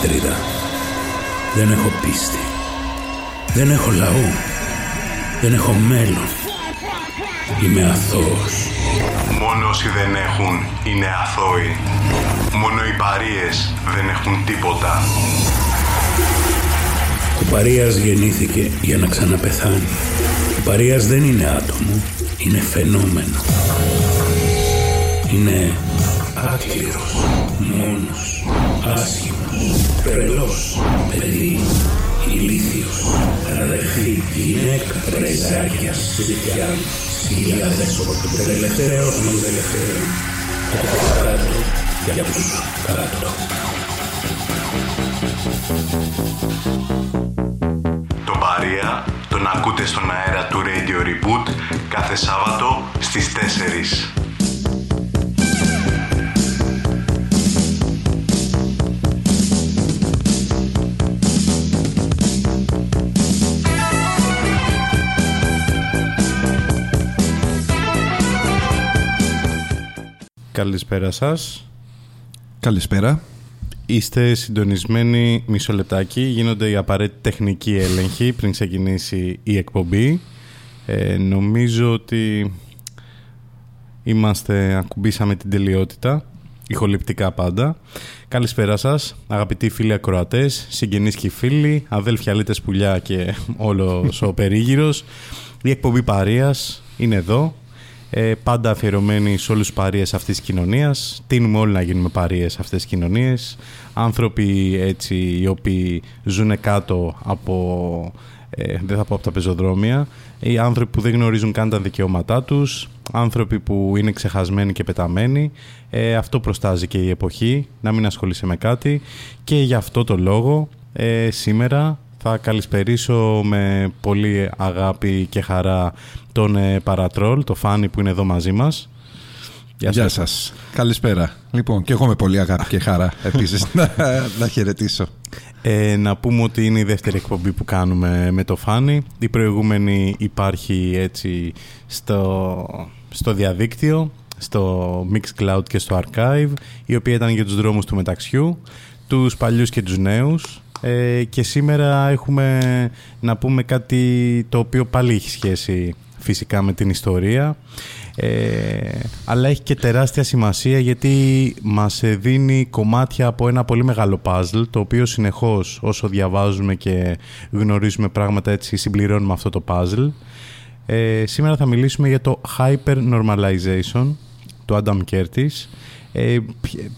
πατρίδα. Δεν έχω πίστη. Δεν έχω λαό. Δεν έχω μέλλον. Είμαι αθώος. Μόνο όσοι δεν έχουν είναι αθώοι. Μόνο οι παρείες δεν έχουν τίποτα. Ο Παρίας γεννήθηκε για να ξαναπεθάνει. Ο Παρίας δεν είναι άτομο, είναι φαινόμενο. Είναι άτυρος, μόνος, άσχημος, τρελός, παιδί, ηλίθιος, αδερφή, γυναίκα, πρεζάκια, σπιτιά, σκυλιά, δέσποτο, τελευταίος των τελευταίων, από κάτω για τους κάτω. Το Παρία τον ακούτε στον αέρα του Radio Reboot κάθε Σάββατο στις 4. Καλησπέρα σας. Καλησπέρα. Είστε συντονισμένοι μισό λεπτάκι. Γίνονται οι απαραίτητοι τεχνικοί έλεγχοι πριν ξεκινήσει η εκπομπή. Ε, νομίζω ότι είμαστε, ακουμπήσαμε την τελειότητα. Ηχοληπτικά πάντα. Καλησπέρα σας, αγαπητοί φίλοι ακροατές, συγγενείς και φίλοι, αδέλφια λίτες πουλιά και όλος ο περίγυρος. Η εκπομπή Παρίας είναι εδώ, ε, πάντα αφιερωμένοι σε όλους τους παρείες αυτής της κοινωνίας. Τίνουμε όλοι να γίνουμε παρείες αυτές τις κοινωνίες. Άνθρωποι έτσι οι οποίοι ζουν κάτω από, ε, δεν θα πω από τα πεζοδρόμια, οι άνθρωποι που δεν γνωρίζουν καν τα δικαιώματά τους, άνθρωποι που είναι ξεχασμένοι και πεταμένοι. Ε, αυτό προστάζει και η εποχή, να μην ασχολείσαι με κάτι. Και γι' αυτό το λόγο ε, σήμερα θα καλησπερίσω με πολύ αγάπη και χαρά τον ε, Παρατρόλ, το Φάνη που είναι εδώ μαζί μας. Γεια, Γεια σας. Καλησπέρα. Λοιπόν, και εγώ με πολύ αγάπη και χαρά επίσης να, να χαιρετήσω. Ε, να πούμε ότι είναι η δεύτερη εκπομπή που κάνουμε με το Φάνη. Η προηγούμενη υπάρχει έτσι στο, στο διαδίκτυο, στο Mixcloud και στο Archive, η οποία ήταν για τους δρόμους του μεταξιού, τους παλιούς και τους νέους. Ε, και σήμερα έχουμε να πούμε κάτι το οποίο πάλι έχει σχέση φυσικά με την ιστορία ε, αλλά έχει και τεράστια σημασία γιατί μας δίνει κομμάτια από ένα πολύ μεγάλο puzzle το οποίο συνεχώς όσο διαβάζουμε και γνωρίζουμε πράγματα έτσι συμπληρώνουμε αυτό το puzzle ε, σήμερα θα μιλήσουμε για το hyper normalization του Adam Curtis ε,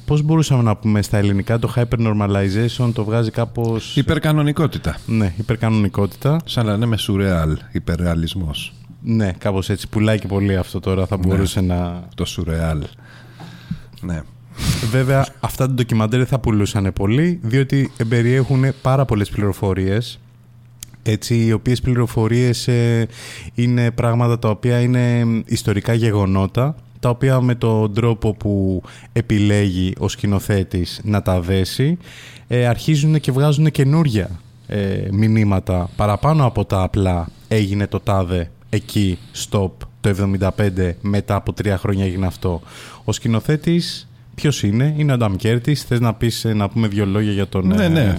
πώς μπορούσαμε να πούμε στα ελληνικά το hyper normalization το βγάζει κάπως... Υπερκανονικότητα. Ναι, υπερκανονικότητα. Σαν να είναι με σουρεάλ, υπερρεαλισμός. Ναι, κάπως έτσι. Πουλάει και πολύ αυτό τώρα. Θα ναι, μπορούσε να... Το σουρεάλ. Ναι. Βέβαια, αυτά τα ντοκιμαντέρ θα πουλούσαν πολύ, διότι περιέχουν πάρα πολλές πληροφορίες έτσι, οι οποίες πληροφορίες ε, είναι πράγματα τα οποία είναι ιστορικά γεγονότα τα οποία με τον τρόπο που επιλέγει ο σκηνοθέτης να τα δέσει ε, αρχίζουν και βγάζουν καινούρια ε, μηνύματα παραπάνω από τα απλά έγινε το τάδε εκεί stop το 75 μετά από τρία χρόνια έγινε αυτό. Ο σκηνοθέτης ποιος είναι, είναι ο Αντάμ Κέρτης. Θες να, πεις, ε, να πούμε δύο λόγια για τον... Ναι, ναι.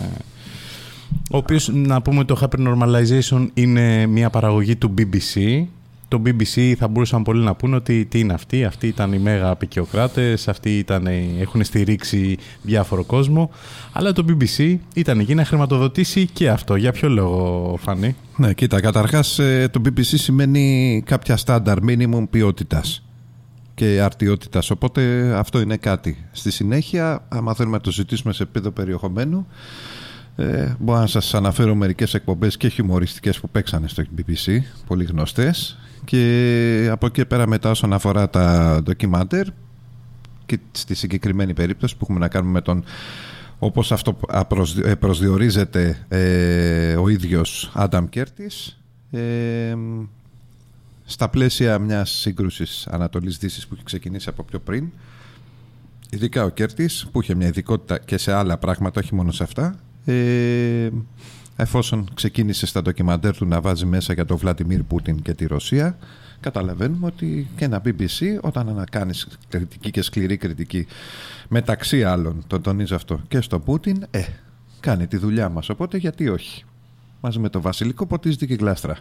ο οποίος να πούμε το Hypernormalization είναι μια παραγωγή του BBC το BBC θα μπορούσαν πολύ να πούνε ότι τι είναι αυτοί, αυτοί ήταν οι μέγα απεικιοκράτες, αυτοί ήταν, έχουν στηρίξει διάφορο κόσμο, αλλά το BBC ήταν εκεί να χρηματοδοτήσει και αυτό. Για ποιο λόγο, Φανή; Ναι, κοίτα, καταρχάς ε, το BBC σημαίνει κάποια στάνταρ minimum ποιότητας και αρτιότητας, οπότε αυτό είναι κάτι. Στη συνέχεια, άμα θέλουμε να το ζητήσουμε σε επίπεδο περιεχομένου, ε, μπορώ να σας αναφέρω μερικές εκπομπές και χιουμοριστικές που παίξανε στο BBC, πολύ γνωστές και από εκεί πέρα μετά όσον αφορά τα ντοκιμάντερ και στη συγκεκριμένη περίπτωση που έχουμε να κάνουμε με τον όπως αυτό ε, προσδιορίζεται ε, ο ίδιος Άνταμ Κέρτης ε, στα πλαίσια μιας σύγκρουσης Ανατολής Δύσης που έχει ξεκινήσει από πιο πριν ειδικά ο Κέρτης που είχε μια ειδικότητα και σε άλλα πράγματα όχι μόνο σε αυτά ε, εφόσον ξεκίνησε στα ντοκιμαντέρ του να βάζει μέσα για τον Βλαντιμίρ Πούτιν και τη Ρωσία καταλαβαίνουμε ότι και ένα BBC όταν ανακάνεις κριτική και σκληρή κριτική μεταξύ άλλων, τον τονίζω αυτό και στο Πούτιν ε, κάνει τη δουλειά μας, οπότε γιατί όχι; Μαζί με το βασιλικό ποτίζεται και γλάστρα.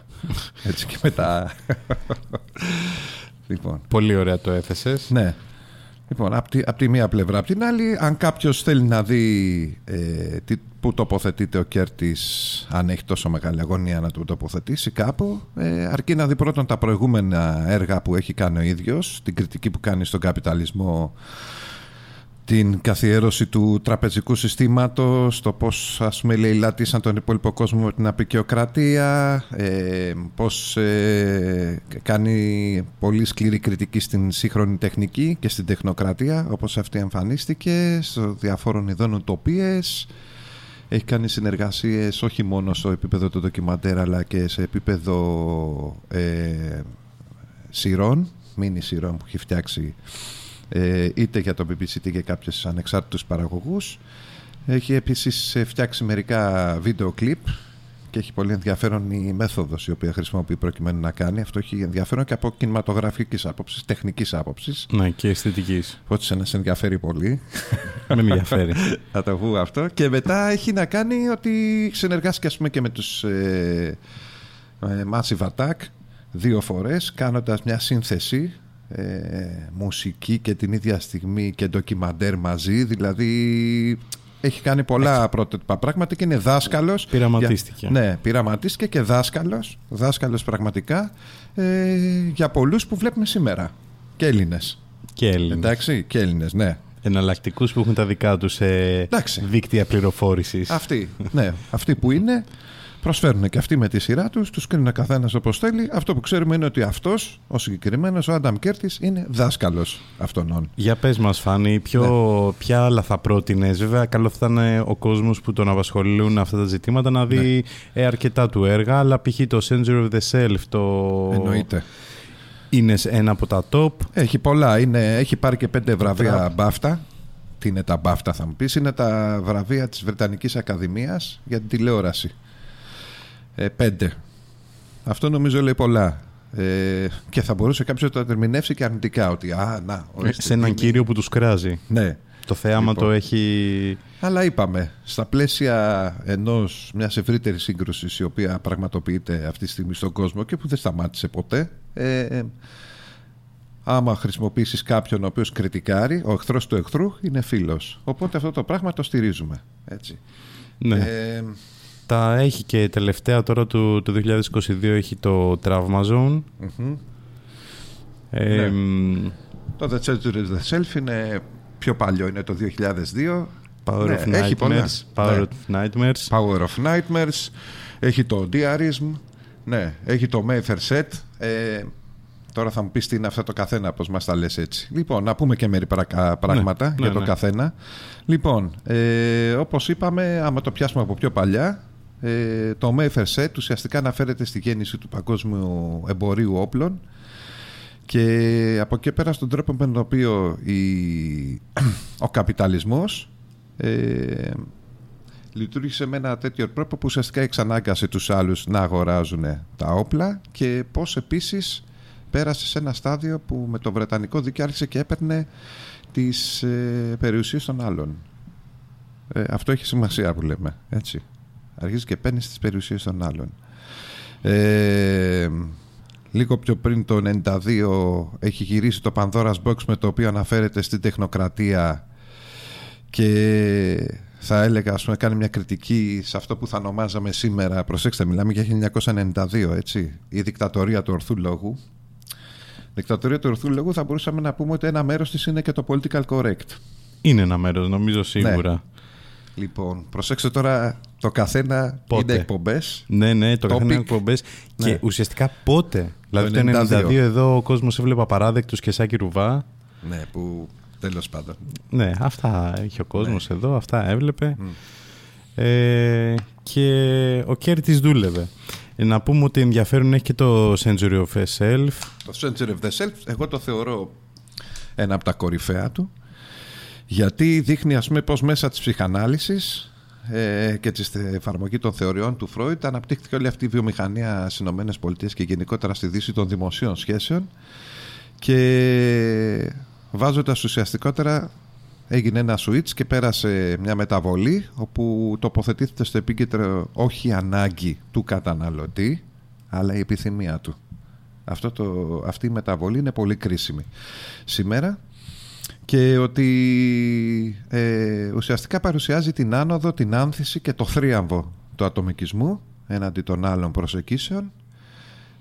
Έτσι και μετά. λοιπόν. Πολύ ωραία το έθεσες. Ναι. Λοιπόν, από τη, απ τη μία πλευρά. Απ' την άλλη, αν κάποιος θέλει να δει ε, τι, πού τοποθετείται ο Κέρτης, αν έχει τόσο μεγάλη αγωνία να του τοποθετήσει κάπου, ε, αρκεί να δει πρώτον τα προηγούμενα έργα που έχει κάνει ο ίδιος, την κριτική που κάνει στον καπιταλισμό την καθιέρωση του τραπεζικού συστήματος, το πώς ας πούμε λαιλάτισαν τον υπόλοιπο κόσμο με την απεικιοκρατία, ε, πώς ε, κάνει πολύ σκληρή κριτική στην σύγχρονη τεχνική και στην τεχνοκρατία, όπως αυτή εμφανίστηκε, στο διαφόρων ειδών ουτοπίες. Έχει κάνει συνεργασίες όχι μόνο στο επίπεδο του ντοκιμαντέρ, αλλά και σε επίπεδο ε, σειρών, μίνι σειρών που έχει φτιάξει ε, είτε για το BBC είτε για κάποιους ανεξάρτητους παραγωγούς. Έχει επίσης φτιάξει μερικά βίντεο κλιπ και έχει πολύ ενδιαφέρον η μέθοδος η οποία χρησιμοποιεί προκειμένου να κάνει. Αυτό έχει ενδιαφέρον και από κινηματογραφικής άποψης, τεχνικής άποψης. Ναι, και αισθητικής. Οπότε σε να σε ενδιαφέρει πολύ. Με ενδιαφέρει. Θα το πω αυτό. Και μετά έχει να κάνει ότι συνεργάστηκε ας πούμε και με τους ε, ε, Massive Attack δύο φορές κάνοντας μια σύνθεση ε, μουσική και την ίδια στιγμή και ντοκιμαντέρ μαζί δηλαδή έχει κάνει πολλά πρωτότυπα πράγματα και είναι δάσκαλος. Πειραματίστηκε. Για, Ναι, πειραματίστηκε και δάσκαλος Δάσκαλος πραγματικά ε, Για πολλούς που βλέπουμε σήμερα. Και Έλληνες. Και Έλληνες. Εντάξει, και Έλληνες, ναι. Εναλλακτικούς που έχουν τα δικά τους ε, δίκτυα πληροφόρησης. Αυτοί, ναι, αυτοί που είναι προσφέρουν και αυτοί με τη σειρά τους, τους κρίνουν καθένας όπως θέλει. Αυτό που ξέρουμε είναι ότι αυτός, ο συγκεκριμένος, ο Άνταμ Κέρτης, είναι δάσκαλος αυτών. Για πες μας, Φάνη, ποιο, ναι. ποια άλλα θα πρότεινες; Βέβαια, καλό θα ήταν ο κόσμος που τον απασχολούν αυτά τα ζητήματα να δει ναι. ε, αρκετά του έργα, αλλά π.χ. το Century of the Self. Το... Εννοείται. Είναι ένα από τα top. Έχει πολλά. Είναι, έχει πάρει και πέντε βραβεία μπάφτα. Τι είναι τα μπάφτα, θα μου πεις; Είναι τα βραβεία της Βρετανικής Ακαδημίας για την τηλεόραση. Ε, πέντε. Αυτό νομίζω λέει πολλά. Ε, και θα μπορούσε κάποιος να το ερμηνεύσει και αρνητικά. Ότι, α, να, ορίστε, σε έναν κύριο που τους κράζει. Ναι. Το θέαμα λοιπόν. το έχει. Αλλά είπαμε, στα πλαίσια ενός μιας ευρύτερης σύγκρουσης η οποία πραγματοποιείται αυτή τη στιγμή στον κόσμο και που δεν σταμάτησε ποτέ. Ε, άμα χρησιμοποιήσεις κάποιον ο οποίος κριτικάρει, ο εχθρός του εχθρού είναι φίλος. Οπότε αυτό το πράγμα το στηρίζουμε. Έτσι. Ναι. Ε, τα έχει και τελευταία τώρα του, το 2022 έχει το Trauma Zone. Ε, ναι. Το The Church of the Self είναι πιο παλιό, είναι το 2002. Power ναι, of έχει Nightmares. Power ναι. of Nightmares. Power of Nightmares. Έχει το Diarism. Ναι, έχει το Mayfair Set. Ε, τώρα θα μου πεις τι είναι αυτό το καθένα, πώς μας τα λες έτσι. Λοιπόν, να πούμε και μέρη πράγματα για το καθένα. Λοιπόν, ε, όπως είπαμε, άμα το πιάσουμε από πιο παλιά, ε, το Mayfair Set ουσιαστικά αναφέρεται στη γέννηση του παγκόσμιου εμπορίου όπλων και από εκεί πέρα στον τρόπο με τον οποίο ο καπιταλισμός ε, λειτουργήσε με ένα τέτοιο τρόπο που ουσιαστικά εξανάγκασε τους άλλους να αγοράζουν τα όπλα και πώς επίσης πέρασε σε ένα στάδιο που με το Βρετανικό δίκαιο άρχισε και έπαιρνε τις ε, περιουσίες των άλλων. Ε, αυτό έχει σημασία που λέμε, έτσι αρχίζεις και παίρνεις τις περιουσίες των άλλων. Ε, λίγο πιο πριν το 92 έχει γυρίσει το Pandora's Box με το οποίο αναφέρεται στην τεχνοκρατία και θα έλεγα ας πούμε κάνει μια κριτική σε αυτό που θα ονομάζαμε σήμερα προσέξτε μιλάμε για 1992 έτσι η δικτατορία του ορθού λόγου δικτατορία του ορθού λόγου θα μπορούσαμε να πούμε ότι ένα μέρος της είναι και το political correct είναι ένα μέρος νομίζω σίγουρα ναι. Λοιπόν, προσέξτε τώρα το καθένα πότε; είναι εκπομπές. Ναι, ναι, το καθένα είναι εκπομπές. Ναι. Και ουσιαστικά πότε; Δηλαδή το 92 εδώ ο κόσμος έβλεπε απαράδεκτους και Σάκη Ρουβά. Ναι, που τέλος πάντων. Ναι, αυτά είχε ο κόσμος ναι. εδώ, αυτά έβλεπε. Ε, και ο Κέρτης δούλευε. Ε, να πούμε ότι ενδιαφέρον έχει και το Century of the Self. Το Century of the Self, εγώ το θεωρώ ένα από τα κορυφαία του γιατί δείχνει ας πούμε πως μέσα της ψυχανάλυσης ε, και της εφαρμογή των θεωριών του Φρόιτ αναπτύχθηκε όλη αυτή η βιομηχανία στις ΗΠΑ και γενικότερα στη δύση των δημοσίων σχέσεων και βάζοντας ουσιαστικότερα έγινε ένα switch και πέρασε μια μεταβολή όπου τοποθετήθηκε στο επίκεντρο όχι η ανάγκη του καταναλωτή αλλά η επιθυμία του. Αυτό το, αυτή η μεταβολή είναι πολύ κρίσιμη σήμερα και ότι ε, ουσιαστικά παρουσιάζει την άνοδο, την άνθηση και το θρίαμβο του ατομικισμού έναντι των άλλων προσεκίσεων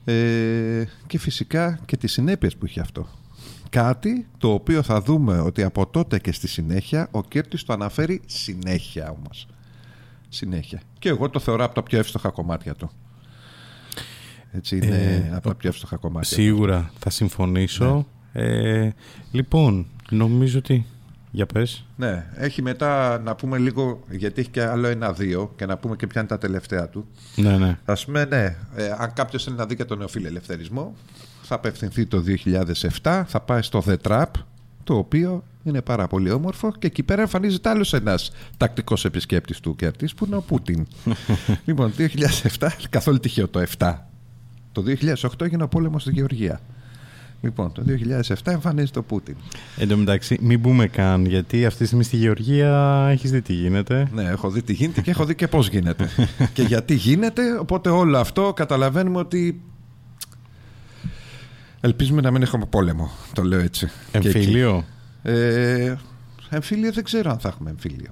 ε, και φυσικά και τις συνέπειες που έχει αυτό. Κάτι το οποίο θα δούμε ότι από τότε και στη συνέχεια ο Κέρτης το αναφέρει συνέχεια όμως. Συνέχεια. Και εγώ το θεωρώ από τα πιο εύστοχα κομμάτια του. Έτσι είναι ε, από τα πιο εύστοχα κομμάτια. Σίγουρα θα συμφωνήσω. Ναι. Ε, λοιπόν, νομίζω ότι... Για πες. Ναι, έχει μετά να πούμε λίγο, γιατί έχει και άλλο ένα-δύο και να πούμε και ποια είναι τα τελευταία του. Ναι, ναι. Ας πούμε, ναι, ε, αν κάποιος θέλει να δει και τον νεοφιλελευθερισμό, θα απευθυνθεί το 2007, θα πάει στο The Trap, το οποίο είναι πάρα πολύ όμορφο και εκεί πέρα εμφανίζεται άλλος ένας τακτικός επισκέπτης του Κέρτης που είναι ο Πούτιν. λοιπόν, 2007, καθόλου τυχαίο το 7. Το 2008 έγινε ο πόλεμος στη Γεωργία. Λοιπόν, το 2007 εμφανίζεται ο Πούτιν. Εν τω μεταξύ, μην πούμε καν, γιατί αυτή τη στιγμή στη Γεωργία έχεις δει τι γίνεται. Ναι, έχω δει τι γίνεται και έχω δει και πώς γίνεται. και γιατί γίνεται, οπότε όλο αυτό καταλαβαίνουμε ότι Ελπίζουμε να μην έχουμε πόλεμο, το λέω έτσι. Εμφύλιο; Ε, εμφύλιο δεν ξέρω αν θα έχουμε εμφύλιο.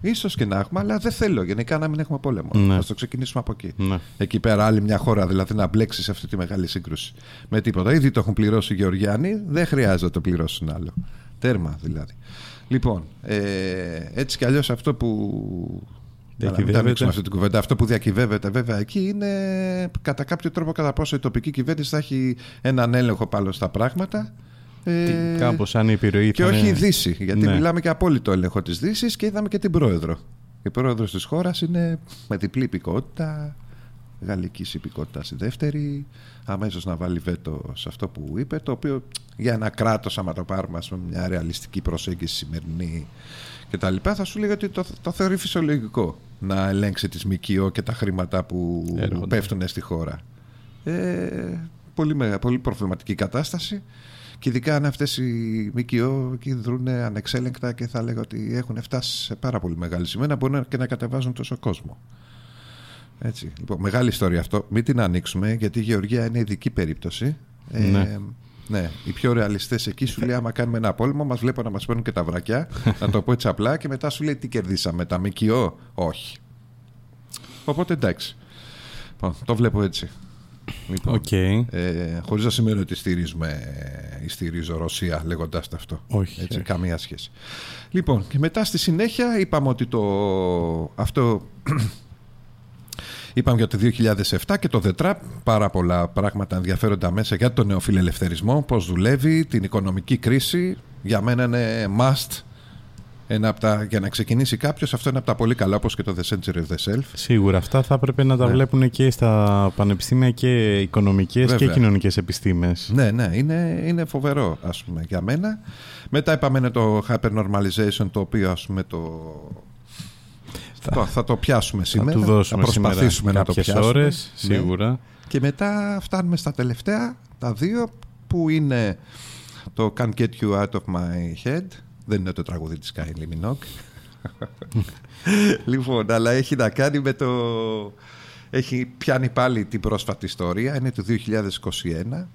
Ίσως και να έχουμε, αλλά δεν θέλω γενικά να μην έχουμε πόλεμο. Ναι. το ξεκινήσουμε από εκεί. Ναι. Εκεί πέρα, άλλη μια χώρα δηλαδή να μπλέξει σε αυτή τη μεγάλη σύγκρουση. Με τίποτα. Ήδη το έχουν πληρώσει οι Γεωργιάνοι, δεν χρειάζεται να το πληρώσουν άλλο. Τέρμα δηλαδή. Λοιπόν, ε, έτσι κι αλλιώς αυτό που Διακυβεύεται. αυτή την κουβέντα. Αυτό που διακυβεύεται βέβαια εκεί είναι κατά κάποιο τρόπο κατά πόσο η τοπική κυβέρνηση θα έχει έναν έλεγχο πάνω στα πράγματα. Ε, Κάπως σαν η επιρροή Και όχι η Δύση. Γιατί ναι. μιλάμε και απόλυτο έλεγχο της Δύσης και είδαμε και την πρόεδρο. Η πρόεδρος της χώρας είναι με διπλή υπηκότητα, γαλλική υπηκότητα η δεύτερη, αμέσως να βάλει βέτο σε αυτό που είπε, το οποίο για ένα κράτος, άμα το πάρουμε, με μια ρεαλιστική προσέγγιση σημερινή και τα λοιπά, θα σου λέγα ότι το, το θεωρεί φυσιολογικό να ελέγξει τις ΜΚΟ και τα χρήματα που πέφτουν στη χώρα. Ε, πολύ, πολύ προβληματική κατάσταση και ειδικά αν αυτές οι ΜΚΟ εκεί δρούν ανεξέλεγκτα και θα λέγω ότι έχουν φτάσει σε πάρα πολύ μεγάλη σημαία μπορούν και να κατεβάζουν τόσο κόσμο. Έτσι. Λοιπόν, μεγάλη ιστορία αυτό. Μην την ανοίξουμε γιατί η Γεωργία είναι ειδική περίπτωση. Ε, ναι. Ναι, οι πιο ρεαλιστές εκεί σου λέει: Άμα κάνουμε ένα πόλεμο, μας βλέπω να μας παίρνουν και τα βρακιά. να το πω έτσι απλά και μετά σου λέει: Τι κερδίσαμε, τα ΜΚΟ; Όχι. Οπότε εντάξει. Λοιπόν, το βλέπω έτσι. Λοιπόν, okay. ε, χωρίς να σημαίνει ότι στηρίζουμε ή στηρίζω Ρωσία λέγοντας αυτό όχι έτσι, καμία σχέση λοιπόν και μετά στη συνέχεια είπαμε ότι το αυτό Είπαμε για το 2007 και το The πάρα πολλά πράγματα ενδιαφέροντα μέσα για τον νεοφιλελευθερισμό, πώς δουλεύει, την οικονομική κρίση. Για μένα είναι must ένα από τα, για να ξεκινήσει κάποιος, αυτό είναι από τα πολύ καλά, όπως και το The Century of the Self. Σίγουρα. Αυτά θα έπρεπε να τα ναι. βλέπουν και στα πανεπιστήμια και οικονομικές και κοινωνικές επιστήμες. Ναι, ναι, είναι, είναι φοβερό, ας πούμε, για μένα. Μετά είπαμε το hypernormalization, το οποίο, ας πούμε, το θα, θα το πιάσουμε σήμερα. Θα, θα προσπαθήσουμε να το πιάσουμε. ώρες, ναι. σίγουρα. Και μετά φτάνουμε στα τελευταία, τα δύο, που είναι το Can't Get You Out of My Head. Δεν είναι το τραγούδι της Kylie Minogue. λοιπόν, αλλά έχει να κάνει με το... Έχει πιάνει πάλι την πρόσφατη ιστορία, είναι το 2021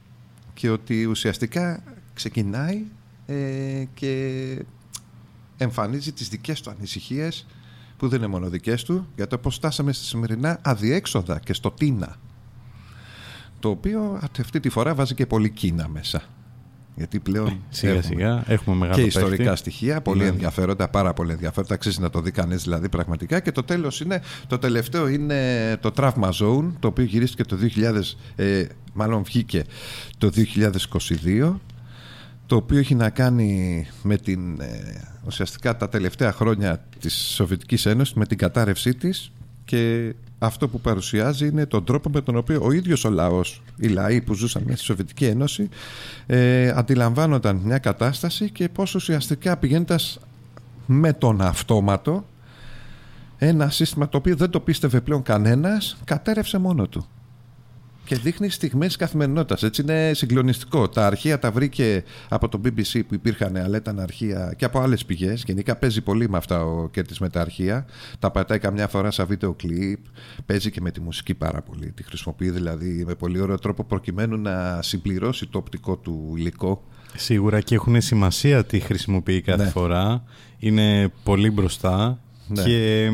και ότι ουσιαστικά ξεκινάει ε, και εμφανίζει τις δικές του ανησυχίες που δεν είναι μόνο δικές του, για το πώς στάσαμε στη σημερινά αδιέξοδα και στο τίνα. Το οποίο αυτή τη φορά βάζει και πολύ Κίνα μέσα. Γιατί πλέον ε, σιγά έχουμε σιγά έχουμε μεγάλο και ιστορικά στοιχεία, πολύ ναι. ενδιαφέροντα, πάρα πολύ ενδιαφέροντα. Αξίζει να το δει κανείς δηλαδή πραγματικά. Και το τέλος είναι, το τελευταίο είναι το Trauma Zone, το οποίο γυρίστηκε το 2000, ε, μάλλον βγήκε το 2022 το οποίο έχει να κάνει με την ε, ουσιαστικά τα τελευταία χρόνια της Σοβιετικής Ένωσης με την κατάρρευσή της και αυτό που παρουσιάζει είναι τον τρόπο με τον οποίο ο ίδιος ο λαός, οι λαοί που ζούσαν μέσα στη Σοβιετική Ένωση ε, αντιλαμβάνονταν μια κατάσταση και πώς ουσιαστικά πηγαίνοντας με τον αυτόματο ένα σύστημα το οποίο δεν το πίστευε πλέον κανένας κατέρευσε μόνο του. Και δείχνει στιγμές καθημερινότητας. Έτσι είναι συγκλονιστικό. Τα αρχεία τα βρήκε από το BBC που υπήρχαν, αλλά ήταν αρχεία και από άλλες πηγές. Γενικά παίζει πολύ με αυτά ο Κέρτης με τα αρχεία. Τα πατάει καμιά φορά σαν βίντεο κλιπ. Παίζει και με τη μουσική πάρα πολύ. Τη χρησιμοποιεί δηλαδή με πολύ ωραίο τρόπο προκειμένου να συμπληρώσει το οπτικό του υλικό. Σίγουρα και έχουν σημασία τι χρησιμοποιεί κάθε Ναι. φορά. Είναι πολύ μπροστά Ναι. και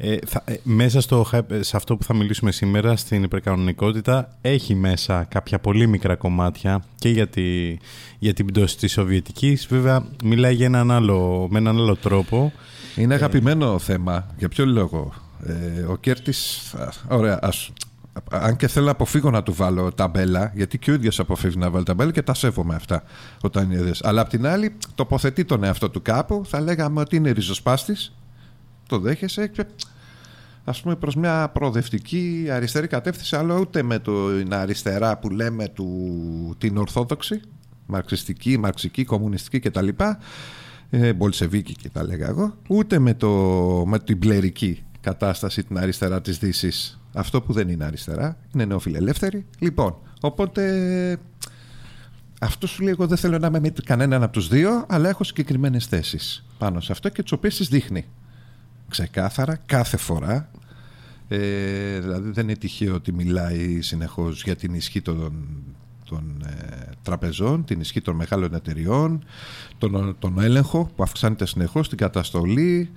ε, θα- ε, μέσα στο, hype- σε αυτό που θα μιλήσουμε σήμερα στην υπερκανονικότητα έχει μέσα κάποια πολύ μικρά κομμάτια και για, τη, για την πτώση της Σοβιετικής. Βέβαια μιλάει για έναν άλλο, με έναν άλλο τρόπο. Είναι αγαπημένο θέμα. Για ποιο λόγο; Ε, ο Κέρτης, α, ωραία, ας, αν και θέλω να αποφύγω να του βάλω ταμπέλα, γιατί και ο ίδιος αποφύγει να βάλει ταμπέλα και τα σέβομαι αυτά όταν είναι δες. Αλλά απ' την άλλη, τοποθετεί τον εαυτό του κάπου, θα λέγαμε ότι είναι ριζοσπάστης, το δέχεσαι και ας πούμε προς μια προοδευτική αριστερή κατεύθυνση, αλλά ούτε με την αριστερά που λέμε του, την ορθόδοξη, μαρξιστική, μαρξική, κομμουνιστική κτλ. Ε, Μπολσεβίκη και τα λέγα εγώ, ούτε με, το, με την πλερική κατάσταση την αριστερά της δύσης. Αυτό που δεν είναι αριστερά, είναι νεοφιλελεύθερη. Λοιπόν, οπότε αυτό σου λέει: Εγώ δεν θέλω να είμαι με κανέναν από τους δύο, αλλά έχω συγκεκριμένες θέσεις πάνω σε αυτό και τις οποίες τις δείχνει ξεκάθαρα κάθε φορά. Ε, δηλαδή δεν είναι τυχαίο ότι μιλάει συνεχώς για την ισχύ των, των ε, τραπεζών, την ισχύ των μεγάλων εταιριών, τον, τον έλεγχο που αυξάνεται συνεχώς, την καταστολή,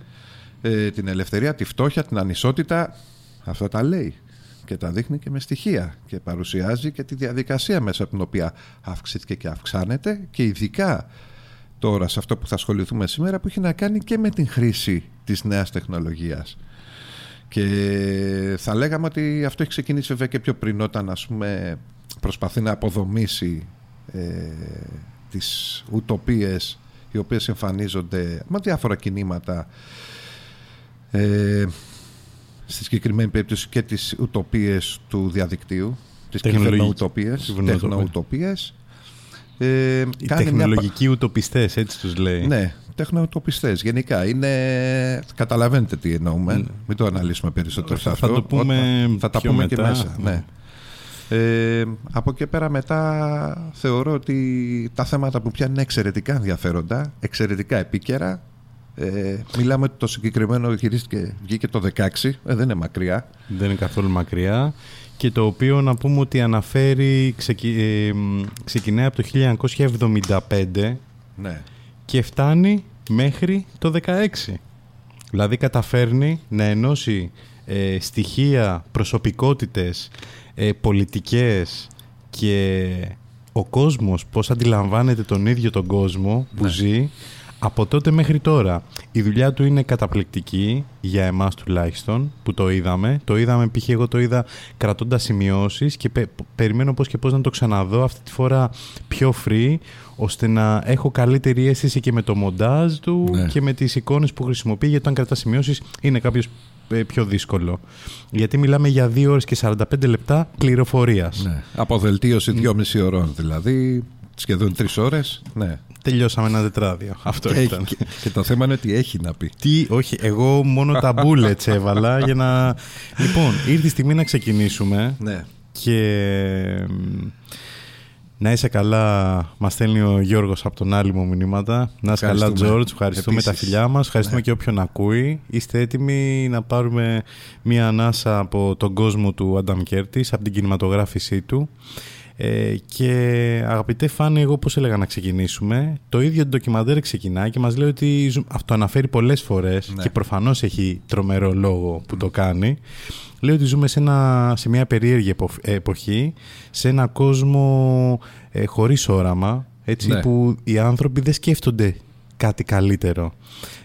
ε, την ελευθερία, τη φτώχεια, την ανισότητα. Αυτά τα λέει και τα δείχνει και με στοιχεία και παρουσιάζει και τη διαδικασία μέσα από την οποία αυξήθηκε και αυξάνεται και ειδικά τώρα σε αυτό που θα ασχοληθούμε σήμερα που έχει να κάνει και με την χρήση της νέας τεχνολογίας. Και θα λέγαμε ότι αυτό έχει ξεκινήσει βέβαια και πιο πριν όταν ας πούμε προσπαθεί να αποδομήσει ε, τις ουτοπίες οι οποίες εμφανίζονται με διάφορα κινήματα ε, στη συγκεκριμένη περίπτωση και τις ουτοπίες του διαδικτύου τις Τεχνολογική- κυβερνοουτοπίες κυβερνοουτοπίες. τεχνοουτοπίες ε, Οι κάνει μια τεχνολογικοί ουτοπιστές, έτσι τους λέει. ναι, τεχνοουτοπιστές γενικά. Είναι... Καταλαβαίνετε τι εννοούμε. Ναι. Μην το αναλύσουμε περισσότερο σε Θα- αυτό. θα το πούμε Όταν- θα τα πιο πούμε μετά. και μέσα. Ναι. Ε, από εκεί πέρα μετά θεωρώ ότι τα θέματα που πιάνουν είναι εξαιρετικά ενδιαφέροντα, εξαιρετικά επίκαιρα. Ε, μιλάμε ότι το συγκεκριμένο γυρίστηκε, βγήκε το 16, ε, δεν είναι μακριά. Δεν είναι καθόλου μακριά. Και το οποίο να πούμε ότι αναφέρει, ξεκι, ε, μ, ξεκινάει από το 1975 Ναι. και φτάνει μέχρι το 16. Δηλαδή καταφέρνει να ενώσει ε, στοιχεία, προσωπικότητες, ε, πολιτικές και ο κόσμος πώς αντιλαμβάνεται τον ίδιο τον κόσμο που Ναι. ζει από τότε μέχρι τώρα. Η δουλειά του είναι καταπληκτική για εμάς τουλάχιστον που το είδαμε. Το είδαμε π.χ. εγώ το είδα κρατώντας σημειώσεις και πε- περιμένω πώς και πώς να το ξαναδώ αυτή τη φορά πιο free ώστε να έχω καλύτερη αίσθηση και με το μοντάζ του Ναι. και με τις εικόνες που χρησιμοποιεί γιατί όταν κρατάς σημειώσεις είναι κάποιος ε, πιο δύσκολο. Γιατί μιλάμε για 2 ώρες και 45 λεπτά πληροφορίας. ναι. Αποδελτίωση 2,5 ωρών δηλαδή, σχεδόν 3 ώρες. Ναι. Τελειώσαμε ένα τετράδιο. Αυτό Και, ήταν. και, και το θέμα είναι ότι έχει να πει. Τι, όχι, εγώ μόνο τα bullets έβαλα για να... Λοιπόν, ήρθε η στιγμή να ξεκινήσουμε Ναι. και μ, να είσαι καλά, μας στέλνει ο Γιώργος από τον άλλη μου μηνύματα. Να είσαι καλά, Ευχαριστούμε. Τζόρτζ. Ευχαριστούμε Επίσης. τα φιλιά μας. Ευχαριστούμε Ναι. και όποιον ακούει. Είστε έτοιμοι να πάρουμε μία ανάσα από τον κόσμο του Άνταμ Κέρτη, από την κινηματογράφησή του. Ε, και αγαπητέ Φάνη, εγώ πώς έλεγα να ξεκινήσουμε; Το ίδιο το ντοκιμαντέρ ξεκινάει και μας λέει ότι ζου- αυτό αναφέρει πολλές φορές Ναι. και προφανώς έχει τρομερό λόγο που το κάνει. Λέει ότι ζούμε σε, ένα, σε μια περίεργη επο- εποχή, σε ένα κόσμο ε, χωρίς όραμα, έτσι, Ναι. που οι άνθρωποι δεν σκέφτονται κάτι καλύτερο.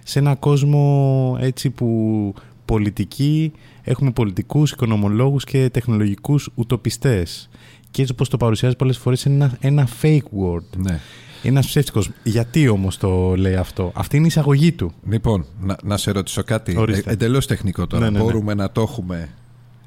Σε ένα κόσμο έτσι που πολιτικοί, έχουμε πολιτικούς, οικονομολόγους και τεχνολογικούς ουτοπιστές. Και έτσι όπως το παρουσιάζει πολλές φορές είναι ένα, ένα fake word. ναι. Είναι ένας ψεύτικος. Γιατί όμως το λέει αυτό; Αυτή είναι η εισαγωγή του. Λοιπόν, να, να σε ρωτήσω κάτι. Ορίστε. Ε, Εντελώς τεχνικό τώρα. Ναι, ναι, ναι. Μπορούμε να το έχουμε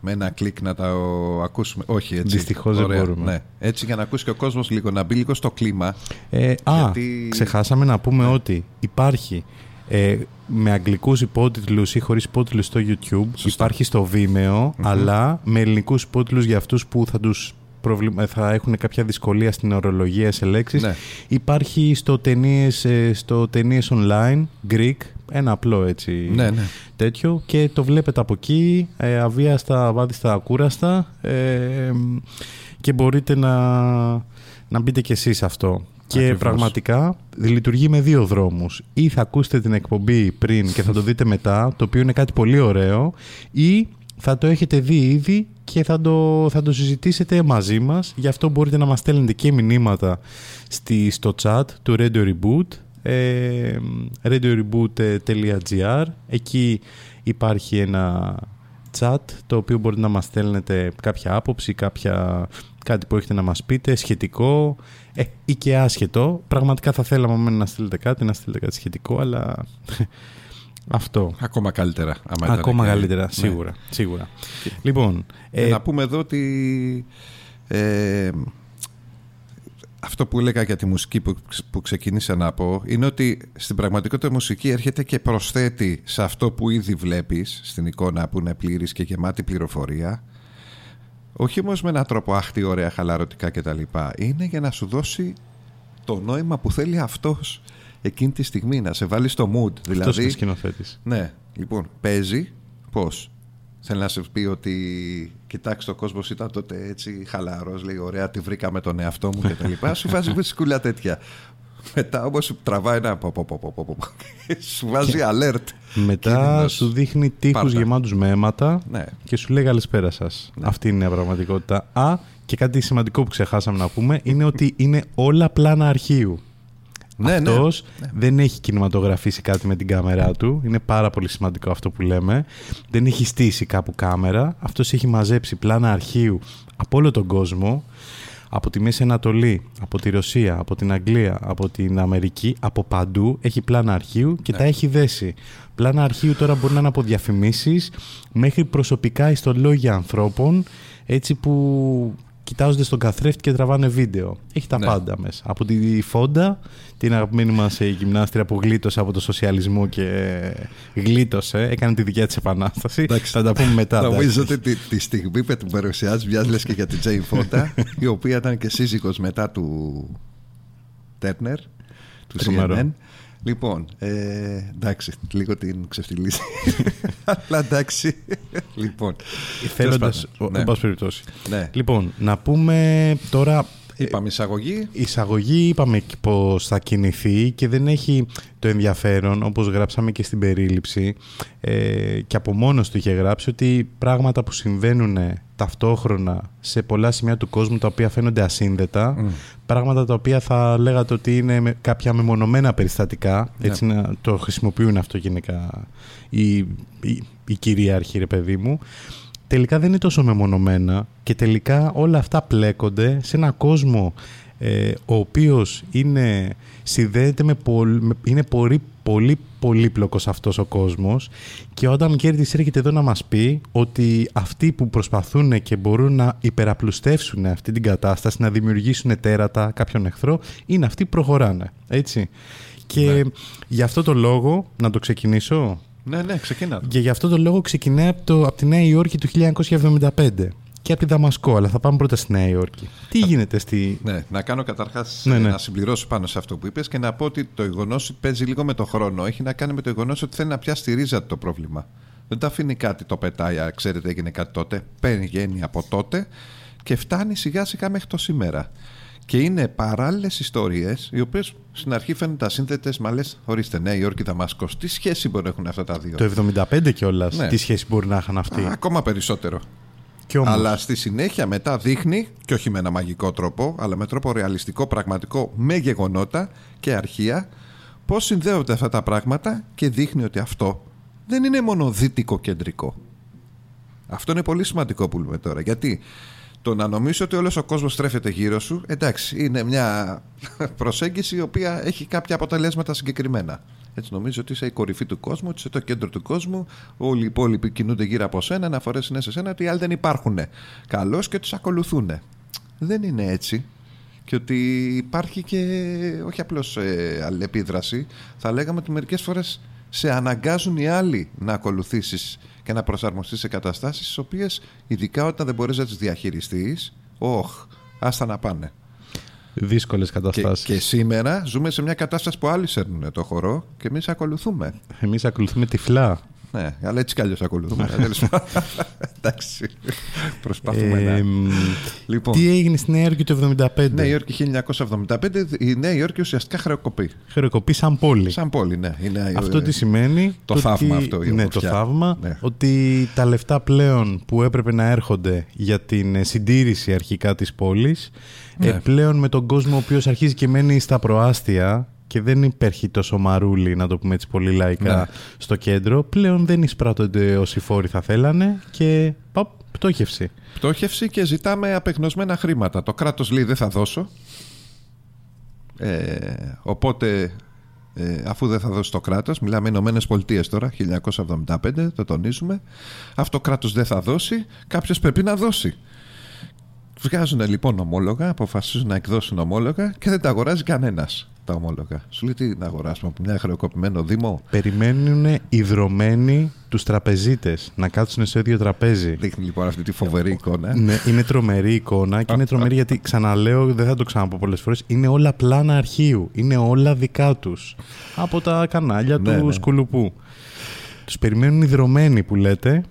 με ένα κλικ να τα ο, ακούσουμε; Όχι, έτσι. Δυστυχώς δεν Ωραία, μπορούμε. Ναι. Έτσι για να ακούσει και ο κόσμος λίγο, να μπει λίγο στο κλίμα. Ε, α, Γιατί- ξεχάσαμε να πούμε ότι υπάρχει ε, με αγγλικούς υπότιτλους ή χωρίς υπότιτλους στο YouTube. Υπάρχει στο Vimeo, αλλά με ελληνικούς υπότιτλους για αυτούς που θα τους προβλημα... θα έχουν κάποια δυσκολία στην ορολογία σε λέξεις. Ναι. Υπάρχει στο ταινίες, ε, στο ταινίες online, Greek, ένα απλό έτσι Ναι, ναι. τέτοιο και το βλέπετε από εκεί, ε, αβίαστα, αβάδιστα, ακούραστα ε, και μπορείτε να, να μπείτε κι εσείς αυτό. Και Ακριβώς. πραγματικά λειτουργεί με δύο δρόμους. Ή θα ακούσετε την εκπομπή πριν και θα το δείτε μετά, το οποίο είναι κάτι πολύ ωραίο, ή θα το έχετε δει ήδη και θα το, θα το συζητήσετε μαζί μας. Γι' αυτό μπορείτε να μας στέλνετε και μηνύματα στη, στο chat του Radio Reboot, ε, radioreboot.gr. Εκεί υπάρχει ένα chat το οποίο μπορείτε να μας στέλνετε κάποια άποψη, κάποια, κάτι που έχετε να μας πείτε σχετικό ε, ή και άσχετο. Πραγματικά θα θέλαμε εμένα να στείλετε κάτι, να στείλετε κάτι σχετικό, αλλά αυτό. Ακόμα καλύτερα. άμα ήταν Ακόμα και- καλύτερα, Ναι. σίγουρα. σίγουρα. Λοιπόν, Ε, ε, να πούμε εδώ ότι ε, αυτό που έλεγα για τη μουσική που, που ξεκίνησα να πω είναι ότι στην πραγματικότητα η μουσική έρχεται και προσθέτει σε αυτό που ήδη βλέπεις στην εικόνα που είναι πλήρης και γεμάτη πληροφορία όχι όμως με έναν τρόπο άχτη, ωραία, χαλαρωτικά κτλ. Είναι για να σου δώσει το νόημα που θέλει αυτός εκείνη τη στιγμή, να σε βάλει στο mood. αυτός Δηλαδή, είναι σκηνοθέτης. ναι, λοιπόν, παίζει πώς; Θέλει να σε πει ότι κοιτάξτε ο κόσμος ήταν τότε έτσι χαλαρός, λέει ωραία τη βρήκαμε τον εαυτό μου και τα λοιπά. Σου βάζει βουσκούλα τέτοια. Μετά όμως σου τραβάει ένα πο, πο, πο, πο, πο, πο. σου βάζει alert. Μετά Κίνδυνος. σου δείχνει τείχους Πάρτα. γεμάτους με αίματα Ναι. και σου λέει καλησπέρα σας. Αυτή είναι η πραγματικότητα. Α, και κάτι σημαντικό που ξεχάσαμε να πούμε είναι ότι είναι όλα πλάνα αρχείου. Ναι, ναι. Αυτός δεν έχει κινηματογραφήσει κάτι με την κάμερά του. Είναι πάρα πολύ σημαντικό αυτό που λέμε. Δεν έχει στήσει κάπου κάμερα. Αυτός έχει μαζέψει πλάνα αρχείου από όλο τον κόσμο. Από τη Μέση Ανατολή, από τη Ρωσία, από την Αγγλία, από την Αμερική, από παντού έχει πλάνα αρχείου και τα έχει δέσει. Πλάνα αρχείου τώρα μπορεί να είναι από διαφημίσεις μέχρι προσωπικά ιστολόγια ανθρώπων έτσι που κοιτάζονται στον καθρέφτη και τραβάνε βίντεο. Έχει τα Ναι. πάντα μέσα. Από τη Φόντα, την αγαπημένη μας ε, γυμνάστρια που γλίτωσε από το σοσιαλισμό και γλίτωσε, έκανε τη δικιά της επανάσταση. Εντάξει. Θα τα πούμε μετά. Νομίζω εντάξει. ότι τη, τη στιγμή που την παρουσιάζει μοιάζει λες και για την Τζέιν Φόντα η οποία ήταν και σύζυγος μετά του Τέρνερ του Τρομερό. CNN Λοιπόν, ε, εντάξει, λίγο την ξεφτυλίσει. Αλλά εντάξει. λοιπόν. Θέλοντας, τέλος πάντων, εν πάση περιπτώσει. Ναι. Λοιπόν, να πούμε τώρα Είπαμε εισαγωγή. Η εισαγωγή είπαμε και πώς θα κινηθεί και δεν έχει το ενδιαφέρον, όπως γράψαμε και στην περίληψη ε, και από μόνος του είχε γράψει ότι πράγματα που συμβαίνουν ταυτόχρονα σε πολλά σημεία του κόσμου τα οποία φαίνονται ασύνδετα, πράγματα τα οποία θα λέγατε ότι είναι με κάποια μεμονωμένα περιστατικά, έτσι να το χρησιμοποιούν αυτό γενικά οι, οι, οι κυρίαρχοι ρε παιδί μου, τελικά δεν είναι τόσο μεμονωμένα και τελικά όλα αυτά πλέκονται σε ένα κόσμο ε, ο οποίος είναι, συνδέεται με, πολ- με- είναι πολύ, πολύ πολύπλοκος αυτός ο κόσμος και ο Adam Curtis έρχεται εδώ να μας πει ότι αυτοί που προσπαθούν και μπορούν να υπεραπλουστεύσουν αυτή την κατάσταση, να δημιουργήσουν τέρατα κάποιον εχθρό, είναι αυτοί που προχωράνε, έτσι. Και γι' αυτό το λόγο, να το ξεκινήσω, Ναι, ναι, ξεκινά. και γι' αυτό το λόγο ξεκινάει από, το, από τη Νέα Υόρκη του 1975 και από τη Δαμασκό, αλλά θα πάμε πρώτα στη Νέα Υόρκη. Τι γίνεται στη... Ναι, να κάνω καταρχάς Ναι, ναι. να συμπληρώσω πάνω σε αυτό που είπες και να πω ότι το γεγονός ότι παίζει λίγο με το χρόνο έχει να κάνει με το γεγονός ότι θέλει να πιάσει τη ρίζα του το πρόβλημα. Δεν το αφήνει κάτι, το πετάει, «Α, ξέρετε, έγινε κάτι τότε. Παίρνει γέννη από τότε και φτάνει σιγά σιγά μέχρι το σήμερα. Και είναι παράλληλες ιστορίες, οι οποίες στην αρχή φαίνονται ασύνδετε, μα λες, ορίστε, Νέα Υόρκη, Δαμασκός. Τι σχέση μπορεί να έχουν αυτά τα δύο; Το 75 κιόλας. Ναι. Τι σχέση μπορεί να είχαν αυτοί; Α, Ακόμα περισσότερο. Κι όμως, Αλλά στη συνέχεια μετά δείχνει, και όχι με ένα μαγικό τρόπο, αλλά με τρόπο ρεαλιστικό, πραγματικό, με γεγονότα και αρχεία, πώς συνδέονται αυτά τα πράγματα και δείχνει ότι αυτό δεν είναι μόνο δυτικό κεντρικό. Αυτό είναι πολύ σημαντικό που λέμε τώρα. Γιατί το να νομίζω ότι όλος ο κόσμος στρέφεται γύρω σου, εντάξει, είναι μια προσέγγιση η οποία έχει κάποια αποτελέσματα συγκεκριμένα. Έτσι νομίζω ότι είσαι η κορυφή του κόσμου, ότι είσαι το κέντρο του κόσμου, όλοι οι υπόλοιποι κινούνται γύρω από σένα, αναφορές είναι σε σένα, ότι οι άλλοι δεν υπάρχουν. Καλώς και τους ακολουθούν. Δεν είναι έτσι. Και ότι υπάρχει και όχι απλώς ε, αλληλεπίδραση, θα λέγαμε ότι μερικές φορές σε αναγκάζουν οι άλλοι να ακολουθήσεις και να προσαρμοστείς σε καταστάσεις τις οποίες ειδικά όταν δεν μπορείς να τις διαχειριστείς όχ, άστα να πάνε. Δύσκολες καταστάσεις. Και, και σήμερα ζούμε σε μια κατάσταση που άλλοι σέρνουν το χορό και εμείς ακολουθούμε. Εμείς ακολουθούμε τυφλά. Ναι, αλλά έτσι κι αλλιώς ακολουθούμε. Εντάξει. Προσπαθούμε να. Λοιπόν, τι έγινε στη Νέα Υόρκη το 1975. Νέα Υόρκη 1975. Η Νέα Υόρκη ουσιαστικά χρεοκοπεί. Χρεοκοπεί σαν πόλη. Σαν πόλη, ναι. Είναι, αυτό τι σημαίνει; Το, θαύμα αυτό. Ναι, το θαύμα. Ναι. Ότι τα λεφτά πλέον που έπρεπε να έρχονται για την συντήρηση αρχικά της πόλης. Ναι. Ε, πλέον με τον κόσμο ο οποίος αρχίζει και μένει στα προάστια και δεν υπέρχει τόσο μαρούλι, να το πούμε έτσι πολύ λαϊκά, ναι. στο κέντρο. Πλέον δεν εισπράττονται όσοι φόροι θα θέλανε και παπ, πτώχευση. Πτώχευση και ζητάμε απεγνωσμένα χρήματα. Το κράτος λέει δεν θα δώσω. Ε, οπότε ε, αφού δεν θα δώσει το κράτος μιλάμε Ηνωμένες Πολιτείες τώρα 1975 το τονίζουμε αυτό το κράτος δεν θα δώσει κάποιος πρέπει να δώσει βγάζουν λοιπόν ομόλογα αποφασίζουν να εκδώσουν ομόλογα και δεν τα αγοράζει κανένας τα ομόλογα. Σου λέει τι να αγοράσουμε από μια χρεοκοπημένο Δήμο; Περιμένουν ιδρωμένοι τους τραπεζίτες να κάτσουν σε ίδιο τραπέζι. Δείχνει λοιπόν αυτή τη φοβερή εικόνα. Ναι, είναι τρομερή εικόνα και είναι τρομερή γιατί ξαναλέω, δεν θα το ξαναπώ πολλές φορές, είναι όλα πλάνα αρχείου. Είναι όλα δικά τους. Από τα κανάλια ναι, του ναι. Σκουλουπού. Τους περιμένουν ιδρωμένοι που λέτε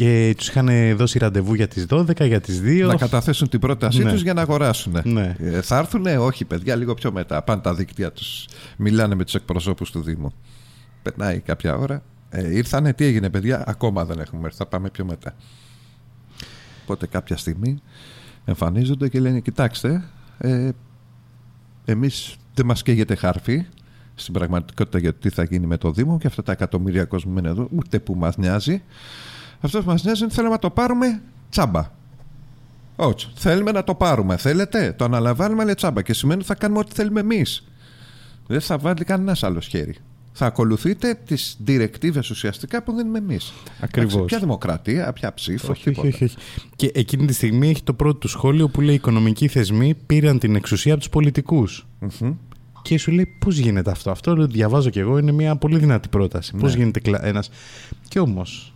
και τους είχαν δώσει ραντεβού για τις 12, για τις 2. Να καταθέσουν την πρότασή ναι. τους για να αγοράσουν. Ναι. Ε, θα έρθουν, όχι παιδιά, λίγο πιο μετά. Πάνε τα δίκτυα τους. Μιλάνε με τους εκπροσώπους του Δήμου. Περνάει κάποια ώρα. Ε, ήρθανε, τι έγινε, παιδιά, ακόμα δεν έχουμε έρθει. Θα πάμε πιο μετά. Οπότε κάποια στιγμή εμφανίζονται και λένε: Κοιτάξτε, ε, εμείς δεν μας καίγεται χάρφη στην πραγματικότητα για το τι θα γίνει με το Δήμο και αυτά τα εκατομμύρια κόσμου είναι εδώ, ούτε που μας νοιάζει. Αυτός που μας νοιάζει είναι θέλουμε να το πάρουμε τσάμπα. Όχι. Θέλουμε να το πάρουμε. Θέλετε, το αναλαμβάνουμε αλλά τσάμπα. Και σημαίνει ότι θα κάνουμε ό,τι θέλουμε εμείς. Δεν θα βάλει κανένας άλλος χέρι. Θα ακολουθείτε τις διρεκτίβες ουσιαστικά που δίνουμε εμείς. Ακριβώς. Ποια δημοκρατία, ποια ψήφο. Όχι, όχι, όχι, όχι. Και εκείνη τη στιγμή έχει το πρώτο του σχόλιο που λέει: Οι οικονομικοί θεσμοί πήραν την εξουσία από τους πολιτικούς. Mm-hmm. Και σου λέει πώς γίνεται αυτό; Αυτό το διαβάζω κι εγώ. Είναι μια πολύ δυνατή πρόταση. Ναι. Πώς γίνεται ένας. Και όμως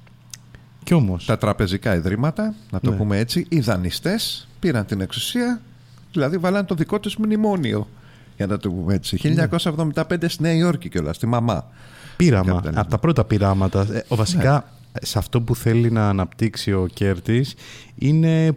κι όμως. Τα τραπεζικά ιδρύματα, να το ναι. πούμε έτσι, οι δανειστές πήραν την εξουσία, δηλαδή βάλαν το δικό τους μνημόνιο. Για να το πούμε έτσι. 1975 στη Νέα Υόρκη κιόλας, στη Μαμά. Πείραμα. Από τα πρώτα πειράματα. Ε, ο, βασικά, ναι σε αυτό που θέλει να αναπτύξει ο Κέρτης είναι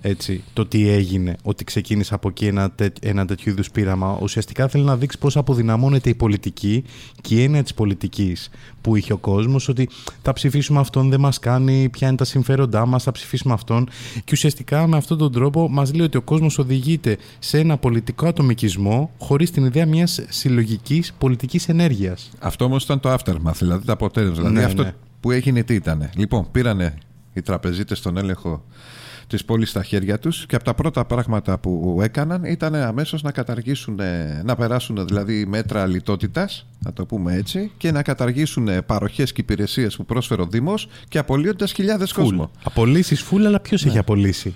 έτσι, το τι έγινε, ότι ξεκίνησε από εκεί ένα, τέ, ένα τέτοιο είδους πείραμα. Ουσιαστικά θέλει να δείξει πώς αποδυναμώνεται η πολιτική και η έννοια της πολιτικής που είχε ο κόσμος, ότι θα ψηφίσουμε αυτόν, δεν μας κάνει, ποια είναι τα συμφέροντά μας, θα ψηφίσουμε αυτόν και ουσιαστικά με αυτόν τον τρόπο μας λέει ότι ο κόσμος οδηγείται σε ένα πολιτικό ατομικισμό χωρίς την ιδέα μιας συλλογικής πολιτικής ενέργειας. Αυτό όμως ήταν το aftermath, δηλαδή το αποτέλεσμα. Δηλαδή ναι, αυτό ναι που έγινε τι ήταν. Λοιπόν, πήρανε οι τραπεζίτες τον έλεγχο της πόλης στα χέρια τους και από τα πρώτα πράγματα που έκαναν ήταν αμέσως να καταργήσουν, να περάσουν δηλαδή μέτρα λιτότητας, να το πούμε έτσι, και να καταργήσουν παροχές και υπηρεσίες που πρόσφερε ο Δήμος και απολύοντας χιλιάδες full. κόσμος. Απολύσεις φουλ, αλλά ποιος ναι. έχει απολύσει;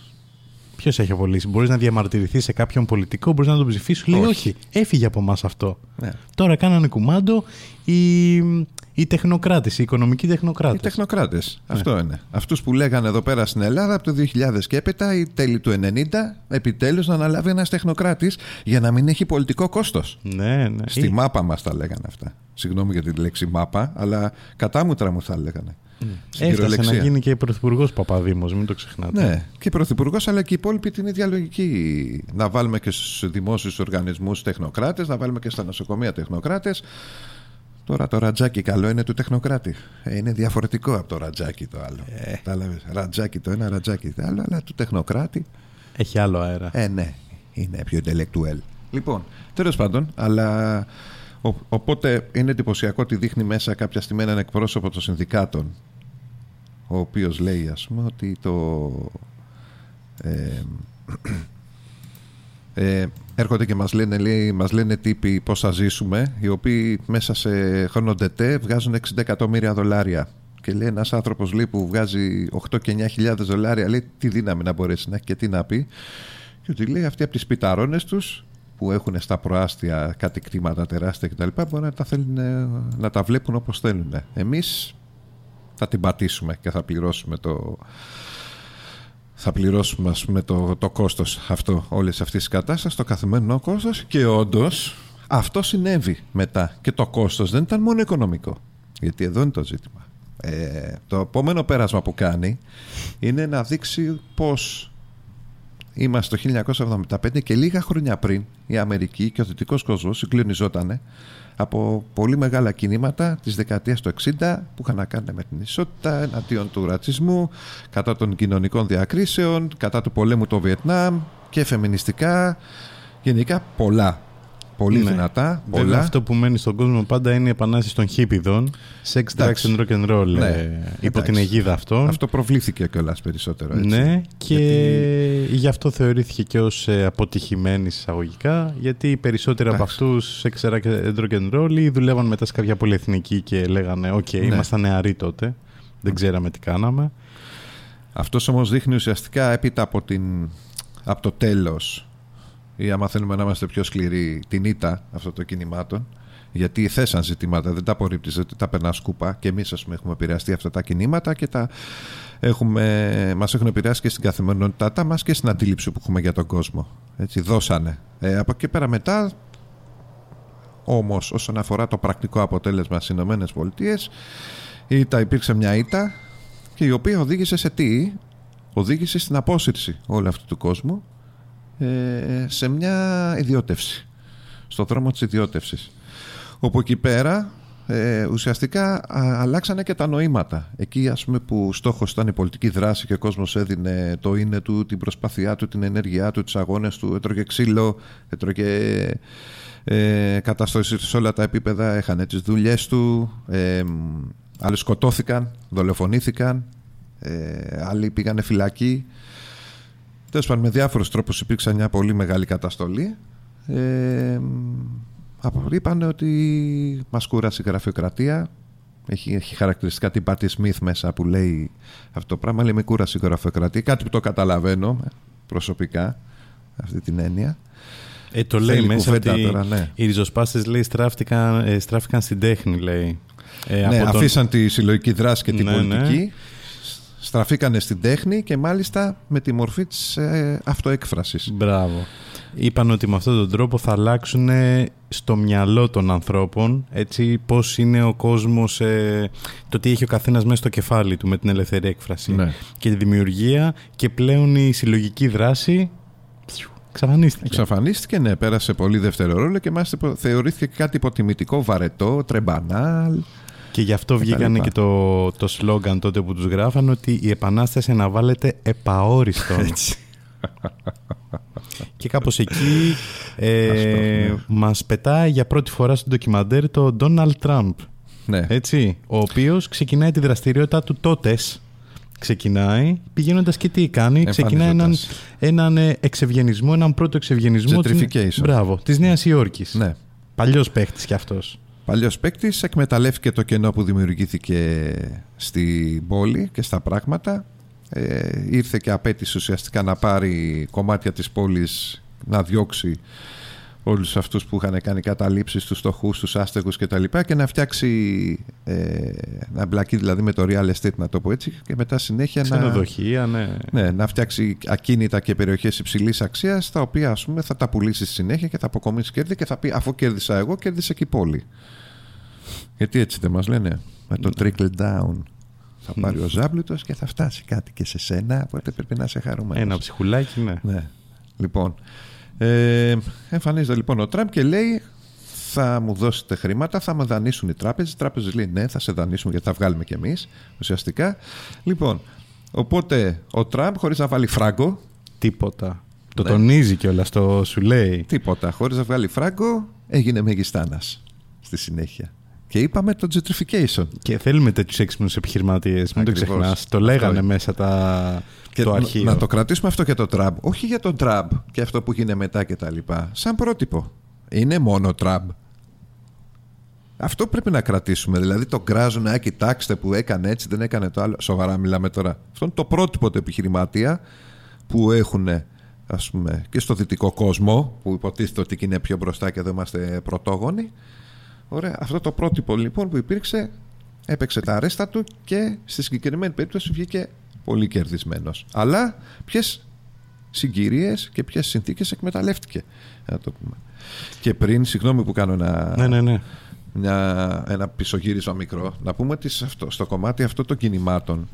Ποιος έχει απολύσει; Μπορείς να διαμαρτυρηθείς σε κάποιον πολιτικό, μπορείς να τον ψηφίσεις; Λέει όχι, έφυγε από εμάς αυτό. Ναι. Τώρα κάνανε κουμάντο οι, οι τεχνοκράτες, οι οικονομικοί τεχνοκράτες. Οι τεχνοκράτες. Ναι. Αυτό είναι. Αυτούς που λέγανε εδώ πέρα στην Ελλάδα από το 2000 και έπειτα ή τέλη του 90, επιτέλους να αναλάβει ένας τεχνοκράτης για να μην έχει πολιτικό κόστος. Ναι, ναι. Στη μάπα μας τα λέγανε αυτά. Συγγνώμη για τη λέξη μάπα, αλλά κατάμουτρα μου θα λέγανε. Έφτασε να γίνει και πρωθυπουργός Παπαδήμος, μην το ξεχνάτε. Ναι, και πρωθυπουργός, αλλά και οι υπόλοιποι την ίδια λογική. Να βάλουμε και στους δημόσιους οργανισμούς τεχνοκράτες, να βάλουμε και στα νοσοκομεία τεχνοκράτες. Τώρα το ρατζάκι καλό είναι του τεχνοκράτη. Ε, είναι διαφορετικό από το ρατζάκι το άλλο. Ε. ρατζάκι το ένα, ρατζάκι το άλλο, αλλά του τεχνοκράτη. Έχει άλλο αέρα. Ε, ναι, είναι πιο intellectual. Λοιπόν, τέλος πάντων, αλλά οπότε είναι εντυπωσιακό ότι δείχνει μέσα κάποια στιγμή έναν εκπρόσωπο των συνδικάτων ο οποίος λέει ας πούμε ότι το ε, ε, έρχονται και μας λένε, λέει, μας λένε τύποι πώς θα ζήσουμε οι οποίοι μέσα σε χρόνο ντετέ βγάζουν 60 εκατομμύρια δολάρια και λέει ένας άνθρωπος λέει, που βγάζει 8 και 9 χιλιάδες δολάρια λέει τι δύναμη να μπορέσει να έχει και τι να πει και ότι λέει αυτοί από τις σπιταρώνες τους που έχουν στα προάστια κάτι κτήματα τεράστια κτλ. μπορεί να τα, θέλουν, να τα βλέπουν όπως θέλουν. Εμείς θα την πατήσουμε και θα πληρώσουμε το, θα πληρώσουμε ας πούμε, το, το κόστος αυτό, όλες αυτές τις κατάστασεις, το καθημερινό κόστος. Και όντως αυτό συνέβη μετά. Και το κόστος δεν ήταν μόνο οικονομικό γιατί εδώ είναι το ζήτημα. Ε, το επόμενο πέρασμα που κάνει είναι να δείξει πως είμαστε το 1975 και λίγα χρόνια πριν η Αμερική και ο δυτικός κόσμος συγκλονιζόταν από πολύ μεγάλα κινήματα της δεκαετίας του 60 που είχαν να κάνουν με την ισότητα, εναντίον του ρατσισμού, κατά των κοινωνικών διακρίσεων, κατά του πολέμου το Βιετνάμ και φεμινιστικά, γενικά πολλά Πολύ ναι. δυνατά. Πολλά. αυτό που μένει στον κόσμο πάντα είναι η επανάσταση των χίπιδων. Sex, drugs and rock and roll. Ναι. Ε, υπό την αιγίδα αυτό. Αυτό προβλήθηκε κιόλας περισσότερο. Έτσι. Ναι, και γιατί... γι' αυτό θεωρήθηκε και ως ε, αποτυχημένη εισαγωγικά. Γιατί οι περισσότεροι από αυτούς sex, rock and roll δουλεύαν μετά σε κάποια πολυεθνική και λέγανε: OK, okay, ναι. ήμασταν νεαροί τότε. Δεν ξέραμε τι κάναμε. Αυτός όμως δείχνει ουσιαστικά έπειτα από, την, από το τέλος ή άμα θέλουμε να είμαστε πιο σκληροί, την ήττα αυτών των κινημάτων. Γιατί θέσαν ζητήματα, δεν τα απορρίπτεις, δεν τα περνάς σκούπα. Και εμείς, ας πούμε, έχουμε επηρεαστεί αυτά τα κινήματα και τα έχουμε, μας έχουν επηρεάσει και στην καθημερινότητά μας και στην αντίληψη που έχουμε για τον κόσμο. Έτσι, δώσανε. Ε, από εκεί πέρα μετά, όμως, όσον αφορά το πρακτικό αποτέλεσμα στις ΗΠΑ, υπήρξε μια ήττα και η οποία οδήγησε σε τι, οδήγησε στην απόσυρση όλου αυτού του κόσμου ε, σε μια ιδιώτευση στο δρόμο της ιδιώτευσης. Όπου εκεί πέρα ε, ουσιαστικά αλλάξανε και τα νοήματα. Εκεί ας πούμε που στόχος ήταν η πολιτική δράση και ο κόσμος έδινε το είναι του, την προσπάθειά του, την ενέργειά του, τις αγώνες του. Έτρωγε ξύλο, έτρωγε ε, καταστροφή σε όλα τα επίπεδα έχανε τις δουλειές του ε, άλλοι σκοτώθηκαν, δολοφονήθηκαν ε, άλλοι πήγανε φυλακή Τέλος πάντων, με διάφορους τρόπους υπήρξε μια πολύ μεγάλη καταστολή. Ε, είπαν ότι μας κούρασε η γραφειοκρατία. Έχει, έχει χαρακτηριστικά την Πάτη Σμιθ μέσα που λέει αυτό το πράγμα. Λέει με κούρασε η γραφειοκρατία. Κάτι που το καταλαβαίνω προσωπικά αυτή την έννοια. Ε, το λέει μέσα ότι τώρα, ναι. οι ριζοσπάστες λέει στράφηκαν, ε, στράφηκαν στην τέχνη λέει. Ε, ναι, αφήσαν τη συλλογική δράση και την ναι, ναι. Πολιτική στραφήκανε στην τέχνη και μάλιστα με τη μορφή της ε, αυτοέκφρασης. Μπράβο. Είπαν ότι με αυτόν τον τρόπο θα αλλάξουν στο μυαλό των ανθρώπων έτσι πώς είναι ο κόσμος, ε, το τι έχει ο καθένας μέσα στο κεφάλι του με την ελευθερία έκφραση ναι. και τη δημιουργία και πλέον η συλλογική δράση Εξαφανίστηκε. Εξαφανίστηκε, ναι, πέρασε πολύ δεύτερο ρόλο και μάλιστα θεωρήθηκε κάτι υποτιμητικό, βαρετό, très banal. Και γι' αυτό βγήκανε και το, το σλόγκαν τότε που τους γράφαν ότι η επανάσταση αναβάλλεται επ' αόριστον. και κάπως εκεί ε, μας πετάει για πρώτη φορά στο ντοκιμαντέρ το Donald Trump. Ναι. Έτσι, ο οποίος ξεκινάει τη δραστηριότητα του τότες. Ξεκινάει πηγαίνοντας και τι κάνει, ξεκινάει έναν, έναν ε, εξευγενισμό, έναν πρώτο εξευγενισμό. Της, μπράβο, της Νέας Υόρκης. Ναι. Παλιός παίχτης κι αυτός. Παλιός παίκτης εκμεταλλεύτηκε το κενό που δημιουργήθηκε στην πόλη και στα πράγματα. Ε, ήρθε και απέτησε ουσιαστικά να πάρει κομμάτια της πόλης να διώξει όλους αυτούς που είχαν κάνει καταλήψεις στους στοχούς, στους άστεγους και τα λοιπά και να φτιάξει ε, να μπλακεί δηλαδή με το real estate να το πω έτσι και μετά συνέχεια να, ναι. ναι. να φτιάξει ακίνητα και περιοχές υψηλής αξίας τα οποία ας πούμε θα τα πουλήσει στη συνέχεια και θα αποκομίσει κέρδη και θα πει αφού κέρδισα εγώ κέρδισε και η πόλη γιατί έτσι δεν μας λένε; Με το trickle down θα πάρει ο Ζάμπλουτος και θα φτάσει κάτι και σε σένα οπότε πρέπει να σε χαρούμενος ένα ψυχουλάκι ναι, ναι. λοιπόν ε, εμφανίζεται λοιπόν ο Τραμπ και λέει θα μου δώσετε χρήματα, θα με δανείσουν οι τράπεζες. Οι τράπεζες λέει ναι, θα σε δανείσουμε γιατί θα βγάλουμε κι εμείς ουσιαστικά. Λοιπόν, οπότε ο Τραμπ χωρίς να βάλει φράγκο. Τίποτα. Το ναι. τονίζει κιόλας, το σου λέει. Τίποτα. Χωρίς να βγάλει φράγκο, έγινε μεγιστάνας στη συνέχεια. Και είπαμε το gentrification. Και θέλουμε τέτοιους έξυπνους επιχειρηματίες. Μην το ξεχνάς. Το λέγανε μέσα τα. Και το αρχείο. Να το κρατήσουμε αυτό και το Τραμπ. Όχι για τον Τραμπ και αυτό που γίνεται μετά και τα λοιπά. Σαν πρότυπο. Είναι μόνο Τραμπ. Αυτό πρέπει να κρατήσουμε. Δηλαδή το κράζουν, α, κοιτάξτε που έκανε έτσι, δεν έκανε το άλλο. Σοβαρά μιλάμε τώρα. Αυτό είναι το πρότυπο του επιχειρηματία που έχουν ας πούμε, και στο δυτικό κόσμο που υποτίθεται ότι είναι πιο μπροστά και εδώ είμαστε πρωτόγονοι. Ωραία. Αυτό το πρότυπο λοιπόν που υπήρξε έπαιξε τα αρέστα του και στη συγκεκριμένη περίπτωση βγήκε πολύ κερδισμένος. Αλλά ποιες συγκυρίες και ποιες συνθήκες εκμεταλλεύτηκε. Να το πούμε. Και πριν, συγγνώμη που κάνω ένα, Ναι, ναι, ναι. μια, ένα πισωγύρισμα μικρό, να πούμε ότι σε αυτό, στο κομμάτι αυτό των κινημάτων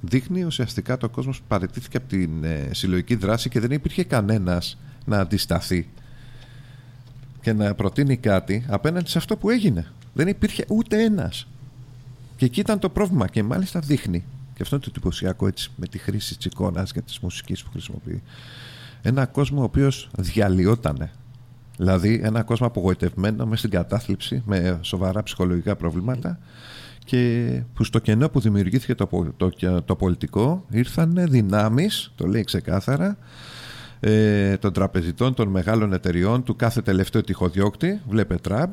δείχνει ουσιαστικά το κόσμος που παραιτήθηκε από την ε, συλλογική δράση και δεν υπήρχε κανένας να αντισταθεί και να προτείνει κάτι απέναντι σε αυτό που έγινε. Δεν υπήρχε ούτε ένας. Και εκεί ήταν το πρόβλημα και μάλιστα δείχνει και αυτό είναι το εντυπωσιακό έτσι με τη χρήση της εικόνας και της μουσικής που χρησιμοποιεί ένα κόσμο ο οποίος διαλυότανε δηλαδή ένα κόσμο απογοητευμένο μες στην κατάθλιψη με σοβαρά ψυχολογικά προβλήματα και που στο κενό που δημιουργήθηκε το, πο- το, το πολιτικό ήρθαν δυνάμεις, το λέει ξεκάθαρα ε, των τραπεζιτών, των μεγάλων εταιριών, του κάθε τελευταίο τυχοδιώκτη, βλέπε Τραμπ,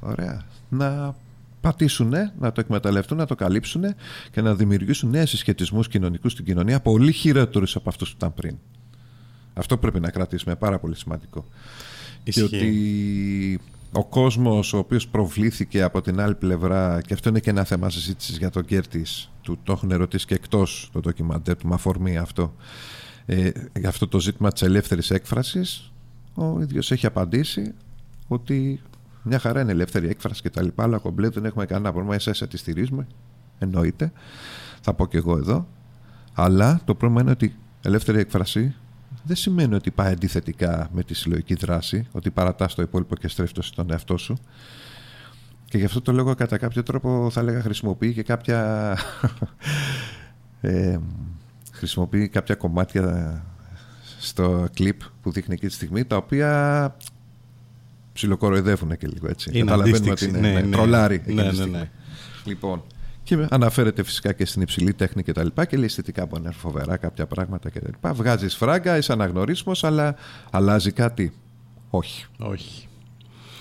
ωραία, να πατήσουν, να το εκμεταλλευτούν, να το καλύψουν και να δημιουργήσουν νέους συσχετισμούς κοινωνικούς στην κοινωνία πολύ χειρότερους από αυτούς που ήταν πριν. Αυτό πρέπει να κρατήσουμε, πάρα πολύ σημαντικό. Και Ισχύει. ότι ο κόσμος ο οποίος προβλήθηκε από την άλλη πλευρά και αυτό είναι και ένα θέμα συζήτησης για τον Κέρτης του το έχουν ερωτήσει και εκτός το ντοκιμαντέρ του με αφορμή αυτό ε, για αυτό το ζήτημα της ελεύθερης έκφρασης ο ίδιος έχει απαντήσει ότι μια χαρά είναι ελεύθερη έκφραση και τα λοιπά αλλά κομπλέ δεν έχουμε κανένα πρόβλημα εσάς τη στηρίζουμε. Εννοείται. Θα πω και εγώ εδώ. Αλλά το πρόβλημα είναι ότι ελεύθερη έκφραση δεν σημαίνει ότι πάει αντιθετικά με τη συλλογική δράση, ότι παρατάς το υπόλοιπο και στρέφει το στον εαυτό σου. Και γι' αυτό το λόγο κατά κάποιο τρόπο θα έλεγα χρησιμοποιεί και κάποια ε, χρησιμοποιεί κάποια κομμάτια στο κλιπ που δείχνει εκεί τη στιγμή τα οποία ψιλοκοροϊδεύουν και λίγο έτσι. Είναι Καταλαβαίνουμε αντίστοιξη, ότι είναι ναι, ναι, ναι. τρολάρι εκείνη Ναι, τη ναι, στιγμή. ναι. Λοιπόν, και αναφέρεται φυσικά και στην υψηλή τέχνη και τα λοιπά και λέει αισθητικά που είναι φοβερά κάποια πράγματα και τα λοιπά. Βγάζεις φράγκα, είσαι αναγνωρίσιμος, αλλά αλλάζει κάτι. Όχι. Όχι.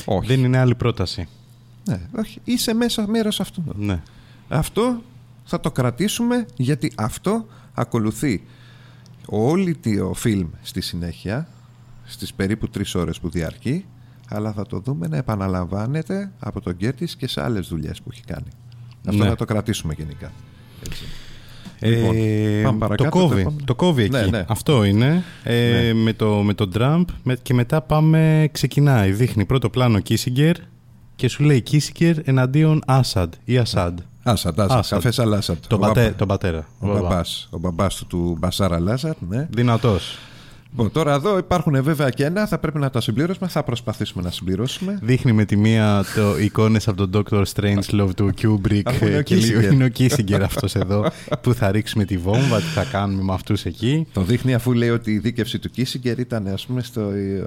Όχι. Δεν είναι άλλη πρόταση. Ναι, όχι. Είσαι μέσα μέρος αυτού. Ναι. Αυτό θα το κρατήσουμε γιατί αυτό ακολουθεί όλη το φιλμ στη συνέχεια στις περίπου τρεις ώρες που διαρκεί αλλά θα το δούμε να επαναλαμβάνεται από τον Γκέτης και σε άλλες δουλειές που έχει κάνει. Αυτό Ναι. θα το κρατήσουμε γενικά. Έτσι. Ε, Λοιπόν, πάμε το παρακάτω, το κόβει. επόμενο. Το κόβει εκεί. Ναι, ναι. Αυτό είναι. Ε, Ναι. με, το, με τον Τραμπ με- και μετά πάμε, ξεκινάει. Δείχνει πρώτο πλάνο Κίσιγκερ και σου λέει Κίσιγκερ εναντίον Άσαντ ή Ασάντ. Άσαντ, Άσαντ, Άσαντ. καφές Αλάσαντ. Τον, Ο πατέ, μπαμπά- τον πατέρα. Ο μπαμπάς, ο μπαμπάς του, του Μπασάρα Λάζαρ, ναι. Δυνατός. Λοιπόν, τώρα εδώ υπάρχουν βέβαια και ένα, θα πρέπει να τα συμπληρώσουμε, θα προσπαθήσουμε να συμπληρώσουμε. Δείχνει με τη μία το εικόνες από τον Dr. Strangelove του Kubrick Αφού είναι ο ε, και λίγο Kissinger. είναι ο Κίσιγκερ αυτός εδώ που θα ρίξουμε τη βόμβα, τι θα κάνουμε με αυτούς εκεί. Το δείχνει αφού λέει ότι η δίκευση του Κίσιγκερ ήταν ας πούμε στο ε,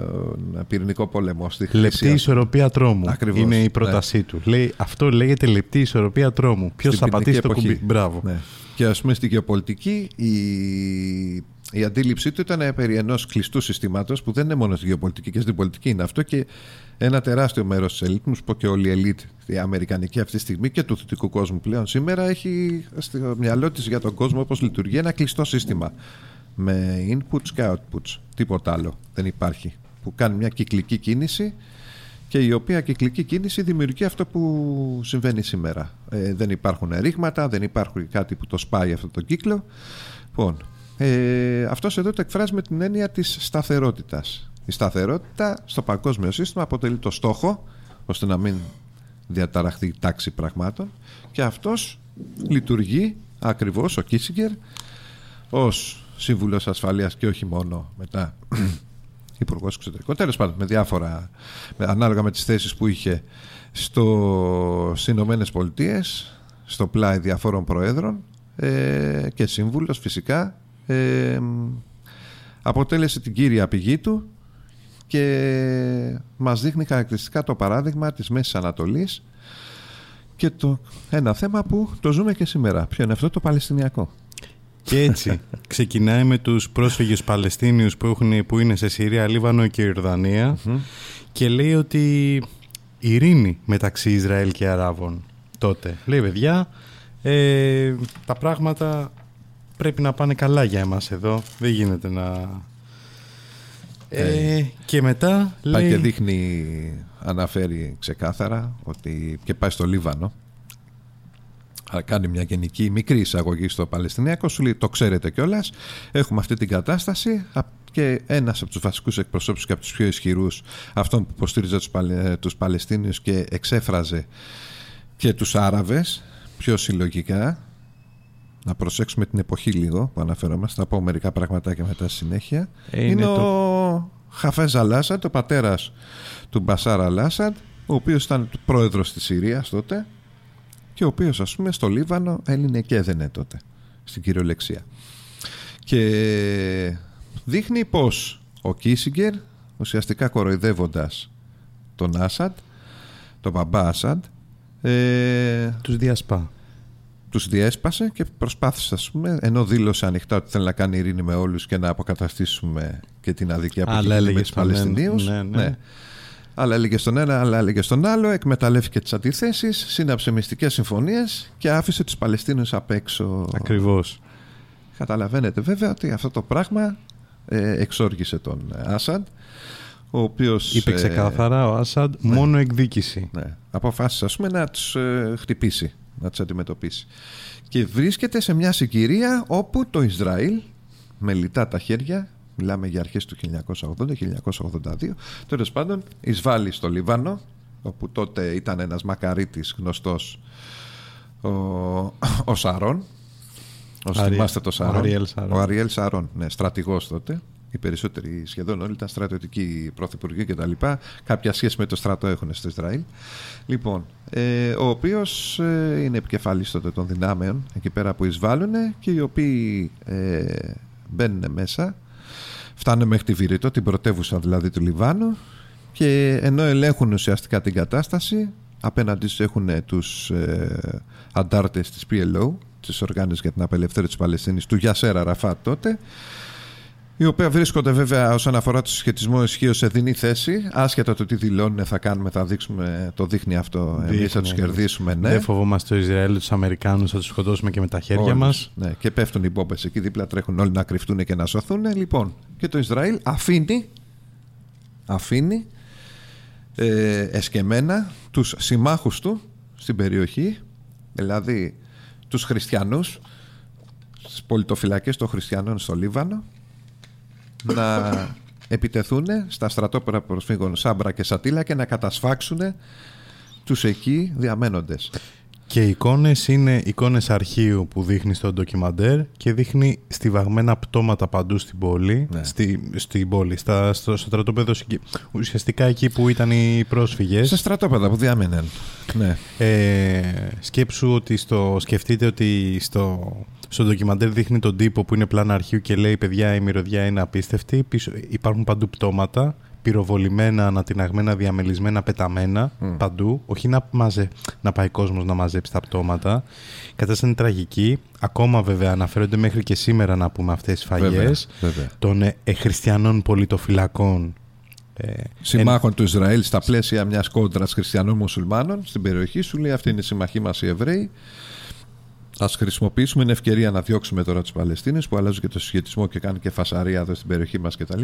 πυρηνικό πόλεμο. Στη χρήση, Λεπτή ισορροπία τρόμου. Ακριβώς, Είναι η ναι. πρότασή του. Λέει, αυτό λέγεται λεπτή ισορροπία τρόμου. Ποιος στην θα πυρηνική πατήσει το εποχή. κουμπί. Μπράβο. Ναι. Και ας πούμε στη γεωπολιτική η, η αντίληψή του ήταν περί ενός κλειστού συστήματος που δεν είναι μόνο στη γεωπολιτική και στην πολιτική είναι αυτό και ένα τεράστιο μέρος της ελίτ, μου σου πω και όλη η ελίτ η αμερικανική αυτή τη στιγμή και του δυτικού κόσμου πλέον σήμερα έχει στο μυαλό της για τον κόσμο όπως λειτουργεί ένα κλειστό σύστημα με inputs και outputs, τίποτα άλλο δεν υπάρχει που κάνει μια κυκλική κίνηση και η οποία κυκλική κίνηση δημιουργεί αυτό που συμβαίνει σήμερα. Ε, δεν υπάρχουν ρήγματα, δεν υπάρχει κάτι που το σπάει αυτό το κύκλο. Λοιπόν, ε, αυτός εδώ το εκφράζει με την έννοια της σταθερότητας. Η σταθερότητα στο παγκόσμιο σύστημα αποτελεί το στόχο ώστε να μην διαταραχθεί η τάξη πραγμάτων και αυτός λειτουργεί ακριβώς ο Κίσιγκερ ως σύμβουλος ασφαλείας και όχι μόνο μετά Υπουργός Εξωτερικών. Τέλος πάντων, με διάφορα. Με, ανάλογα με τις θέσεις που είχε στο, στις Ηνωμένες Πολιτείες, στο πλάι διαφόρων προέδρων ε, και σύμβουλος φυσικά. Ε, αποτέλεσε την κύρια πηγή του και μας δείχνει χαρακτηριστικά το παράδειγμα της Μέσης Ανατολής και το, ένα θέμα που το ζούμε και σήμερα. Ποιο είναι αυτό το Παλαιστινιακό; Και έτσι ξεκινάει με τους πρόσφυγες Παλαιστίνιους που, έχουν, που είναι σε Συρία, Λίβανο και Ιορδανία και λέει ότι ειρήνη μεταξύ Ισραήλ και Αράβων τότε. Λέει παιδιά, ε, τα πράγματα πρέπει να πάνε καλά για εμάς εδώ. Δεν γίνεται να, Ε, και μετά Πάει λέει... και δείχνει, αναφέρει ξεκάθαρα ότι και πάει στο Λίβανο. Αλλά κάνει μια γενική μικρή εισαγωγή στο Παλαιστινιακό. Σου λέει το ξέρετε κιόλας. Έχουμε αυτή την κατάσταση. Α- Και ένας από τους βασικούς εκπροσώπους και από τους πιο ισχυρούς, αυτόν που υποστήριζε τους Παλαι... τους Παλαιστίνιους και εξέφραζε και τους Άραβες πιο συλλογικά. Να προσέξουμε την εποχή λίγο που αναφερόμαστε. Θα πω μερικά πραγματάκια μετά στη συνέχεια. Ε, είναι είναι ο Χαφέζ Αλάσαντ, ο πατέρας του Μπασάρα Αλάσαντ, ο οποίος ήταν πρόεδρος της Συρίας τότε και ο οποίος ας πούμε στο Λίβανο έλυνε και έδαινε τότε στην κυριολεξία. Και δείχνει πως ο Κίσιγκερ ουσιαστικά κοροϊδεύοντας τον Άσαντ, τον μπαμπά Άσαντ, ε, Τους διασπά. Τους διέσπασε και προσπάθησε ας πούμε ενώ δήλωσε ανοιχτά ότι θέλει να κάνει ειρήνη με όλους και να αποκαταστήσουμε και την αδικία που Αλλά γίνεται με έλεγε τους στον ένα, Παλαιστινίους ναι, ναι. αλλά έλεγε στον ένα, αλλά έλεγε στον άλλο εκμεταλλεύτηκε τις αντιθέσεις σύναψε μυστικές συμφωνίες και άφησε τους Παλαιστίνους απ' έξω Ακριβώς. καταλαβαίνετε βέβαια ότι αυτό το πράγμα ε, εξόργησε τον Άσαντ ο οποίος Είπε ε, ξεκάθαρα ο Άσαντ μόνο εκδίκηση. ναι, αποφάσισε ας πούμε να τους ε, χτυπήσει, να τους αντιμετωπίσει. Και βρίσκεται σε μια συγκυρία όπου το Ισραήλ με λιτά τα χέρια, μιλάμε για αρχές του 1980-1982, τέλος πάντων εισβάλλει στο Λίβανο, όπου τότε ήταν ένας μακαρίτης γνωστός ο, ο Σαρών, Όσοι Αριέ- θυμάστε το ο Σαρών. Αριέλ Σαρών. Ο Αριέλ Σαρών, ναι, στρατηγός τότε. Οι περισσότεροι σχεδόν όλοι ήταν στρατιωτικοί πρωθυπουργοί κτλ. Κάποια σχέση με το στρατό έχουν στο Ισραήλ. Λοιπόν, ε, ο οποίος ε, είναι επικεφαλής τότε των δυνάμεων εκεί πέρα που εισβάλλουν και οι οποίοι ε, μπαίνουν μέσα, φτάνουν μέχρι τη Βηρήτο, την πρωτεύουσα δηλαδή του Λιβάνου και ενώ ελέγχουν ουσιαστικά την κατάσταση, απέναντί τους έχουν τους ε, αντάρτες της PLO, της Οργάνωσης για την Απελευθέρωση της Παλαιστίνης, του Γιασέρα Ραφάτ τότε, οι οποία βρίσκονται βέβαια όσον αφορά το συσχετισμό ισχύω σε δινή θέση, άσχετα το τι δηλώνουν, θα κάνουμε, θα δείξουμε, το δείχνει αυτό, εμείς θα τους Δείχνει. κερδίσουμε, ναι. Δεν φοβόμαστε το Ισραήλ, τους Αμερικάνους, θα τους σκοτώσουμε και με τα χέρια Όλους. μας. Ναι, και πέφτουν οι μπόμπες εκεί δίπλα, τρέχουν όλοι να κρυφτούν και να σωθούν. Λοιπόν, και το Ισραήλ αφήνει, αφήνει ε, εσκεμμένα τους συμμάχους του στην περιοχή, δηλαδή τους χριστιανούς, στις πολιτοφυλακές των χριστιανών στο Λίβανο, να επιτεθούν στα στρατόπεδα προσφύγων Σάμπρα και Σατήλα και να κατασφάξουν τους εκεί διαμένοντες. Και οι εικόνες είναι εικόνες αρχείου που δείχνει στο ντοκιμαντέρ και δείχνει στιβαγμένα πτώματα παντού στην πόλη. Ναι. Στη, στην πόλη, στα, στο, στο στρατόπεδο συγκε- ουσιαστικά εκεί που ήταν οι πρόσφυγες. Σε στρατόπεδα που διάμεναν. Ναι. Ε, σκέψου ότι στο, σκεφτείτε ότι στο, στο ντοκιμαντέρ δείχνει τον τύπο που είναι πλάνα αρχείου και λέει παιδιά η μυρωδιά είναι απίστευτη. Πίσω, υπάρχουν παντού πτώματα, πυροβολημένα, ανατιναγμένα, διαμελισμένα, πεταμένα παντού. Όχι να, μαζε, να πάει κόσμος να μαζέψει τα πτώματα. Η κατάσταση είναι τραγική. Ακόμα βέβαια αναφέρονται μέχρι και σήμερα να πούμε αυτές τις Βέβαια, φαγές βέβαια. των ε, ε, χριστιανών πολιτοφυλακών. Ε, Συμμάχων του Ισραήλ στα πλαίσια μιας κόντρας χριστιανών-μουσουλμάνων στην περιοχή σου λέει αυτή είναι η συμμαχή μας οι Εβραίοι. Α χρησιμοποιήσουμε την ευκαιρία να διώξουμε τώρα τους Παλαιστίνες που αλλάζουν και το συσχετισμό και κάνουν και φασαρία εδώ στην περιοχή μας κτλ.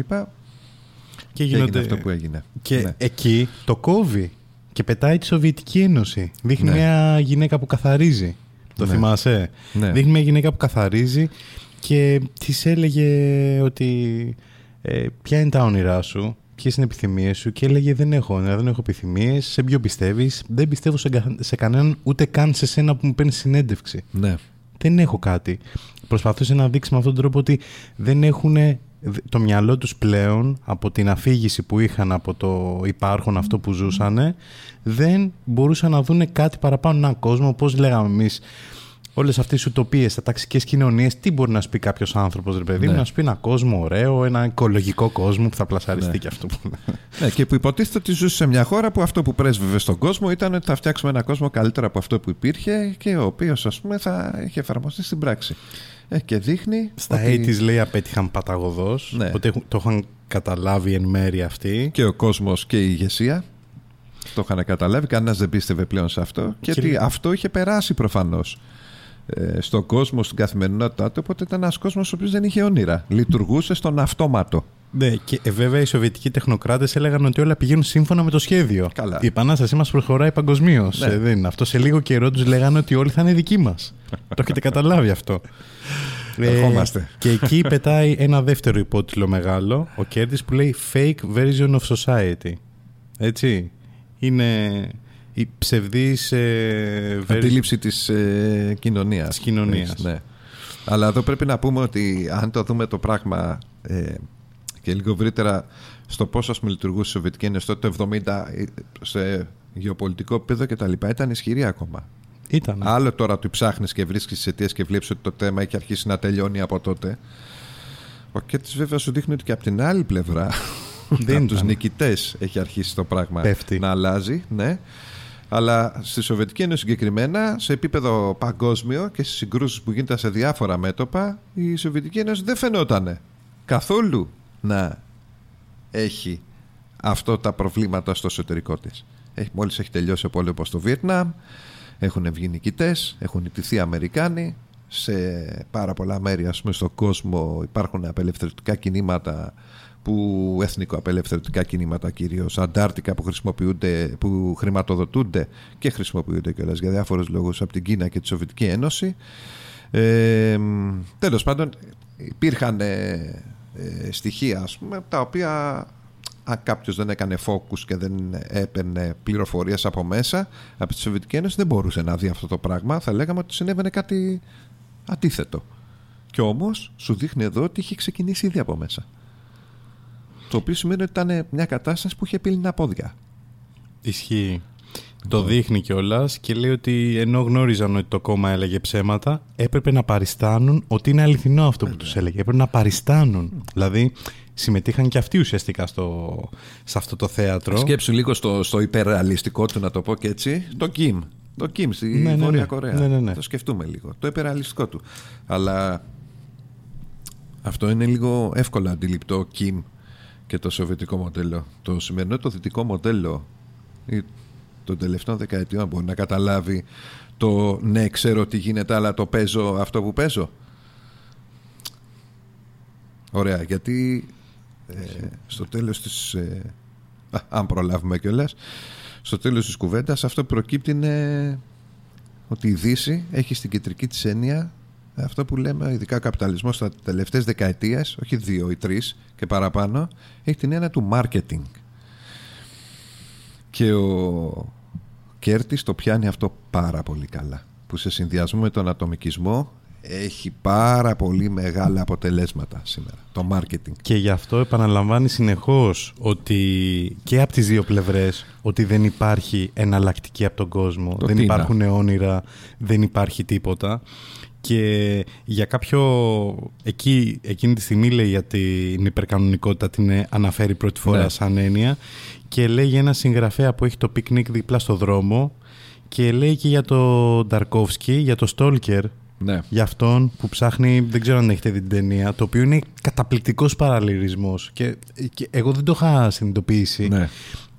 Και, και έγινε γίνονται, αυτό που έγινε. Και Ναι. εκεί το κόβει και πετάει τη Σοβιετική Ένωση. Δείχνει Ναι. μια γυναίκα που καθαρίζει. Το Ναι. θυμάσαι; Ναι. Δείχνει μια γυναίκα που καθαρίζει και της έλεγε ότι ε, ποια είναι τα όνειρά σου, ποιες είναι οι επιθυμίες σου και έλεγε δεν έχω όνειρα, δεν έχω επιθυμίες. Σε ποιο πιστεύεις, δεν πιστεύω σε, κα- σε κανέναν, ούτε καν σε σένα που μου παίρνεις συνέντευξη Ναι. δεν έχω κάτι. Προσπαθούσε να δείξει με αυτόν τον τρόπο ότι δεν έχουν το μυαλό τους πλέον από την αφήγηση που είχαν από το υπάρχον αυτό που ζούσανε δεν μπορούσαν να δουν κάτι παραπάνω έναν κόσμο όπως λέγαμε εμείς όλες αυτές τις ουτοπίες, τα ταξικές κοινωνίες τι μπορεί να σου πει κάποιος άνθρωπος ρε παιδί μου Ναι. να σου πει ένα κόσμο ωραίο, ένα οικολογικό κόσμο που θα πλασαριστεί Ναι. και αυτό που ναι. Και που υποτίθεται ότι ζούσε σε μια χώρα που αυτό που πρέσβευε στον κόσμο ήταν ότι θα φτιάξουμε ένα κόσμο καλύτερο από αυτό που υπήρχε και ο οποίος ας πούμε θα είχε εφαρμοστεί στην πράξη. Ε, και δείχνει. στα ότι 80's λέει απέτυχαν παταγωδός Ναι. ότι έχουν- το είχαν καταλάβει εν μέρη αυτοί και ο κόσμος και η ηγεσία το είχαν καταλάβει, κανένας δεν πίστευε πλέον σε αυτό και Και- ότι αυτό είχε περάσει προφανώς ε, στον κόσμο, στην καθημερινότητά του. Οπότε ήταν ένας κόσμος ο οποίος δεν είχε όνειρα. Λειτουργούσε στον αυτόματο. Ναι, και ε, βέβαια οι Σοβιετικοί τεχνοκράτες έλεγαν ότι όλα πηγαίνουν σύμφωνα με το σχέδιο. Καλά. Η επανάστασή μας προχωράει παγκοσμίως. Ναι. Ε, δεν είναι. Αυτό σε λίγο καιρό τους λέγανε ότι όλοι θα είναι δικοί μας. το έχετε καταλάβει αυτό. Ε, Ερχόμαστε. και εκεί πετάει ένα δεύτερο υπότιτλο μεγάλο, ο Κέρτης που λέει Fake version of society. Έτσι. Είναι η ψευδής ε, version- Αντίληψη της ε, κοινωνίας. Της κοινωνίας. Ναι. Αλλά εδώ πρέπει να πούμε ότι αν το δούμε το πράγμα ε, και λίγο ευρύτερα στο πώς ας πούμε λειτουργούσε η Σοβιετική Ένωση τότε το 70 ε, σε γεωπολιτικό επίπεδο και τα λοιπά ήταν ισχυρή ακόμα. Ήταν. Άλλο τώρα του ψάχνεις και βρίσκεις τις αιτίες και βλέπεις ότι το θέμα έχει αρχίσει να τελειώνει από τότε. Ο Κέρτης βέβαια σου δείχνει ότι και από την άλλη πλευρά Δεν από τους ήταν. νικητές έχει αρχίσει το πράγμα Πέφτει. να αλλάζει. Ναι. Αλλά στη Σοβιετική Ένωση συγκεκριμένα, σε επίπεδο παγκόσμιο και στις συγκρούσεις που γίνονται σε διάφορα μέτωπα, η Σοβιετική Ένωση δεν φαινόταν καθόλου να έχει αυτό τα προβλήματα στο εσωτερικό της. Έχει, μόλις έχει τελειώσει ο πόλεμος στο Βιετνάμ, έχουν βγει νικητές, έχουν νικηθεί Αμερικάνοι, σε πάρα πολλά μέρη ας πούμε στον κόσμο υπάρχουν απελευθερωτικά κινήματα που εθνικό απελευθερωτικά κινήματα κυρίως Αντάρτικα που χρησιμοποιούνται που χρηματοδοτούνται και χρησιμοποιούνται κιόλας για διάφορους λόγους από την Κίνα και τη Σοβιετική Ένωση ε, τέλος πάντων υπήρχαν ε, ε, στοιχεία ας πούμε τα οποία αν κάποιος δεν έκανε focus και δεν έπαιρνε πληροφορίες από μέσα από τη Σοβιετική Ένωση δεν μπορούσε να δει αυτό το πράγμα. Θα λέγαμε ότι συνέβαινε κάτι αντίθετο. Και όμως σου δείχνει εδώ ότι είχε ξεκινήσει ήδη από μέσα. Το οποίο σημαίνει ότι ήταν μια κατάσταση που είχε πύληνα πόδια. Ισχύει. Το δείχνει κιόλας και λέει ότι ενώ γνώριζαν ότι το κόμμα έλεγε ψέματα, έπρεπε να παριστάνουν ότι είναι αληθινό αυτό που τους έλεγε. Έπρεπε να παριστάνουν. Δηλαδή, συμμετείχαν και αυτοί ουσιαστικά στο, σε αυτό το θέατρο. Σκέψου λίγο στο, στο υπερρεαλιστικό του, να το πω και έτσι, το Κιμ. Το Κιμ στη Ναι, ναι, Βόρεια ναι. Κορέα. Ναι, ναι, ναι. Το σκεφτούμε λίγο. Το υπερρεαλιστικό του. Αλλά αυτό είναι λίγο εύκολα αντιληπτό Κιμ και το σοβιετικό μοντέλο. Το σημερινό το δυτικό μοντέλο ή των τελευταίων δεκαετιών μπορεί να καταλάβει το ναι ξέρω τι γίνεται αλλά το παίζω αυτό που παίζω. Ωραία, γιατί ε, στο τέλος της... ε, α, αν προλάβουμε κιόλας, στο τέλος της κουβέντας αυτό που προκύπτει είναι ότι η Δύση έχει στην κεντρική της έννοια αυτό που λέμε ειδικά ο καπιταλισμός στα τελευταίες δεκαετίες, όχι δύο ή τρεις και παραπάνω, έχει την έννοια του marketing. Και ο Κέρτης το πιάνει αυτό πάρα πολύ καλά. Που σε συνδυασμό με τον ατομικισμό έχει πάρα πολύ μεγάλα αποτελέσματα σήμερα. Το marketing. Και γι' αυτό επαναλαμβάνει συνεχώς ότι και από τις δύο πλευρές ότι δεν υπάρχει εναλλακτική από τον κόσμο. Το δεν τίνα. υπάρχουν όνειρα, δεν υπάρχει τίποτα. Και για κάποιο... Εκεί, εκείνη τη στιγμή λέει για την υπερκανονικότητα την ε, αναφέρει πρώτη φορά Ναι. σαν έννοια και λέει για ένα συγγραφέα που έχει το πικνίκ δίπλα στο δρόμο και λέει και για το Νταρκόφσκι, για το Στόλκερ Ναι. για αυτόν που ψάχνει, δεν ξέρω αν έχετε δει την ταινία, το οποίο είναι καταπληκτικός παραλληλισμός και, και εγώ δεν το είχα συνειδητοποιήσει Ναι.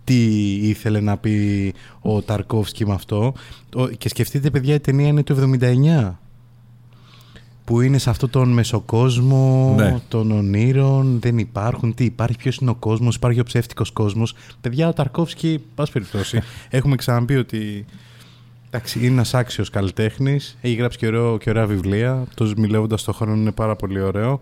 τι ήθελε να πει ο Ταρκόφσκι με αυτό Ο- και σκεφτείτε παιδιά η ταινία είναι το 79 που είναι σε αυτόν τον μεσοκόσμο Ναι. των ονείρων, δεν υπάρχουν, τι υπάρχει, ποιος είναι ο κόσμος, υπάρχει ο ψεύτικος κόσμος. Παιδιά, ο Ταρκόφσκι, πάση περιπτώσει, έχουμε ξαναπεί ότι Εντάξει, είναι ένας άξιος καλλιτέχνης. Έχει γράψει και, ωραίο, και ωραία βιβλία. Το Σμιλεύοντας τον χρόνο είναι πάρα πολύ ωραίο.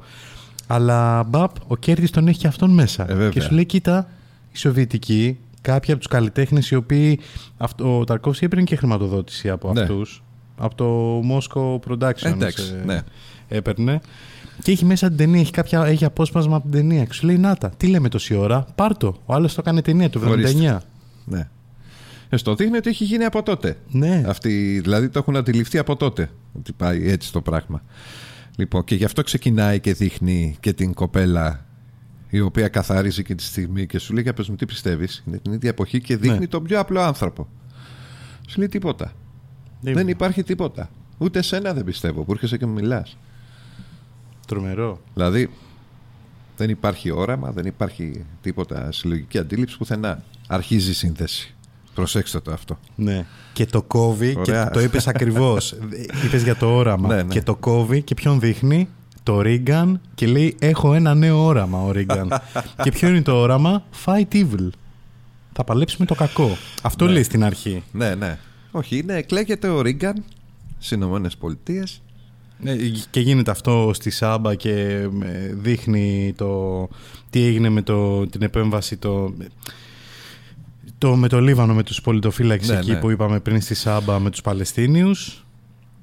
Αλλά μπαπ, ο Κέρτις τον έχει και αυτόν μέσα. Ε, βέβαια. και σου λέει, κοίτα, οι Σοβιετικοί, κάποιοι από τους καλλιτέχνες οι οποίοι. Αυτό, ο Ταρκόφσκι έπαιρνε και χρηματοδότηση από Ναι. αυτούς. Από το Moscow Productions. Εντάξει, ε, ναι. Έπαιρνε. Και έχει μέσα την ταινία, έχει, κάποια, έχει απόσπασμα από την ταινία. Και σου λέει, Να τα, τι λέμε τόση ώρα, πάρ' το. Ο άλλος το έκανε ταινία το 79. Ορίστε. Ναι. Ε, Στο δείχνει ότι έχει γίνει από τότε. Ναι. Αυτοί, δηλαδή το έχουν αντιληφθεί από τότε ότι πάει έτσι το πράγμα. Λοιπόν, και γι' αυτό ξεκινάει και δείχνει και την κοπέλα η οποία καθαρίζει και τη στιγμή και σου λέει για πες μου τι πιστεύεις; Είναι την ίδια εποχή και δείχνει Ναι. τον πιο απλό άνθρωπο. Σου λέει τίποτα. Δεν υπάρχει τίποτα. Ούτε σένα δεν πιστεύω που έρχεσαι και μου μιλάς. Τρομερό. Δηλαδή δεν υπάρχει όραμα, δεν υπάρχει τίποτα συλλογική αντίληψη πουθενά. Αρχίζει η σύνθεση. Προσέξτε το αυτό. Ναι. Και το κόβει Ωραία. και το είπες ακριβώς. είπες για το όραμα. Ναι, ναι. Και το κόβει και ποιον δείχνει; το Ρίγκαν και λέει έχω ένα νέο όραμα ο Ρίγκαν. και ποιο είναι το όραμα; Fight evil. Θα παλέψουμε το κακό. Αυτό Ναι. λέει στην αρχή. Ναι, ναι. Όχι, είναι, εκλέγεται ο Ρίγκαν στις Ηνωμένες Πολιτείες. Ναι, και γίνεται αυτό στη Σάμπα και ε, δείχνει το τι έγινε με το, την επέμβαση το, το, με το Λίβανο με τους πολιτοφύλακες Ναι, εκεί ναι. που είπαμε πριν στη Σάμπα με τους Παλαιστίνιους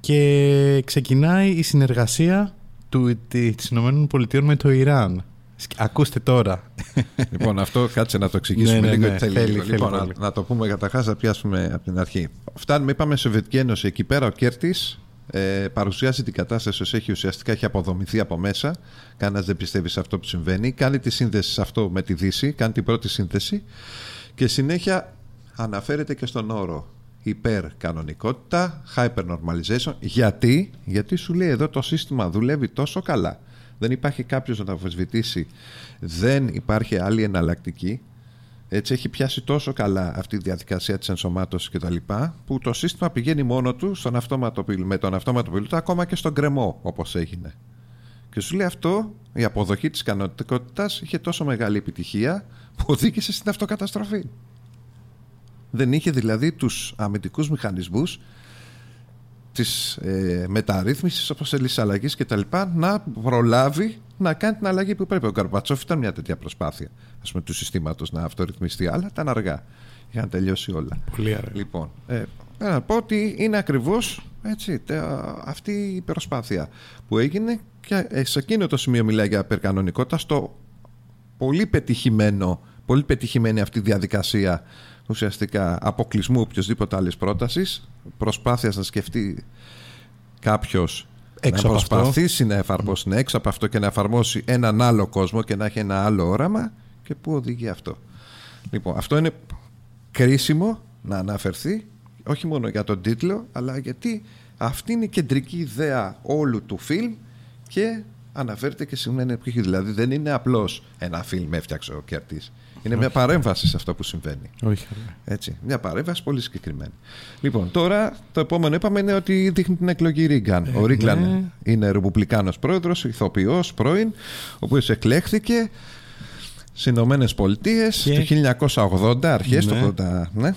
και ξεκινάει η συνεργασία του, της Ηνωμένων Πολιτείων με το Ιράν. Σκ- Ακούστε τώρα. λοιπόν, αυτό κάτσε να το εξηγήσουμε Ναι, ναι, λίγο. ναι. τι θέλει Θέλει, λίγο. θέλει λοιπόν, να, πολύ. να το πούμε καταρχάς, να πιάσουμε από την αρχή. Φτάνουμε, είπαμε, Σοβιετική Ένωση. Εκεί πέρα ο Κέρτης ε, παρουσιάζει την κατάσταση όσο έχει ουσιαστικά έχει αποδομηθεί από μέσα. Κανένας δεν πιστεύει σε αυτό που συμβαίνει. Κάνει τη σύνδεση σε αυτό με τη Δύση, κάνει την πρώτη σύνθεση και συνέχεια αναφέρεται και στον όρο υπερκανονικότητα, hypernormalization. Γιατί; Γιατί σου λέει εδώ το σύστημα δουλεύει τόσο καλά. Δεν υπάρχει κάποιος να το αμφισβητήσει. Δεν υπάρχει άλλη εναλλακτική. Έτσι έχει πιάσει τόσο καλά αυτή η διαδικασία της ενσωμάτωσης και τα λοιπά που το σύστημα πηγαίνει μόνο του στον αυτόματο, πιλ- με τον αυτόματο πιλότο ακόμα και στον κρεμό όπως έγινε. Και σου λέει αυτό, η αποδοχή της κανονικότητας είχε τόσο μεγάλη επιτυχία που οδήγησε στην αυτοκαταστροφή. Δεν είχε δηλαδή τους αμυντικούς μηχανισμούς της ε, μεταρρύθμισης όπως θέλεις αλλαγής και τα λοιπά να προλάβει να κάνει την αλλαγή που πρέπει. Ο Καρπατσόφ ήταν μια τέτοια προσπάθεια ας πούμε, του συστήματος να αυτορυθμιστεί αλλά ήταν αργά. Είχαν τελειώσει όλα. Πολύ αργά. Λοιπόν, ε, να πω ότι είναι ακριβώς έτσι, τε- αυτή η προσπάθεια που έγινε και ε, σε εκείνο το σημείο μιλάει για υπερκανονικότητα στο πολύ πετυχημένο πολύ πετυχημένη αυτή η διαδικασία ουσιαστικά αποκλεισμού οποιοδήποτε άλλης πρότασης, προσπάθειας να σκεφτεί κάποιος Έξω να από αυτό. προσπαθήσει να εφαρμόσει ναι, έξω από αυτό και να εφαρμόσει έναν άλλο κόσμο και να έχει ένα άλλο όραμα και πού οδηγεί αυτό. Λοιπόν, αυτό είναι κρίσιμο να αναφερθεί όχι μόνο για τον τίτλο αλλά γιατί αυτή είναι η κεντρική ιδέα όλου του φιλμ και αναφέρεται και σημαίνει εποχή. Δηλαδή δεν είναι απλώς ένα φιλμ έφτιαξε ο Κέρτης. Είναι μια παρέμβαση σε αυτό που συμβαίνει. Όχι. αλλά. Έτσι, μια παρέμβαση πολύ συγκεκριμένη. Λοιπόν, τώρα το επόμενο είπαμε είναι ότι δείχνει την εκλογή Ρίγκαν. ο Ρίγκαν ναι. είναι ρεπουμπλικάνος πρόεδρος, ηθοποιός πρώην, ο οποίος εκλέχθηκε στις Ηνωμένες Πολιτείες Και- το 1980, αρχές Ναι. του 80. Ναι,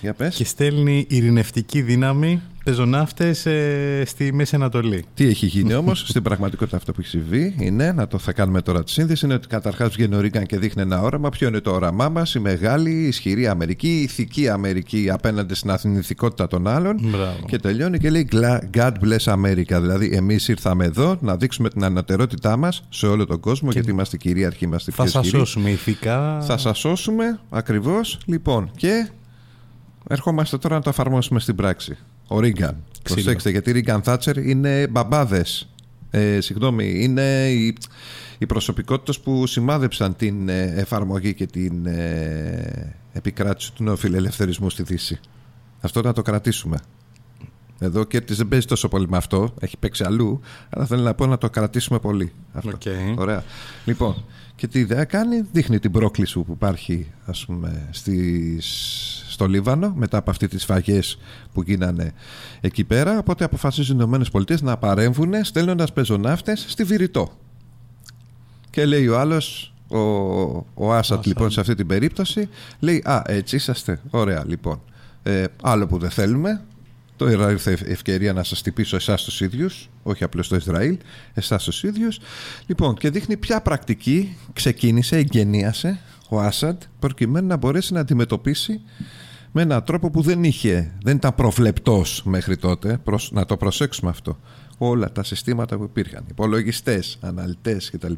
για πες. Και στέλνει ειρηνευτική δύναμη πεζοναύτες ε, στη Μέση Ανατολή. Τι έχει γίνει όμως στην πραγματικότητα αυτό που έχει συμβεί είναι, να το θα κάνουμε τώρα τη σύνδεση, είναι ότι καταρχάς βγαίνει ο Ρίγκαν και δείχνει ένα όραμα. Ποιο είναι το όραμά μας, η μεγάλη, η ισχυρή Αμερική, η ηθική Αμερική απέναντι στην αθηνηθικότητα των άλλων. Μπράβο. Και τελειώνει και λέει «Gla- God bless America. Δηλαδή, εμείς ήρθαμε εδώ να δείξουμε την ανατερότητά μας σε όλο τον κόσμο, γιατί είμαστε κυρίαρχοι, είμαστε Θα πιο σας ισχυροί. σώσουμε ηθικά. Θα σας σώσουμε ακριβώς. Λοιπόν, και ερχόμαστε τώρα να το εφαρμόσουμε στην πράξη. Ο Ρίγκαν. Ξύλο. Προσέξτε, γιατί Ρίγκαν Θάτσερ είναι μπαμπάδες. Ε, συγγνώμη, είναι οι, οι προσωπικότητες που σημάδεψαν την ε, εφαρμογή και την ε, επικράτηση του νεοφιλελευθερισμού στη Δύση. Αυτό να το κρατήσουμε. Εδώ ο Κέρτης δεν παίζει τόσο πολύ με αυτό, έχει παίξει αλλού, αλλά θέλω να πω να το κρατήσουμε πολύ. Αυτό. Οκ. Ωραία. Λοιπόν, και τι ιδέα κάνει, δείχνει την πρόκληση που υπάρχει ας πούμε, στις, στο Λίβανο μετά από αυτή τις φαγές που γίνανε εκεί πέρα. Οπότε αποφασίζουν οι ΗΠΑ να παρέμβουν στέλνοντας πεζοναύτες στη Βηρητό. Και λέει ο άλλος, ο, ο Άσαντ λοιπόν σε αυτή την περίπτωση, λέει «Α, έτσι είσαστε, ωραία λοιπόν. Ε, άλλο που δεν θέλουμε, το Ισραήλ ήρθε η ευκαιρία να σας τυπήσω εσάς τους ίδιους, όχι απλώς το Ισραήλ, εσάς τους ίδιους. Λοιπόν, και δείχνει ποια πρακτική ξεκίνησε, εγγενίασε ο Άσαντ, προκειμένου να μπορέσει να αντιμετωπίσει με έναν τρόπο που δεν είχε, δεν ήταν προβλεπτός μέχρι τότε, προς, να το προσέξουμε αυτό. Όλα τα συστήματα που υπήρχαν, υπολογιστές, αναλυτές κτλ.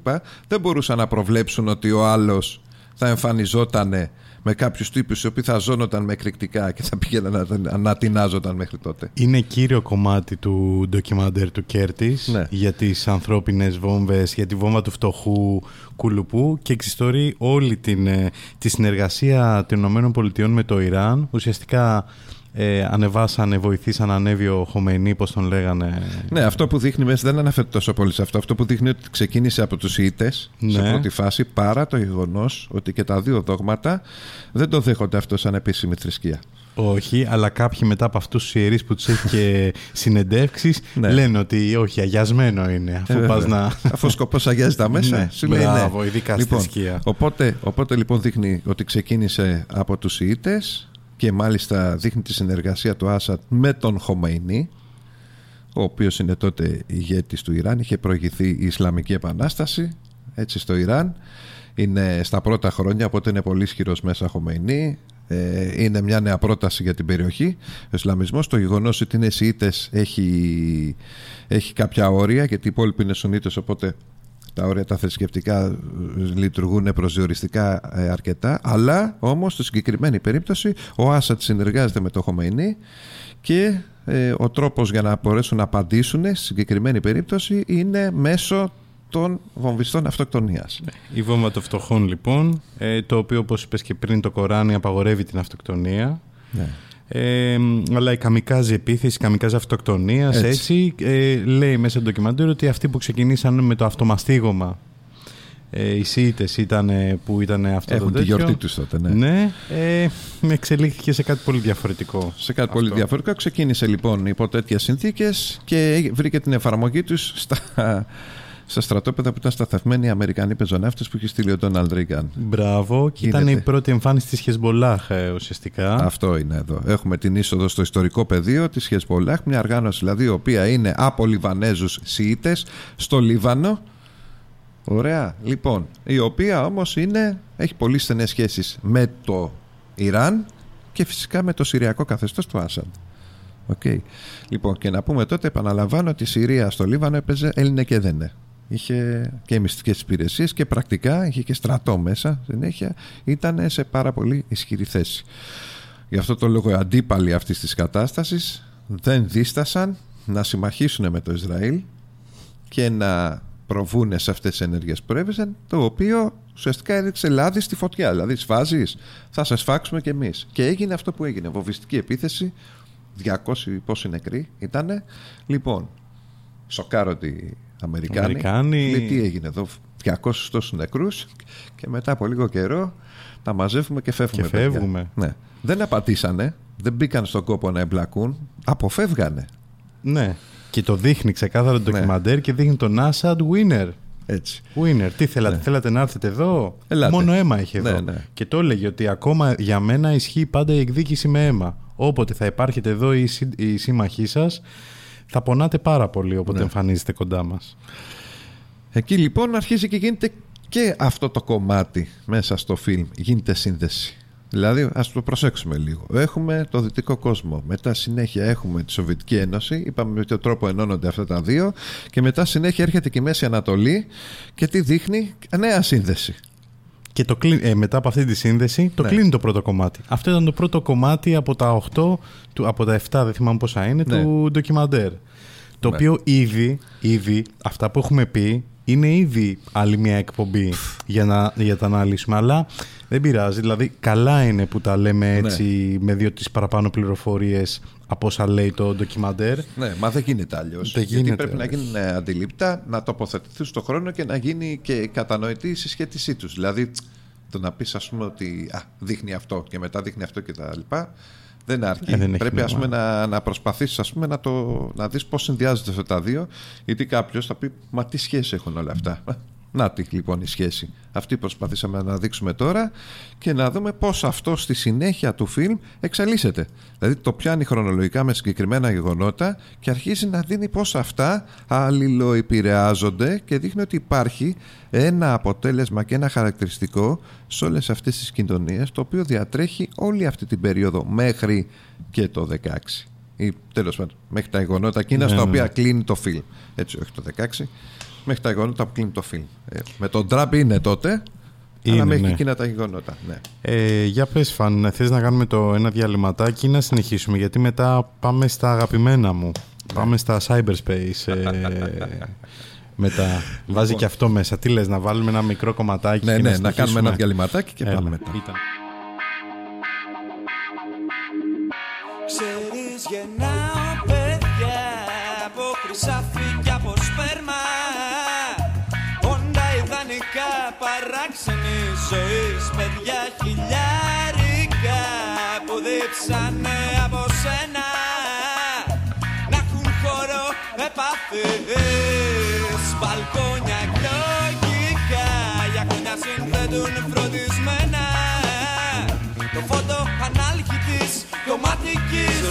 δεν μπορούσαν να προβλέψουν ότι ο άλλος θα εμφανιζόταν με κάποιους τύπους οι οποίοι θα ζώνονταν με εκρηκτικά και θα πήγαιναν να, να τεινάζονταν μέχρι τότε. Είναι κύριο κομμάτι του ντοκιμαντέρ του Κέρτης Ναι. για τις ανθρώπινες βόμβες, για τη βόμβα του φτωχού κουλουπού και εξιστορεί όλη την, ε, τη συνεργασία των ΗΠΑ με το Ιράν. Ουσιαστικά ε, ανεβάσανε, βοηθήσαν να ανέβει ο Χομενή, πώς τον λέγανε. Ναι, αυτό που δείχνει μέσα δεν αναφέρεται τόσο πολύ σε αυτό. Αυτό που δείχνει ότι ξεκίνησε από τους Ιήτε Ναι. σε πρώτη φάση, παρά το γεγονός ότι και τα δύο δόγματα δεν το δέχονται αυτό σαν επίσημη θρησκεία. Όχι, αλλά κάποιοι μετά από αυτούς τους ιερείς που τους έχει και συνεντεύξεις Ναι. λένε ότι όχι, αγιασμένο είναι. Αφού Ε, πας βέβαια. να. Αφού ο σκοπός αγιάζει τα μέσα, Ναι, σου λέει μπράβο, ναι. ειδικά στη λοιπόν, θρησκεία. Οπότε, οπότε λοιπόν δείχνει ότι ξεκίνησε από τους Ιήτε και μάλιστα δείχνει τη συνεργασία του Άσαντ με τον Χομεϊνή ο οποίος είναι τότε ηγέτης του Ιράν. Είχε προηγηθεί η Ισλαμική Επανάσταση έτσι στο Ιράν. Είναι στα πρώτα χρόνια οπότε είναι πολύ ισχυρός μέσα Χομεϊνή ε, είναι μια νέα πρόταση για την περιοχή ο Ισλαμισμός. Το γεγονός ότι είναι Σιήτες έχει, έχει κάποια όρια γιατί οι υπόλοιποι είναι Σουνίτες οπότε τα όρια τα θρησκευτικά ε, λειτουργούν προσδιοριστικά ε, αρκετά αλλά όμως στη συγκεκριμένη περίπτωση ο Άσαντ συνεργάζεται με το Χομεϊνί και ε, ο τρόπος για να μπορέσουν να απαντήσουν στη συγκεκριμένη περίπτωση είναι μέσω των βομβιστών αυτοκτονίας. Η βόμβα των φτωχών, λοιπόν, ε, το οποίο, όπως είπες και πριν, το Κοράνι απαγορεύει την αυτοκτονία. Ναι. Ε, αλλά η καμικάζη επίθεση, η καμικάζη αυτοκτονίας, έτσι, Έτσι. ε, λέει μέσα στο ντοκιμαντέρ ότι αυτοί που ξεκινήσαν με το αυτομαστίγωμα. Ε, οι ΣΥΙΤΕΣ ήταν που ήταν αυτό Έχουν το τη τέτοιο. γιορτή τους τότε. Ναι. Ναι, ε, εξελίχθηκε σε κάτι πολύ διαφορετικό. Σε κάτι Αυτό. πολύ διαφορετικό. Ξεκίνησε λοιπόν υπό τέτοιες συνθήκες και βρήκε την εφαρμογή τους στα, στα στρατόπεδα που ήταν σταθευμένοι οι Αμερικανοί πεζοναύτες που είχε στείλει ο Ντόναλντ Ρίγκαν. Μπράβο, και ήταν Είδατε. η πρώτη εμφάνιση της Χεσμολάχ ε, ουσιαστικά. Αυτό είναι εδώ. Έχουμε την είσοδο στο ιστορικό πεδίο της Χεσμολάχ, μια οργάνωση δηλαδή η οποία είναι από Λιβανέζους Σιήτες στο Λίβανο. Ωραία. Λοιπόν, η οποία όμως είναι, έχει πολύ στενές σχέσεις με το Ιράν και φυσικά με το Συριακό καθεστώς του Άσαντ. Οκ. Λοιπόν, και να πούμε τότε, επαναλαμβάνω ότι η Συρία στο Λίβανο έπαιζε έλυνε και έδενε. Είχε και μυστικές υπηρεσίες και πρακτικά είχε και στρατό μέσα. Συνέχεια ήταν σε πάρα πολύ ισχυρή θέση. Γι' αυτό το λόγο οι αντίπαλοι αυτής της κατάστασης δεν δίστασαν να συμμαχίσουν με το Ισραήλ και να προβούν σε αυτές τις ενέργειες που έβριζαν, το οποίο ουσιαστικά έδειξε λάδι στη φωτιά. Δηλαδή, σφάζεις, θα σε σφάξουμε κι εμείς. Και έγινε αυτό που έγινε. Βοβιστική επίθεση, 200 πόσοι νεκροί ήτανε. Λοιπόν, σοκάρονται οι Αμερικάνοι. Αμερικάνοι. Λέει, τι έγινε εδώ, 200 τόσους νεκρούς και μετά από λίγο καιρό τα μαζεύουμε και φεύγουμε. Και παιδιά. φεύγουμε. Ναι. Δεν απατήσανε, δεν μπήκαν στον κόπο να εμπλακούν, αποφεύγανε. Ναι. Και το δείχνει ξεκάθαρα το Ναι. ντοκιμαντέρ και δείχνει τον Άσαντ winner. Έτσι. Winner. Τι θέλατε, θέλατε να έρθετε εδώ; Ελάτε. Μόνο αίμα έχει Ναι, εδώ. ναι. Και το έλεγε ότι ακόμα για μένα ισχύει πάντα η εκδίκηση με αίμα. Όποτε θα υπάρχετε εδώ οι, συ- οι σύμμαχοί σας, θα πονάτε πάρα πολύ όποτε Ναι. εμφανίζετε κοντά μας. Εκεί λοιπόν αρχίζει και γίνεται και αυτό το κομμάτι μέσα στο φιλμ. Γίνεται σύνδεση. Δηλαδή, ας το προσέξουμε λίγο. Έχουμε το δυτικό κόσμο. Μετά συνέχεια έχουμε τη Σοβιετική Ένωση. Είπαμε με ποιο τρόπο ενώνονται αυτά τα δύο. Και μετά συνέχεια έρχεται και η Μέση Ανατολή και τι δείχνει; Νέα σύνδεση. Και το κλει- ε, μετά από αυτή τη σύνδεση, το Ναι. κλείνει το πρώτο κομμάτι. Αυτό ήταν το πρώτο κομμάτι από τα 8, του, από τα 7, δεν θυμάμαι πόσα είναι, Ναι. του ντοκιμαντέρ. Το Ναι. οποίο ήδη, ήδη, αυτά που έχουμε πει, είναι ήδη άλλη μια εκπομπή για να, για τα αναλύσουμε. Αλλά δεν πειράζει. Δηλαδή, καλά είναι που τα λέμε έτσι με δύο-τρεις παραπάνω πληροφορίες από όσα λέει το ντοκιμαντέρ. Ναι, μα δεν γίνεται αλλιώς. Δεν Γιατί γίνεται πρέπει να αλλιώς. γίνουν ε, αντιληπτά, να τοποθετηθούν στον χρόνο και να γίνει και κατανοητή η συσχέτισή τους. Δηλαδή, τς, το να πεις, ας πούμε, ότι α, δείχνει αυτό και μετά δείχνει αυτό και τα λοιπά, δεν αρκεί. Ε, δεν έχει πρέπει, ας νόημα. πούμε, να, να προσπαθήσεις να, το, να δεις πώς συνδυάζονται αυτά τα δύο. Γιατί κάποιος θα πει, Μα τι σχέση έχουν όλα αυτά. Να τη λοιπόν η σχέση. Αυτή προσπαθήσαμε να δείξουμε τώρα και να δούμε πώς αυτό στη συνέχεια του φιλμ εξελίσσεται. Δηλαδή το πιάνει χρονολογικά με συγκεκριμένα γεγονότα και αρχίζει να δίνει πώς αυτά αλληλοεπηρεάζονται και δείχνει ότι υπάρχει ένα αποτέλεσμα και ένα χαρακτηριστικό σε όλες αυτές τις κοινωνίες το οποίο διατρέχει όλη αυτή την περίοδο μέχρι και το 16 ή τέλος πάντων μέχρι τα γεγονότα εκείνα Ναι, στα ναι. οποία κλείνει το φιλμ. Έτσι, όχι το 16, μέχρι τα γεγονότα που κλείνει το φιλμ. Ε, με τον Τραμπ είναι τότε, Είναι, αλλά μέχρι ναι. εκείνα τα γεγονότα. Ναι. Ε, για πες Φαν, θες να κάνουμε το ένα διαλυματάκι ή να συνεχίσουμε; Γιατί μετά πάμε στα αγαπημένα μου. Πάμε στα cyberspace ε, μετά. Βάζει και αυτό μέσα. Τι λες, να βάλουμε ένα μικρό κομματάκι Ναι, και ναι, να, να κάνουμε συνεχίσουμε; ένα διαλυματάκι και Έλα, πάμε μετά. ήταν.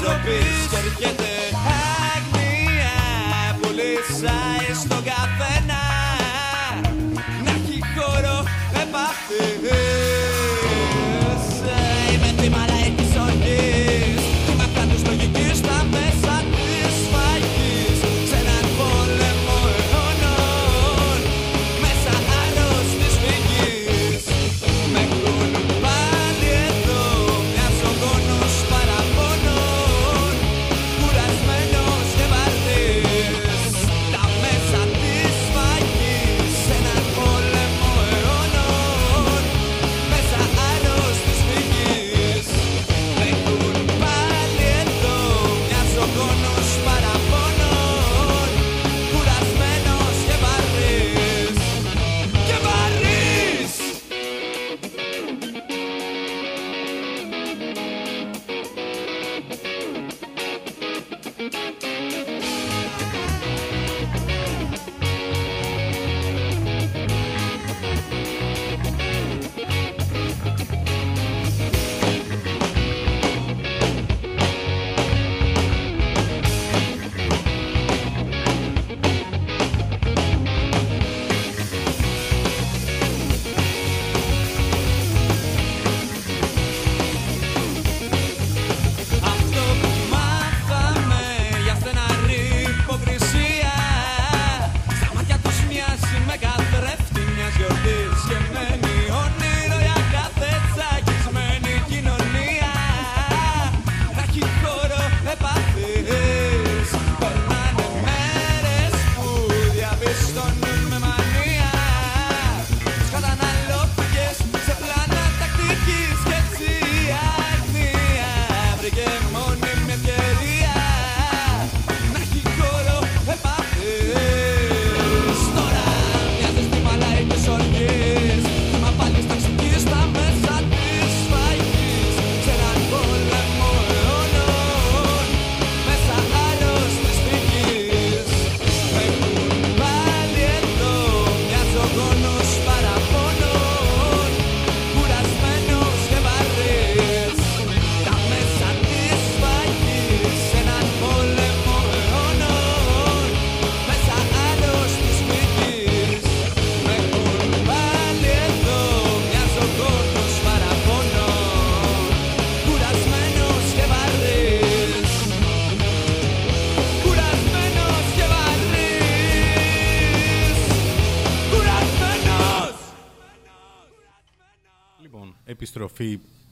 Κομματικής ροπής και έρχεται αγνία που λυσάει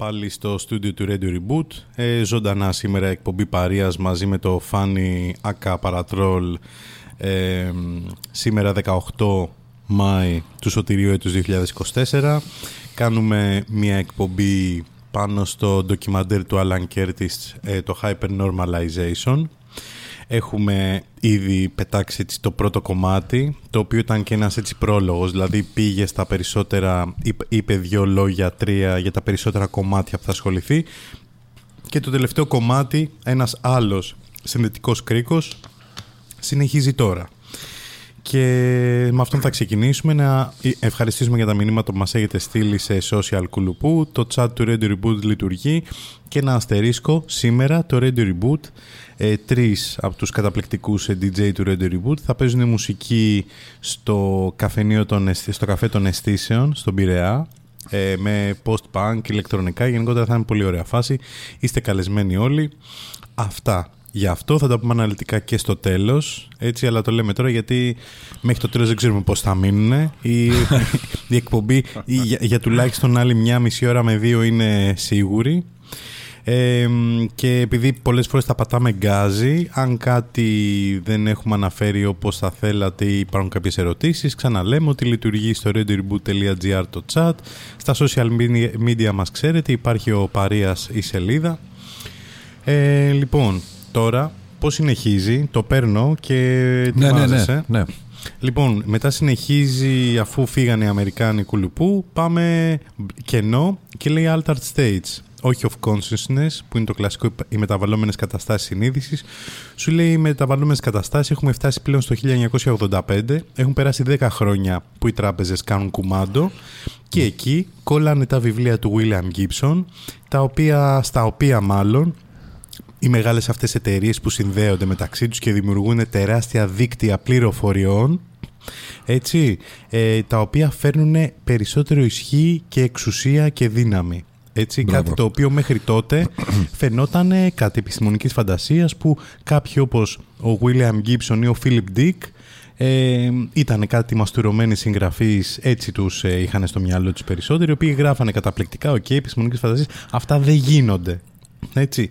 πάλι στο στούντιο του Radio Reboot. Ε, ζωντανά σήμερα εκπομπή παρείας μαζί με το Φάνι Ακα Παρατρόλ ε, σήμερα 18 Μάη του Σωτηρίου έτους 2024. Κάνουμε μια εκπομπή πάνω στο ντοκιμαντέρ του Alan Curtis, ε, το Hypernormalization. Έχουμε ήδη πετάξει έτσι το πρώτο κομμάτι, το οποίο ήταν και ένας έτσι πρόλογος, δηλαδή πήγε στα περισσότερα, είπε, είπε δύο λόγια, τρία για τα περισσότερα κομμάτια που θα ασχοληθεί και το τελευταίο κομμάτι, ένας άλλος συνδετικός κρίκος, συνεχίζει τώρα. Και με αυτόν θα ξεκινήσουμε. Να ευχαριστήσουμε για τα μηνύματα που μας έχετε στείλει σε social κουλουπού. Το chat του Radio Reboot λειτουργεί. Και ένα αστερίσκο. Σήμερα το Radio Reboot ε, τρεις από τους καταπληκτικούς ε, DJ του Radio Reboot θα παίζουν μουσική στο, καφενείο των, αισθη- στο καφέ των αισθήσεων στον Πειραιά ε, με post-punk, ηλεκτρονικά. Γενικότερα θα είναι πολύ ωραία φάση. Είστε καλεσμένοι όλοι. Αυτά Γι' αυτό θα τα πούμε αναλυτικά και στο τέλος, έτσι, αλλά το λέμε τώρα γιατί μέχρι το τέλος δεν ξέρουμε πώς θα μείνουν. Η, η εκπομπή για, για τουλάχιστον άλλη μια μισή ώρα με δύο είναι σίγουρη. Ε, και επειδή πολλές φορές τα πατάμε γκάζι, αν κάτι δεν έχουμε αναφέρει όπως θα θέλατε ή υπάρχουν κάποιες ερωτήσεις, ξαναλέμε ότι λειτουργεί στο radioreboot.gr το chat. Στα social media, media μας ξέρετε, υπάρχει ο Παρίας η σελίδα. Ε, λοιπόν, τώρα πώς συνεχίζει, το παίρνω και Ναι, ναι, ετοιμάζεσαι. ναι, ναι. Λοιπόν, μετά συνεχίζει αφού φύγανε οι Αμερικάνοι κουλουπού, πάμε κενό και λέει Altered States. Όχι of consciousness, που είναι το κλασικό οι μεταβαλλόμενες καταστάσεις συνείδησης. Σου λέει οι μεταβαλλόμενες καταστάσεις έχουμε φτάσει πλέον στο 1985. Έχουν περάσει 10 χρόνια που οι τράπεζες κάνουν κουμάντο και εκεί κόλλανε τα βιβλία του William Gibson, τα οποία, στα οποία μάλλον οι μεγάλες αυτές εταιρείες που συνδέονται μεταξύ τους και δημιουργούν τεράστια δίκτυα πληροφοριών έτσι, ε, τα οποία φέρνουν περισσότερο ισχύ και εξουσία και δύναμη. Έτσι, Μπράβο. κάτι το οποίο μέχρι τότε φαινόταν κάτι επιστημονικής φαντασίας που κάποιοι όπως ο William Gibson ή ο Philip Dick ε, ήταν κάτι μαστουρωμένοι συγγραφείς, έτσι τους ε, είχαν στο μυαλό τους περισσότεροι, οι οποίοι γράφανε καταπληκτικά, οκ, επιστημονικές φαντασίες, αυτά δεν γίνονται. Έτσι.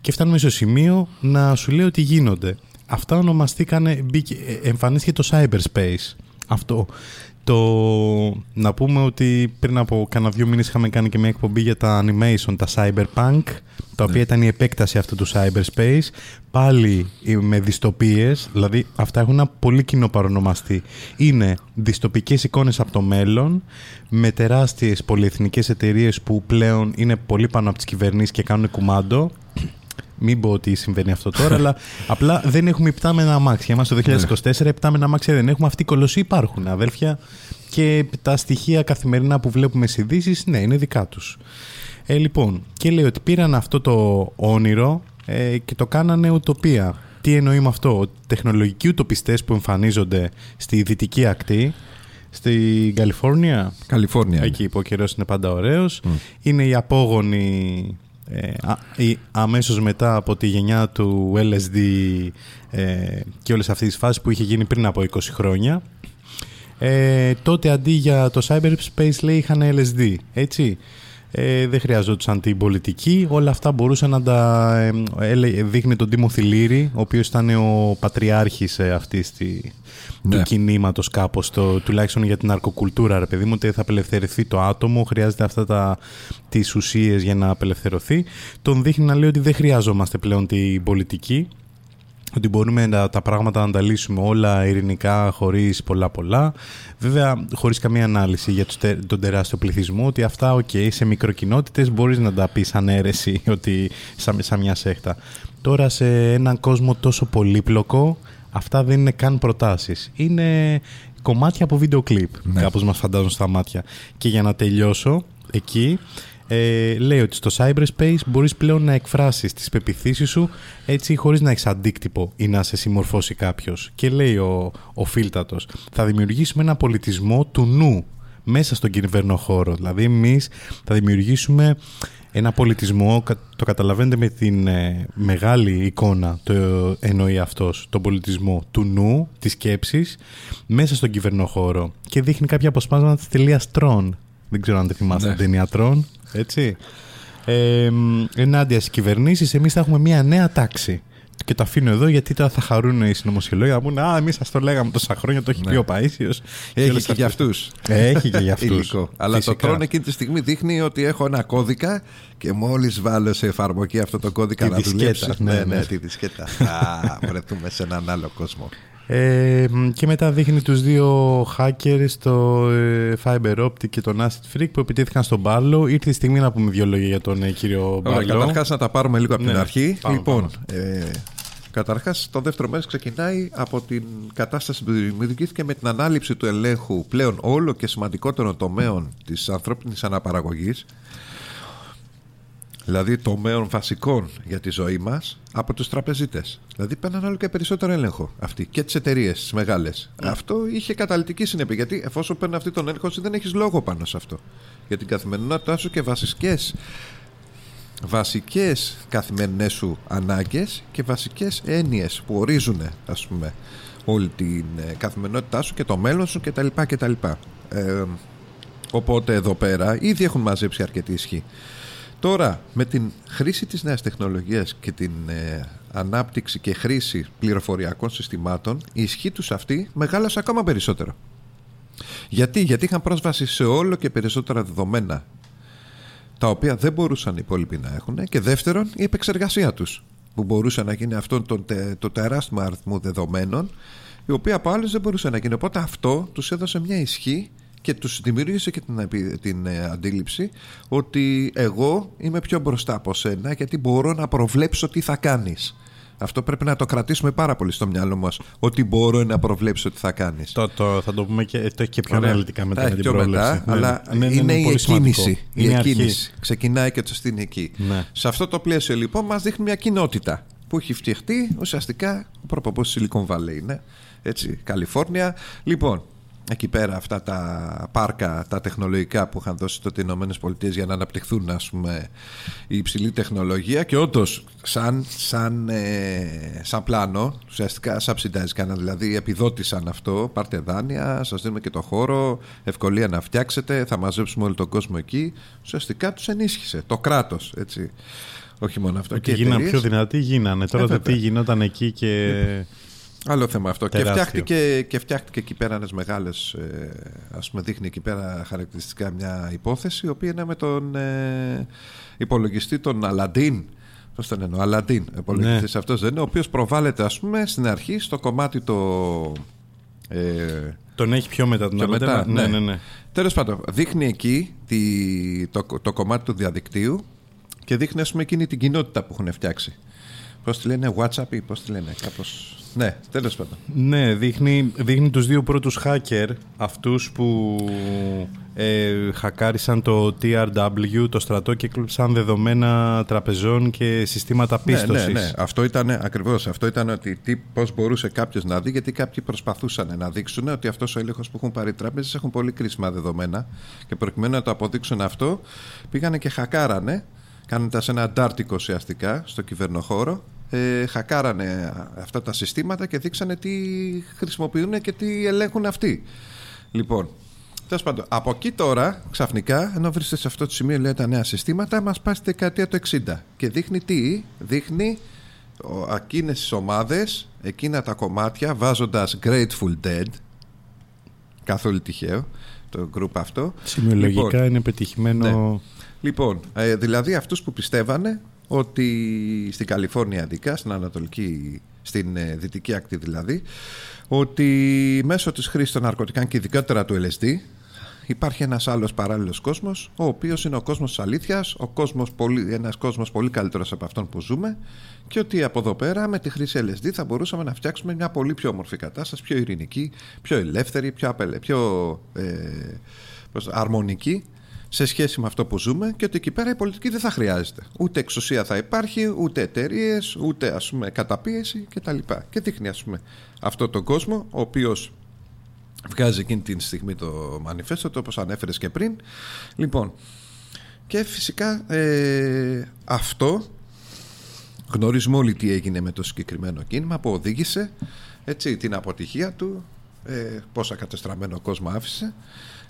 Και φτάνουμε στο σημείο να σου λέω ότι γίνονται. Αυτά ονομαστήκανε, μπήκε, ε, εμφανίστηκε το cyberspace. Αυτό. Το, να πούμε ότι πριν από κάνα δύο μήνες είχαμε κάνει και μια εκπομπή για τα animation, τα cyberpunk, τα οποία ήταν η επέκταση αυτού του cyberspace. Πάλι ε, με δυστοπίες, δηλαδή αυτά έχουν ένα πολύ κοινό παρονομαστή. Είναι δυστοπικές εικόνες από το μέλλον, με τεράστιες πολυεθνικές εταιρείες που πλέον είναι πολύ πάνω από τις κυβερνήσεις και κάνουν κουμάντο. Μην πω ότι συμβαίνει αυτό τώρα, αλλά απλά δεν έχουμε υπτάμενα αμάξια. Για εμάς το 2024 υπτάμενα αμάξια δεν έχουμε. Αυτοί οι κολοσσοί υπάρχουν, αδέρφια. Και τα στοιχεία καθημερινά που βλέπουμε στις ειδήσεις, ναι, είναι δικά τους. Ε, λοιπόν, και λέει ότι πήραν αυτό το όνειρο ε, και το κάνανε ουτοπία. Τι εννοεί με αυτό, ότι τεχνολογικοί ουτοπιστές που εμφανίζονται στη δυτική ακτή, στην Καλιφόρνια, Καλιφόρνια. εκεί που ο καιρός είναι πάντα ωραίος, είναι οι απόγονοι ε, α, η- αμέσως μετά από τη γενιά του LSD ε, και όλες αυτές τις φάσεις που είχε γίνει πριν από 20 χρόνια. Ε, τότε αντί για το cyberspace λέει είχαν LSD, έτσι. Ε, δεν χρειαζόντουσαν την πολιτική, όλα αυτά μπορούσαν να τα ε, έλε- δείχνει τον Τίμο Θηλύρη, ο οποίος ήταν ο πατριάρχης ε, αυτής τη, Ναι. του κινήματος κάπως, το, τουλάχιστον για την αρκοκουλτούρα, ρε παιδί μου, ότι θα απελευθερωθεί το άτομο, χρειάζεται αυτά τα, τις ουσίες για να απελευθερωθεί. Τον δείχνει να λέει ότι δεν χρειαζόμαστε πλέον την πολιτική, ότι μπορούμε να, τα πράγματα να τα λύσουμε όλα ειρηνικά, χωρίς πολλά πολλά. Βέβαια, χωρίς καμία ανάλυση για τους τε- τον τεράστιο πληθυσμό, ότι αυτά, οκ, σε μικροκοινότητες μπορείς να τα πεις σαν αίρεση, ότι σαν, σαν μια σέχτα. Τώρα σε έναν κόσμο τόσο πολύπλοκο, αυτά δεν είναι καν προτάσεις. Είναι κομμάτια από βίντεο κλιπ, Ναι. κάπως μας φαντάζουν στα μάτια. Και για να τελειώσω, εκεί ε, λέει ότι στο cyberspace μπορείς πλέον να εκφράσεις τις πεποιθήσεις σου έτσι χωρίς να έχεις αντίκτυπο ή να σε συμμορφώσει κάποιος. Και λέει ο, ο Φίλτατος, θα δημιουργήσουμε ένα πολιτισμό του νου μέσα στον κυβερνοχώρο. Δηλαδή εμείς θα δημιουργήσουμε ένα πολιτισμό, κα- το καταλαβαίνετε με την ε, μεγάλη εικόνα το εννοεί αυτός, τον πολιτισμό του νου, της σκέψης, μέσα στον κυβερνοχώρο. Και δείχνει κάποια αποσπάσματα της τελείας Τρόν. Δεν ξέρω αν τη θυμάστε Ναι. την ταινία Τρόν, έτσι. Ε, μ, ενάντια στις κυβερνήσεις, εμείς θα έχουμε μια νέα τάξη. Και το αφήνω εδώ γιατί τώρα θα χαρούν οι συνωμοσιολόγοι να πούνε Α, εμείς σας το λέγαμε τόσα χρόνια, το έχει Ναι. πει ο Παίσιο. Έχει και για αυτούς. Έχει και για αυτούς. υλικό. Αλλά το τρώνε εκείνη τη στιγμή δείχνει ότι έχω ένα κώδικα και μόλις βάλω σε εφαρμογή αυτό το κώδικα Τη να δισκέτα, δουλέψει. ναι, Ναι, ναι. ναι, τη δισκέτα. Α, βρεθούμε σε έναν άλλο κόσμο. Ε, μ, και μετά δείχνει τους δύο hackers, το ε, Fiber Optic και τον Acid Freak που επιτέθηκαν στον Μπάλο. Ήρθε η στιγμή να πούμε δύο λόγια για τον ε, κύριο Ωραία, Μπάλο. καταρχάς να τα πάρουμε λίγο από την Ναι, αρχή. πάμε, λοιπόν, ε, καταρχάς το δεύτερο μέρος ξεκινάει από την κατάσταση που δημιουργήθηκε με την ανάληψη του ελέγχου πλέον όλο και σημαντικότερων τομέων της ανθρώπινης αναπαραγωγής δηλαδή τομέων βασικών για τη ζωή μας από τους τραπεζίτες. Δηλαδή παίρναν όλο και περισσότερο έλεγχο αυτοί και τις εταιρείες τις μεγάλες. Αυτό είχε καταλητική συνέπεια γιατί εφόσον παίρνει αυτή τον έλεγχο εσύ δεν έχεις λόγο πάνω σε αυτό. Για την καθημερινότητά σου και βασικές βασικές καθημερινές σου ανάγκες και βασικές έννοιες που ορίζουν ας πούμε όλη την ε, καθημερινότητά σου και το μέλλον σου κτλ. κτλ. Ε, οπότε εδώ πέρα ήδη έχουν μαζέψει αρκετή ισχύ. Τώρα με την χρήση της νέας τεχνολογίας και την ε, ανάπτυξη και χρήση πληροφοριακών συστημάτων η ισχύ τους αυτή μεγάλωσε ακόμα περισσότερο. Γιατί, Γιατί είχαν πρόσβαση σε όλο και περισσότερα δεδομένα τα οποία δεν μπορούσαν οι υπόλοιποι να έχουν και δεύτερον η επεξεργασία τους που μπορούσε να γίνει αυτό το, τε- το τεράστιο αριθμό δεδομένων η οποία από άλλους δεν μπορούσε να γίνει οπότε αυτό τους έδωσε μια ισχύ και τους δημιούργησε και την, επι- την ε, αντίληψη ότι εγώ είμαι πιο μπροστά από σένα γιατί μπορώ να προβλέψω τι θα κάνεις αυτό πρέπει να το κρατήσουμε πάρα πολύ στο μυαλό μας ότι μπορώ να προβλέψω τι θα κάνεις Το, το, θα το πούμε και, το έχει και πιο Ωραία. αναλυτικά μετά Τα με έχει την πιο πρόβλεψη. μετά, Ναι, αλλά ναι, ναι, είναι ναι, η πολύ σημαντικό. εκκίνηση. Η Είναι αρχή. εκκίνηση. Ξεκινάει και το στην εκεί. Ναι. Σε αυτό το πλαίσιο λοιπόν μας δείχνει μια κοινότητα που έχει φτιαχτεί ουσιαστικά ο προποπός Silicon Valley είναι. Έτσι, Καλιφόρνια. Λοιπόν, εκεί πέρα αυτά τα πάρκα, τα τεχνολογικά που είχαν δώσει τότε οι Ηνωμένες Πολιτείες για να αναπτυχθούν ας πούμε η υψηλή τεχνολογία και όντως σαν, σαν, ε, σαν πλάνο ουσιαστικά subsidize κάναν δηλαδή επιδότησαν αυτό πάρτε δάνεια, σας δίνουμε και το χώρο ευκολία να φτιάξετε θα μαζέψουμε όλο τον κόσμο εκεί ουσιαστικά τους ενίσχυσε το κράτος έτσι όχι μόνο αυτό Και οι γίνανε εταιρείες. πιο δυνατοί, γίνανε. Τώρα Ε, το τι βέβαια. γινόταν εκεί και. Άλλο θέμα αυτό. Και Τεράστιο. φτιάχτηκε, και φτιάχτηκε εκεί πέρα ένας μεγάλες, ε, ας πούμε δείχνει εκεί πέρα χαρακτηριστικά μια υπόθεση, η οποία είναι με τον ε, υπολογιστή τον Αλαντίν. Πώς τον εννοώ, Αλαντίν, υπολογιστής Ναι. αυτός δεν είναι, ο οποίος προβάλλεται ας πούμε στην αρχή στο κομμάτι το... Ε, Τον έχει πιο μετά τον πιο άλλο μετά, θέμα. Ναι, ναι, ναι. Τέλος πάντων, δείχνει εκεί τη, το, το κομμάτι του διαδικτύου και δείχνει ας πούμε εκείνη την κοινότητα που έχουν φτιάξει. Πώς τη λένε, WhatsApp ή πώς τη λένε, κάπως... Ναι, τέλος πάντων. Ναι, δείχνει, δείχνει τους δύο πρώτους hacker, αυτούς που ε, χακάρισαν το TRW, το στρατό και κλείψαν δεδομένα τραπεζών και συστήματα πίστοσης. Ναι, ναι, ναι. Αυτό ήταν ακριβώς. Αυτό ήταν ότι τι, πώς μπορούσε κάποιος να δει, γιατί κάποιοι προσπαθούσαν να δείξουν ότι αυτός ο έλεγχος που έχουν πάρει οι τράπεζες έχουν πολύ κρίσιμα δεδομένα και προκειμένου να το αποδείξουν αυτό, πήγανε και χακάρανε, κάνοντας ένα αντάρτικο ουσιαστικά στο κυβερνοχώρο. Ε, χακάρανε αυτά τα συστήματα και δείξανε τι χρησιμοποιούν και τι ελέγχουν αυτοί. Λοιπόν, Τέλος πάντων, από εκεί τώρα, ξαφνικά, ενώ βρίσκεται σε αυτό το σημείο, λέει τα νέα συστήματα, μας πάει στη δεκαετία του 60. Και δείχνει τι, δείχνει εκείνες τις ομάδες, εκείνα τα κομμάτια, βάζοντας Grateful Dead. Καθόλου τυχαίο το group αυτό. Σημειολογικά Λοιπόν, είναι πετυχημένο. ναι. Λοιπόν, ε, δηλαδή αυτούς που πιστεύανε ότι στην Καλιφόρνια ειδικά, στην Ανατολική, στην ε, Δυτική Ακτή δηλαδή, ότι μέσω της χρήσης των ναρκωτικών και ειδικότερα του LSD υπάρχει ένας άλλος παράλληλος κόσμος, ο οποίος είναι ο κόσμος της αλήθειας, ο κόσμος πολύ, ένας κόσμος πολύ καλύτερος από αυτόν που ζούμε και ότι από εδώ πέρα με τη χρήση LSD θα μπορούσαμε να φτιάξουμε μια πολύ πιο όμορφη κατάσταση, πιο ειρηνική, πιο ελεύθερη, πιο, απελε, πιο ε, πώς- αρμονική σε σχέση με αυτό που ζούμε και ότι εκεί πέρα η πολιτική δεν θα χρειάζεται. Ούτε εξουσία θα υπάρχει, ούτε εταιρείες, ούτε ας πούμε καταπίεση κτλ. Και δείχνει ας πούμε αυτό τον κόσμο ο οποίος βγάζει εκείνη τη στιγμή το μανιφέστο το όπως ανέφερες και πριν. Λοιπόν, και φυσικά ε, αυτό γνωρίζουμε όλοι τι έγινε με το συγκεκριμένο κίνημα που οδήγησε έτσι, την αποτυχία του, ε, πόσα κατεστραμμένο κόσμο άφησε.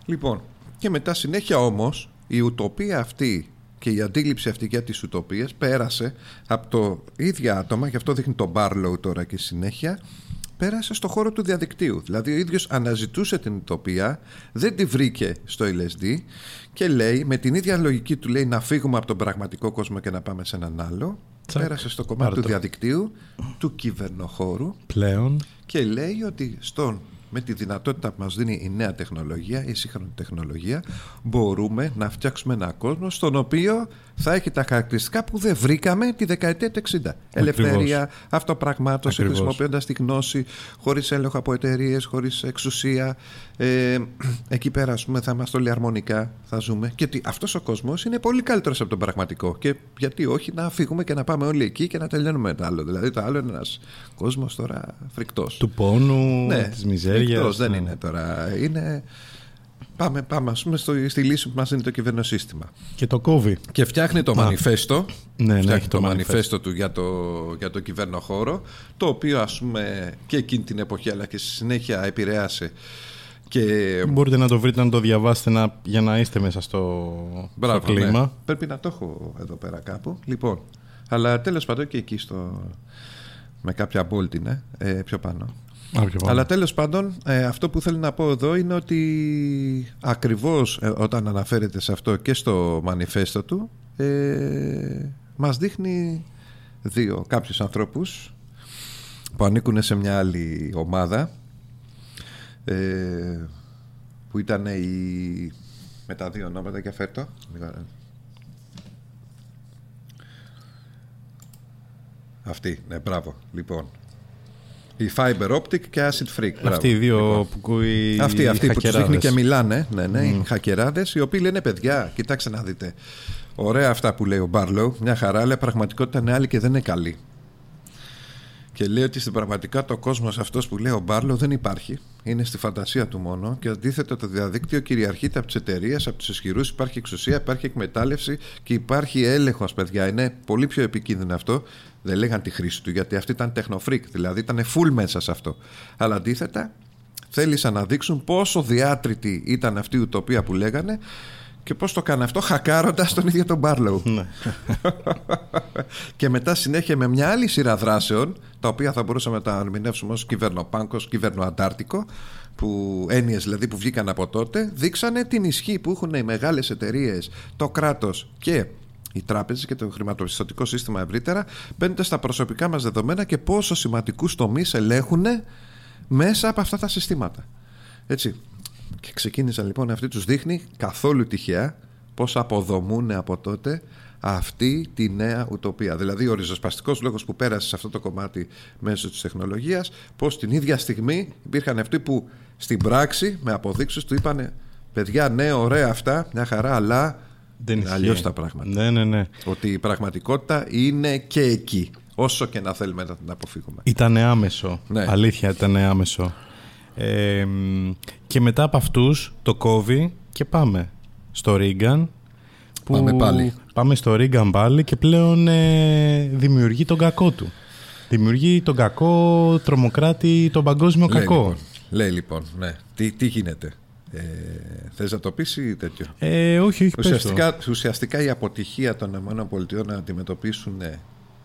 Λοιπόν, και μετά συνέχεια όμως η ουτοπία αυτή και η αντίληψη αυτή για τις ουτοπίες πέρασε από το ίδια άτομα, γι' αυτό δείχνει τον Barlow τώρα και συνέχεια, πέρασε στο χώρο του διαδικτύου. Δηλαδή ο ίδιος αναζητούσε την ουτοπία, δεν τη βρήκε στο LSD και λέει, με την ίδια λογική του λέει να φύγουμε από τον πραγματικό κόσμο και να πάμε σε έναν άλλο. Τσακ. Πέρασε στο κομμάτι Πάρε του το. διαδικτύου, του κυβερνοχώρου Πλέον. και λέει ότι στον, με τη δυνατότητα που μας δίνει η νέα τεχνολογία, η σύγχρονη τεχνολογία, μπορούμε να φτιάξουμε ένα κόσμο στον οποίο θα έχει τα χαρακτηριστικά που δεν βρήκαμε τη δεκαετία του 60. Ελευθερία, αυτοπραγμάτωση, Ακριβώς. χρησιμοποιώντας τη γνώση, χωρίς έλεγχο από εταιρείες, χωρίς εξουσία. Ε, εκεί πέρα, ας πούμε, θα είμαστε όλοι αρμονικά, θα ζούμε. Και ότι αυτός ο κόσμος είναι πολύ καλύτερος από τον πραγματικό. Και γιατί όχι να φύγουμε και να πάμε όλοι εκεί και να τελειώνουμε με το άλλο. Δηλαδή, το άλλο είναι ένας κόσμος τώρα φρικτός. Του πόνου, Ναι, της μιζέριας. φρικτός, δεν ναι. είναι τώρα. Είναι... Πάμε, πάμε ας πούμε, στο, στη λύση που μας δίνει το κυβερνοσύστημα. Και το κόβει. Και φτιάχνει το μανιφέστο. Ναι, ναι, φτιάχνει έχει το, το μανιφέστο του για το, για το κυβερνοχώρο, το οποίο ας πούμε και εκείνη την εποχή αλλά και στη συνέχεια επηρέασε και Μπορείτε να το βρείτε να το διαβάσετε να, για να είστε μέσα στο, Μπράβο, στο κλίμα. ναι. Πρέπει να το έχω εδώ πέρα κάπου. Λοιπόν, αλλά τέλος πάντων και εκεί στο... με κάποια bolt είναι, ε, πιο πάνω. Α, πιο πάνω. Αλλά τέλος πάντων ε, αυτό που θέλω να πω εδώ είναι ότι ακριβώς ε, όταν αναφέρεται σε αυτό και στο μανιφέστο του ε, μας δείχνει δύο κάποιους ανθρώπους που ανήκουν σε μια άλλη ομάδα ε, που ήταν η με τα δύο ονόματα και φέρτο αυτή, ναι μπράβο λοιπόν η Fiber Optic και Acid Freak μπράβο. Αυτοί οι δύο Λοιπόν. που ακούει. Αυτοί, αυτοί που τους χακεράδες. δείχνει και μιλάνε, ναι, ναι, οι χακεράδες, οι οποίοι λένε παιδιά, κοιτάξτε να δείτε. Ωραία αυτά που λέει ο Μπάρλο, μια χαρά, αλλά η πραγματικότητα είναι άλλη και δεν είναι καλή. Και λέει ότι στην πραγματικότητα ο κόσμος αυτός που λέει ο Μπάρλο δεν υπάρχει. Είναι στη φαντασία του μόνο. Και αντίθετα, το διαδίκτυο κυριαρχείται από τις εταιρείες, από τους ισχυρούς. Υπάρχει εξουσία, υπάρχει εκμετάλλευση και υπάρχει έλεγχος, παιδιά. Είναι πολύ πιο επικίνδυνο αυτό. Δεν λέγαν τη χρήση του, γιατί αυτή ήταν τεχνοφρικ. Δηλαδή ήταν full μέσα σε αυτό. Αλλά αντίθετα, θέλησαν να δείξουν πόσο διάτρητη ήταν αυτή η ουτοπία που λέγανε και πώς το έκανε αυτό χακάροντας τον ίδιο τον Μπάρλοου. και μετά συνέχεια με μια άλλη σειρά δράσεων τα οποία θα μπορούσαμε να τα ερμηνεύσουμε ως κυβερνοπάνκος, κυβερνοαντάρτικο που έννοιες δηλαδή που βγήκαν από τότε δείξανε την ισχύ που έχουν οι μεγάλες εταιρείες, το κράτος και οι τράπεζες και το χρηματοπιστωτικό σύστημα ευρύτερα μπαίνοντα στα προσωπικά μας δεδομένα και πόσο σημαντικούς τομείς ελέγχουν μέσα από αυτά τα συστήματα. Έτσι. Και ξεκίνησαν λοιπόν αυτή τους δείχνει καθόλου τυχαία πώς αποδομούν από τότε αυτή τη νέα ουτοπία. Δηλαδή ο ριζοσπαστικός λόγος που πέρασε σε αυτό το κομμάτι μέσω της τεχνολογίας πως την ίδια στιγμή υπήρχαν αυτοί που στην πράξη με αποδείξεις του είπανε παιδιά ναι ωραία αυτά μια χαρά αλλά Δεν είναι ισχύει. αλλιώς τα πράγματα. Ναι, ναι, ναι. Ότι η πραγματικότητα είναι και εκεί όσο και να θέλουμε να την αποφύγουμε. Ήταν άμεσο. Ναι. Αλήθεια, ήταν άμεσο. Ε, μ, και μετά από αυτούς το κόβει και πάμε στο Ρίγκαν. που- Πάμε πάλι. Πάμε στο Ρίγκαν πάλι και πλέον ε, δημιουργεί τον κακό του. Δημιουργεί τον κακό τρομοκράτη, τον παγκόσμιο Λέει κακό. λοιπόν, λέει λοιπόν, ναι. Τι, τι γίνεται; Ε, θες να το πεις ή τέτοιο; Ε, όχι, όχι, πες το. Ουσιαστικά, ουσιαστικά η αποτυχία των ΗΠΑ να αντιμετωπίσουν ε,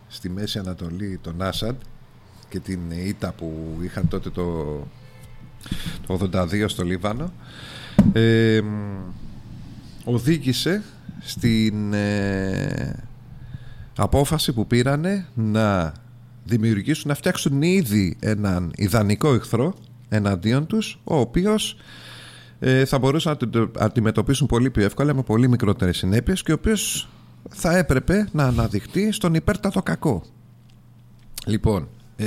στη Μέση Ανατολή τον Άσαντ και την ήττα που είχαν τότε το, το 82 στο Λίβανο ε, μ, οδήγησε στην ε, απόφαση που πήρανε να δημιουργήσουν, να φτιάξουν ήδη έναν ιδανικό εχθρό εναντίον τους ο οποίος ε, θα μπορούσαν να το αντιμετωπίσουν πολύ πιο εύκολα με πολύ μικρότερες συνέπειες και ο οποίος θα έπρεπε να αναδειχτεί στον υπέρτατο κακό. Λοιπόν, ε,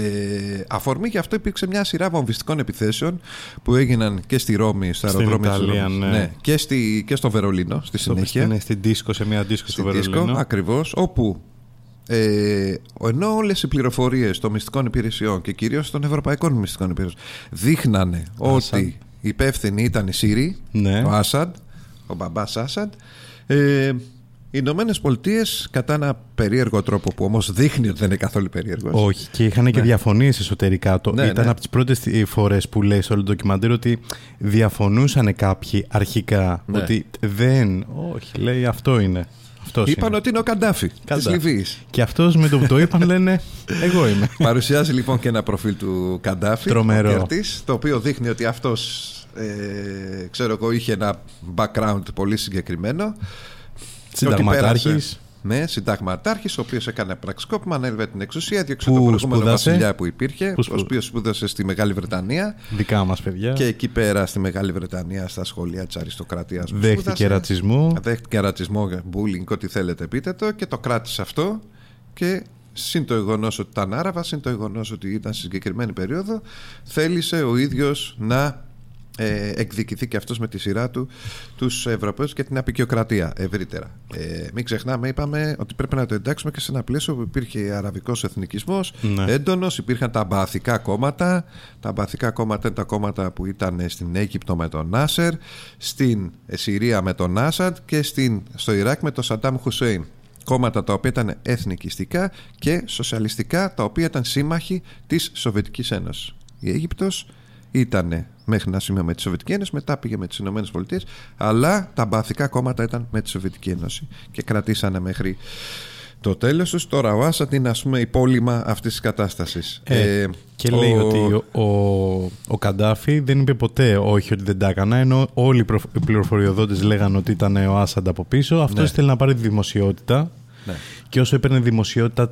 αφορμή γι' αυτό υπήρξε μια σειρά βομβιστικών επιθέσεων που έγιναν και στη Ρώμη, στα Στην αεροδρόμια της Ιταλία, Ρώμης, ναι. και, στη, και στο Βερολίνο στη Στο- συνέχεια. στην- στην δίσκο, σε μια δίσκο στο Στη δίσκο, Βερολίνο. ακριβώς, όπου ε, ενώ όλες οι πληροφορίες των μυστικών υπηρεσιών και κυρίως των ευρωπαϊκών μυστικών υπηρεσιών δείχνανε ότι οι υπεύθυνοι ήταν οι Σύριοι, Ναι. ο Άσαντ, ο μπαμπάς Άσαντ, ε, οι Ηνωμένες Πολιτείες κατά ένα περίεργο τρόπο που όμως δείχνει ότι δεν είναι καθόλου περίεργος Όχι, και είχαν και διαφωνίες εσωτερικά. Το, Ναι, ήταν ναι. από τις πρώτες φορές που λέει σε όλο το ντοκιμαντέρ ότι διαφωνούσαν κάποιοι αρχικά. Ναι. Ότι δεν. Όχι, λέει αυτό είναι. Αυτός είπαν είναι. ότι είναι ο Καντάφη της Καντάφη. Λιβύης Και αυτός με το που το είπαν λένε εγώ είμαι. Παρουσιάζει λοιπόν και ένα προφίλ του Καντάφη Τρομερό. ο Κέρτης, το οποίο δείχνει ότι αυτός ε, ξέρω εγώ είχε ένα background πολύ συγκεκριμένο Και ότι Συνταγματάρχης. πέρασε- Ναι, συνταγματάρχη, ο οποίος έκανε πραξικόπημα, ανέλαβε την εξουσία, διώξε Πού τον προηγούμενο σπούδασε; βασιλιά που υπήρχε, Πού ο σπου- οποίος σπούδασε στη Μεγάλη Βρετανία. Δικά μας παιδιά. Και εκεί πέρα στη Μεγάλη Βρετανία, στα σχολεία της αριστοκρατίας. Δέχτηκε ρατσισμό. Δέχτηκε ρατσισμό, bullying, ό,τι θέλετε πείτε το και το κράτησε αυτό. Και συν το γεγονός ότι ήταν Άραβα, συν το γεγονός ότι ήταν στη συγκεκριμένη περίοδο, θέλησε ο ίδιος να ε, εκδικηθεί και αυτός με τη σειρά του τους Ευρωπαίους και την απεικιοκρατία ευρύτερα. Ε, μην ξεχνάμε, είπαμε ότι πρέπει να το εντάξουμε και σε ένα πλαίσιο που υπήρχε αραβικός εθνικισμός Ναι. έντονος, υπήρχαν τα μπαθικά κόμματα. Τα μπαθικά κόμματα είναι τα κόμματα που ήταν στην Αίγυπτο με τον Νάσερ, στην Συρία με τον Άσαντ και στην, στο Ιράκ με τον Σαντάμ Χουσέιν. Κόμματα τα οποία ήταν εθνικιστικά και σοσιαλιστικά, τα οποία ήταν σύμμαχοι της Σοβιετικής Ένωσης. Η Αίγυπτος ήταν μέχρι ένα σημείο με τη Σοβιετική Ένωση, μετά πήγε με τις Ηνωμένες Πολιτείες, αλλά τα μπαθικά κόμματα ήταν με τη Σοβιετική Ένωση και κρατήσανε μέχρι το τέλος τους. Τώρα ο Άσαντ είναι ας πούμε υπόλοιμα αυτής της κατάστασης. Ε. Ε, Και λέει Ο- ότι ο, ο, ο Καντάφη δεν είπε ποτέ όχι ότι δεν τα έκανα, ενώ όλοι οι προ- οι πληροφοριοδότες λέγανε ότι ήταν ο Άσαντ από πίσω. Αυτός Ναι. ήθελε να πάρει τη δημοσιότητα Ναι. και όσο έπαιρνε δημοσιότητα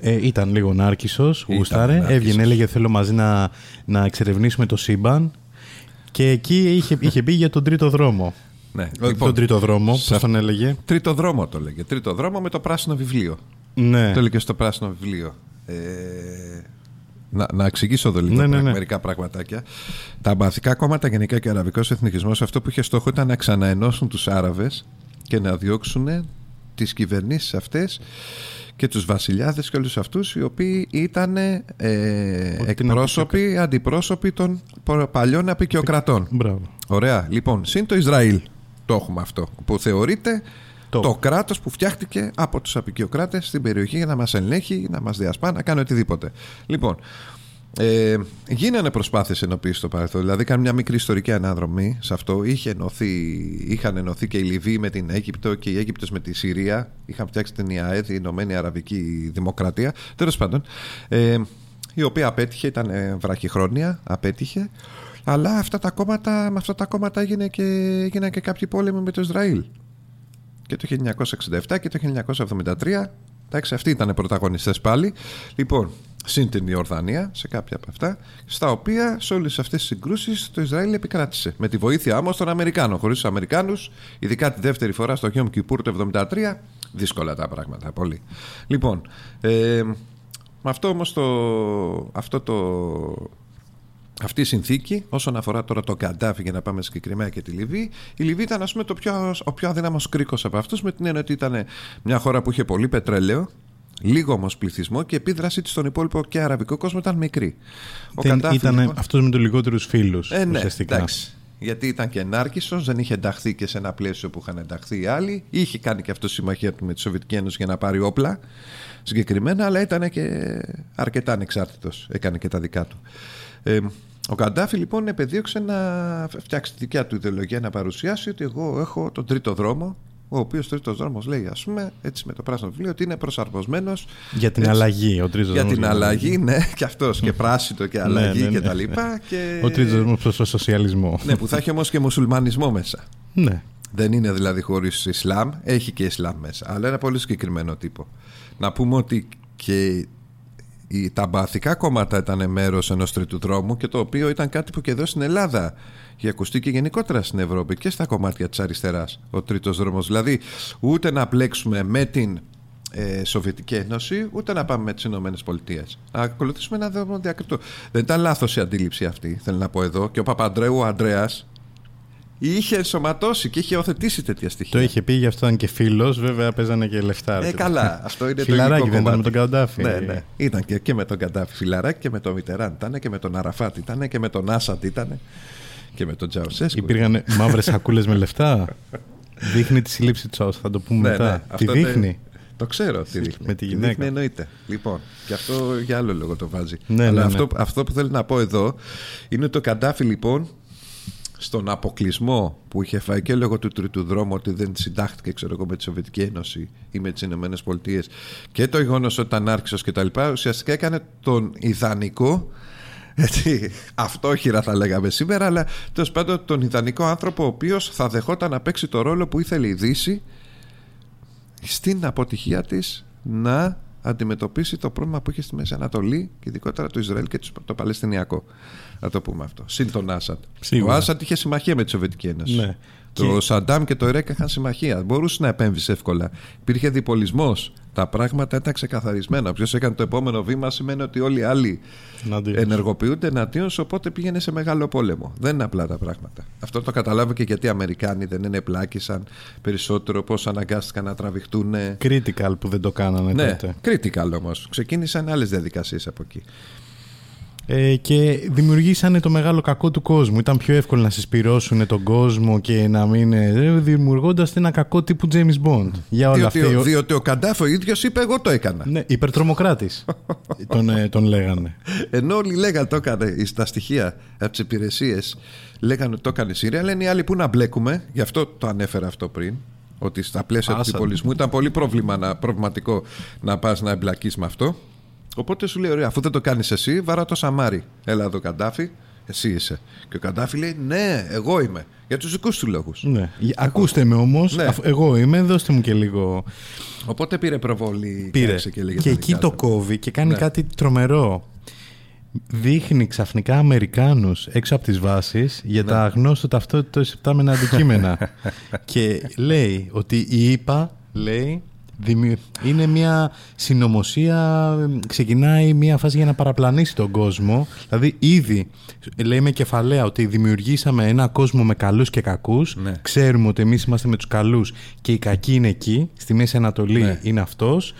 ε, ήταν λίγο νάρκισος, Ήταν γούσταρε, νάρκισσος. έβγαινε, έλεγε θέλω μαζί να, να εξερευνήσουμε το σύμπαν και εκεί είχε, είχε μπει για τον τρίτο δρόμο. Ναι. τον τρίτο δρόμο, σε πώς τον έλεγε; Τρίτο δρόμο το λέγε. Τρίτο δρόμο με το πράσινο βιβλίο. Ναι. Το έλεγε στο πράσινο βιβλίο. Ε, να, να εξηγήσω εδώ λίγο Ναι, ναι, ναι. μερικά πραγματάκια. Τα μπαθικά κόμματα γενικά και ο αραβικός εθνικισμός αυτό που είχε στόχο ήταν να ξαναενώσουν τους Άραβες και να διώξουν τις κυβερνήσεις αυτές και τους βασιλιάδες και όλους αυτούς οι οποίοι ήταν ε, εκπρόσωποι, αντιπρόσωποι των προ- παλιών απεικιοκρατών. Μπράβο. Ωραία. Λοιπόν, συν το Ισραήλ το έχουμε αυτό. Που θεωρείται Το. το, κράτος που φτιάχτηκε από τους απεικιοκράτες στην περιοχή για να μας ελέγχει, να μας διασπά, να κάνει οτιδήποτε. Λοιπόν, ε, γίνανε προσπάθειες ενοποίησης στο παρελθόν. Δηλαδή, κάνει μια μικρή ιστορική αναδρομή σε αυτό. Είχε ενωθεί, είχαν ενωθεί και η Λιβύη με την Αίγυπτο και η Αίγυπτος με τη Συρία. Είχαν φτιάξει την ΙΑΕΔ, η Ηνωμένη Αραβική Δημοκρατία. Τέλος πάντων, ε, η οποία απέτυχε, ήταν ε, βραχυχρόνια, απέτυχε. Αλλά αυτά τα κόμματα, με αυτά τα κόμματα έγινε και, έγιναν και κάποιοι πόλεμοι με το Ισραήλ. Και το 1967 και το 1973. Εντάξει, αυτοί ήταν πρωταγωνιστές πάλι. Λοιπόν, συν την Ιορδανία, σε κάποια από αυτά, στα οποία σε όλες αυτές τις συγκρούσεις το Ισραήλ επικράτησε. Με τη βοήθεια όμως των Αμερικάνων. Χωρίς τους Αμερικάνους, ειδικά τη δεύτερη φορά στο Γιώμ Κιπούρ το 1973, δύσκολα τα πράγματα. Πολύ. Λοιπόν, ε, με αυτό όμως το, αυτό το, αυτή η συνθήκη, όσον αφορά τώρα τον Καντάφη, για να πάμε συγκεκριμένα και τη Λιβύη, η Λιβύη ήταν ας πούμε, το πιο, ο πιο αδύναμος κρίκος από αυτούς, με την έννοια ότι ήταν μια χώρα που είχε πολύ πετρέλαιο, λίγο όμως πληθυσμό και η επίδρασή της στον υπόλοιπο και αραβικό κόσμο ήταν μικρή. Ο Δεν Καντάφη, ήταν λοιπόν- αυτός με τους λιγότερους φίλους ε, ναι, ουσιαστικά. εντάξει. Γιατί ήταν και ενάρκησος, δεν είχε ενταχθεί και σε ένα πλαίσιο που είχαν ενταχθεί οι άλλοι. Είχε κάνει και αυτό συμμαχία του με τη Σοβιετική Ένωση για να πάρει όπλα συγκεκριμένα, αλλά ήταν και αρκετά ανεξάρτητος. Έκανε και τα δικά του. Ε, ο Καντάφη λοιπόν επεδίωξε να φτιάξει τη δικιά του ιδεολογία, να παρουσιάσει ότι εγώ έχω τον τρίτο δρόμο, ο οποίος τρίτος δρόμος λέει, ας πούμε, έτσι με το πράσινο βιβλίο, ότι είναι προσαρμοσμένος Για την αλλαγή, ο τρίτος για δρόμος την για την αλλαγή, ναι, και αυτός και πράσινο και αλλαγή Ναι, ναι, και ναι. τα λοιπά. Και... Ο τρίτος δρόμος προς το σοσιαλισμό. Ναι, που θα έχει όμως και μουσουλμανισμό μέσα. ναι. Δεν είναι δηλαδή χωρίς Ισλάμ, έχει και Ισλάμ μέσα, αλλά ένα πολύ συγκεκριμένο τύπο. Να πούμε ότι και οι, τα μπαθικά κόμματα ήταν μέρος ενός τρίτου δρόμου και το οποίο ήταν κάτι που και εδώ στην Ελλάδα είχε ακουστεί και γενικότερα στην Ευρώπη και στα κομμάτια της αριστεράς. Ο τρίτος δρόμος. Δηλαδή, ούτε να μπλέξουμε με την ε, Σοβιετική Ένωση, ούτε να πάμε με τις Ηνωμένες Πολιτείες. Να ακολουθήσουμε ένα δρόμο διακριτό. Δεν ήταν λάθος η αντίληψη αυτή, θέλω να πω εδώ. Και ο Παπαντρέου, ο Αντρέα, είχε ενσωματώσει και είχε υιοθετήσει τέτοια στοιχεία. Το είχε πει, γι' αυτό ήταν και φίλος, βέβαια παίζανε και λεφτά. Ε, αρκετά. καλά. Αυτό είναι το Φιλαράκι υλικό δεν ήταν κομμάτι. με τον Καντάφη. Ναι, ναι. Ήταν και, και με τον Καντάφη φιλαράκι και με τον Μιτεράν. Ήταν και με τον Αραφάτ. Ήταν και με τον Άσαντ. Ήταν και με τον Τζαουσέσκου. Υπήρχαν μαύρες σακούλες με λεφτά. Δείχνει τη σύλληψη του θα το πούμε Ναι, μετά. ναι. Τη Αυτό δείχνει. Το ξέρω τι δείχνει. Με τη Τι γυναίκα. Δείχνει εννοείται. Λοιπόν, και αυτό για άλλο λόγο το βάζει. Ναι, Αλλά ναι, ναι. αυτό, αυτό που θέλω να πω εδώ είναι ότι το Καντάφη λοιπόν στον αποκλεισμό που είχε φάει και λόγω του τρίτου δρόμου ότι δεν συντάχθηκε ξέρω εγώ, με τη Σοβιετική Ένωση ή με τις Ηνωμένες Πολιτείες και το γεγονός ότι ήταν άρχισο και τα λοιπά, ουσιαστικά έκανε τον ιδανικό. Έτσι, αυτόχειρα θα λέγαμε σήμερα, αλλά τέλος πάντων τον ιδανικό άνθρωπο ο οποίος θα δεχόταν να παίξει το ρόλο που ήθελε η Δύση στην αποτυχία της να αντιμετωπίσει το πρόβλημα που είχε στη Μέση Ανατολή και ειδικότερα το Ισραήλ και το Παλαιστινιακό. Να το πούμε αυτό. Συν τον Άσαντ. Σίγουρα. Ο Άσαντ είχε συμμαχία με τη Σοβιετική Ένωση. Ναι. Το Και- Σαντάμ και το Ιράκ είχαν συμμαχία. Μπορούσε να επέμβεις εύκολα. Υπήρχε διπολισμός. Τα πράγματα ήταν ξεκαθαρισμένα. Ποιο έκανε το επόμενο βήμα σημαίνει ότι όλοι οι άλλοι Εναντίον. ενεργοποιούνται εναντίον σου, οπότε πήγαινε σε μεγάλο πόλεμο. Δεν είναι απλά τα πράγματα. Αυτό το καταλάβω και γιατί οι Αμερικάνοι δεν είναι πλάκησαν περισσότερο, πώς αναγκάστηκαν να τραβηχτούν. Critical που δεν το κάνανε Ναι, τότε. critical όμως. Ξεκίνησαν άλλες διαδικασίες από εκεί. Ε, και δημιουργήσανε το μεγάλο κακό του κόσμου. Ήταν πιο εύκολο να συσπυρώσουν τον κόσμο και να μην. Ε, δημιουργώντας ένα κακό τύπου James Bond. Για όλα Διότι, αυτά. ο- διότι ο Καντάφο ο ίδιος είπε: Εγώ το έκανα. Ναι, υπερτρομοκράτης. τον, ε, τον λέγανε. Ενώ όλοι λέγανε το έκανε στα στοιχεία από τις υπηρεσίες, λέγανε ότι το έκανε η Συρία, λένε οι άλλοι που να μπλέκουμε, γι' αυτό το ανέφερα αυτό πριν. Ότι στα πλαίσια του Άσαντ. διπολισμού ήταν πολύ πρόβλημα να, προβληματικό να πας να εμπλακείς με αυτό. Οπότε σου λέει: Ωραία, αφού δεν το κάνεις εσύ, βαρά το σαμάρι. Έλα εδώ, Καντάφη, εσύ είσαι. Και ο Καντάφη λέει: Ναι, εγώ είμαι. Για τους δικούς του λόγους. Ναι. Ακούστε με όμως. Ναι. Εγώ είμαι, δώστε μου και λίγο. Οπότε πήρε προβολή Πήρε. κάτσε Και, λέγε τα εκεί δικά το του. κόβει και κάνει Ναι. κάτι τρομερό. Δείχνει ξαφνικά Αμερικάνους έξω από τις βάσεις για Ναι. τα αγνώστου ταυτότητες υπτάμενα αντικείμενα. και λέει ότι η ΙΠΑ, λέει, δημιου- είναι μια συνωμοσία, ξεκινάει μια φάση για να παραπλανήσει τον κόσμο. Δηλαδή ήδη λέει με κεφαλαία ότι δημιουργήσαμε ένα κόσμο με καλούς και κακούς. Ναι. Ξέρουμε ότι εμείς είμαστε με τους καλούς και οι κακοί είναι εκεί, στη Μέση Ανατολή Ναι. είναι αυτός.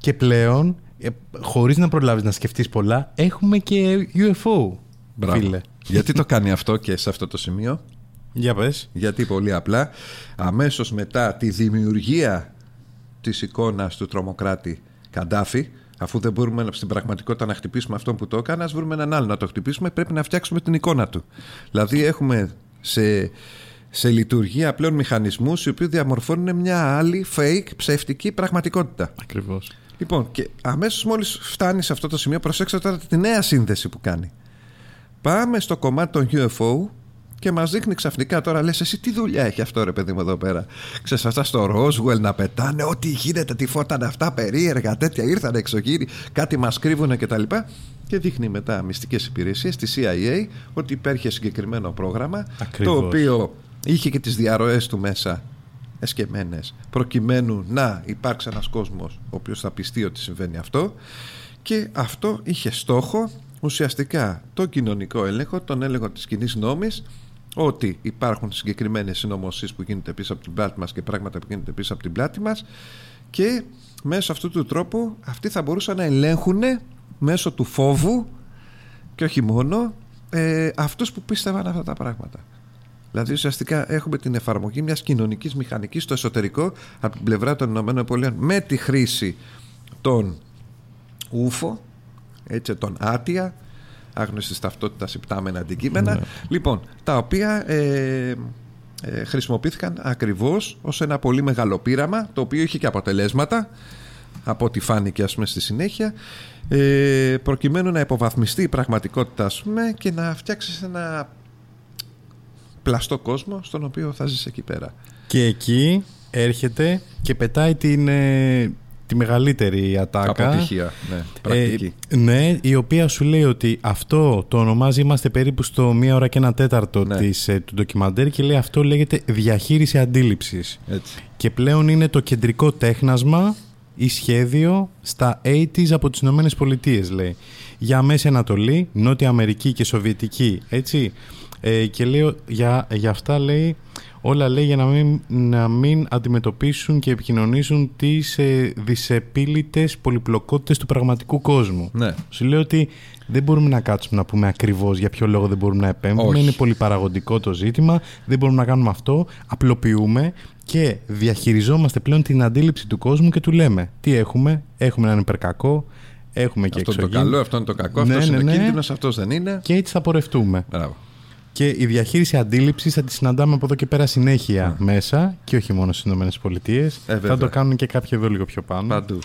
Και πλέον, ε, χωρίς να προλάβεις να σκεφτείς πολλά, έχουμε και UFO, Μπράβο. φίλε. Γιατί το κάνει αυτό και σε αυτό το σημείο; Για πες. Γιατί πολύ απλά αμέσως μετά τη δημιουργία της εικόνας του τρομοκράτη Καντάφη αφού δεν μπορούμε στην πραγματικότητα να χτυπήσουμε αυτόν που το έκανε, ας βρούμε έναν άλλο να το χτυπήσουμε, πρέπει να φτιάξουμε την εικόνα του. Δηλαδή έχουμε σε, σε λειτουργία πλέον μηχανισμούς οι οποίοι διαμορφώνουν μια άλλη fake ψευτική πραγματικότητα. Ακριβώς. Λοιπόν, και αμέσως μόλις φτάνει σε αυτό το σημείο, προσέξτε τώρα τη νέα σύνδεση που κάνει. Πάμε στο κομμάτι των UFO και μας δείχνει ξαφνικά τώρα, λες, εσύ τι δουλειά έχει αυτό ρε παιδί μου εδώ πέρα; Ξέρεις αυτά στο Roswell να πετάνε, ό,τι γίνεται, τι φώτανε αυτά περίεργα, τέτοια ήρθαν εξωγήινοι, κάτι μας κρύβουν κτλ. Και δείχνει μετά μυστικές υπηρεσίες της CIA ότι υπήρχε συγκεκριμένο πρόγραμμα Ακριβώς. το οποίο είχε και τις διαρροές του μέσα εσκεμμένες προκειμένου να υπάρξει ένας κόσμος ο οποίος θα πιστεί ότι συμβαίνει αυτό και αυτό είχε στόχο ουσιαστικά το κοινωνικό έλεγχο, τον έλεγχο της κοινής νόμης ότι υπάρχουν συγκεκριμένες συνωμοσίες που γίνονται πίσω από την πλάτη μας και πράγματα που γίνονται πίσω από την πλάτη μας και μέσω αυτού του τρόπου αυτοί θα μπορούσαν να ελέγχουν μέσω του φόβου και όχι μόνο ε, αυτούς που πίστευαν αυτά τα πράγματα. Δηλαδή ουσιαστικά έχουμε την εφαρμογή μιας κοινωνικής μηχανικής στο εσωτερικό από την πλευρά των ΗΠΑ με τη χρήση των ούφο, έτσι, των άτια, άγνωσης ταυτότητας υπτάμενα αντικείμενα, λοιπόν, τα οποία ε, ε, χρησιμοποιήθηκαν ακριβώς ως ένα πολύ μεγάλο πείραμα, το οποίο είχε και αποτελέσματα, από ό,τι φάνηκε ας πούμε στη συνέχεια ε, προκειμένου να υποβαθμιστεί η πραγματικότητα ας πούμε και να φτιάξεις ένα πλαστό κόσμο στον οποίο θα ζεις εκεί πέρα. Και εκεί έρχεται και πετάει την, ε, τη μεγαλύτερη ατάκα. αποτυχία ναι, πρακτική Ε, ναι, η οποία σου λέει ότι αυτό το ονομάζει, είμαστε περίπου στο μία ώρα και ένα τέταρτο Ναι. της, ε, του ντοκιμαντέρ και λέει αυτό λέγεται διαχείριση αντίληψης. έτσι. Και πλέον είναι το κεντρικό τέχνασμα ή σχέδιο στα 80s από τις Ηνωμένες Πολιτείες, λέει. Για Μέση Ανατολή, Νότια Αμερική και Σοβιετική, έτσι. Ε, και λέει, για, για αυτά λέει, όλα λέει για να μην, να μην αντιμετωπίσουν και επικοινωνήσουν τις ε, δυσεπίλητες πολυπλοκότητες του πραγματικού κόσμου. Ναι. Σου λέω ότι δεν μπορούμε να κάτσουμε να πούμε ακριβώς για ποιο λόγο δεν μπορούμε να επέμβουμε. Όχι. Είναι πολύ παραγωγικό το ζήτημα. Δεν μπορούμε να κάνουμε αυτό. Απλοποιούμε και διαχειριζόμαστε πλέον την αντίληψη του κόσμου και του λέμε τι έχουμε; Έχουμε έναν υπερκακό. Έχουμε και αυτό είναι το εξωγήινο. καλό, αυτό είναι το κακό Ναι, αυτός ναι, είναι ναι. ο κίνδυνος, αυτός δεν είναι Και έτσι θα πορευτούμε. Μπράβο. Και η διαχείριση αντίληψης θα τη συναντάμε από εδώ και πέρα συνέχεια μέσα και όχι μόνο στις ΗΠΑ. Ε, θα βέβαια. το κάνουν και κάποιοι εδώ λίγο πιο πάνω. Παντού.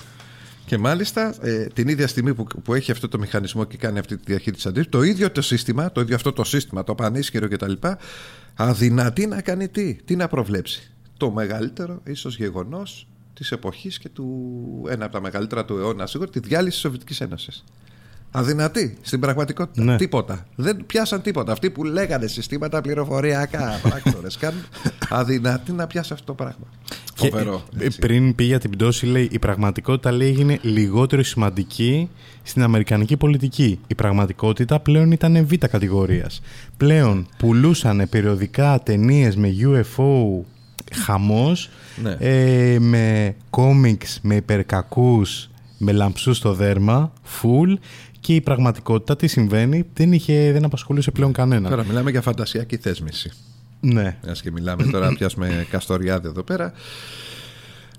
Και μάλιστα ε, την ίδια στιγμή που, που έχει αυτό το μηχανισμό και κάνει αυτή τη διαχείριση αντίληψης, το ίδιο το σύστημα, το ίδιο αυτό το σύστημα, το πανίσχυρο κτλ., αδυνατεί να κάνει τι, τι να προβλέψει. Το μεγαλύτερο ίσως γεγονός της εποχής και του. ένα από τα μεγαλύτερα του αιώνα, σίγουρα, τη διάλυση της Σοβιετικής Ένωσης. Αδυνατή στην πραγματικότητα. Ναι. Τίποτα. Δεν πιάσαν τίποτα. Αυτοί που λέγανε συστήματα πληροφοριακά, πράκτορες, κάνουν αδυνατή να πιάσει αυτό το πράγμα. Και, Φοβερό. ε, έτσι. πριν πει για την πτώση, λέει η πραγματικότητα λέει έγινε λιγότερο σημαντική στην αμερικανική πολιτική. Η πραγματικότητα πλέον ήταν β' κατηγορίας. Πλέον πουλούσαν περιοδικά ταινίες με UFO χαμός, Ναι. ε, με κόμιξ, με υπερκακούς, με λαμψούς στο δέρμα, full και η πραγματικότητα τι συμβαίνει δεν, είχε, δεν απασχολούσε πλέον κανένα. Τώρα μιλάμε για φαντασιακή θέσμηση. Ναι. Μιας και μιλάμε τώρα, να πιάσουμε Καστοριάδη εδώ πέρα.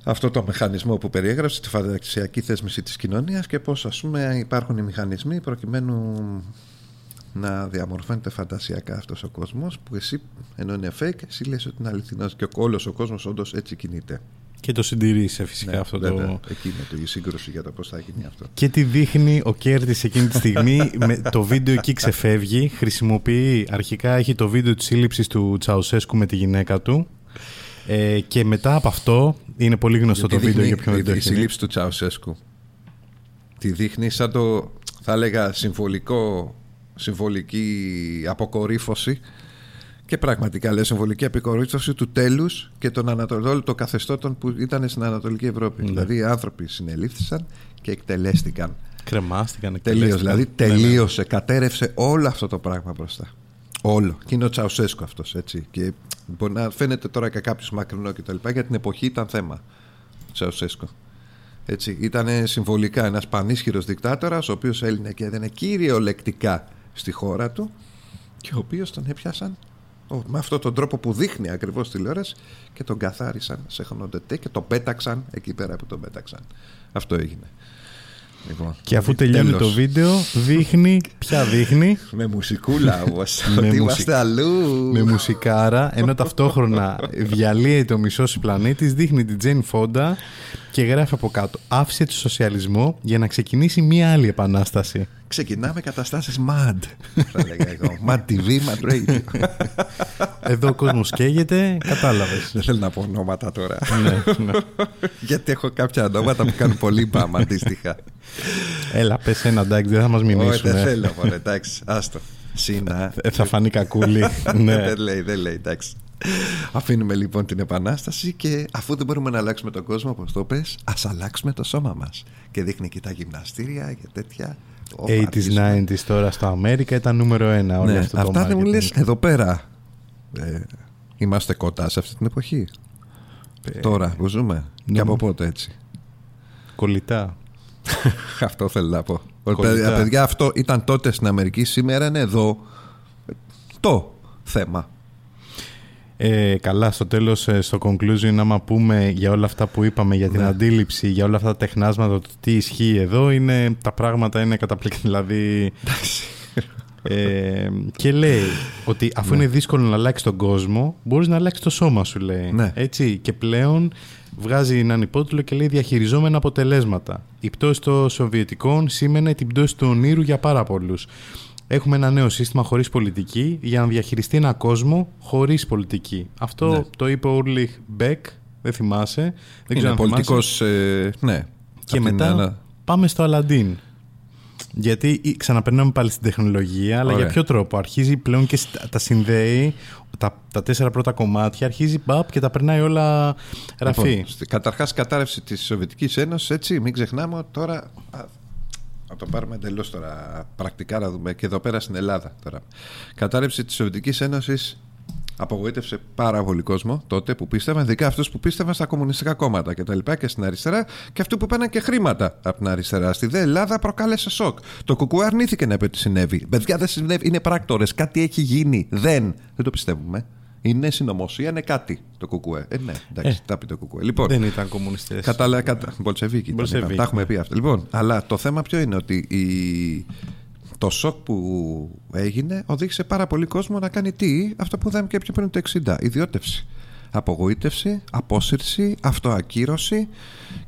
Αυτό το μηχανισμό που περιέγραψε, τη φαντασιακή θέσμηση της κοινωνίας και πώς ας πούμε υπάρχουν οι μηχανισμοί προκειμένου να διαμορφώνεται φαντασιακά αυτός ο κόσμος που εσύ ενώ είναι fake, εσύ λες ότι είναι αληθινός και όλος ο κόσμος όντως έτσι κινείται. Και το συντηρήσε φυσικά Ναι, αυτό βέβαια. το. Εκεί είναι το, η σύγκρουση για το πώς θα γίνει αυτό. Και τι δείχνει ο Κέρτης εκείνη τη στιγμή. με, το βίντεο εκεί ξεφεύγει. Χρησιμοποιεί αρχικά έχει το βίντεο της σύλληψης του Τσαουσέσκου με τη γυναίκα του. Ε, και μετά από αυτό είναι πολύ γνωστό Γιατί το βίντεο δείχνει για ποιον δεν το η έχει δει. σύλληψη του Τσαουσέσκου. Τη δείχνει σαν το, θα έλεγα, συμβολικό, συμβολική αποκορύφωση και πραγματικά λέει συμβολική αποκορύφωση του τέλους και των ανατολών των καθεστώτων που ήταν στην Ανατολική Ευρώπη. Ναι. Δηλαδή οι άνθρωποι συνελήφθησαν και εκτελέστηκαν. Κρεμάστηκαν. Τελείω. εκτελέστηκαν. Δηλαδή Ναι, ναι. τελείωσε, κατέρευσε όλο αυτό το πράγμα μπροστά. Όλο. Και είναι ο Τσαουσέσκο αυτός, έτσι. Και μπορεί να φαίνεται τώρα και κάποιος μακρινό κτλ. Για την εποχή ήταν θέμα. Ο Τσαουσέσκο. Έτσι. Ήταν συμβολικά ένας πανίσχυρος δικτάτορας, ο οποίος έλυνε και έδαινε κυριολεκτικά στη χώρα του και ο οποίος τον έπιασαν ο, με αυτόν τον τρόπο που δείχνει ακριβώς τηλεόραση και τον καθάρισαν σε χρονοτετέ και τον πέταξαν εκεί πέρα που τον πέταξαν. Αυτό έγινε. Λοιπόν, Και αφού τελειώνει τέλος. το βίντεο, δείχνει. Ποια δείχνει; Με μουσικούλα όμως. Με ότι μουσικ- είμαστε αλλού. με μουσικάρα, ενώ ταυτόχρονα διαλύει το μισό πλανήτης, δείχνει την Τζέιν Φόντα και γράφει από κάτω. Άφησε το σοσιαλισμό για να ξεκινήσει μία άλλη επανάσταση. Ξεκινάμε καταστάσεις MAD. Θα λέγα εγώ. MAD TV, MAD Radio. Εδώ ο κόσμος καίγεται, κατάλαβες. Δεν θέλω να πω ονόματα τώρα. ναι, ναι. Γιατί έχω κάποια ονόματα που κάνουν πολύ μπαμ αντίστοιχα. Έλα, πες ένα εντάξει, δεν θα μας Όχι, μιμήσουν. δεν θέλω. μωρέ, Εντάξει, άστο. Σύνα. Ε, θα φανεί κακούλη. ναι. Δεν λέει, δεν λέει, εντάξει. Αφήνουμε λοιπόν την επανάσταση και αφού δεν μπορούμε να αλλάξουμε τον κόσμο, όπως το πες, ας αλλάξουμε το σώμα μας. Και δείχνει και τα γυμναστήρια και τέτοια. Ω, 80s, αρχίζουμε. 90s τώρα στο Αμέρικα ήταν νούμερο ένα. όλο Ναι, αυτό το αυτά δεν μου marketing. λες εδώ πέρα. Ε, είμαστε κοντά σε αυτή την εποχή. Τώρα που ζούμε. Και ναι. από πότε έτσι. Κολλητά. αυτό θέλω να πω. Κολλητά. Παιδιά, παιδιά, αυτό ήταν τότε στην Αμερική. Σήμερα είναι εδώ το θέμα. Ε, καλά, στο τέλος, ε, στο conclusion, άμα πούμε για όλα αυτά που είπαμε, για την Ναι. αντίληψη, για όλα αυτά τα τεχνάσματα, το τι ισχύει εδώ, είναι, τα πράγματα είναι καταπληκτικά. Δηλαδή, ε, και λέει ότι αφού είναι δύσκολο να αλλάξει τον κόσμο, μπορείς να αλλάξει το σώμα σου, λέει. Ναι. Έτσι, και πλέον βγάζει έναν υπότιτλο και λέει διαχειριζόμενα αποτελέσματα. Η πτώση των Σοβιετικών σήμαινε την πτώση του ονείρου για πάρα πολλούς. Έχουμε ένα νέο σύστημα χωρίς πολιτική για να διαχειριστεί ένα κόσμο χωρίς πολιτική. Αυτό Ναι. το είπε ο Ουρλιχ Μπέκ, δεν θυμάσαι. Δεν είναι ξέρω αν θυμάσαι. πολιτικός... Ε, ναι. Και Απ' την μετά ένα- πάμε στο Aladdin. Γιατί ή- ξαναπερνάμε πάλι στην τεχνολογία, αλλά Ωραία. για ποιο τρόπο; Αρχίζει πλέον και στα- τα συνδέει, τα, τα τέσσερα πρώτα κομμάτια, αρχίζει μπαπ και τα περνάει όλα ραφή. Λοιπόν, στη- καταρχάς κατάρρευση της Σοβιετικής Ένωσης έτσι μην ξεχνάμε ότι τώρα α, να το πάρουμε εντελώς τώρα πρακτικά να δούμε και εδώ πέρα στην Ελλάδα τώρα. Κατάρρευση της Σοβιετικής Ένωσης απογοήτευσε πάρα πολύ κόσμο τότε που πίστευαν, ειδικά αυτούς που πίστευαν στα κομμουνιστικά κόμματα και τα λοιπά και στην αριστερά και αυτοί που παίρναν και χρήματα από την αριστερά. Στη ΔΕ Ελλάδα προκάλεσε σοκ. Το κουκουέ αρνήθηκε να πει ότι συνέβη. Παιδιά δεν συνέβη, είναι πράκτορες. Κάτι έχει γίνει. Δεν. Δεν το πιστεύουμε. Είναι συνωμοσία, είναι κάτι το κουκουέ. Ε, ναι, εντάξει, Ε. τα πει το κουκουέ. Λοιπόν, Δεν ήταν κομμουνιστές. Κατάλα, κατα... Μπολσεβίκη. ήταν, Μπολσεβίκη, είπαμε. Τα έχουμε ναι. πει αυτά. Λοιπόν, αλλά το θέμα ποιο είναι ότι η... το σοκ που έγινε οδήγησε πάρα πολύ κόσμο να κάνει τι, αυτό που είδαμε και πιο πριν το 60. Ιδιώτευση. Απογοήτευση, απόσυρση, αυτοακύρωση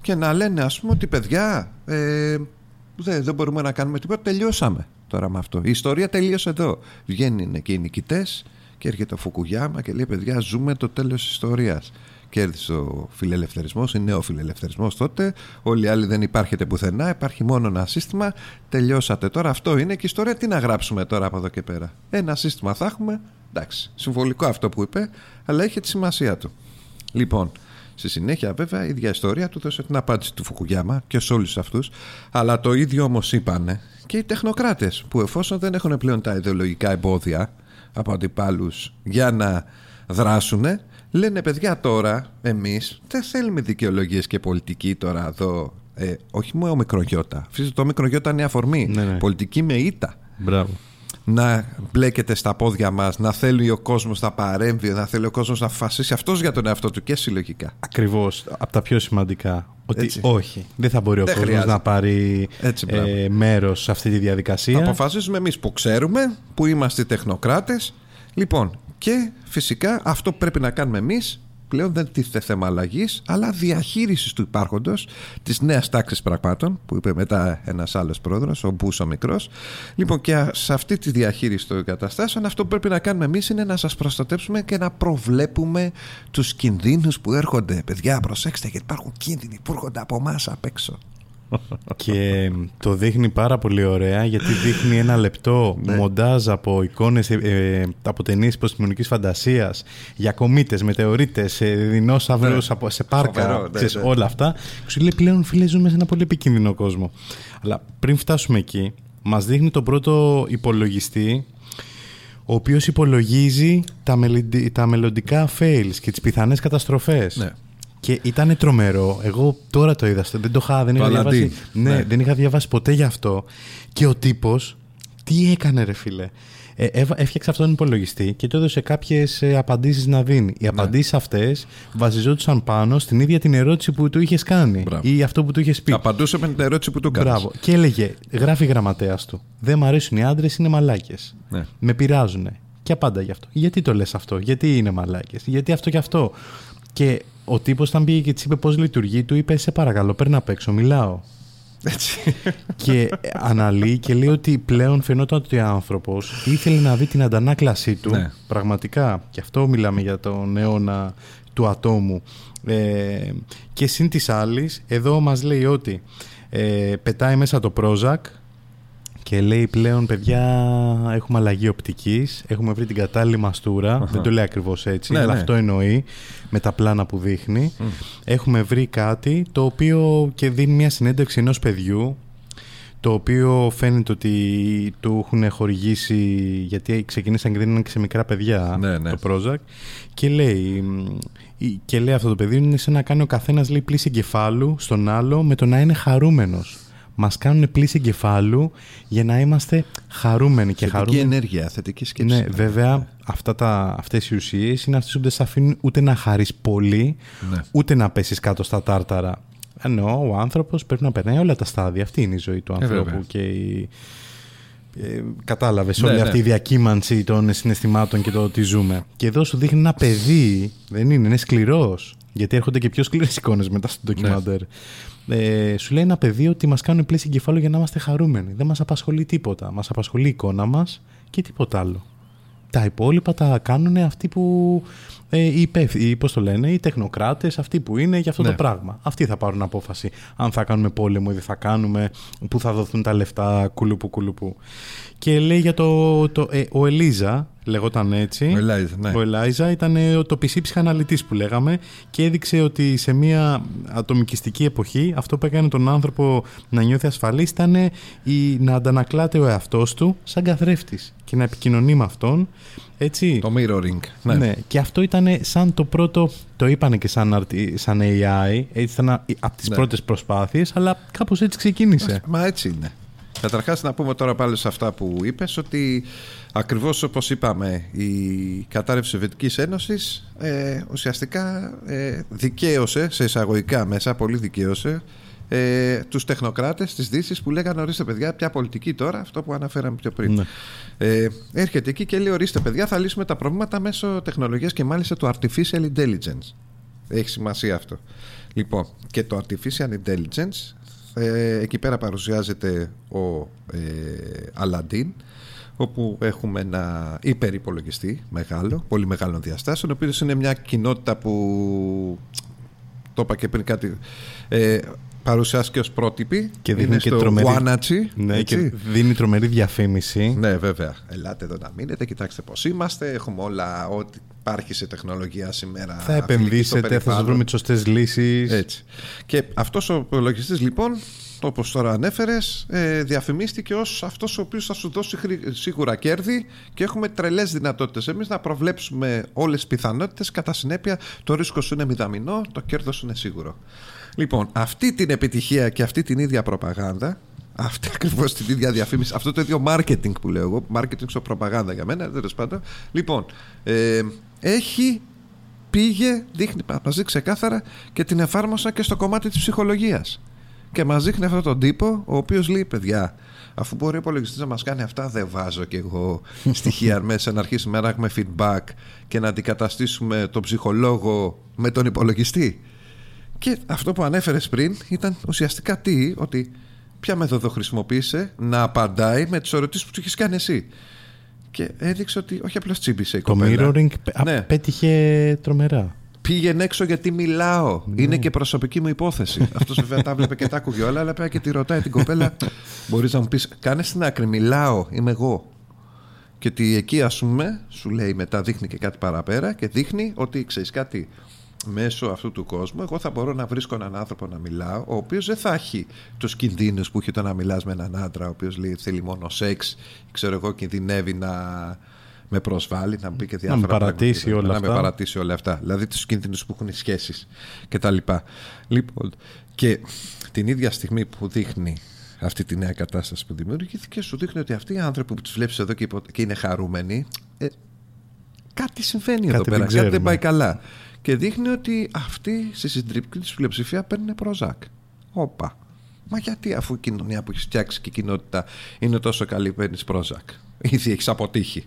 και να λένε ας πούμε ότι παιδιά ε, δεν, δεν μπορούμε να κάνουμε τίποτα, τελειώσαμε τώρα με αυτό. Η ιστορία τελείωσε εδώ. Βγαίνουν και οι νικητές και έρχεται ο Φουκουγιάμα και λέει παιδιά ζούμε το τέλος της ιστορίας. Κέρδισε ο φιλελευθερισμός, η νέο φιλελευθερισμός τότε. Όλοι οι άλλοι δεν υπάρχετε πουθενά. Υπάρχει μόνο ένα σύστημα. Τελειώσατε τώρα. Αυτό είναι και η ιστορία. Τι να γράψουμε τώρα από εδώ και πέρα. Ένα σύστημα θα έχουμε. Εντάξει, συμβολικό αυτό που είπε, αλλά έχει τη σημασία του. Λοιπόν, στη συνέχεια βέβαια η ίδια ιστορία του δώσε την απάντηση του Φουκουγιάμα και σε όλους αυτούς αλλά το ίδιο όμως είπανε και οι τεχνοκράτες που εφόσον δεν έχουν πλέον τα ιδεολογικά εμπόδια από αντιπάλους για να δράσουν λένε παιδιά τώρα εμείς δεν θέλουμε δικαιολογίες και πολιτική τώρα εδώ ε, όχι μόνο μικρογιώτα φυσικά το μικρογιώτα είναι αφορμή Ναι, ναι. πολιτική με ήττα Μπράβο. να μπλέκεται στα πόδια μας, να θέλει ο κόσμος να παρέμβει, να θέλει ο κόσμος να φασίσει αυτός για τον εαυτό του και συλλογικά. Ακριβώς, από τα πιο σημαντικά. Ότι Έτσι. όχι, δεν θα μπορεί ο Δεν κόσμος χρειάζεται. να πάρει Έτσι, μπράβο. ε, μέρος σε αυτή τη διαδικασία. Αποφασίζουμε εμείς που ξέρουμε, που είμαστε τεχνοκράτες. Λοιπόν, και φυσικά αυτό που πρέπει να κάνουμε εμείς πλέον δεν τίθεται θέμα αλλαγής, αλλά διαχείρισης του υπάρχοντος, της νέας τάξης πραγμάτων, που είπε μετά ένας άλλος πρόεδρος, ο Μπούς ο μικρός. Λοιπόν, και σε αυτή τη διαχείριση των καταστάσεων, αυτό που πρέπει να κάνουμε εμείς είναι να σας προστατέψουμε και να προβλέπουμε τους κινδύνους που έρχονται. Παιδιά, προσέξτε, γιατί υπάρχουν κίνδυνοι που έρχονται από εμάς απ' έξω. Και το δείχνει πάρα πολύ ωραία γιατί δείχνει ένα λεπτό Ναι. μοντάζ από εικόνες, ε, ε, από ταινίες επιστημονικής φαντασίας για κομήτες, μετεωρίτες, ε, δεινόσαυρους Ναι. από, σε πάρκα, Φοβερό, ναι, ξέρεις, ναι. όλα αυτά. Και Σου λέει πλέον φίλε ζούμε σε ένα πολύ επικίνδυνο κόσμο. Αλλά πριν φτάσουμε εκεί, μας δείχνει τον πρώτο υπολογιστή ο οποίος υπολογίζει τα, μελλοντι- τα μελλοντικά fails και τις πιθανές καταστροφές. Ναι. Και ήταν τρομερό. Εγώ τώρα το είδα. στο- Δεν το είχα, δεν Το είχα Aladdin. διαβάσει. Ναι, Ναι. δεν είχα διαβάσει ποτέ γι' αυτό. Και ο τύπος, τι έκανε, ρε φίλε; Ε, έβα- έφτιαξε αυτόν τον υπολογιστή και του έδωσε κάποιες απαντήσεις να δίνει. Ναι. Οι απαντήσεις αυτές βασιζόντουσαν πάνω στην ίδια την ερώτηση που του είχες κάνει Μπράβο. ή αυτό που του είχες πει. Απαντούσε με την ερώτηση που του κάνεις. Μπράβο. Και έλεγε, γράφει γραμματέας του. Δεν μ' αρέσουν οι άντρες, είναι μαλάκες. Ναι. Με πειράζουν. Και απάντα γι' αυτό. Γιατί το λες αυτό, Γιατί είναι μαλάκες, Γιατί αυτό και αυτό; Και ο τύπος, όταν πήγε και της είπε πώς λειτουργεί, του είπε: Σε παρακαλώ, παίρνει απ' έξω, μιλάω. Έτσι. και αναλύει και λέει ότι πλέον φαινόταν ότι ο άνθρωπος ήθελε να δει την αντανάκλασή του. Ναι. Πραγματικά. Και αυτό μιλάμε για τον αιώνα του ατόμου. Ε, και συν της άλλης, εδώ μας λέει ότι ε, πετάει μέσα το Prozac και λέει πλέον παιδιά έχουμε αλλαγή οπτικής, έχουμε βρει την κατάλληλη μαστούρα, δεν το λέει ακριβώς έτσι, Ναι, αλλά ναι. αυτό εννοεί με τα πλάνα που δείχνει. Έχουμε βρει κάτι το οποίο και δίνει μια συνέντευξη ενός παιδιού το οποίο φαίνεται ότι του έχουν χορηγήσει γιατί ξεκίνησαν και δίνουν και σε μικρά παιδιά Ναι, ναι. το Prozac και λέει, μ, η- και λέει αυτό το παιδί είναι σαν να κάνει ο καθένας λέει πλήση εγκεφάλου στον άλλο με το να είναι χαρούμενος. Μας κάνουν πλήση εγκεφάλου για να είμαστε χαρούμενοι και Θετική χαρούμενοι. ενέργεια, θετική σκέψη. Ναι, βέβαια αυτά τα, αυτές οι ουσίες είναι αυτές που δεν σε αφήνουν ούτε να χαρείς πολύ, Ναι. ούτε να πέσεις κάτω στα τάρταρα. Ενώ ο άνθρωπος πρέπει να περνάει όλα τα στάδια. Αυτή είναι η ζωή του ανθρώπου βέβαια. και η, ε, κατάλαβες Ναι, όλη ναι. αυτή η διακύμανση των συναισθημάτων και το ότι ζούμε. Και εδώ σου δείχνει ένα παιδί, δεν είναι, είναι σκληρός. Γιατί έρχονται και πιο σκληρές εικόνες μετά στο ντοκιμαντέρ. Ε, σου λέει ένα παιδί ότι μας κάνουν πλήση εγκεφάλου για να είμαστε χαρούμενοι. Δεν μας απασχολεί τίποτα. Μας απασχολεί η εικόνα μας και τίποτα άλλο. Τα υπόλοιπα τα κάνουν αυτοί που. Ε, οι, υπεύθυνοι, οι, πώς το λένε, οι τεχνοκράτες, αυτοί που είναι για αυτό Ναι. το πράγμα. Αυτοί θα πάρουν απόφαση. Αν θα κάνουμε πόλεμο ή δεν θα κάνουμε, πού θα δοθούν τα λεφτά, κουλουπού κουλουπού. Και λέει για το. το ε, ο Ελίζα, λεγόταν έτσι. Ο Ελάιζα, ναι. Ο Ελάιζα ήταν ε, το PC ψυχαναλυτής που λέγαμε και έδειξε ότι σε μια ατομικιστική εποχή αυτό που έκανε τον άνθρωπο να νιώθει ασφαλής ήταν η, να αντανακλάται ο εαυτός του σαν καθρέφτης και να επικοινωνεί με αυτόν έτσι. Το mirroring. Ναι. Ναι. και αυτό ήταν σαν το πρώτο, το είπανε και σαν, αρτι- σαν AI, έτσι ήταν από τις Ναι. πρώτες προσπάθειες, αλλά κάπως έτσι ξεκίνησε. Μα έτσι είναι. Καταρχάς, να πούμε τώρα πάλι σε αυτά που είπες ότι ακριβώς όπως είπαμε, η κατάρρευση της Σοβιετικής Ένωσης ε, ουσιαστικά ε, δικαίωσε, σε εισαγωγικά μέσα, πολύ δικαίωσε ε, τους τεχνοκράτες της Δύσης που λέγανε ορίστε παιδιά ποια πολιτική τώρα αυτό που αναφέραμε πιο πριν. Ναι. ε, έρχεται εκεί και λέει ορίστε παιδιά θα λύσουμε τα προβλήματα μέσω τεχνολογίας και μάλιστα του artificial intelligence έχει σημασία αυτό. Λοιπόν και το artificial intelligence ε, εκεί πέρα παρουσιάζεται ο ε, Aladdin όπου έχουμε ένα υπερυπολογιστή μεγάλο, πολύ μεγάλων διαστάσεων ο οποίος είναι μια κοινότητα που το είπα και πριν κάτι ε, παρουσιάστηκε ως πρότυπη Και δίνει είναι και στο τρομερή- Wannachi, Ναι, έτσι. και δίνει τρομερή διαφήμιση. Ναι, βέβαια. Ελάτε εδώ να μείνετε, κοιτάξτε πώς είμαστε. Έχουμε όλα ό,τι υπάρχει σε τεχνολογία σήμερα. Θα φιλική στο επενδύσετε, θα σας περιβάλλον. βρούμε τις σωστές λύσεις. Έτσι. Και αυτός ο υπολογιστή, λοιπόν, όπως τώρα ανέφερες, ε, διαφημίστηκε ως αυτός ο οποίος θα σου δώσει χρη- σίγουρα κέρδη και έχουμε τρελές δυνατότητες εμείς να προβλέψουμε όλες τις πιθανότητες. Κατά συνέπεια, το ρίσκο σου είναι μηδαμινό, το κέρδος σου είναι σίγουρο. Λοιπόν, αυτή την επιτυχία και αυτή την ίδια προπαγάνδα, αυτή ακριβώς την ίδια διαφήμιση, αυτό το ίδιο marketing που λέω εγώ, marketing στο προπαγάνδα για μένα, τέλος πάντων. Λοιπόν, ε, έχει πήγε, δείχνει, μας δείξει ξεκάθαρα και την εφάρμοσα και στο κομμάτι της ψυχολογίας. και μας δείχνει αυτόν τον τύπο, ο οποίος λέει: Παιδιά, αφού μπορεί ο υπολογιστής να μας κάνει αυτά, δεν βάζω κι εγώ στοιχεία μέσα να αρχίσουμε να έχουμε feedback και να αντικαταστήσουμε τον ψυχολόγο με τον υπολογιστή. Και αυτό που ανέφερες πριν ήταν ουσιαστικά τι, ότι ποια μέθοδο χρησιμοποίησε να απαντάει με τις ερωτήσεις που του έχεις κάνει εσύ. Και έδειξε ότι όχι απλώς τσίπησε η Το κοπέλα. mirroring α, Ναι. πέτυχε τρομερά. Πήγαινε έξω γιατί μιλάω. Είναι και προσωπική μου υπόθεση. Αυτός βέβαια τα βλέπε και τα άκουγε όλα, αλλά πέρα και τη ρωτάει την κοπέλα. Μπορείς να μου πεις, κάνε στην άκρη, μιλάω, είμαι εγώ. Και ότι εκεί, ας πούμε, σου λέει μετά, δείχνει και κάτι παραπέρα και δείχνει ότι ξέρεις κάτι. Μέσω αυτού του κόσμου, εγώ θα μπορώ να βρίσκω έναν άνθρωπο να μιλάω, ο οποίος δεν θα έχει τους κινδύνους που έχει το να μιλάς με έναν άντρα, ο οποίος λέει θέλει μόνο σεξ, ξέρω εγώ, κινδυνεύει να με προσβάλλει, να μου πει και διάφορα παρατήσει πράγματα, όλα να με αυτά. παρατήσει όλα αυτά. Δηλαδή τους κίνδυνου που έχουν οι σχέσεις κτλ. Λοιπόν, και την ίδια στιγμή που δείχνει αυτή τη νέα κατάσταση που δημιουργήθηκε, σου δείχνει ότι αυτοί οι άνθρωποι που τους βλέπεις εδώ και, υπο- και είναι χαρούμενοι, ε, κάτι συμβαίνει εδώ Κάτι πέρα, δεν κάτι δεν ξέρουμε. πάει καλά. Και δείχνει ότι αυτοί στη συντριπτική του πλειοψηφία παίρνουν προζάκ. Όπα. Μα γιατί αφού η κοινωνία που έχει φτιάξει και η κοινότητα είναι τόσο καλή, παίρνεις πρόζακ. Ήδη έχεις αποτύχει.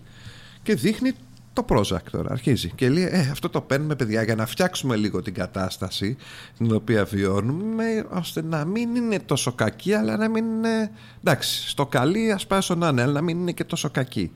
Και δείχνει το πρόζακ τώρα. Αρχίζει. Και λέει: Ε, αυτό το παίρνουμε, παιδιά, για να φτιάξουμε λίγο την κατάσταση την οποία βιώνουμε, ώστε να μην είναι τόσο κακή, αλλά να μην είναι. Εντάξει, στο καλή ας πάει στον άνε, αλλά να μην είναι και τόσο κακή.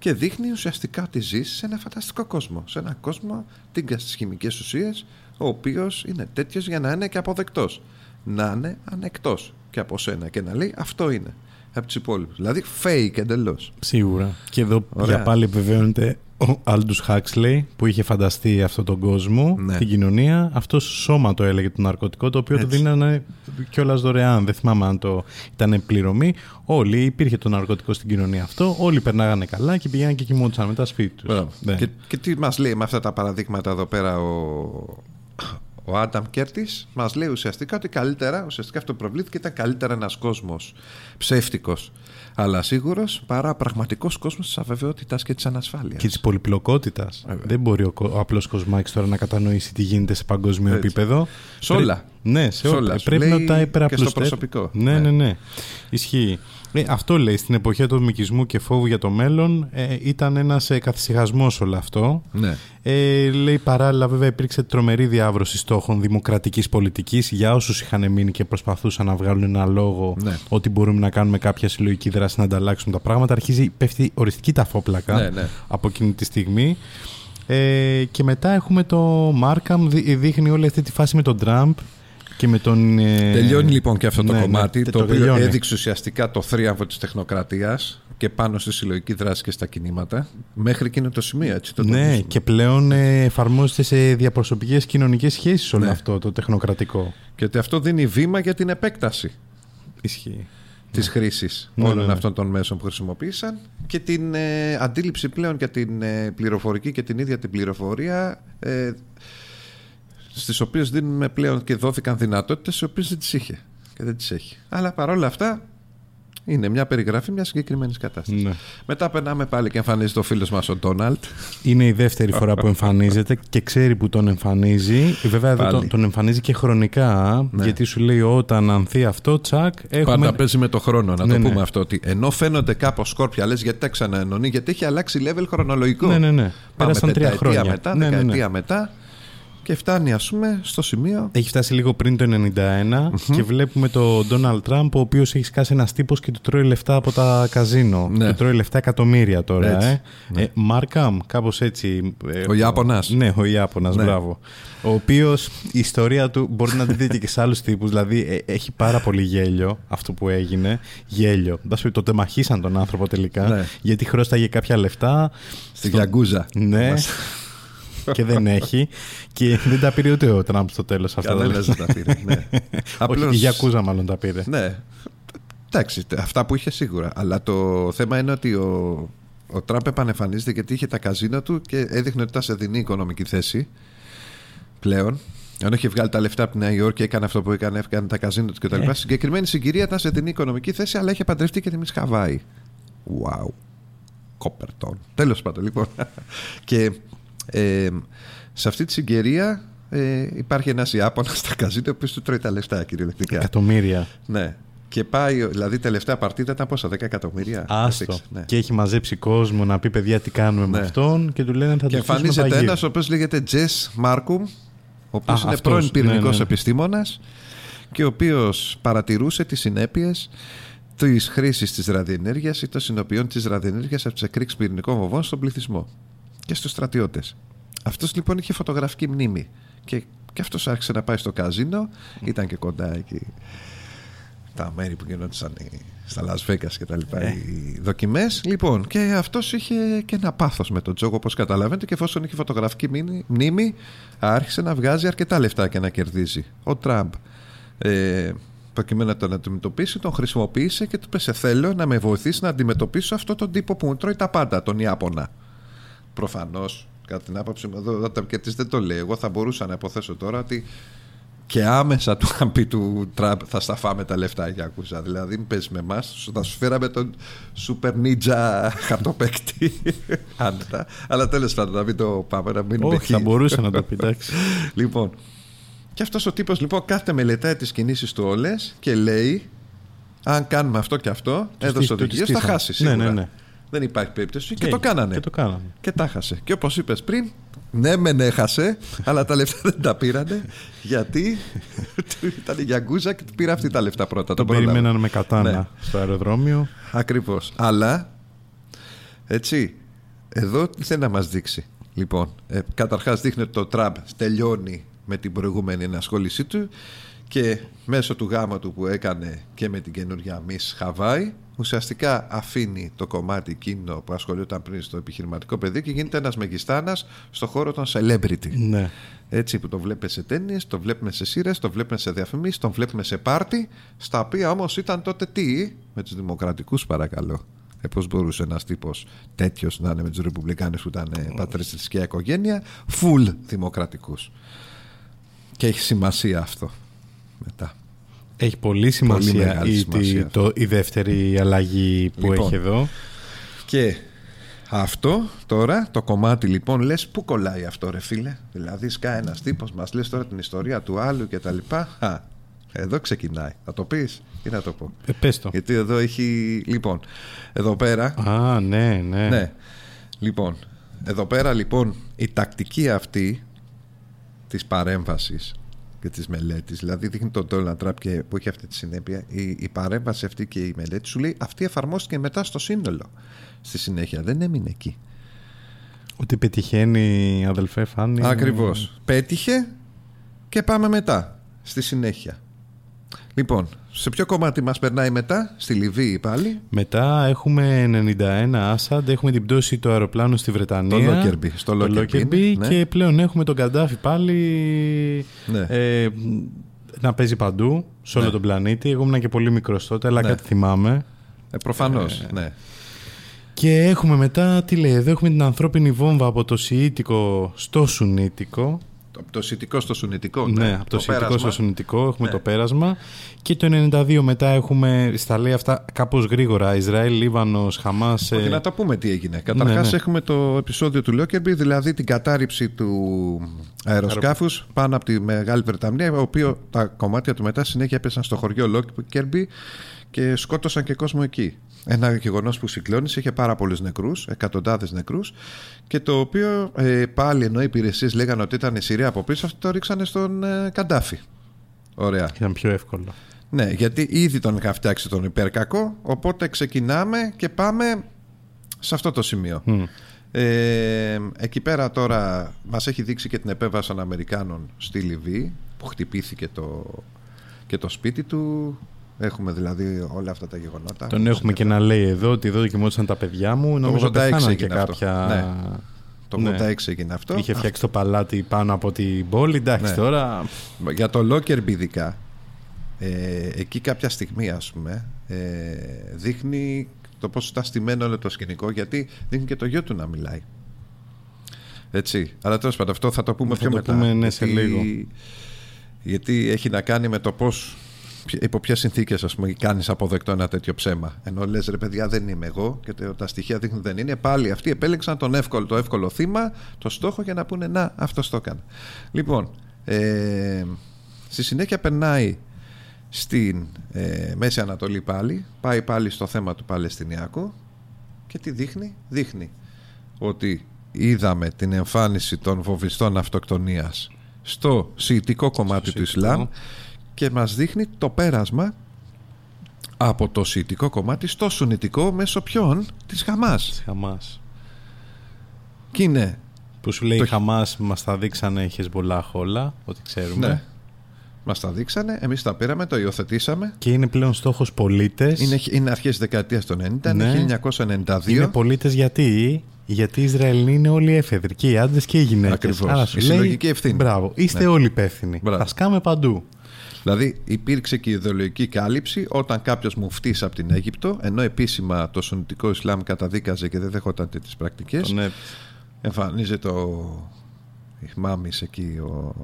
Και δείχνει ουσιαστικά ότι ζεις σε ένα φανταστικό κόσμο. Σε ένα κόσμο τίγκα στι χημικές ουσίες, ο οποίος είναι τέτοιος για να είναι και αποδεκτός. Να είναι ανεκτός και από σένα και να λέει αυτό είναι. Από τους υπόλοιπους. Δηλαδή fake εντελώς. Σίγουρα. Και εδώ Ωραία. για πάλι επιβεβαιώνεται ο Aldous Huxley που είχε φανταστεί αυτόν τον κόσμο, Ναι. την κοινωνία. Αυτός σώμα το έλεγε το ναρκωτικό, το οποίο το Έτσι. δίνανε κιόλας δωρεάν. Δεν θυμάμαι αν το ήταν πληρωμή. Όλοι υπήρχε το ναρκωτικό στην κοινωνία αυτό. Όλοι περνάγανε καλά και πηγαίναν και κοιμόντουσαν μετά σπίτι τους. Μπράβο. Και, και τι μας λέει με αυτά τα παραδείγματα εδώ πέρα ο, ο Άνταμ Κέρτης; Μας λέει ουσιαστικά ότι καλύτερα, ουσιαστικά αυτό που προβλήθηκε ήταν καλύτερα ένας κόσμος ψεύτικος αλλά σίγουρος παρά πραγματικός κόσμος της αβεβαιότητας και της ανασφάλειας. Και της πολυπλοκότητας. Βέβαια. Δεν μπορεί ο, ο απλός Κοσμάκης τώρα να κατανοήσει τι γίνεται σε παγκόσμιο Έτσι. επίπεδο. Σ' όλα. Πρέ- Ναι, σε Σ' όλα. όλα. Σου Πρέπει λέει να τα και υπεραπλουστεύει. στο προσωπικό. Ναι, Ναι. ναι, ναι. Ισχύει. Ε, αυτό λέει στην εποχή του μυκισμού και φόβου για το μέλλον ε, ήταν ένας ε, καθησυχασμός όλο αυτό. Ναι. Ε, λέει παράλληλα βέβαια υπήρξε τρομερή διάβρωση στόχων δημοκρατικής πολιτικής για όσους είχαν μείνει και προσπαθούσαν να βγάλουν ένα λόγο Ναι. ότι μπορούμε να κάνουμε κάποια συλλογική δράση να ανταλλάξουμε τα πράγματα. Αρχίζει, πέφτει οριστική ταφόπλακα Ναι, ναι. από εκείνη τη στιγμή. Ε, και μετά έχουμε το Μάρκαμ, δει- δείχνει όλη αυτή τη φάση με τον Τραμπ και με τον... ε, Τελειώνει λοιπόν και αυτό το ναι, ναι, κομμάτι τε- το, οποίο τελειώνει. έδειξε ουσιαστικά το θρίαμβο της τεχνοκρατίας και πάνω στη συλλογική δράση και στα κινήματα μέχρι εκείνο το σημείο έτσι το Ναι, τονίζουμε. και πλέον ε, εφαρμόζεται σε διαπροσωπικές κοινωνικές σχέσεις όλο Ναι. αυτό το τεχνοκρατικό. και ότι αυτό δίνει βήμα για την επέκταση Ισχύει. της χρήσης Ναι, όλων ναι, ναι. αυτών των μέσων που χρησιμοποίησαν και την ε, αντίληψη πλέον για την ε, πληροφορική και την ίδια την πληροφορία ε, στις οποίες δίνουμε πλέον και δόθηκαν δυνατότητες οι οποίες δεν τις είχε και δεν τις έχει. Αλλά παρόλα αυτά είναι μια περιγραφή μιας συγκεκριμένης κατάστασης. Ναι. Μετά περνάμε πάλι και εμφανίζεται ο φίλος μας ο Ντόναλτ. Είναι η δεύτερη φορά που εμφανίζεται και ξέρει που τον εμφανίζει. Βέβαια εδώ Πάλι. τον, τον εμφανίζει και χρονικά, Ναι. γιατί σου λέει όταν ανθεί αυτό, τσακ, έχουμε... Πάντα παίζει με το χρόνο, να Ναι, το ναι. πούμε αυτό. Ότι ενώ φαίνονται κάπως σκόρπια, λες γιατί τα ξαναενώνει, γιατί έχει αλλάξει level χρονολογικό. Ναι, ναι, ναι. Πάμε Πέρασαν τρία πενταετία χρόνια. μετά, Ναι, ναι, ναι. δεκαετία μετά και φτάνει ας πούμε στο σημείο Έχει φτάσει λίγο πριν το 91 και βλέπουμε τον Ντόναλτ Τραμπ, ο οποίος έχει σκάσει ένας τύπος και του τρώει λεφτά από τα καζίνο. Ναι. Του τρώει λεφτά εκατομμύρια τώρα. Έτσι. Ε. Ε, Μάρκαμ, κάπως έτσι. ε, Ο Ιάπωνας. Ναι, ο Ιάπωνας, Ναι. μπράβο. Ο οποίος η ιστορία του μπορεί να τη δείτε και σε άλλους τύπους. Δηλαδή ε, έχει πάρα πολύ γέλιο αυτό που έγινε. Γέλιο. Δεν σου πει, το τεμαχίσαν τον άνθρωπο τελικά. Ναι. Γιατί χρώσταγε κάποια λεφτά. στη Γιαγκούζα. Ναι. Και δεν έχει. Και δεν τα πήρε ούτε ο Τραμπ στο τέλος αυτά. Κανένας δεν τα πήρε. Ναι. Όχι, η Γιακούζα μάλλον τα πήρε. Ναι. Εντάξει, αυτά που είχε σίγουρα. Αλλά το θέμα είναι ότι ο, ο Τραμπ επανεμφανίζεται γιατί είχε τα καζίνα του και έδειχνε ότι ήταν σε δινή οικονομική θέση πλέον. Αν είχε βγάλει τα λεφτά από τη Νέα Υόρκη και έκανε αυτό που έκανε, έκανε τα καζίνα του κτλ. Ε. Συγκεκριμένη συγκυρία ήταν σε δινή οικονομική θέση, αλλά είχε παντρευτεί και τη Μις Χαβάη. Wow. Κόπερτον. Τέλος πάντων, λοιπόν. και ε, σε αυτή τη συγκυρία ε, υπάρχει ένας Ιάπωνας στα καζίνο ο οποίος του τρώει τα λεφτά κυριολεκτικά. Εκατομμύρια. Ναι. Και πάει, δηλαδή τελευταία παρτίδα ήταν πόσα, 10 εκατομμύρια. Άστο. Ναι. Και έχει μαζέψει κόσμο να πει παιδιά τι κάνουμε με Ναι. αυτόν και του λένε θα Και το στήσουμε εμφανίζεται παγίδι. ένας ο οποίος λέγεται Τζες Μάρκουμ, ο οποίος Α, είναι αυτός. πρώην πυρηνικός Ναι, ναι, ναι. επιστήμονας και ο οποίος παρατηρούσε τις συνέπειες της χρήσης της ραδιενέργειας ή των συνοποιών της ραδιενέργειας από τις εκρήξεις πυρηνικών βομβών στον πληθυσμό και στους στρατιώτες. Αυτός λοιπόν είχε φωτογραφική μνήμη. Και, και αυτός άρχισε να πάει στο καζίνο, ήταν και κοντά εκεί τα μέρη που γινόντουσαν οι- στα Las Vegas και τα λοιπά Ε. οι δοκιμές λοιπόν και αυτός είχε και ένα πάθος με τον τζόγο όπως καταλαβαίνετε και εφόσον είχε φωτογραφική μνήμη, μνήμη άρχισε να βγάζει αρκετά λεφτά και να κερδίζει ο Τραμπ ε, προκειμένου να τον αντιμετωπίσει τον χρησιμοποίησε και του είπε «Σε θέλω να με βοηθήσει να αντιμετωπίσω αυτό τον τύπο που μου τρώει τα πάντα τον Ιάπωνα προφανώς κατά την άποψη μου εδώ, εδώ τα επικαιρτής δεν το λέει εγώ θα μπορούσα να υποθέσω τώρα ότι και άμεσα του είχαν πει του Τραμπ θα στα φάμε τα λεφτά για ακούσα. Δηλαδή μην παίζει με εμάς, θα σου φέραμε τον Super Ninja χαρτοπέκτη. Άνετα. Αλλά τέλος πάντων να μην το πάμε, να μην Όχι, θα μπορούσε να το πει, εντάξει. λοιπόν, και αυτός ο τύπος λοιπόν κάθεται μελετάει τις κινήσεις του όλες και λέει αν κάνουμε αυτό και αυτό, έδωσε στήσ- το οδηγίε, θα στήσαμε. χάσει. Ναι, σίγουρα. ναι, ναι. Δεν υπάρχει περίπτωση και, Και- το κάνανε. Και το κάνανε. Και τα χάσε. Και όπως είπες πριν, ναι, μεν έχασε, αλλά τα λεφτά δεν τα πήρανε. Γιατί του ήταν για γκούζα και του πήρε αυτή τα λεφτά πρώτα. Τον πρόλαβε. περιμέναν με κατάνα Ναι. στο αεροδρόμιο. Ακριβώς. Αλλά έτσι, εδώ τι θέλει να μας δείξει. Λοιπόν, ε, καταρχάς δείχνει ότι το Τραμπ τελειώνει με την προηγούμενη ενασχόλησή του και μέσω του γάμου του που έκανε και με την καινούργια Miss Hawaii ουσιαστικά αφήνει το κομμάτι εκείνο που ασχολιόταν πριν στο επιχειρηματικό πεδίο και γίνεται ένας μεγιστάνας στο χώρο των celebrity. Ναι. Έτσι που το βλέπουμε σε τέννις, το βλέπουμε σε σύρες, το βλέπουμε σε διαφημίσεις, τον βλέπουμε σε πάρτι, στα οποία όμως ήταν τότε τι, με τους δημοκρατικούς παρακαλώ. Ε, πώς μπορούσε ένας τύπος τέτοιος να είναι με τους ρεπουμπλικάνους που ήταν ε, πατριστική οικογένεια, full δημοκρατικούς. Και έχει σημασία αυτό μετά. Έχει πολύ σημασία, μεγάλη η, σημασία τη- το, η δεύτερη αλλαγή που Λοιπόν. έχει εδώ. Και αυτό τώρα, το κομμάτι λοιπόν, λες πού κολλάει αυτό ρε φίλε; Δηλαδή σκάει ένας τύπος, μας λες τώρα την ιστορία του άλλου και τα λοιπά. Α, εδώ ξεκινάει. Θα το πεις ή να το πω; Ε, πες το. Γιατί εδώ έχει, λοιπόν, εδώ πέρα, Α, ναι, ναι. ναι, λοιπόν, εδώ πέρα λοιπόν η τακτική αυτή της παρέμβασης και της μελέτης, δηλαδή δείχνει τον Donald Trump και που έχει αυτή τη συνέπεια, η, η παρέμβαση αυτή και η μελέτη σου λέει αυτή εφαρμόστηκε μετά στο σύνολο. Στη συνέχεια δεν έμεινε εκεί. Ότι πετυχαίνει αδελφέ Φάνη. Ακριβώς. Πέτυχε και πάμε μετά, στη συνέχεια. Λοιπόν, σε ποιο κομμάτι μας περνάει μετά, στη Λιβύη πάλι, Μετά έχουμε 91 Άσαντ, έχουμε την πτώση του αεροπλάνου στη Βρετανία. Το Lockerbie, στο Το Lockerbie Lockerbie είναι, ναι. και πλέον έχουμε τον Καντάφη πάλι Ναι. ε, να παίζει παντού, σε όλο Ναι. τον πλανήτη. Εγώ ήμουν και πολύ μικρός τότε, αλλά Ναι. κάτι θυμάμαι. ε, προφανώς, ναι. Και έχουμε μετά, τι λέει, εδώ έχουμε την ανθρώπινη βόμβα από το Σιήτικο στο Σουνίτικο. Το, το σιτικό στο σουνητικό. Ναι, από το, Σιήτικο πέρασμα. στο Σουνιτικό έχουμε Ναι. το πέρασμα. Και το 92 μετά έχουμε, στα λέει αυτά κάπως γρήγορα, Ισραήλ, Λίβανος, Χαμάς. Όχι, ε, να τα πούμε τι έγινε. Καταρχάς ναι. έχουμε το επεισόδιο του Lockerbie, δηλαδή την κατάρριψη του αεροσκάφους πάνω από τη Μεγάλη Βρετανία, ο οποίο τα κομμάτια του μετά συνέχεια έπεσαν στο χωριό Lockerbie και σκότωσαν και κόσμο εκεί. Ένα γεγονός που συγκλώνησε, είχε πάρα πολλούς νεκρούς, εκατοντάδες νεκρούς και το οποίο ε, πάλι ενώ οι υπηρεσίες λέγανε ότι ήταν η Συρία από πίσω, αυτό το ρίξανε στον ε, Καντάφη. Ωραία. Ήταν πιο εύκολο. Ναι, γιατί ήδη τον είχα φτιάξει τον υπερκακό, οπότε ξεκινάμε και πάμε σε αυτό το σημείο. Μμ. Ε, εκεί πέρα τώρα μας έχει δείξει και την επέμβαση των Αμερικάνων στη Λιβύη που χτυπήθηκε το, και το σπίτι του. Έχουμε δηλαδή όλα αυτά τα γεγονότα. Τον έχουμε και να λέει εδώ ότι εδώ δοκιμόντουσαν τα παιδιά μου. Νομίζω 86 πεθάναν και έγινε αυτό. κάποια. Το Ναι. 86 έγινε αυτό. Είχε φτιάξει το παλάτι πάνω από την πόλη. Εντάξει Ναι. τώρα. Για το Lockerbie ειδικά ε, εκεί κάποια στιγμή ας πούμε ε, δείχνει το πως ήταν στημένο όλο το σκηνικό γιατί δείχνει και το γιο του να μιλάει έτσι αλλά τέλος πάντων αυτό θα το πούμε Θα πιο το μετά πούμε, ναι, σε λίγο. γιατί έχει να κάνει με το πως ποια- υπό ποιες συνθήκες κάνεις αποδεκτό ένα τέτοιο ψέμα. Ενώ λες ρε παιδιά, δεν είμαι εγώ και τα στοιχεία δείχνουν δεν είναι. Πάλι αυτοί επέλεξαν τον εύκολο, το εύκολο θύμα, το στόχο για να πούνε Να, αυτός το έκανε. Λοιπόν, Ε, στη συνέχεια περνάει στην ε, Μέση Ανατολή πάλι, πάει πάλι στο θέμα του Παλαιστινιακού και τι δείχνει, δείχνει ότι είδαμε την εμφάνιση των βοβιστών αυτοκτονίας στο σιητικό κομμάτι του Σιητικό. Ισλάμ και μας δείχνει το πέρασμα από το σιητικό κομμάτι στο σουνητικό μέσω ποιον της Χαμάς Της Χαμάς. και είναι Που σου λέει Το- η Χαμάς μας τα δείξανε Χεσμολάχ όλα, ό,τι ξέρουμε. ναι, μας τα δείξανε, εμείς τα πήραμε, το υιοθετήσαμε Και είναι πλέον στόχος πολίτες. είναι, είναι αρχές δεκαετίας των 90 Ναι. είναι 1992 Είναι πολίτες γιατί, γιατί οι Ισραηλοί είναι όλοι έφεδροι και οι άντρες και οι γυναίκες. Ακριβώς. Άρα σου Η λέει, συλλογική ευθύνη. Μπράβο, είστε Ναι. όλοι υπεύθυνοι. Μπράβο. Θα σκάμε παντού. Δηλαδή υπήρξε και η ιδεολογική κάλυψη όταν κάποιος μουφτής από την Αίγυπτο ενώ επίσημα το Σουνιτικό Ισλάμ καταδίκαζε και δεν δεχόταν τέτοιες πρακτικές. Τον έ- εμφανίζεται ο Ιχμάμις εκεί ο,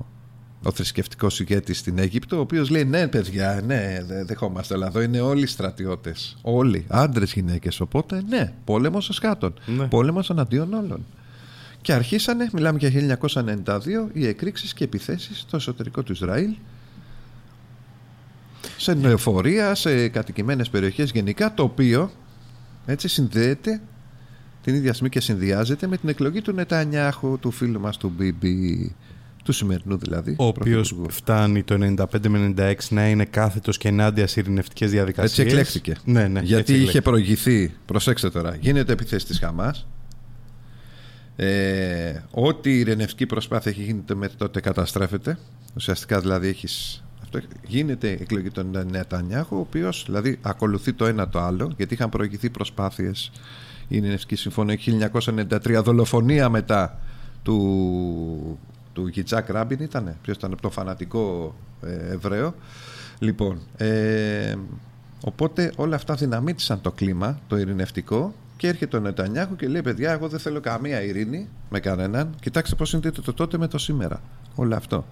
ο θρησκευτικός ηγέτης στην Αίγυπτο ο οποίος λέει ναι παιδιά ναι δε- δεχόμαστε αλλά εδώ είναι όλοι στρατιώτες όλοι άντρες γυναίκες οπότε ναι πόλεμος εσκάτων Ναι. πόλεμος εναντίον όλων και αρχίσανε, μιλάμε για 1992, οι εκρήξεις και επιθέσεις στο εσωτερικό του Ισραήλ σε νεοφορία, σε κατοικημένες περιοχές γενικά, το οποίο έτσι συνδέεται την ίδια στιγμή και συνδυάζεται με την εκλογή του Νετανιάχου, του φίλου μας του Μπίμπι, του σημερινού δηλαδή. Ο οποίος πρωθυπουργού. φτάνει το 95 με 96 να είναι κάθετος και ενάντια σε ειρηνευτικές διαδικασίες. Έτσι εκλέχθηκε. Ναι, ναι, Γιατί έτσι είχε εκλέχθηκε. προηγηθεί, προσέξτε τώρα, γίνεται επίθεση της Χαμάς. Ε, ό,τι η ειρηνευτική προσπάθεια έχει γίνεται μέχρι τότε καταστρέφεται. Ουσιαστικά δηλαδή έχεις, αυτό, γίνεται η εκλογή των Νετανιάχου, ο οποίος δηλαδή ακολουθεί το ένα το άλλο, γιατί είχαν προηγηθεί προσπάθειες. Η ειρηνευτική συμφωνία 1993, δολοφονία μετά του, του Γιτζάκ Ράμπιν ήταν, ποιος ήταν το φανατικό ε, Εβραίο. Λοιπόν, ε, οπότε όλα αυτά δυναμίτησαν το κλίμα, το ειρηνευτικό και έρχεται ο Νετανιάχου και λέει παιδιά εγώ δεν θέλω καμία ειρήνη με κανέναν. Κοιτάξτε πως είναι το τότε με το σήμερα όλο αυτό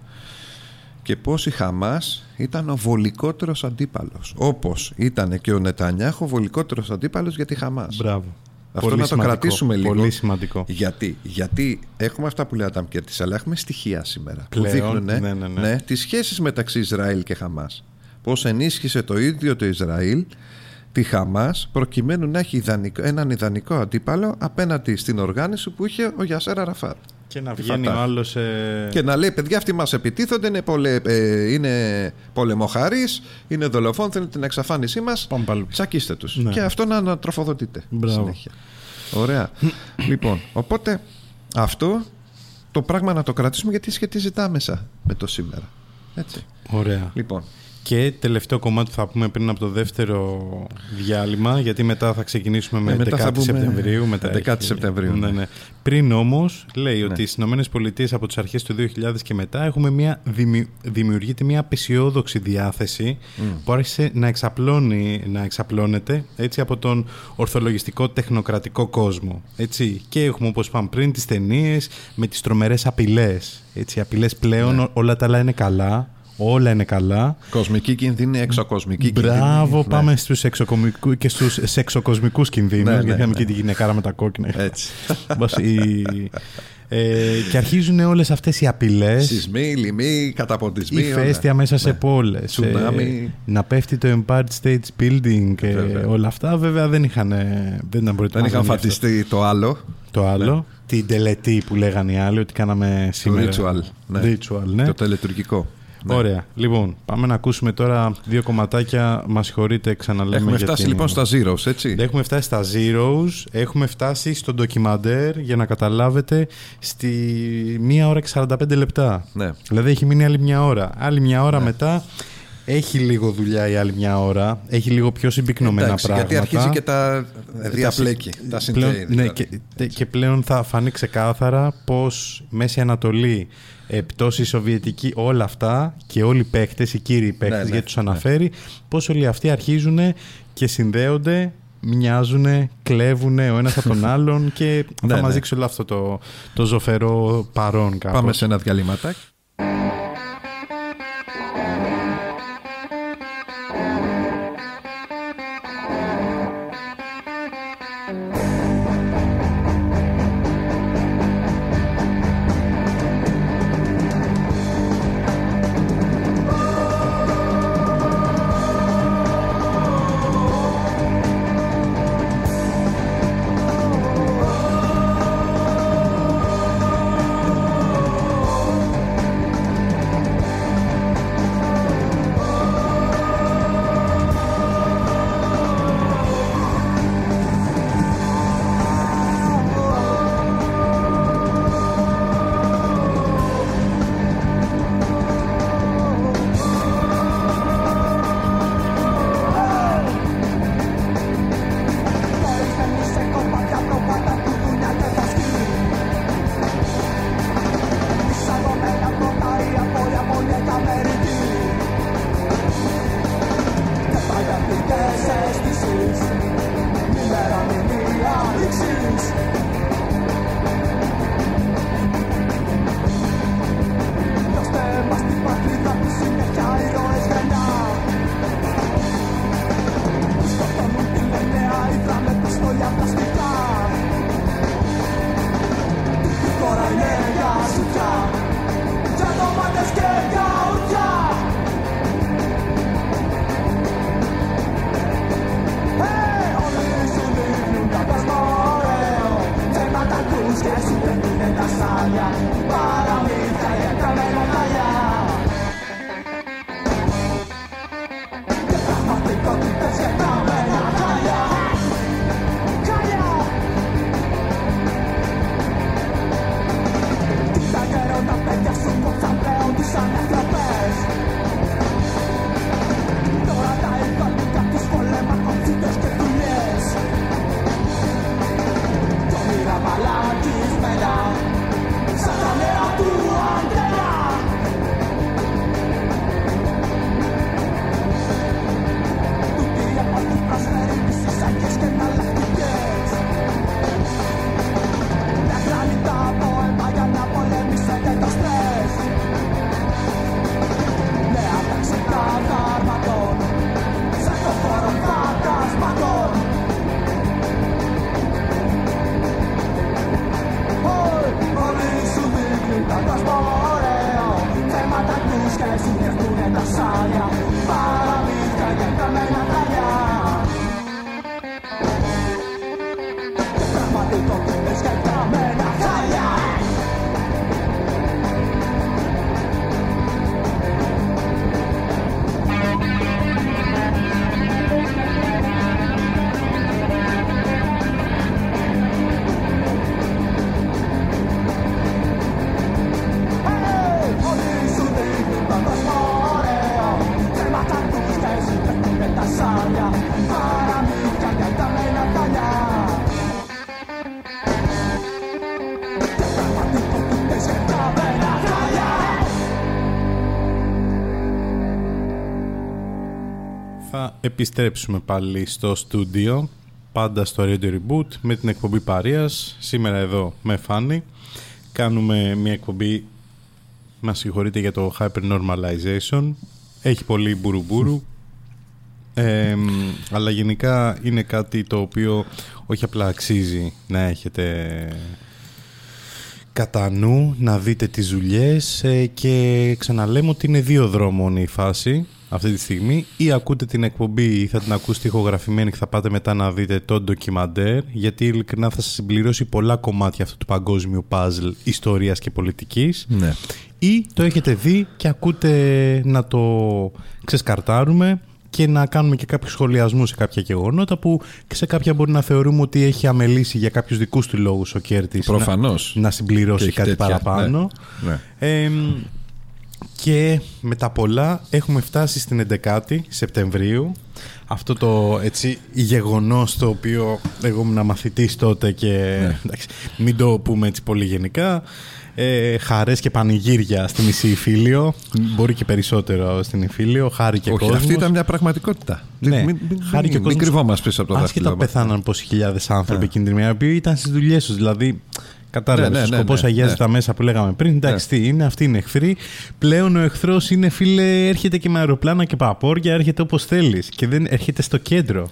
και πως η Χαμάς ήταν ο βολικότερος αντίπαλος όπως ήταν και ο Νετανιάχου ο βολικότερος αντίπαλος για τη Χαμάς Μπράβο. αυτό Πολύ να το σημαντικό. κρατήσουμε λίγο. Πολύ σημαντικό. Γιατί, γιατί έχουμε αυτά που λέει ο Αντάμ Κέρτης, αλλά έχουμε στοιχεία σήμερα Πλέον, που δείχνουν ναι, ναι, ναι. τις σχέσεις μεταξύ Ισραήλ και Χαμάς. Πώς ενίσχυσε το ίδιο το Ισραήλ τη Χαμάς προκειμένου να έχει ιδανικό, έναν ιδανικό αντίπαλο απέναντι στην οργάνωση που είχε ο Γιασέρα Ραφάτ. Και να Τι βγαίνει ο φαντάζεσαι. άλλος. Ε... Και να λέει παιδιά αυτοί μας επιτίθονται, είναι, πολε, ε, είναι πολεμοχαρείς, είναι δολοφόν, θέλουν την εξαφάνισή μας. Πάμε πάλι. Τσακίστε τους. Ναι. Και αυτό να ανατροφοδοτείτε Μπράβο. συνέχεια. Ωραία. λοιπόν, οπότε αυτό το πράγμα να το κρατήσουμε γιατί σχετίζεται άμεσα με το σήμερα. Έτσι. Ωραία. Λοιπόν, Και τελευταίο κομμάτι που θα πούμε πριν από το δεύτερο διάλειμμα, γιατί μετά θα ξεκινήσουμε με Ε, μετά 10 θα πούμε Σεπτεμβρίου. Μετά 10 έχει- Σεπτεμβρίου, Ναι, ναι. ναι. Πριν όμως, λέει Ναι. ότι στι ΗΠΑ από τις αρχές του 2000 και μετά έχουμε μια δημιου... δημιουργείται μια απεσιόδοξη διάθεση που άρχισε να, εξαπλώνει, να εξαπλώνεται έτσι, από τον ορθολογιστικό τεχνοκρατικό κόσμο. Έτσι. Και έχουμε, όπως είπαμε πριν, τις ταινίες με τις τρομερές απειλές. Οι απειλές πλέον Ναι. ό- όλα τα άλλα είναι καλά. Όλα είναι καλά. κοσμική κινδύνη, εξωκοσμική κινδύνη. Μπράβο, Ναι. πάμε στους εξοκομικού και στους σεξοκοσμικούς κινδύνους. Ναι, ναι, γιατί είχαμε ναι. και τη γυναικάρα με τα κόκκινα. Έτσι. Μπας, η- ε, και αρχίζουν όλες αυτές οι απειλές. Σεισμοί, λοιμοί, καταποντισμοί. Ηφαίστεια όλα. μέσα σε Ναι. πόλεις. ε, Τσουνάμι. να πέφτει το Empire State Building και Βέβαια. όλα αυτά βέβαια δεν είχαν, δεν ήταν Δεν προετοιμασμένοι είχαν γι' αυτό. φαντιστεί το άλλο. Το άλλο, την τελετή που λέγανε οι άλλοι ότι κάναμε σήμερα. ritual, ναι. Ritual, ναι. Το τελετουργικό. Ναι. Ωραία. Λοιπόν, πάμε να ακούσουμε τώρα δύο κομματάκια. Μας συγχωρείτε, ξαναλέμε. Έχουμε για φτάσει την- λοιπόν στα zeros, έτσι; Έχουμε φτάσει στα Zeros, έχουμε φτάσει στο ντοκιμαντέρ για να καταλάβετε στη 1 ώρα και 45 λεπτά. Ναι. Δηλαδή έχει μείνει άλλη μια ώρα. Άλλη μια ώρα μετά έχει λίγο δουλειά η άλλη μια ώρα. Έχει λίγο πιο συμπυκνωμένα Εντάξει, πράγματα. γιατί αρχίζει και τα διαπλέκει, τα συνδέει. Πλέον, δηλαδή. ναι, και, τε- και πλέον θα φανεί ξεκάθαρα πως Μέση Ανατολή, ε, πτώση Σοβιετική, όλα αυτά και όλοι οι παίκτες, οι κύριοι παίκτες, ναι, γιατί τους ναι. αναφέρει, πως όλοι αυτοί αρχίζουν και συνδέονται, μοιάζουν, κλέβουν ο ένας από τον άλλον και θα Ναι, μας ναι. δείξει όλο αυτό το, το ζωφερό παρόν κάπως. Πάμε σε ένα διαλυματάκι. Επιστρέψουμε πάλι στο στούντιο, πάντα στο Radio Reboot, με την εκπομπή Παρίας. Σήμερα εδώ με Φάνη. Κάνουμε μια εκπομπή, μα συγχωρείτε για το hypernormalization. Έχει πολύ μπουρουμπουρου. Ε, αλλά γενικά είναι κάτι το οποίο όχι απλά αξίζει να έχετε κατά νου, να δείτε τις δουλειές ε, και ξαναλέμε ότι είναι δύο δρόμων η φάση αυτή τη στιγμή ή ακούτε την εκπομπή ή θα την ακούσετε ηχογραφημένη και θα πάτε μετά να δείτε το ντοκιμαντέρ γιατί ειλικρινά θα σας συμπληρώσει πολλά κομμάτια αυτού του παγκόσμιου puzzle ιστορίας και πολιτικής Ναι. ή το έχετε δει και ακούτε να το ξεσκαρτάρουμε και να κάνουμε και κάποιους σχολιασμούς σε κάποια γεγονότα που σε κάποια μπορεί να θεωρούμε ότι έχει αμελήσει για κάποιους δικούς του λόγους ο Κέρτης Προφανώς. να, να συμπληρώσει Και έχει κάτι τέτοια, παραπάνω. Ναι. Εμ, και με τα πολλά έχουμε φτάσει στην 11η Σεπτεμβρίου. Αυτό το έτσι γεγονός το οποίο εγώ ήμουν μαθητής τότε και εντάξει, μην το πούμε έτσι πολύ γενικά. Ε, χαρές και πανηγύρια στην μισή Ιφίλιο. Μπορεί και περισσότερο στην Ιφίλιο. Χάρη και Όχι, κόσμος. αυτή ήταν μια πραγματικότητα. Ναι, Μην, μην, χάρη μην, και ο μην κόσμος. κρυβόμαστε πίσω από το Άσχετα δάχτυλο. μας. πεθάναν πόσοι χιλιάδες άνθρωποι εκείνη την ημέρα, οι οποίοι ήταν στις δουλειές τους. Δηλαδή, κατάλαβες. Ναι, ναι, ο ναι, σκοπός ναι, αγιάζει ναι. τα μέσα που λέγαμε πριν. Εντάξει, τι είναι, αυτοί είναι εχθροί. Πλέον ο εχθρός είναι, φίλε, έρχεται και με αεροπλάνα και παπόρια, έρχεται όπως θέλεις. Και δεν έρχεται στο κέντρο.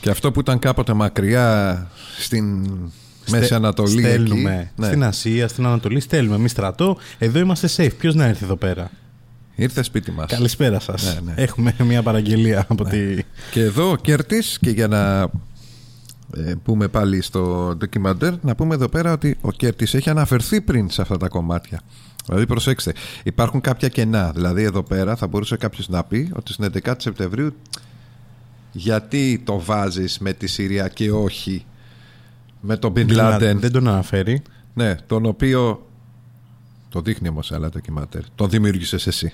Και αυτό που ήταν κάποτε μακριά στην Μέση Στε- Ανατολή. Στέλνουμε εκεί, ναι. στην Ασία, στην Ανατολή, στέλνουμε εμείς στρατό. Εδώ είμαστε safe. Ποιος να έρθει εδώ πέρα; Ήρθε σπίτι μας. Καλησπέρα σας. Ναι, ναι. Έχουμε μια παραγγελία από τη. Και εδώ ο Κέρτης και για να ε, πούμε πάλι στο ντοκιμαντέρ να πούμε εδώ πέρα ότι ο Κέρτης έχει αναφερθεί πριν σε αυτά τα κομμάτια. Δηλαδή προσέξτε, υπάρχουν κάποια κενά. Δηλαδή εδώ πέρα θα μπορούσε κάποιος να πει ότι στην 11η Σεπτεμβρίου γιατί το βάζεις με τη Συρία και όχι με τον Bin Laden. Δεν τον αναφέρει. Ναι, τον οποίο το δείχνει όμως άλλα ντοκιμαντέρ. Τον δημιούργησες εσύ.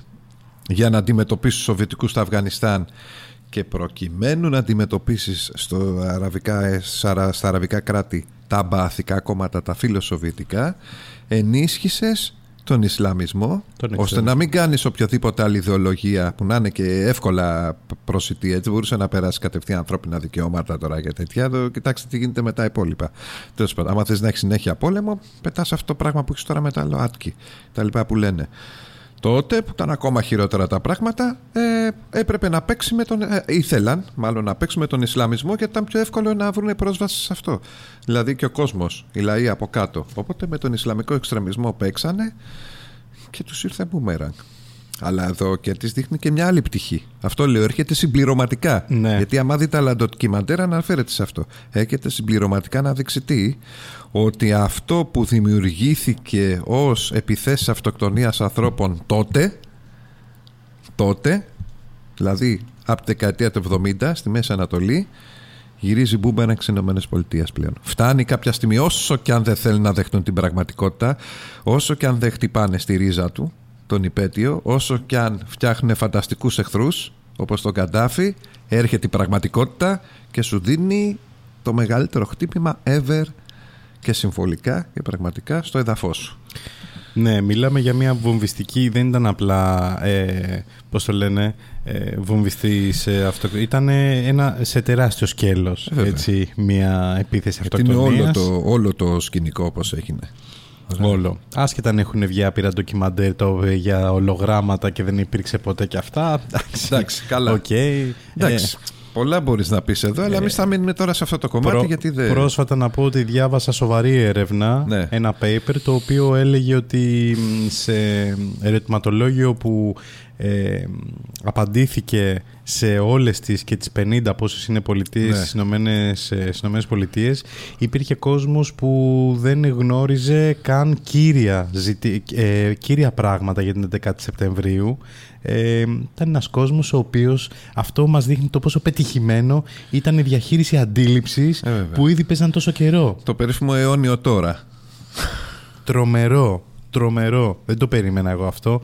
Για να αντιμετωπίσεις τους Σοβιετικούς στο Αφγανιστάν και προκειμένου να αντιμετωπίσεις στο αραβικά, ε, σαρα- στα αραβικά κράτη τα μπαθικά κόμματα, τα φιλοσοβιετικά, ενίσχυσες τον Ισλαμισμό Τον ώστε εξτρεμισμό. να μην κάνεις οποιαδήποτε άλλη ιδεολογία που να είναι και εύκολα προσιτή. Έτσι μπορούσε να περάσει κατευθείαν ανθρώπινα δικαιώματα τώρα και τέτοια. Το, κοιτάξτε τι γίνεται με τα υπόλοιπα. Τέλος πάντων άμα θες να έχεις συνέχεια πόλεμο πετάς αυτό το πράγμα που έχεις τώρα με τα ΛΟΑΤΚΙ τα λοιπά που λένε Τότε που ήταν ακόμα χειρότερα τα πράγματα, ε, έπρεπε να παίξει με τον. Ε, ήθελαν μάλλον να παίξουν με τον Ισλαμισμό γιατί ήταν πιο εύκολο να βρουν πρόσβαση σε αυτό. Δηλαδή και ο κόσμος, οι λαοί από κάτω. Οπότε με τον Ισλαμικό εξτρεμισμό παίξανε και τους ήρθε μπούμεραγκ. Αλλά εδώ και της δείχνει και μια άλλη πτυχή. Αυτό λέω, έρχεται συμπληρωματικά. Ναι. Γιατί άμα δείτε άλλα ντοκιμαντέρ αναφέρεται σε αυτό. Έρχεται συμπληρωματικά να δείξει τι, ότι αυτό που δημιουργήθηκε ως επιθέσεις αυτοκτονίας ανθρώπων τότε, τότε, δηλαδή από τη δεκαετία του 70 στη Μέση Ανατολή, γυρίζει μπούμπανα στις Ηνωμένες Πολιτείες πλέον. Φτάνει κάποια στιγμή, όσο και αν δεν θέλουν να δεχτούν την πραγματικότητα, όσο και αν δεν χτυπάνε στη ρίζα του, τον υπέτειο, όσο και αν φτιάχνουν φανταστικούς εχθρούς, όπως τον Καντάφη, έρχεται η πραγματικότητα και σου δίνει το μεγαλύτερο χτύπημα ever και συμβολικά και πραγματικά στο εδαφό σου. Ναι, μιλάμε για μια βομβιστική, δεν ήταν απλά, ε, πώς το λένε, ε, βομβιστή σε αυτό. Ήταν ένα, σε τεράστιο σκέλος, Ε, βέβαια. έτσι, μια επίθεση Γιατί είναι αυτοκτονίας. όλο το, όλο το σκηνικό όπως έγινε. Όλο. Άσχετα αν έχουν βγει άπειρα ντοκιμαντέρ το, για ολογράμματα και δεν υπήρξε ποτέ και αυτά. Εντάξει, Εντάξει, καλά. Οκ. Εντάξει, πολλά μπορείς να πεις εδώ, αλλά εμείς θα μείνουμε τώρα σε αυτό το κομμάτι Προ- γιατί δεν... Πρόσφατα να πω ότι διάβασα σοβαρή έρευνα, Ναι. ένα paper το οποίο έλεγε ότι μ, σε ερωτηματολόγιο που ε, απαντήθηκε σε όλες τις και τις 50 πόσες είναι πολιτείες Ναι. στις, Ηνωμένες, ε, στις Ηνωμένες Πολιτείες υπήρχε κόσμος που δεν γνώριζε καν κύρια, ζητη- ε, κύρια πράγματα για την 11η Σεπτεμβρίου ε, ήταν ένας κόσμος ο οποίος αυτό μας δείχνει το πόσο πετυχημένο ήταν η διαχείριση αντίληψης Ε, βέβαια. που ήδη παίζαν τόσο καιρό. Το περίφημο αιώνιο τώρα. Τρομερό. Τρομερό. Δεν το περίμενα εγώ αυτό.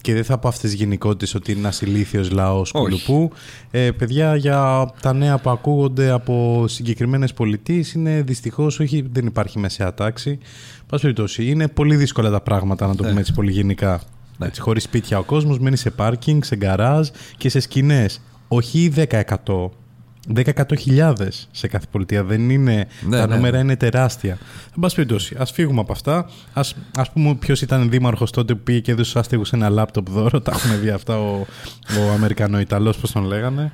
Και δεν θα πω αυτές τι γενικότητε ότι είναι ένας ηλίθιος λαός κουλουπού. Ε, παιδιά, για τα νέα που ακούγονται από συγκεκριμένες πολιτείες είναι δυστυχώς όχι, δεν υπάρχει μεσαία τάξη. Πάση περιπτώσει, είναι πολύ δύσκολα τα πράγματα, να το πούμε έτσι πολύ γενικά. Έτσι, χωρίς σπίτια ο κόσμος μένει σε πάρκινγκ, σε γκαράζ και σε σκηνές. όχι 10%. 10-100 σε κάθε πολιτεία. Δεν είναι. Ναι, τα ναι. νούμερα είναι τεράστια. Εν πάση περιπτώσει, ας φύγουμε από αυτά. Ας, ας πούμε ποιος ήταν δήμαρχος τότε που πήγε και έδωσε στους άστεγους ένα λάπτοπ δώρο. Τα έχουν δει αυτά ο, ο Αμερικανό-Ιταλό, πώς τον λέγανε.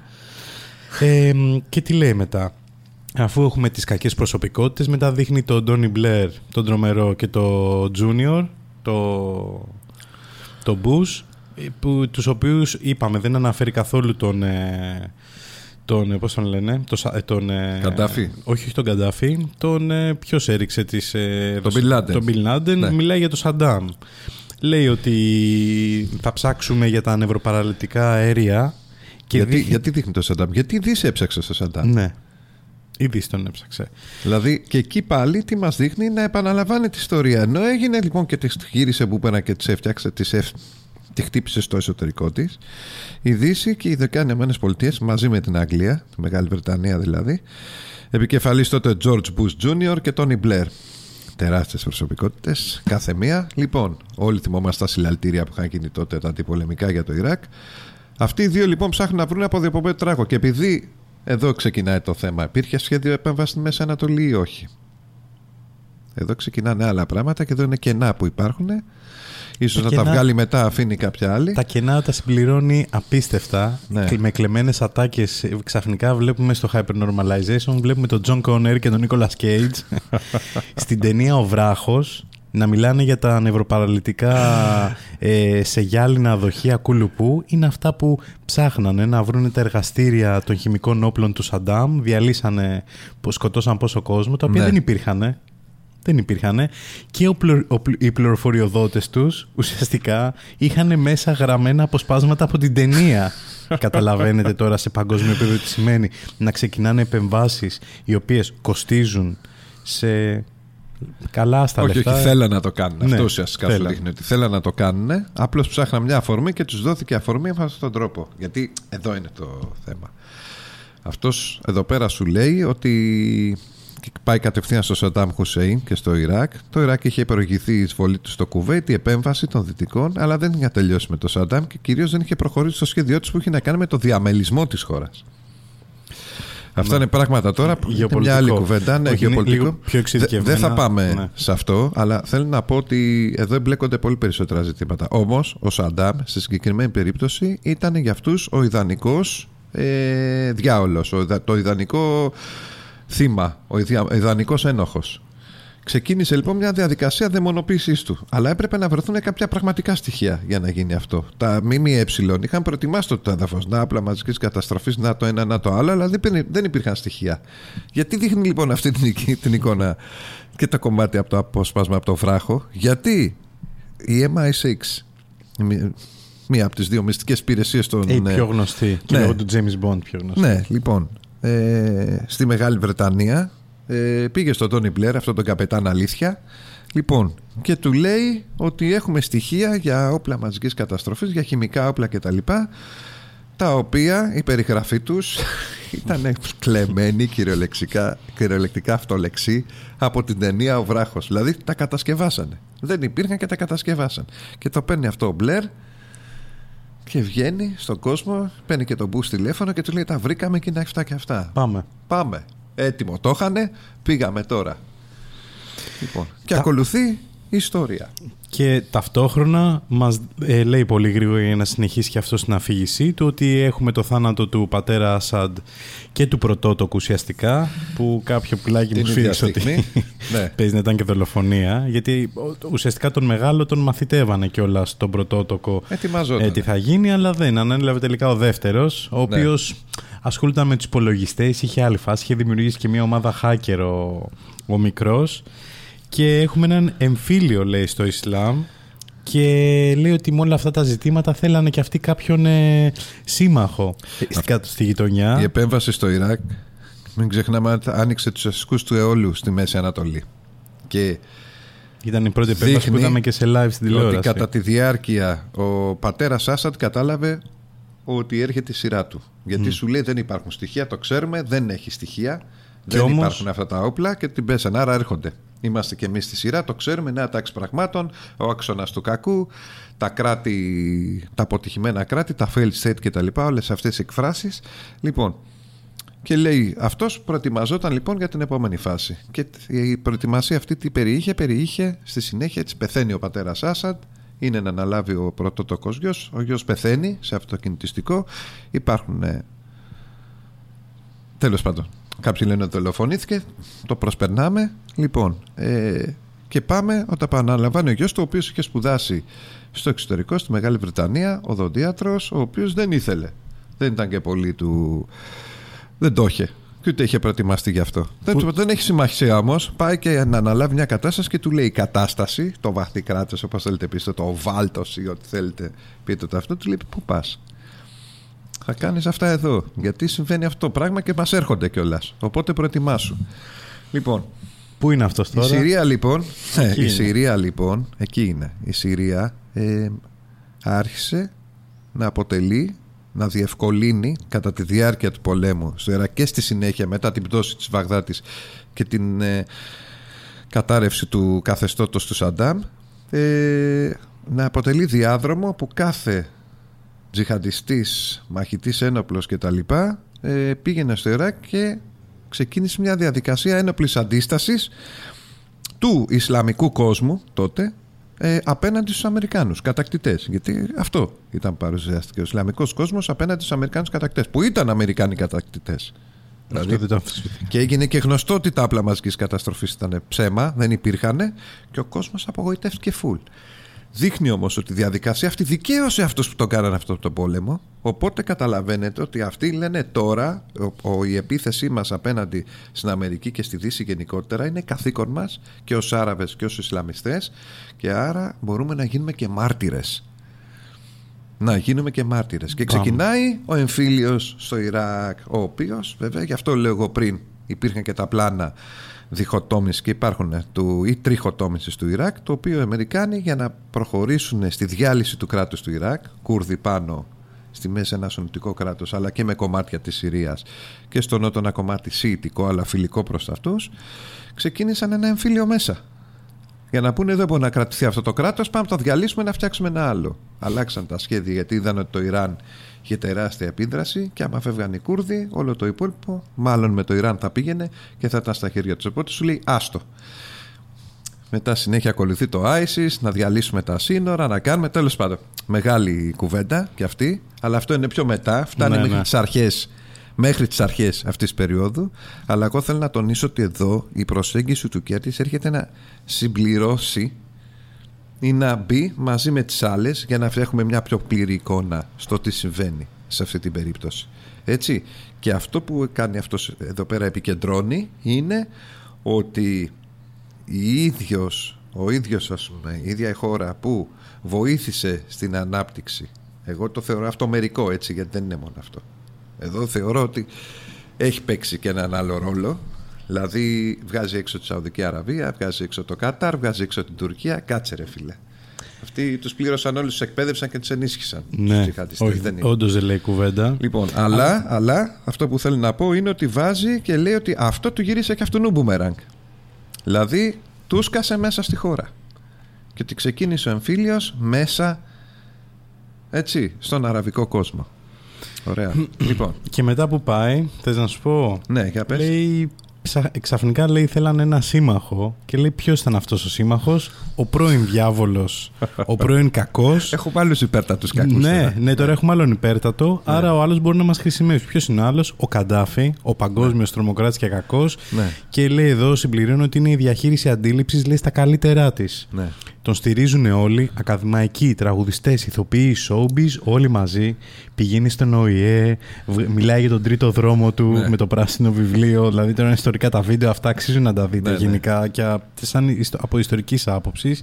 Ε, και τι λέει μετά; Αφού έχουμε τις κακές προσωπικότητες, μετά δείχνει τον Τόνι Μπλερ, τον τρομερό και το Junior, το, το Bush, που, τους οποίους είπαμε δεν αναφέρει καθόλου τον, ε, τον ε, πώς τον λένε, το, Σα- ε, τον, ε, Καντάφη. όχι, όχι τον Καντάφη, τον, ε, ποιος έριξε τις, ε, Τον Bin Laden. τον Bin Laden, Ναι. μιλάει για τον Σαντάμ. Λέει ότι θα ψάξουμε για τα νευροπαραλυτικά αέρια και γιατί, δείχνει- γιατί δείχνει το Σαντάμ, γιατί η Δύση έψαξε στο Σαντάμ. ναι. Ήδη τον έψαξε. Δηλαδή και εκεί πάλι τι μας δείχνει να επαναλαμβάνει τη ιστορία. Ενώ έγινε λοιπόν και τη γύρισε που πέρα και τη έφτιαξε, τις εφ... τη χτύπησε στο εσωτερικό της. Η Δύση και οι Ηνωμένες Πολιτείες μαζί με την Αγγλία, τη Μεγάλη Βρετανία δηλαδή, επικεφαλής τότε George Bush Jr. και Tony Blair. Τεράστιες προσωπικότητες, κάθε μία. Λοιπόν, όλοι θυμόμαστε τα συλλαλητήρια που είχαν γίνει τότε τα αντιπολεμικά για το Ιράκ. Αυτοί οι δύο λοιπόν ψάχνουν να βρουν από διοπομπέ τράγο. Και επειδή εδώ ξεκινάει το θέμα, υπήρχε σχέδιο επέμβασης στη Μέση Ανατολή ή όχι; Εδώ ξεκινάνε άλλα πράγματα και εδώ είναι κενά που υπάρχουν. Ίσως Τα να τα κενά- βγάλει μετά, αφήνει κάποια άλλη. Τα κενά τα συμπληρώνει απίστευτα. Ναι. Και Με κλεμμένες ατάκες ξαφνικά βλέπουμε στο Hypernormalization βλέπουμε τον John Connery και τον Nicolas Cage στην ταινία «Ο Βράχος» να μιλάνε για τα νευροπαραλυτικά ε, σε γυάλινα δοχεία κουλουπού είναι αυτά που ψάχνανε να βρουν τα εργαστήρια των χημικών όπλων του Σαντάμ διαλύσανε, που σκοτώσαν πόσο κόσμο τα οποία Ναι. δεν υπήρχαν δεν υπήρχαν και ο πληρο- ο πλη- οι πληροφοριοδότες τους ουσιαστικά είχαν μέσα γραμμένα αποσπάσματα από την ταινία. Καταλαβαίνετε τώρα σε παγκόσμιο επίπεδο τι σημαίνει να ξεκινάνε επεμβάσεις οι οποίες κοστίζουν σε καλά στα όχι, λεφτά. όχι, θέλαν να το κάνουν. Ναι, Αυτό ουσιαστικά σου θέλαν. δείχνει ότι θέλαν να το κάνουν. Απλώς ψάχναν μια αφορμή και τους δόθηκε αφορμή με αυτόν τον τρόπο. Γιατί εδώ είναι το θέμα. Αυτός εδώ πέρα σου λέει ότι πάει κατευθείαν στο Σαντάμ Χουσέιν και στο Ιράκ. Το Ιράκ είχε προηγηθεί η εισβολή του στο Κουβέιτ, η επέμβαση των Δυτικών, αλλά δεν είχε τελειώσει με το Σαντάμ και κυρίως δεν είχε προχωρήσει στο σχέδιό της που είχε να κάνει με το διαμελισμό της χώρας. Αυτά είναι πράγματα τώρα που είναι μια Γεωπολιτικό. άλλη κουβέντα. Ναι, Όχι, είναι γεωπολιτικό. λίγο πιο Δε- εξειδικευμένα. Δεν θα πάμε Ναι. σε αυτό, αλλά θέλω να πω ότι εδώ εμπλέκονται πολύ περισσότερα ζητήματα. Όμως, ο Σαντάμ, στη συγκεκριμένη περίπτωση, ήταν για αυτούς ο ιδανικός ε, διάολος, το ιδανικό θύμα, ο ιδια- ιδανικός ένοχος. Ξεκίνησε λοιπόν μια διαδικασία δαιμονοποίησης του. Αλλά έπρεπε να βρεθούν κάποια πραγματικά στοιχεία για να γίνει αυτό. Τα ΜΜΕ είχαν προετοιμάσει το έδαφο, να όπλα μαζικής καταστροφής, να το ένα, να το άλλο, αλλά δεν υπήρ- δεν υπήρχαν στοιχεία. Γιατί δείχνει λοιπόν αυτή την, εικ- την εικόνα και το κομμάτι από το απόσπασμα από το βράχο, Γιατί η MI6, μη- μία από τις δύο μυστικές υπηρεσίες των. Ε, Η ε, πιο γνωστή. Και ναι. λόγω του James Bond πιο γνωστή. ναι, λοιπόν. Ε, στη Μεγάλη Βρετανία ε, πήγε στον Τόνι Μπλερ, αυτόν τον καπετάν αλήθεια. Λοιπόν, και του λέει ότι έχουμε στοιχεία για όπλα μαζικής καταστροφής, για χημικά όπλα κτλ. Τα οποία η περιγραφή τους ήταν κλεμμένη κυριολεξικά, κυριολεκτικά αυτολεξή από την ταινία Ο Βράχος. Δηλαδή τα κατασκευάσανε. Δεν υπήρχαν και τα κατασκευάσαν. Και το παίρνει αυτό ο Μπλερ και βγαίνει στον κόσμο, παίρνει και τον Μπούς τηλέφωνο και του λέει τα βρήκαμε και είναι αυτά και αυτά. Πάμε. Πάμε. Έτοιμο το είχανε, πήγαμε τώρα. Λοιπόν, και Τα- ακολουθεί η ιστορία. Και ταυτόχρονα μας ε, λέει πολύ γρήγορα για να συνεχίσει και αυτός στην αφήγησή του ότι έχουμε το θάνατο του πατέρα Ασάντ και του πρωτότοκου ουσιαστικά που κάποιο πουλάκι Την μου ίδια σφίριξε ότι στιγμή, ναι. παίζει να ήταν και δολοφονία γιατί ο- ουσιαστικά τον μεγάλο τον μαθητεύανε κιόλας τον πρωτότοκο Ετοιμαζόταν. ε, τι θα γίνει αλλά δεν ανέλαβε τελικά ο δεύτερος ο Ναι. οποίος ασχολούταν με τους υπολογιστές, είχε άλλη φάση είχε δημιουργήσει και μια ομάδα hacker ο, ο μικρός και έχουμε έναν εμφύλιο λέει στο Ισλάμ και λέει ότι με όλα αυτά τα ζητήματα θέλανε και αυτοί κάποιον ε, σύμμαχο ε, κάτω στη γειτονιά. Η επέμβαση στο Ιράκ, μην ξεχνάμε, ότι άνοιξε τους ασκούς του αιώλου στη Μέση Ανατολή. Και Ήταν η πρώτη επέμβαση που δείχνει είδαμε και σε live στην τηλεόραση. ότι κατά τη διάρκεια ο πατέρας Άσαντ κατάλαβε ότι έρχεται η σειρά του. Γιατί σου λέει δεν υπάρχουν στοιχεία, το ξέρουμε, δεν έχει στοιχεία. Δεν όμως- υπάρχουν αυτά τα όπλα και την πέσανε, άρα έρχονται. Είμαστε και εμείς στη σειρά, το ξέρουμε, νέα τάξη πραγμάτων, ο άξονας του κακού, τα κράτη, τα αποτυχημένα κράτη, τα failed state κτλ. Όλες αυτές οι εκφράσεις. Λοιπόν, και λέει αυτός προετοιμαζόταν λοιπόν για την επόμενη φάση. Και η προετοιμασία αυτή τι περιείχε, περιείχε στη συνέχεια έτσι πεθαίνει ο πατέρας Άσαντ. Είναι να αναλάβει ο πρωτότοκος γιος. Ο γιος πεθαίνει σε αυτοκινητιστικό. Υπάρχουν ε, Τέλος πάντων. Κάποιοι λένε ότι δολοφονήθηκε. Το προσπερνάμε. Λοιπόν, ε, και πάμε όταν αναλαμβάνει ο γιος του, ο οποίος είχε σπουδάσει στο εξωτερικό, στη Μεγάλη Βρετανία, οδοντίατρος, ο οποίος δεν ήθελε. Δεν ήταν και πολύ του... Δεν το είχε. Και ούτε είχε προετοιμαστεί γι' αυτό. Δεν, του- δεν έχει συμμαχία όμως. Πάει και να αναλάβει μια κατάσταση και του λέει η κατάσταση, το βαθύ κράτος, όπως θέλετε πείτε, το βάλτος ή ό,τι θέλετε πείτε το αυτό, του λέει πού πας; Θα κάνεις αυτά εδώ. Γιατί συμβαίνει αυτό το πράγμα και μας έρχονται κιόλας. Οπότε προετοιμάσου. Λοιπόν, Πού είναι αυτός η τώρα; Συρία λοιπόν. ναι, Εκεί η είναι. Συρία λοιπόν, εκεί είναι. Η Συρία ε, άρχισε να αποτελεί, να διευκολύνει κατά τη διάρκεια του πολέμου στο Ιράκ και στη συνέχεια μετά την πτώση της Βαγδάτης και την ε, κατάρρευση του καθεστώτος του Σαντάμ ε, να αποτελεί διάδρομο που κάθε τζιχαντιστής, μαχητής ένοπλος κτλ ε, πήγαινε στο Ιράκ και ξεκίνησε μια διαδικασία ένοπλης αντίστασης του Ισλαμικού κόσμου τότε ε, απέναντι στους Αμερικάνους κατακτητές γιατί αυτό ήταν παρουσιαστικό ο Ισλαμικός κόσμος απέναντι στους Αμερικάνους κατακτητές που ήταν Αμερικάνοι κατακτητές Αυτό δεν το αμφισβητώ. και έγινε και γνωστό ότι τα όπλα μαζικής καταστροφής ήταν ψέμα, δεν υπήρχαν και ο κόσμος απογοητεύτηκε φουλ. Δείχνει όμως ότι η διαδικασία αυτή δικαίωσε αυτούς που τον κάνανε αυτό το πόλεμο. Οπότε καταλαβαίνετε ότι αυτοί λένε τώρα ο, ο- η επίθεσή μας απέναντι στην Αμερική και στη Δύση γενικότερα είναι καθήκον μας και ως Άραβες και ως Ισλαμιστές και άρα μπορούμε να γίνουμε και μάρτυρες. Να γίνουμε και μάρτυρες. Και Πάμε. ξεκινάει ο εμφύλιος στο Ιράκ ο οποίος βέβαια γι' αυτό λέω εγώ πριν υπήρχαν και τα πλάνα διχοτόμηση και υπάρχουν ε, του, ή τριχοτόμησης του Ιράκ το οποίο οι Αμερικάνοι για να προχωρήσουν στη διάλυση του κράτους του Ιράκ Κούρδοι πάνω στη μέση ένα σουνητικό κράτος αλλά και με κομμάτια της Συρίας και στο νότο ένα κομμάτι σιητικό αλλά φιλικό προς αυτούς ξεκίνησαν ένα εμφύλιο μέσα για να πούνε δεν μπορεί να κρατηθεί αυτό το κράτος, πάμε να το διαλύσουμε να φτιάξουμε ένα άλλο. Αλλάξαν τα σχέδια γιατί είδαν ότι το Ιράν είχε τεράστια επίδραση και άμα φεύγαν οι Κούρδοι, όλο το υπόλοιπο, μάλλον με το Ιράν θα πήγαινε και θα ήταν στα χέρια τους. Οπότε σου λέει άστο. Μετά συνέχεια ακολουθεί το ISIS, να διαλύσουμε τα σύνορα, να κάνουμε τέλος πάντων. Μεγάλη κουβέντα και αυτή, αλλά αυτό είναι πιο μετά. Φτάνει Ναι, μέχρι ναι. τις αρχές μέχρι τις αρχές αυτής της περίοδου αλλά εγώ θέλω να τονίσω ότι εδώ η προσέγγιση του Κέρτης έρχεται να συμπληρώσει ή να μπει μαζί με τις άλλες για να έχουμε μια πιο πλήρη εικόνα στο τι συμβαίνει σε αυτή την περίπτωση. Έτσι. Και αυτό που κάνει αυτός εδώ πέρα επικεντρώνει είναι ότι η ίδιος, ο ίδιος ας πούμε, η ίδια η χώρα που βοήθησε στην ανάπτυξη εγώ το θεωρώ αυτό μερικό έτσι γιατί δεν είναι μόνο αυτό. Εδώ θεωρώ ότι έχει παίξει και έναν άλλο ρόλο δηλαδή βγάζει έξω τη Σαουδική Αραβία βγάζει έξω το Κατάρ, βγάζει έξω την Τουρκία κάτσε ρε φίλε αυτοί τους πλήρωσαν όλους, τους εκπαίδευσαν και τους ενίσχυσαν τους Ναι, τζιχαντιστές, όχι, δεν είναι. όντως δεν λέει κουβέντα. Λοιπόν, αλλά, αλλά αυτό που θέλω να πω είναι ότι βάζει και λέει ότι αυτό του γύρισε και αυτού μπούμεραγκ. Δηλαδή, του σκάσε μέσα στη χώρα. Και ότι ξεκίνησε ο εμφύλιος μέσα, έτσι, στον αραβικό κόσμο. Ωραία. λοιπόν, Και μετά που πάει, θες να σου πω, ναι, για πες. λέει, ψα- ξαφνικά λέει θέλανε ένα σύμμαχο και λέει ποιος ήταν αυτός ο σύμμαχος, ο πρώην διάβολος, ο πρώην κακός. Έχουμε άλλους υπέρτατους κακούς. ναι, τώρα. ναι, τώρα έχουμε άλλον υπέρτατο. Άρα ο άλλος μπορεί να μας χρησιμεύσει. Ποιος είναι ο άλλος, ο Καντάφη, ο παγκόσμιος τρομοκράτης και κακός. Ναι. Και λέει εδώ, συμπληρώνω ότι είναι η διαχείριση αντίληψης, λέει στα καλύτερά της. Ναι. Τον στηρίζουν όλοι, ακαδημαϊκοί, τραγουδιστές, ηθοποιοί, showbiz, όλοι μαζί. Πηγαίνει στον ΟΗΕ, β- μιλάει για τον τρίτο δρόμο του Ναι. με το πράσινο βιβλίο. Δηλαδή τώρα είναι ιστορικά τα βίντεο αυτά, αξίζουν να τα δείτε Ναι, ναι. γενικά και α- σαν ιστο- από ιστορικής άποψης.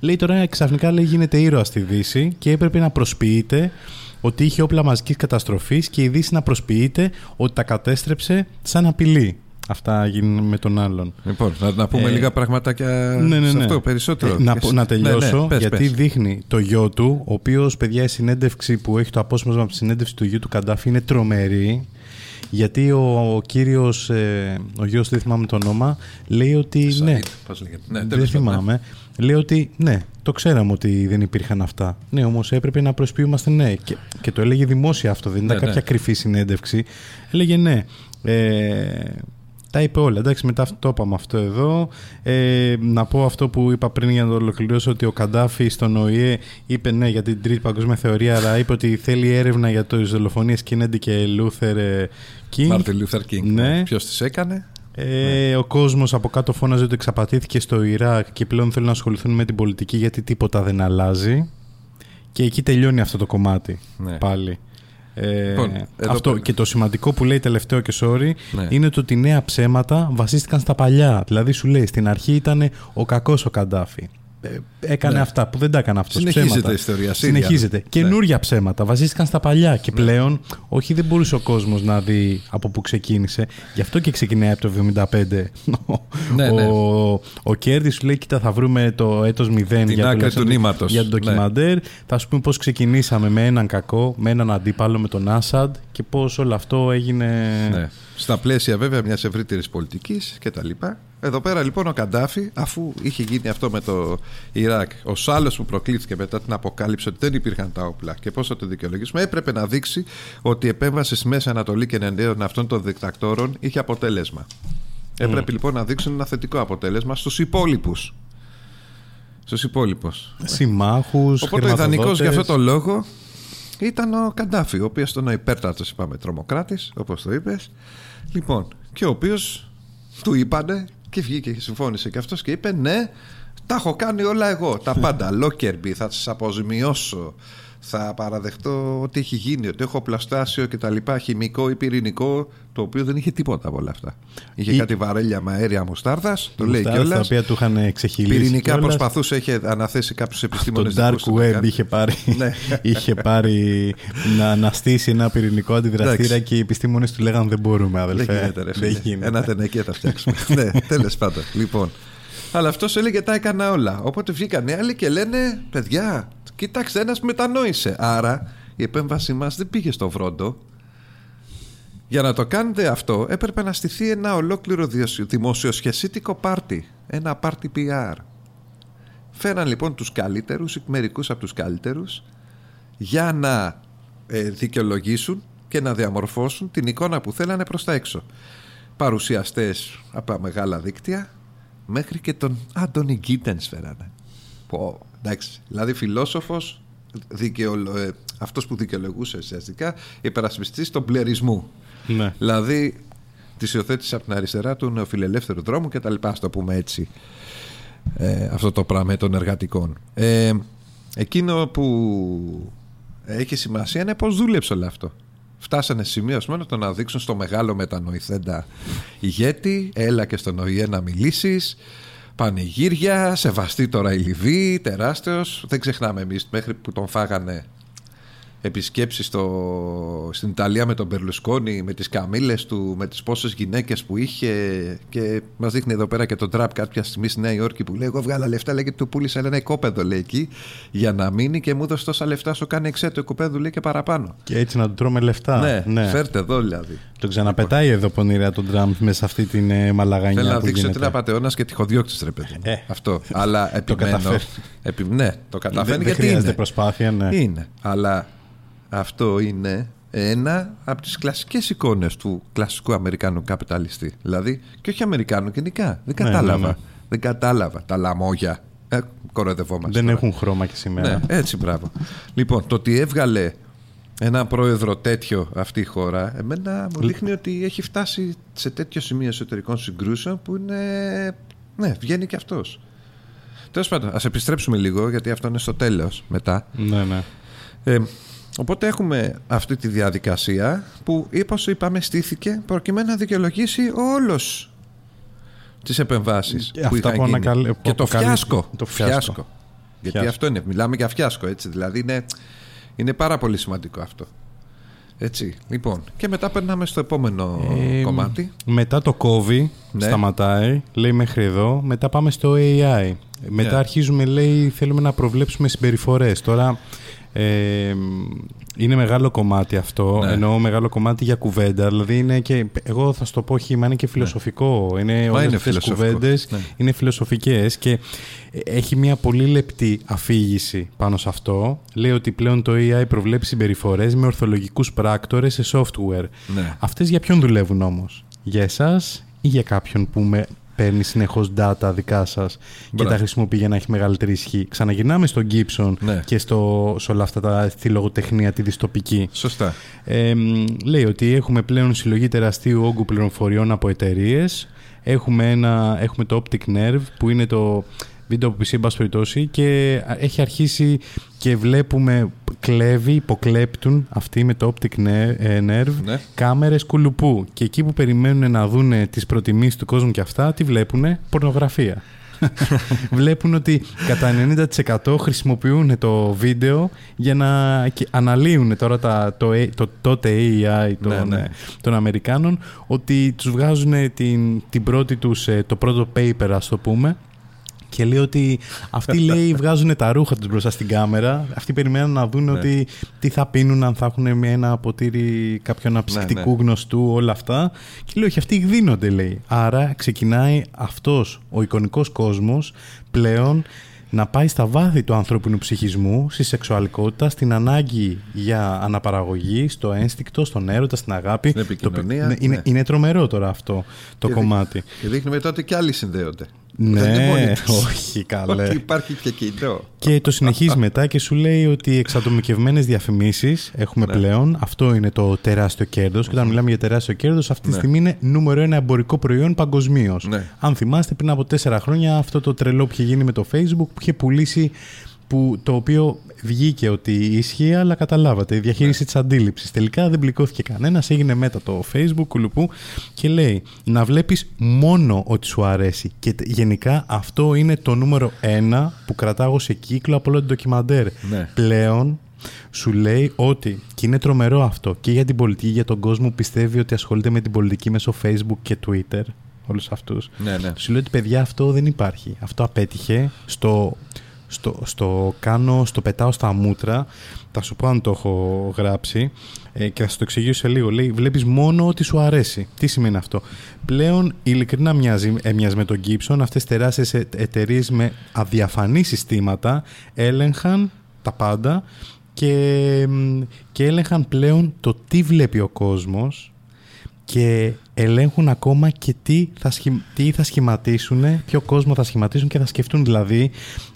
Λέει τώρα ξαφνικά λέει, γίνεται ήρωα στη Δύση και έπρεπε να προσποιείται ότι είχε όπλα μαζικής καταστροφής και η Δύση να προσποιείται ότι τα κατέστρεψε σαν απειλή. Αυτά γίνουν με τον άλλον. Λοιπόν, να, να πούμε Ε, λίγα πραγματάκια Ναι, ναι, σε ναι. αυτό περισσότερο. Ε, να, Και πω- σε- να τελειώσω, Ναι, ναι, πες, γιατί πες. δείχνει το γιο του, ο οποίος, παιδιά, η συνέντευξη που έχει το απόσπασμα από τη συνέντευξη του γιου του Καντάφη είναι τρομερή. Γιατί ο, ο κύριος, ε, ο γιος δεν θυμάμαι το όνομα, λέει ότι ναι, Σαΐντ, πώς λέγεται. Ναι, δεν τέλος πάντων, ναι. θυμάμαι. Λέει ότι ναι, το ξέραμε ότι δεν υπήρχαν αυτά. Ναι, όμως έπρεπε να προσποιούμαστε ναι. Και, και το έλεγε δημόσια αυτό, δεν ήταν Ναι, ναι. κάποια κρυφή συνέντευξη. Έλεγε ναι. Ε, τα είπε όλα. Εντάξει, μετά αυτό το είπαμε αυτό εδώ. Ε, να πω αυτό που είπα πριν για να το ολοκληρώσω ότι ο Καντάφι στον ΟΗΕ είπε ναι για την τρίτη παγκόσμια θεωρία, αλλά είπε ότι θέλει έρευνα για τις δολοφονίες Κένεντι και Λούθερ ε, King. Μάρτιν Λούθερ Κίνγκ. Ναι. Ποιος τις έκανε; Ε, Ο κόσμος από κάτω φώναζε ότι εξαπατήθηκε στο Ιράκ και πλέον θέλουν να ασχοληθούν με την πολιτική γιατί τίποτα δεν αλλάζει. Και εκεί τελειώνει αυτό το κομμάτι Ναι. πάλι. Ε, Λοιπόν, εδώ αυτό, πέρα- και το σημαντικό που λέει τελευταίο και sorry Ναι. είναι το ότι νέα ψέματα βασίστηκαν στα παλιά. Δηλαδή σου λέει στην αρχή ήταν ο κακός ο Καντάφι. Ε, έκανε Ναι. αυτά που δεν τα έκανε αυτός. Συνεχίζεται η ιστορία, Σύρια. Συνεχίζεται. Ναι. Καινούρια ψέματα βασίστηκαν στα παλιά και πλέον όχι δεν μπορούσε ο κόσμος να δει από πού ξεκίνησε. Γι' αυτό και ξεκινάει από το 75. Ναι, ο, ναι. ο Κέρδης σου λέει: Κοίτα, θα βρούμε το έτος 0 για, άκρη τουλάχιστον του νήματος. για το Ναι. ντοκιμαντέρ. Θα σου πούμε πώς ξεκινήσαμε με έναν κακό, με έναν αντίπαλο, με τον Άσαντ και πώς όλο αυτό έγινε. Ναι. Στα πλαίσια βέβαια μιας ευρύτερης πολιτικής κτλ. Εδώ πέρα λοιπόν ο Καντάφη, αφού είχε γίνει αυτό με το Ιράκ, ο άλλο που προκλήθηκε μετά την αποκάλυψη ότι δεν υπήρχαν τα όπλα και πώς θα το δικαιολογήσουμε, έπρεπε να δείξει ότι η επέμβαση στη Μέση Ανατολή και εναντίον αυτών των δικτακτόρων είχε αποτέλεσμα. Έπρεπε λοιπόν να δείξουν ένα θετικό αποτέλεσμα στους υπόλοιπους. Στους υπόλοιπους. Συμμάχους. Οπότε ο ιδανικός για αυτό το λόγο ήταν ο Καντάφη, ο οποίος ήταν ο υπέρτατος, είπαμε, τρομοκράτης, όπως το είπες. Λοιπόν, και ο οποίος του είπανε και βγήκε και συμφώνησε και αυτός και είπε: Ναι, τα έχω κάνει όλα εγώ. Τα πάντα. Λόκερμπι, θα σας αποζημιώσω. Θα παραδεχτώ ότι έχει γίνει, ότι έχω πλαστάσιο και τα λοιπά, χημικό ή πυρηνικό, το οποίο δεν είχε τίποτα από όλα αυτά. Είχε Ή- κάτι βαρέλια με αέρια μουστάρδας, το λέει Τα κιόλας. οποία του είχαν ξεχυλήσει. Πυρηνικά κιόλας. προσπαθούσε, είχε αναθέσει κάποιους Το επιστήμονες. Dark Web είχε πάρει, Ναι. είχε πάρει να αναστήσει ένα πυρηνικό αντιδραστήρα Εντάξει. και οι επιστήμονες του λέγανε δεν μπορούμε, αδελφέ. Δεν γίνεται, ρε Δεν φίλε. γίνεται. Ένα τενεκέ θα φτιάξουμε. ναι, τέλος πάντων. Λοιπόν. Αλλά αυτός έλεγε τα έκανα όλα. Οπότε βγήκαν οι άλλοι και λένε: Παιδιά, κοίταξε, ένας μετανόησε. Άρα η επέμβασή μας δεν πήγε στο βρόντο. Για να το κάνετε αυτό, έπρεπε να στηθεί ένα ολόκληρο διοσιο- δημοσιοσχεσίτικο πάρτι. Ένα πάρτι PR. Φέραν λοιπόν τους καλύτερους, ή μερικούς από τους καλύτερους, για να ε, δικαιολογήσουν και να διαμορφώσουν την εικόνα που θέλανε προς τα έξω. Παρουσιαστές από τα μεγάλα δίκτυα μέχρι και τον Άντωνι Γκίτενς φέρανε. Πω, εντάξει, δηλαδή φιλόσοφος, δικαιολο... ε, αυτός που δικαιολογούσε ουσιαστικά, υπερασπιστής των πλερισμού. Ναι. Δηλαδή της υιοθέτησης από την αριστερά του νεοφιλελεύθερου δρόμου και τα λοιπά, ας το πούμε έτσι. Ε, αυτό το πράγμα των εργατικών. Ε, εκείνο που έχει σημασία είναι πώς δούλεψε όλο αυτό. Φτάσανε σε σημείο ας πούμε, να το να δείξουν στο μεγάλο μετανοηθέντα ηγέτη, έλα και στον ΟΗΕ να μιλήσεις, πανηγύρια, σεβαστή τώρα η Λιβύη, τεράστιος. Δεν ξεχνάμε εμείς μέχρι που τον φάγανε επισκέψεις στο, στην Ιταλία με τον Μπερλουσκόνη, με τις καμήλες του, με τις πόσες γυναίκες που είχε και μας δείχνει εδώ πέρα και τον Τραπ κάποια στιγμή στη Νέα Υόρκη που λέει εγώ βγάλα λεφτά λέει και του πούλησα ένα οικόπεδο λέει εκεί για να μείνει και μου έδωσε τόσα λεφτά σου κάνει εξέ το οικοπέδου λέει και παραπάνω. Και έτσι να του τρώμε λεφτά. ναι, φέρτε εδώ δηλαδή. Τον ξαναπετάει εδώ πονηρά τον Τραμπ μέσα σε αυτή την ε, μαλαγανιά Θέλω να που δείξω ότι γίνεται. είναι απαταιώνα και τυχοδιώκτης, ρε παιδί. μου. Ε, Αυτό. Αλλά επιμένω. καταφέρει. επι- ναι, το καταφέρνει Δεν- δεν γιατί χρειάζεται είναι. προσπάθεια, ναι. Είναι. Αλλά αυτό είναι ένα από τις κλασικές εικόνες του κλασικού Αμερικάνου καπιταλιστή. Δηλαδή, και όχι Αμερικάνου γενικά. Δεν Ναι, κατάλαβα. ναι, ναι. Δεν κατάλαβα. Τα λαμόγια. Ε, κοροϊδευόμαστε. Δεν τώρα. έχουν χρώμα και σήμερα. Ναι, έτσι μπράβο. Λοιπόν, το ότι έβγαλε ένα πρόεδρο τέτοιο αυτή η χώρα, εμένα μου δείχνει ότι έχει φτάσει σε τέτοιο σημείο εσωτερικών συγκρούσεων που είναι. Ναι, βγαίνει και αυτός. Τέλος πάντων, ας επιστρέψουμε λίγο, γιατί αυτό είναι στο τέλος μετά. ναι, ναι. Ε, οπότε έχουμε αυτή τη διαδικασία που, όπως είπαμε, στήθηκε προκειμένου να δικαιολογήσει όλος τις επεμβάσεις Και που αυτά είχαν που γίνει. ανακαλ- που Και το αποκαλύπτει- φιάσκο. το φιάσκο. Γιατί Φιάσκο. αυτό είναι. Μιλάμε για φιάσκο, έτσι. Δηλαδή είναι, είναι πάρα πολύ σημαντικό αυτό. Έτσι. Λοιπόν, και μετά περνάμε στο επόμενο Ε, κομμάτι. Μετά το κόβει, Ναι. σταματάει, λέει μέχρι εδώ, μετά πάμε στο AI. Μετά Ναι. αρχίζουμε, λέει, θέλουμε να προβλέψουμε συμπεριφορές. Τώρα ε, είναι μεγάλο κομμάτι αυτό, Ναι. εννοώ μεγάλο κομμάτι για κουβέντα. Δηλαδή είναι και, εγώ θα σου το πω χήμα, είναι και φιλοσοφικό. Είναι όλες είναι αυτές οι φιλοσοφικό. κουβέντες Ναι. είναι φιλοσοφικές και έχει μια πολύ λεπτή αφήγηση πάνω σε αυτό. Λέει ότι πλέον το AI προβλέπει συμπεριφορές με ορθολογικούς πράκτορες σε software. Ναι. Αυτές για ποιον δουλεύουν όμως, για εσάς ή για κάποιον που με παίρνει συνεχώς data δικά σας και Μπράβο. τα χρησιμοποιεί για να έχει μεγαλύτερη ισχύ. Ξαναγυρνάμε στον Gibson Ναι. και στο, σε όλα αυτά τα, στη λογοτεχνία τη δυστοπική. Σωστά. Ε, μ, λέει ότι έχουμε πλέον συλλογή τεραστίου όγκου πληροφοριών από εταιρείες. Έχουμε, ένα, έχουμε το Optic Nerve που είναι το βίντεο που PC εν πάση περιπτώσει και α- έχει αρχίσει και βλέπουμε κλέβει, υποκλέπτουν αυτοί με το Optic Ner- ε, Nerve Ναι. κάμερες κουλουπού και εκεί που περιμένουν να δούνε τις προτιμήσεις του κόσμου και αυτά τι βλέπουνε, πορνογραφία. Βλέπουν ότι κατά 90% χρησιμοποιούν το βίντεο για να και αναλύουν τώρα τα, το, A- το τότε AI των, Ναι, ναι. ε, των Αμερικάνων ότι τους βγάζουν την, την πρώτη τους, ε, το πρώτο paper ας το πούμε και λέει ότι αυτοί λέει βγάζουν τα ρούχα τους μπροστά στην κάμερα αυτοί περιμένουν να δουν Ναι. ότι τι θα πίνουν αν θα έχουν με ένα ποτήρι κάποιον αψυκτικού ναι. γνωστού όλα αυτά και λέει όχι αυτοί εκδίνονται λέει άρα ξεκινάει αυτός ο εικονικός κόσμος πλέον να πάει στα βάθη του ανθρώπινου ψυχισμού, στη σεξουαλικότητα, στην ανάγκη για αναπαραγωγή, στο ένστικτο, στον έρωτα, στην αγάπη. Στην επικοινωνία, Το, ναι, είναι, ναι. είναι τρομερό τώρα αυτό το Και δει- κομμάτι. Και δείχνει μετά ότι και άλλοι συνδέονται. Δεν είναι μόνοι Ναι, τους. όχι καλέ. Ότι υπάρχει και κοινό. Και το συνεχίζεις μετά και σου λέει ότι εξατομικευμένες διαφημίσεις έχουμε Ναι. πλέον. Αυτό είναι το τεράστιο κέρδος. Και όταν μιλάμε για τεράστιο κέρδος, αυτή τη Ναι. στιγμή είναι νούμερο ένα εμπορικό προϊόν παγκοσμίως. Ναι. Αν θυμάστε, πριν από τέσσερα χρόνια αυτό το τρελό που είχε γίνει με το Facebook που είχε πουλήσει. Που, το οποίο βγήκε ότι ισχύει, αλλά καταλάβατε, η διαχείριση της αντίληψης. Τελικά δεν πληκώθηκε κανένας, έγινε μετά το Facebook, κουλουπού και λέει να βλέπεις μόνο ότι σου αρέσει. Και τε- γενικά αυτό είναι το νούμερο ένα που κρατάω σε κύκλο από όλο το ντοκιμαντέρ. Ναι. Πλέον σου λέει ότι, και είναι τρομερό αυτό, και για την πολιτική, για τον κόσμο που πιστεύει ότι ασχολείται με την πολιτική μέσω Facebook και Twitter, όλους αυτούς. Ναι, ναι. Σου λέει ότι παιδιά αυτό δεν υπάρχει. Αυτό απέτυχε στο, στο, στο κάνω, στο πετάω στα μούτρα. Θα σου πω αν το έχω γράψει ε, και θα σου το εξηγήσω σε λίγο. Λέει, βλέπεις μόνο ότι σου αρέσει. Τι σημαίνει αυτό; Πλέον ειλικρινά μοιάζει, έμοιαζε με τον Gibson. Αυτές τεράστιες εταιρείες με αδιαφανή συστήματα έλεγχαν τα πάντα και, μ, και έλεγχαν πλέον το τι βλέπει ο κόσμος και ελέγχουν ακόμα και τι θα, σχη, τι θα σχηματίσουν, ποιο κόσμο θα σχηματίσουν και θα σκεφτούν δηλαδή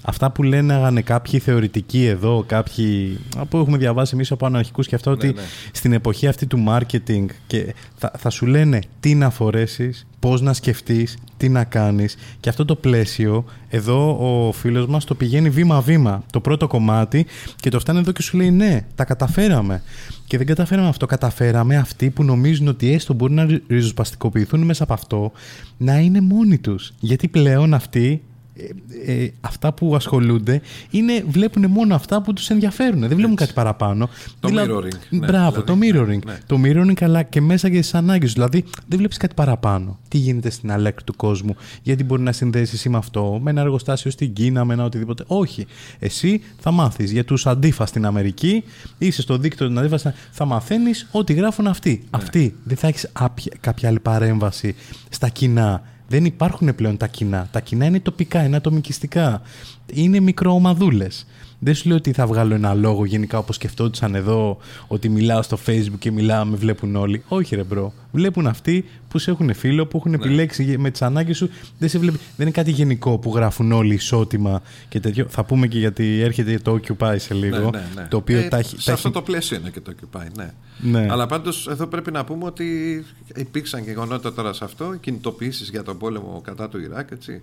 αυτά που λένε κάποιοι θεωρητικοί εδώ, κάποιοι που έχουμε διαβάσει εμείς από αναρχικούς και αυτό ότι ναι. στην εποχή αυτή του marketing και θα, θα σου λένε τι να φορέσεις, πώς να σκεφτείς, τι να κάνεις. Και αυτό το πλαίσιο εδώ ο φίλος μας το πηγαίνει βήμα-βήμα το πρώτο κομμάτι και το φτάνει εδώ και σου λέει ναι, τα καταφέραμε και δεν καταφέραμε αυτό, καταφέραμε αυτοί που νομίζουν ότι έστω μπορεί να ριζοσπαστικοποιηθούν μέσα από αυτό να είναι μόνοι τους. Γιατί πλέον αυτοί ε, ε, αυτά που ασχολούνται είναι, βλέπουν μόνο αυτά που τους ενδιαφέρουν. Δεν βλέπουν κάτι παραπάνω. Το mirroring, ναι, μπράβο, δηλαδή. το mirroring. Ναι. Το mirroring αλλά και μέσα και στις ανάγκες σου. Δηλαδή δεν βλέπεις κάτι παραπάνω. Τι γίνεται στην αλέκτου του κόσμου. Γιατί μπορεί να συνδέσεις εσύ με αυτό, με ένα εργοστάσιο στην Κίνα, με ένα οτιδήποτε. Όχι. Εσύ θα μάθεις για τους αντίφα στην Αμερική, είσαι στο δίκτυο των αντίφα, θα μαθαίνεις ό,τι γράφουν αυτοί. Ναι. Αυτοί. Δεν θα έχεις άπια- κάποια άλλη παρέμβαση στα κοινά. Δεν υπάρχουν πλέον τα κοινά. Τα κοινά είναι τοπικά, είναι ατομικιστικά. Είναι μικροομαδούλες. Δεν σου λέω ότι θα βγάλω ένα λόγο γενικά όπως σκεφτόντουσαν εδώ ότι μιλάω στο facebook και μιλάω, με βλέπουν όλοι. Όχι ρε bro. Βλέπουν αυτοί που σε έχουν φίλο, που έχουν Ναι. επιλέξει με τις ανάγκες σου. Δεν, σε βλέπει. δεν είναι κάτι γενικό που γράφουν όλοι ισότιμα και τέτοιο. Θα πούμε και γιατί έρχεται το Occupy σε λίγο. Ναι, ναι, ναι. Το οποίο Ε, τα έχει- σε τα αυτό έχει- το πλαίσιο είναι και το Occupy, ναι. Ναι. Αλλά πάντως εδώ πρέπει να πούμε ότι υπήρξαν γεγονότα τώρα σε αυτό, κινητοποιήσεις για τον πόλεμο κατά του Ιράκ, έτσι.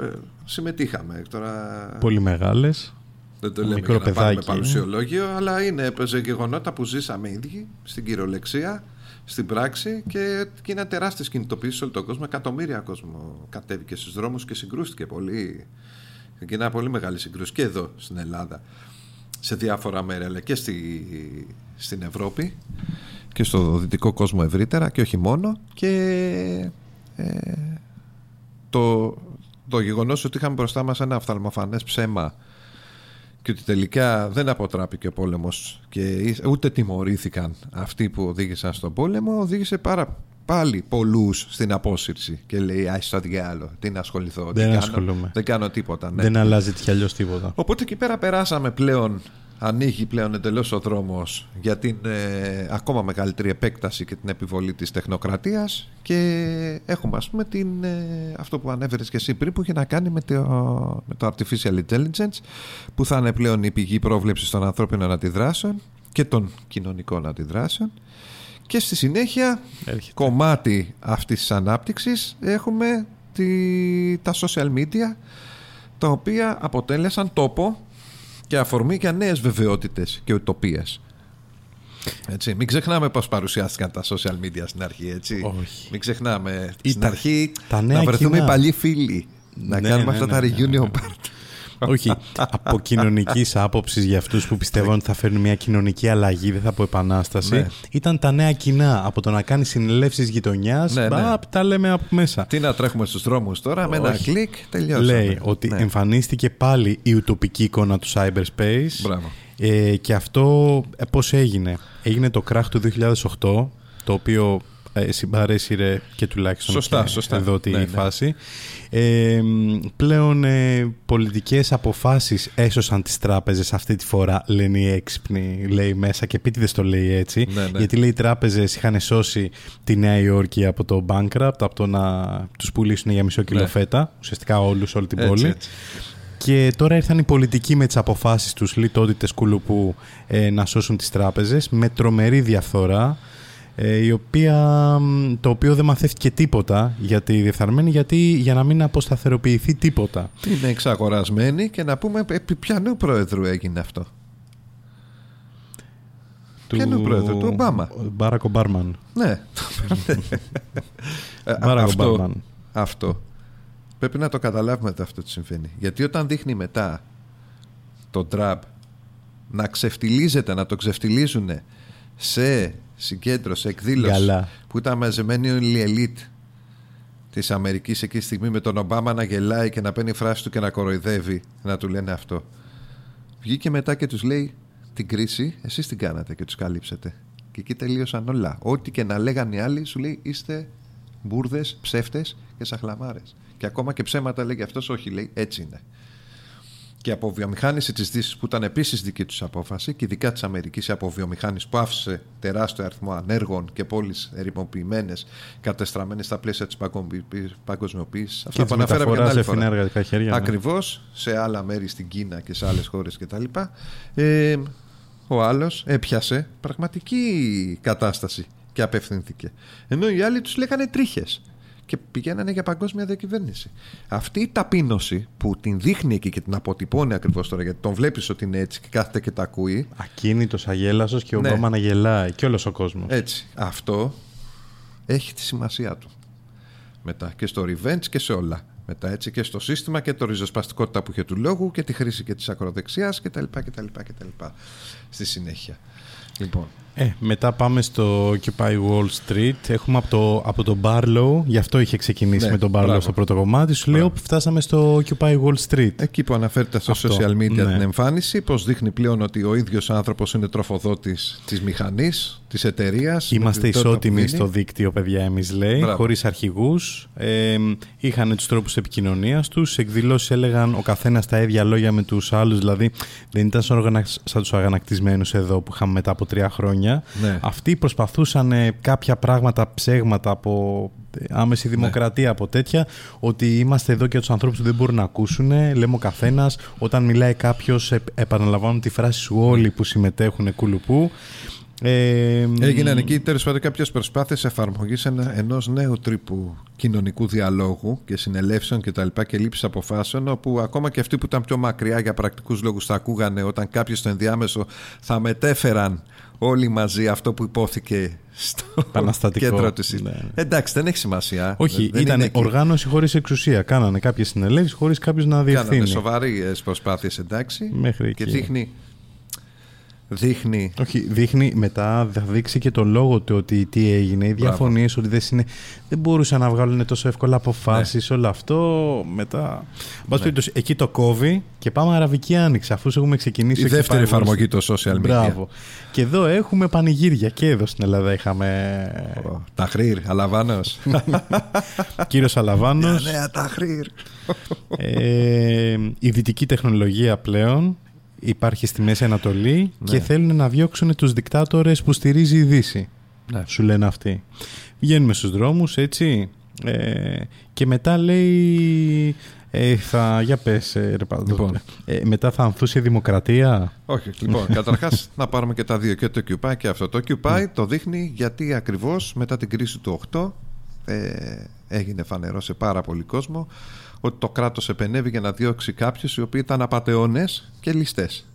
Ε, συμμετείχαμε τώρα. Πολύ μεγάλες. Δεν το Το λέμε μικρό για να πάρουμε παιδάκι. παρουσιολόγιο, αλλά είναι έπαιζε γεγονότα που ζήσαμε ήδη στην κυριολεξία, στην πράξη και έγιναν τεράστιες κινητοποιήσεις σε όλο τον κόσμο. Εκατομμύρια κόσμο κατέβηκε στους δρόμους και συγκρούστηκε πολύ. Έγιναν πολύ μεγάλη συγκρούση και εδώ στην Ελλάδα, σε διάφορα μέρη, αλλά και στη, στην Ευρώπη και στο δυτικό κόσμο ευρύτερα και όχι μόνο. Και ε, το, το γεγονός ότι είχαμε μπροστά μας ένα οφθαλμοφανές ψέμα και ότι τελικά δεν αποτράπηκε ο πόλεμος και ούτε τιμωρήθηκαν αυτοί που οδήγησαν στον πόλεμο οδήγησε πάρα πάλι πολλούς στην απόσυρση και λέει «Άι στο διάλο, τι να ασχοληθώ, Δεν τι κάνω, ασχολούμαι. δεν κάνω τίποτα». Ναι. Δεν αλλάζει κι αλλιώς τίποτα. Οπότε εκεί πέρα περάσαμε πλέον, ανοίγει πλέον εντελώς ο δρόμος για την ε, ακόμα μεγαλύτερη επέκταση και την επιβολή της τεχνοκρατίας και έχουμε ας πούμε την, ε, αυτό που ανέφερες και εσύ πριν που έχει να κάνει με το, με το Artificial Intelligence που θα είναι πλέον η πηγή πρόβλεψης των ανθρώπινων αντιδράσεων και των κοινωνικών αντιδράσεων και στη συνέχεια Έρχεται. κομμάτι αυτής της ανάπτυξης έχουμε τη, τα social media τα οποία αποτέλεσαν τόπο και αφορμή για νέες βεβαιότητες και ουτοπίες. Έτσι, μην ξεχνάμε πώς παρουσιάστηκαν τα social media στην αρχή, έτσι. Όχι. Μην ξεχνάμε. Στην Ήταν αρχή τα νέα να βρεθούμε κοινά. οι παλιοί φίλοι. Να Ναι, κάνουμε ναι, αυτά ναι, τα ναι, reunion ναι. Party. Όχι. από κοινωνικής άποψης για αυτούς που πιστεύουν ότι θα φέρουν μια κοινωνική αλλαγή, δεν θα πω επανάσταση. Ναι. Ήταν τα νέα κοινά. Από το να κάνεις συνελεύσεις γειτονιάς, Ναι, ναι. τα λέμε από μέσα. Τι να τρέχουμε στους δρόμους τώρα, με ένα Όχι. κλικ τελειώσαμε. Λέει ότι Ναι. εμφανίστηκε πάλι η ουτοπική εικόνα του cyberspace. Μπράβο. Ε, και αυτό ε, πώς έγινε; Έγινε το κράχ του 2008, το οποίο ε, συμπαρέσυρε και τουλάχιστον Σωστά, και σωστά. εδώ τη Ναι, ναι. φάση. Ε, μ, πλέον ε, πολιτικές αποφάσεις έσωσαν τις τράπεζες αυτή τη φορά, λένε οι έξυπνοι, λέει μέσα και επίτηδες το λέει έτσι. Ναι, ναι. Γιατί λέει οι τράπεζες είχαν σώσει τη Νέα Υόρκη από το bankrupt, από το να τους πουλήσουν για μισό κιλό Ναι. φέτα, ουσιαστικά όλους, όλη την Έτσι, πόλη. έτσι. Και τώρα ήρθαν οι πολιτικοί με τις αποφάσεις τους λιτότητες κουλουπού ε, να σώσουν τις τράπεζες με τρομερή διαφθορά ε, η οποία, μ, το οποίο δεν μαθαίθηκε τίποτα για τη διεφθαρμένη γιατί για να μην αποσταθεροποιηθεί τίποτα. Είναι εξαγορασμένη και να πούμε επί ποιανού πρόεδρου έγινε αυτό; Ποιανού πρόεδρου, του Ομπάμα; Μπάρακ Ομπάρμαν. Ναι. Ε, Μπάρακ αυτό, Ομπάρμαν. αυτό. Πρέπει να το καταλάβουμε ότι αυτό τι συμβαίνει. Γιατί όταν δείχνει μετά το Τραμπ να ξεφτιλίζεται, να το ξεφτιλίζουν σε συγκέντρωση, εκδήλωση Γαλά. που ήταν μαζεμένη όλη η ελίτ της Αμερικής εκεί τη στιγμή με τον Ομπάμα να γελάει και να παίρνει φράση του και να κοροϊδεύει να του λένε αυτό. Βγήκε μετά και τους λέει την κρίση εσείς την κάνατε και τους καλύψετε. Και εκεί τελείωσαν όλα. Ό,τι και να λέγανε οι άλλοι σου λέει είστε μπουρδες, ψεύτες και σαχλαμάρες. Και ακόμα και ψέματα λέγει αυτός όχι λέει έτσι είναι. Και από βιομηχάνηση της Δύσης που ήταν επίσης δική τους απόφαση και ειδικά της Αμερικής, η αποβιομηχάνηση που άφησε τεράστιο αριθμό ανέργων και πόλεις ερημοποιημένες, κατεστραμμένες στα πλαίσια της παγκοσμιοποίησης. Και της μεταφοράς σε φθηνά εργατικά χέρια. ναι. Ακριβώς σε άλλα μέρη στην Κίνα και σε άλλες χώρες κτλ. Ε, ο άλλος έπιασε πραγματική κατάσταση και απευθύνθηκε. Ενώ οι άλλοι τους λέγανε τρίχες και πηγαίνανε για παγκόσμια διακυβέρνηση. Αυτή η ταπείνωση που την δείχνει εκεί και την αποτυπώνει ακριβώς τώρα, γιατί τον βλέπεις ότι είναι έτσι και κάθεται και τα ακούει. Ακίνητος, αγέλαστος και ο Ναι. Ομπάμα να γελάει και όλος ο κόσμος. Έτσι. Αυτό έχει τη σημασία του. Μετά και στο revenge και σε όλα. Μετά έτσι και στο σύστημα και το ριζοσπαστικότητα που είχε του λόγου και τη χρήση και της ακροδεξιάς κτλ. κτλ, κτλ. Στη συνέχεια. Λοιπόν, Ε, μετά πάμε στο Occupy Wall Street. Έχουμε από το, από το Barlow, γι' αυτό είχε ξεκινήσει Ναι, με τον Barlow μπράβο. στο πρώτο κομμάτι. Σου λέω που φτάσαμε στο Occupy Wall Street. εκεί που αναφέρεται στο Αυτό, social media ναι. την εμφάνιση, πως δείχνει πλέον ότι ο ίδιος άνθρωπος είναι τροφοδότης της μηχανής, της εταιρείας. Είμαστε με τη τότε ισότιμοι που στο δίνει. δίκτυο, παιδιά, εμείς λέει, Μπράβο. χωρίς αρχηγούς. Ε, είχαν τους τρόπους επικοινωνίας τους. Σε εκδηλώσεις έλεγαν ο καθένας τα ίδια λόγια με τους άλλους. Δηλαδή, δεν ήταν σαν, οργανα- σαν τους αγανακτισμένους εδώ που είχαμε μετά από τρία χρόνια. Ναι. Αυτοί προσπαθούσαν ε, κάποια πράγματα, ψέγματα από ε, άμεση δημοκρατία, από τέτοια, ότι είμαστε εδώ και τους ανθρώπους που δεν μπορούν να ακούσουν. Λέμε ο καθένας, όταν μιλάει κάποιος, επαναλαμβάνουν τη φράση σου όλοι που συμμετέχουν κουλουπού. Ε, Έγιναν εκεί τέλος πάντων κάποιες προσπάθειες εφαρμογής ενός νέου τρύπου κοινωνικού διαλόγου και συνελεύσεων κτλ. Και, και λήψης αποφάσεων, όπου ακόμα και αυτοί που ήταν πιο μακριά για πρακτικούς λόγους θα ακούγανε όταν κάποιοι στο ενδιάμεσο θα μετέφεραν όλοι μαζί αυτό που υπόθηκε στο Επαναστατικό. κέντρο της. Ναι. Εντάξει, δεν έχει σημασία. Όχι, δεν ήταν είναι εκεί. οργάνωση χωρίς εξουσία. Κάνανε κάποιες συνελεύσεις χωρίς κάποιο να Κάνανε διευθύνει. σοβαρές προσπάθειες, εντάξει. Μέχρι και εκεί. δείχνει δείχνει Όχι, δείχνει μετά, θα δείξει και το λόγο του ότι τι έγινε. Οι διαφωνίες ότι δεν, είναι, δεν μπορούσαν να βγάλουν τόσο εύκολα αποφάσεις. Όλο αυτό μετά. Εν πάση περιπτώσει, εκεί το κόβει και πάμε Αραβική Άνοιξη, αφού έχουμε ξεκινήσει. η εκεί δεύτερη πάλι εφαρμογή το social media. Μπράβο. Και εδώ έχουμε πανηγύρια και εδώ στην Ελλάδα είχαμε. Ω, Ταχρήρ, Αλαβάνος. Κύριος Αλαβάνος. Νέα Ταχρήρ. ε, η δυτική τεχνολογία πλέον υπάρχει στη Μέση Ανατολή και θέλουν να διώξουν τους δικτάτορες που στηρίζει η Δύση. Ναι. Σου λένε αυτοί. Βγαίνουμε στους δρόμους, έτσι. Ε, και μετά λέει... Ε, θα, για πες, ε, ρε Παντό. Λοιπόν. Ε, μετά θα ανθούσει η δημοκρατία; Όχι, λοιπόν, καταρχάς να πάρουμε και τα δύο, και το Occupy και αυτό. Το Occupy το δείχνει γιατί ακριβώς μετά την κρίση του 8 ε, έγινε φανερό σε πάρα πολύ κόσμο ότι το κράτος επενεύει για να διώξει κάποιους οι οποίοι ήταν απαταιώνες και ληστές.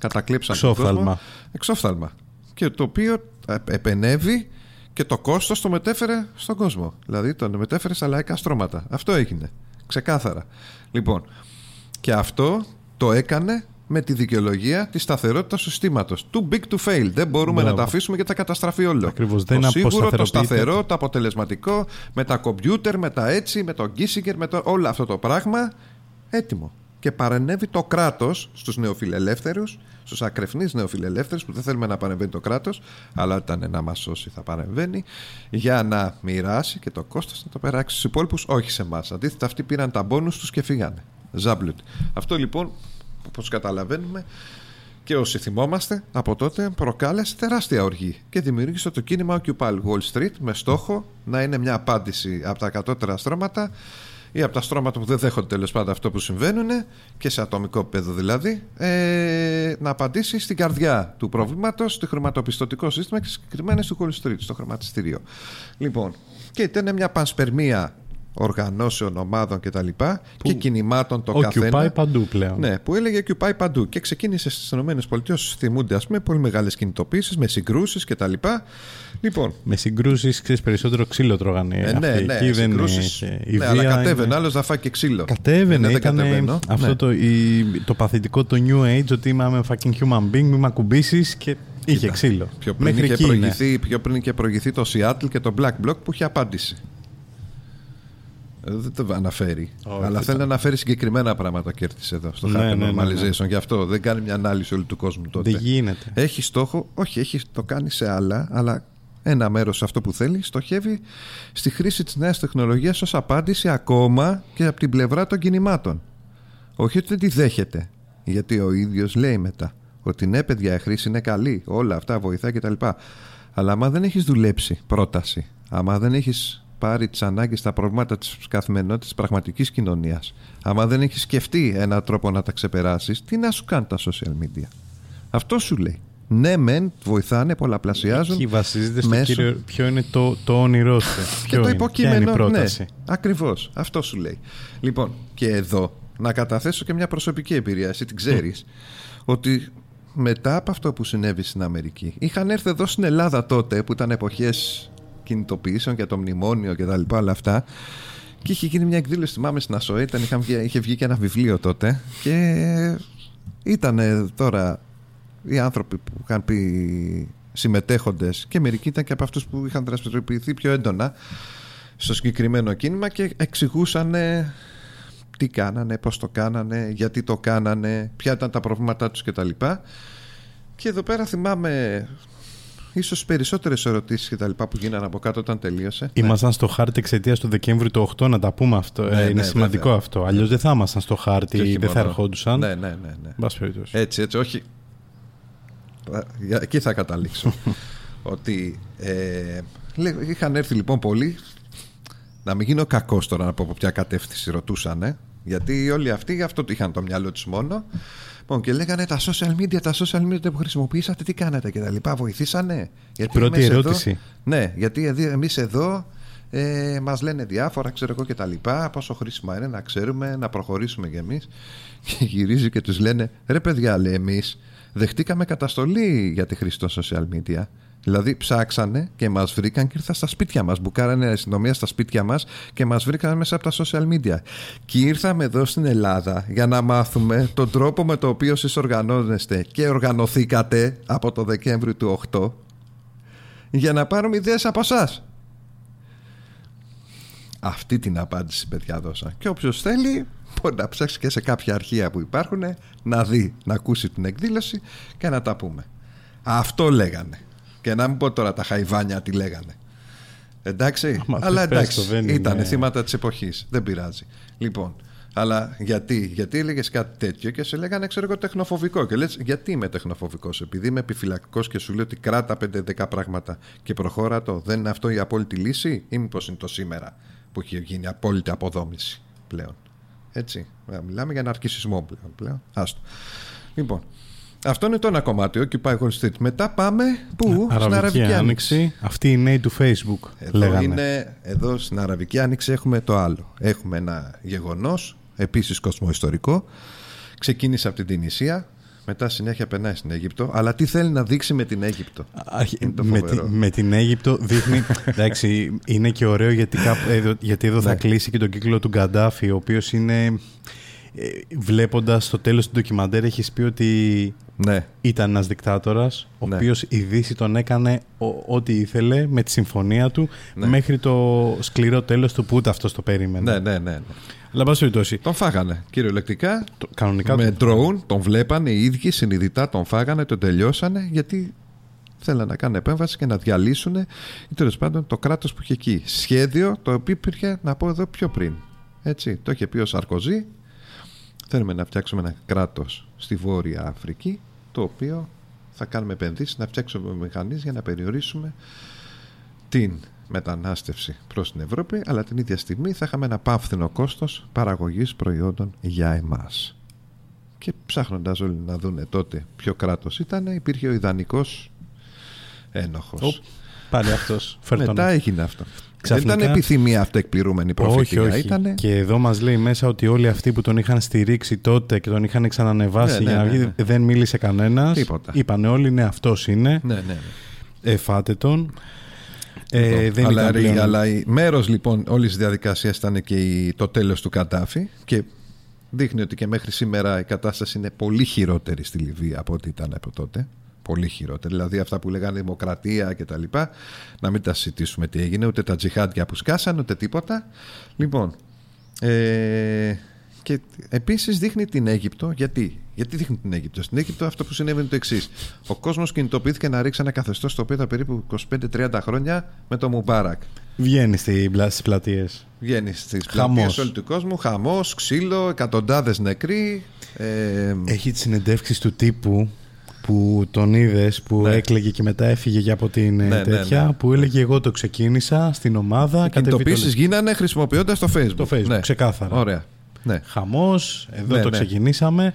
Κατακλείψαν τον Εξόφθαλμα. κόσμο. Εξόφθαλμα. Και το οποίο ε, επενεύει και το κόστος το μετέφερε στον κόσμο. Δηλαδή τον μετέφερε στα λαϊκά στρώματα. Αυτό έγινε. Ξεκάθαρα. Λοιπόν, και αυτό το έκανε με τη δικαιολογία της σταθερότητας του συστήματος. Too big to fail. Δεν μπορούμε Μπράβο. να τα αφήσουμε και θα καταστραφεί όλο. Ακριβώς. Το Δεν σίγουρο, το αποσταθεροποιείται. σταθερό, το αποτελεσματικό, με τα κομπιούτερ, με τα έτσι, με τον Kissinger, με το, όλο αυτό το πράγμα έτοιμο. Και παρενέβη το κράτος στους νεοφιλελεύθερους, στους ακρεφνείς νεοφιλελεύθερους, που δεν θέλουμε να παρεμβαίνει το κράτος, αλλά όταν να μας σώσει θα παρεμβαίνει, για να μοιράσει και το κόστος να το περάξει στους υπόλοιπους, όχι σε εμάς. Αντίθετα, αυτοί πήραν τα μπόνους τους και φύγανε. Ζάμπλουτ. Αυτό λοιπόν, όπως καταλαβαίνουμε, και όσοι θυμόμαστε, από τότε προκάλεσε τεράστια οργή και δημιούργησε το κίνημα Occupy Wall Street με στόχο να είναι μια απάντηση από τα κατώτερα στρώματα ή από τα στρώματα που δεν δέχονται τέλος πάντων αυτό που συμβαίνουν και σε ατομικό επίπεδο δηλαδή ε, να απαντήσει στην καρδιά του προβλήματος, στο χρηματοπιστωτικό σύστημα και συγκεκριμένα στο Wall Street, στο χρηματιστήριο. Λοιπόν, και ήταν μια πανσπερμία οργανώσεων, ομάδων κτλ. και κινημάτων το Occupy καθένα. παντού πλέον. Ναι, που έλεγε Occupy παντού και ξεκίνησε στις ΗΠΑ, όσοι θυμούνται, ας πούμε, πολύ μεγάλες κινητοποίησεις με συγκρούσεις κτλ. Λοιπόν, Με συγκρούσεις, ξέρεις περισσότερο ξύλο τρώγανε. ε, ναι, αυτοί. ναι, Εκεί δεν συγκρούσεις, είχε. Η ναι, αλλά βία κατέβαινε, είναι- άλλος να φάει και ξύλο. Κατέβαινε, Ναι, δεν ήταν κατεβαίνω. αυτό Ναι. το, η- το παθητικό το New Age ότι είμαι fucking human being, μη με ακουμπήσεις και είχε ξύλο. Πιο πριν, Μέχρι είχε εκεί είναι. προηγηθεί, πιο πριν είχε προηγηθεί το Seattle και το Black Bloc που είχε απάντηση. Ε, Δεν το αναφέρει. Όχι, αλλά δεν θέλει να αναφέρει συγκεκριμένα πράγματα κέρδισε εδώ στο Ναι, Happy ναι, ναι, ναι. Normalization. Γι' αυτό δεν κάνει μια ανάλυση όλου του κόσμου τότε. Δεν γίνεται. Έχει στόχο, όχι, έχει, το κάνει σε άλλα, αλλά ένα μέρος αυτό που θέλει στοχεύει στη χρήση της νέας τεχνολογίας ως απάντηση ακόμα και από την πλευρά των κινημάτων. Όχι ότι δεν τη δέχεται, γιατί ο ίδιος λέει μετά ότι ναι παιδιά η χρήση είναι καλή, όλα αυτά βοηθάει κτλ. Αλλά άμα δεν έχεις δουλέψει πρόταση, άμα δεν έχεις πάρει τις ανάγκες, τα προβλήματα της καθημερινότητας της πραγματικής κοινωνίας, άμα δεν έχεις σκεφτεί έναν τρόπο να τα ξεπεράσεις, τι να σου κάνει τα social media; Αυτό σου λέει. Ναι, μεν, βοηθάνε, πολλαπλασιάζουν. Εκεί βασίζεται στο μέσω- κύριο ποιο είναι το, το όνειρό σου. και Ποιο το είναι, ποια είναι η υποκείμενο. πρόταση. Ναι, ακριβώς. Αυτό σου λέει. Λοιπόν, και εδώ να καταθέσω και μια προσωπική εμπειρία. Εσύ την ξέρεις. Ότι μετά από αυτό που συνέβη στην Αμερική, είχαν έρθει εδώ στην Ελλάδα τότε που ήταν εποχές κινητοποιήσεων για το μνημόνιο και τα λοιπά, όλα αυτά. Και είχε γίνει μια εκδήλωση, θυμάμαι στην ΑΣΟΕ, ήταν, είχαν βγει- είχε βγει και ένα βιβλίο τότε. Και ήταν τώρα οι άνθρωποι που είχαν πει συμμετέχοντες και μερικοί ήταν και από αυτούς που είχαν δραστηριοποιηθεί πιο έντονα στο συγκεκριμένο κίνημα και εξηγούσαν τι κάνανε, πώς το κάνανε, γιατί το κάνανε, ποια ήταν τα προβλήματά τους κτλ. Και εδώ πέρα θυμάμαι ίσως περισσότερες ερωτήσεις και τα λοιπά που γίνανε από κάτω όταν τελείωσε. Ήμασταν στο χάρτη εξαιτίας του Δεκέμβρη του 8 να τα πούμε αυτό. Ναι, Ε, είναι ναι, σημαντικό βέβαια. αυτό. Αλλιώς δεν θα ήμασταν στο Και χάρτη, όχι δεν θα μόνο. ερχόντουσαν. Ναι, ναι, ναι. ναι. Εν πάση περιπτώσει. Έτσι, έτσι, όχι. Α, για- Εκεί θα καταλήξω. ότι ε, λέ- είχαν έρθει λοιπόν πολλοί. Να μην γίνω κακός τώρα να πω από ποια κατεύθυνση ρωτούσαν. Γιατί όλοι αυτοί γι' αυτό το είχαν το μυαλό τους μόνο. Λοιπόν, και λέγανε τα social media, τα social media που χρησιμοποιήσατε, τι κάνατε και τα λοιπά. Βοηθήσανε. Γιατί Πρώτη εμείς ερώτηση. Εδώ, ναι, γιατί εμείς εδώ ε, μας λένε διάφορα, ξέρω εγώ και τα λοιπά, πόσο χρήσιμα είναι να ξέρουμε, να προχωρήσουμε κι εμείς. Και γυρίζει και τους λένε, ρε παιδιά, λέει εμείς, δεχτήκαμε καταστολή για τη χρήση των social media. Δηλαδή ψάξανε και μας βρήκαν και ήρθαν στα σπίτια μας. Μπουκάρανε αστυνομία στα σπίτια μας και μας βρήκαν μέσα από τα social media. Και ήρθαμε εδώ στην Ελλάδα για να μάθουμε τον τρόπο με το οποίο εσείς οργανώνεστε και οργανωθήκατε από το Δεκέμβρη του 8 για να πάρουμε ιδέες από εσάς. Αυτή την απάντηση παιδιά δώσα. Και όποιος θέλει μπορεί να ψάξει και σε κάποια αρχεία που υπάρχουν να δει, να ακούσει την εκδήλωση και να τα πούμε. Αυτό λέγανε. Και να μην πω τώρα τα χαϊβάνια τι λέγανε. Εντάξει, Άμα αλλά θες, πες εντάξει, το, δεν ήταν είναι- θύματα της εποχής. Δεν πειράζει. Λοιπόν, αλλά γιατί, γιατί έλεγες κάτι τέτοιο και σε λέγανε, ξέρω εγώ, τεχνοφοβικό. Και λες, γιατί είμαι τεχνοφοβικός, επειδή είμαι επιφυλακτικός και σου λέω ότι κράτα 5-10 πράγματα και προχώρα το. Δεν είναι αυτό η απόλυτη λύση, ή μήπως είναι το σήμερα που έχει γίνει απόλυτη αποδόμηση πλέον. Έτσι. Ε, Μιλάμε για ναρκισισμό πλέον. πλέον. Άστο. Λοιπόν, αυτό είναι το ένα κομμάτι, Occupy Wall Street. Μετά πάμε πού; Στην Αραβική Άνοιξη. Αυτή η νέοι του Facebook Εδώ, λέγανε. είναι, εδώ στην Αραβική Άνοιξη έχουμε το άλλο. Έχουμε ένα γεγονός, επίσης κοσμοϊστορικό. Ξεκίνησε από την Τινησία, μετά συνέχεια περνάει στην Αίγυπτο. Αλλά τι θέλει να δείξει με την Αίγυπτο; Άρχι- Είναι το με, φοβερό. τη- με την Αίγυπτο δείχνει. εντάξει, είναι και ωραίο γιατί, κάπου, εδώ, γιατί εδώ θα Ναι. κλείσει και τον κύκλο του Γκαντάφη, ο οποίος είναι. Ε, Βλέποντας το τέλος του ντοκιμαντέρ, έχεις πει ότι Ναι, ήταν ένας δικτάτορας, ο Ναι. οποίος η Δύση τον έκανε ο- ό,τι ήθελε με τη συμφωνία του Ναι. μέχρι το σκληρό τέλος του που ούτε αυτός το περίμενε. ναι, ναι, ναι. ναι. Αλλά, εν πάση περιπτώσει, Τον φάγανε κυριολεκτικά. το- κανονικά. με το- drone, τον βλέπανε οι ίδιοι συνειδητά, τον φάγανε, τον τελειώσανε γιατί θέλανε να κάνουν επέμβαση και να διαλύσουν ή τέλος πάντων το κράτος που είχε εκεί. Σχέδιο το οποίο υπήρχε να πω εδώ πιο πριν. Έτσι, το είχε πει ο Σαρκοζή. Θέλουμε να φτιάξουμε ένα κράτος στη Βόρεια Αφρική το οποίο θα κάνουμε επενδύσεις, να φτιάξουμε μηχανίες για να περιορίσουμε την μετανάστευση προς την Ευρώπη αλλά την ίδια στιγμή θα είχαμε ένα πάυθυνο κόστος παραγωγής προϊόντων για εμάς. Και ψάχνοντας όλοι να δούνε τότε ποιο κράτος ήταν υπήρχε ο ιδανικός ένοχος. Οπ, Πάλι αυτός. μετά έγινε αυτό Ξαφνικά- δεν ήταν επιθυμία αυτοεκπληρούμενη Όχι, προφητεία όχι. ήτανε... Και εδώ μας λέει μέσα ότι όλοι αυτοί που τον είχαν στηρίξει τότε και τον είχαν ξανανεβάσει Ναι, ναι, για να ναι, βγει, ναι. δεν μίλησε κανένας. Τίποτα. Είπανε όλοι, ναι, αυτός είναι. ναι, ναι, ναι. Ε, φάτε τον. Ε, Λοιπόν, δεν αλλά, ήταν πλέον... αλλά η μέρος λοιπόν όλης της διαδικασίας ήταν και η- το τέλος του Καντάφη και δείχνει ότι και μέχρι σήμερα η κατάσταση είναι πολύ χειρότερη στη Λιβύη από ό,τι ήταν από τότε. Πολύ χειρότερη. Δηλαδή αυτά που λέγανε δημοκρατία και τα λοιπά, να μην τα συζητήσουμε τι έγινε, ούτε τα τζιχάντια που σκάσαν, ούτε τίποτα. Λοιπόν, ε, και επίσης δείχνει την Αίγυπτο, γιατί, γιατί δείχνει την Αίγυπτο; Στην Αίγυπτο αυτό που συνέβη είναι το εξής. Ο κόσμος κινητοποιήθηκε να ρίξει ένα καθεστώς το οποίο ήταν περίπου 25-30 χρόνια με το Μουμπάρακ. Βγαίνει στις πλατείες. Βγαίνει στις Χαμός. πλατείε όλου του κόσμου, χαμός, ξύλο, εκατοντάδες νεκροί. Ε, Έχει τι συνεντεύξεις του τύπου που τον είδες, που Ναι. έκλαιγε και μετά έφυγε και από την ε, Ναι, ναι, τέτοια, ναι. που έλεγε εγώ το ξεκίνησα στην ομάδα. Κινητοποιήσει γίνανε χρησιμοποιώντας το Facebook. Το Facebook, ξεκάθαρα. Ωραία. Ναι. Χαμός, εδώ Ναι, το ναι. ξεκινήσαμε.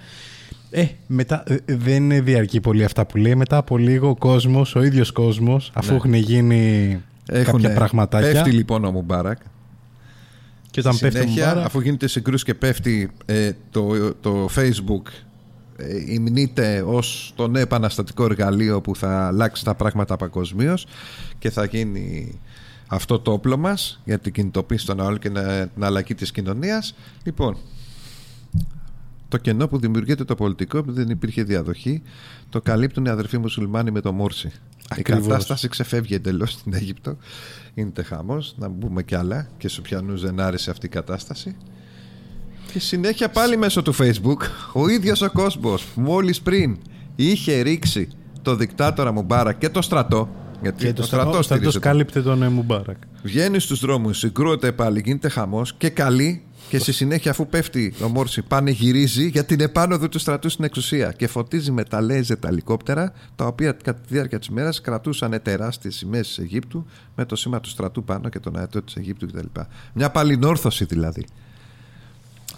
Ε, μετά ε, δεν είναι διαρκή πολύ αυτά που λέει. Μετά από λίγο ο κόσμος, ο ίδιος κόσμος, αφού Ναι. έχουν γίνει κάποια Έχουνε- πραγματάκια. Πέφτει λοιπόν ο Μουμπάρακ. και όταν πέφτει ο Συνέχεια, Μουμπάρακ, αφού γίνεται συγκρούση και πέφτει ε, το, το Facebook ε, υμνείται ως το νέο επαναστατικό εργαλείο που θα αλλάξει τα πράγματα παγκοσμίως και θα γίνει αυτό το όπλο μας για την κινητοποίηση των άλλων και να- την αλλαγή της κοινωνίας. Λοιπόν, το κενό που δημιουργείται το πολιτικό επειδή δεν υπήρχε διαδοχή το καλύπτουν οι αδερφοί μουσουλμάνοι με το Μόρση. Ακριβώς. Η κατάσταση ξεφεύγει εντελώς στην Αίγυπτο. Γίνεται χαμός. Να μπούμε κι άλλα και σε ποιανού δεν άρεσε αυτή η κατάσταση. Και συνέχεια πάλι μέσω του Facebook ο ίδιος ο κόσμος μόλις πριν είχε ρίξει το δικτάτορα Μουμπάρα και το στρατό γιατί και το, το στρατό στρατό, στρατός στηρίζεται. κάλυπτε τον ε, Μουμπάρακ. Βγαίνει στους δρόμους, συγκρούεται πάλι, γίνεται χαμός και καλεί και στη συνέχεια αφού πέφτει ο Μόρση πανηγυρίζει για την επάνωδο του στρατού στην εξουσία και φωτίζει με τα λέιζερ τα ελικόπτερα τα οποία κατά τη διάρκεια της μέρας κρατούσαν τεράστιες σημαίες της Αιγύπτου με το σήμα του στρατού πάνω και τον αετό της Αιγύπτου κτλ. Μια παλινόρθωση δηλαδή.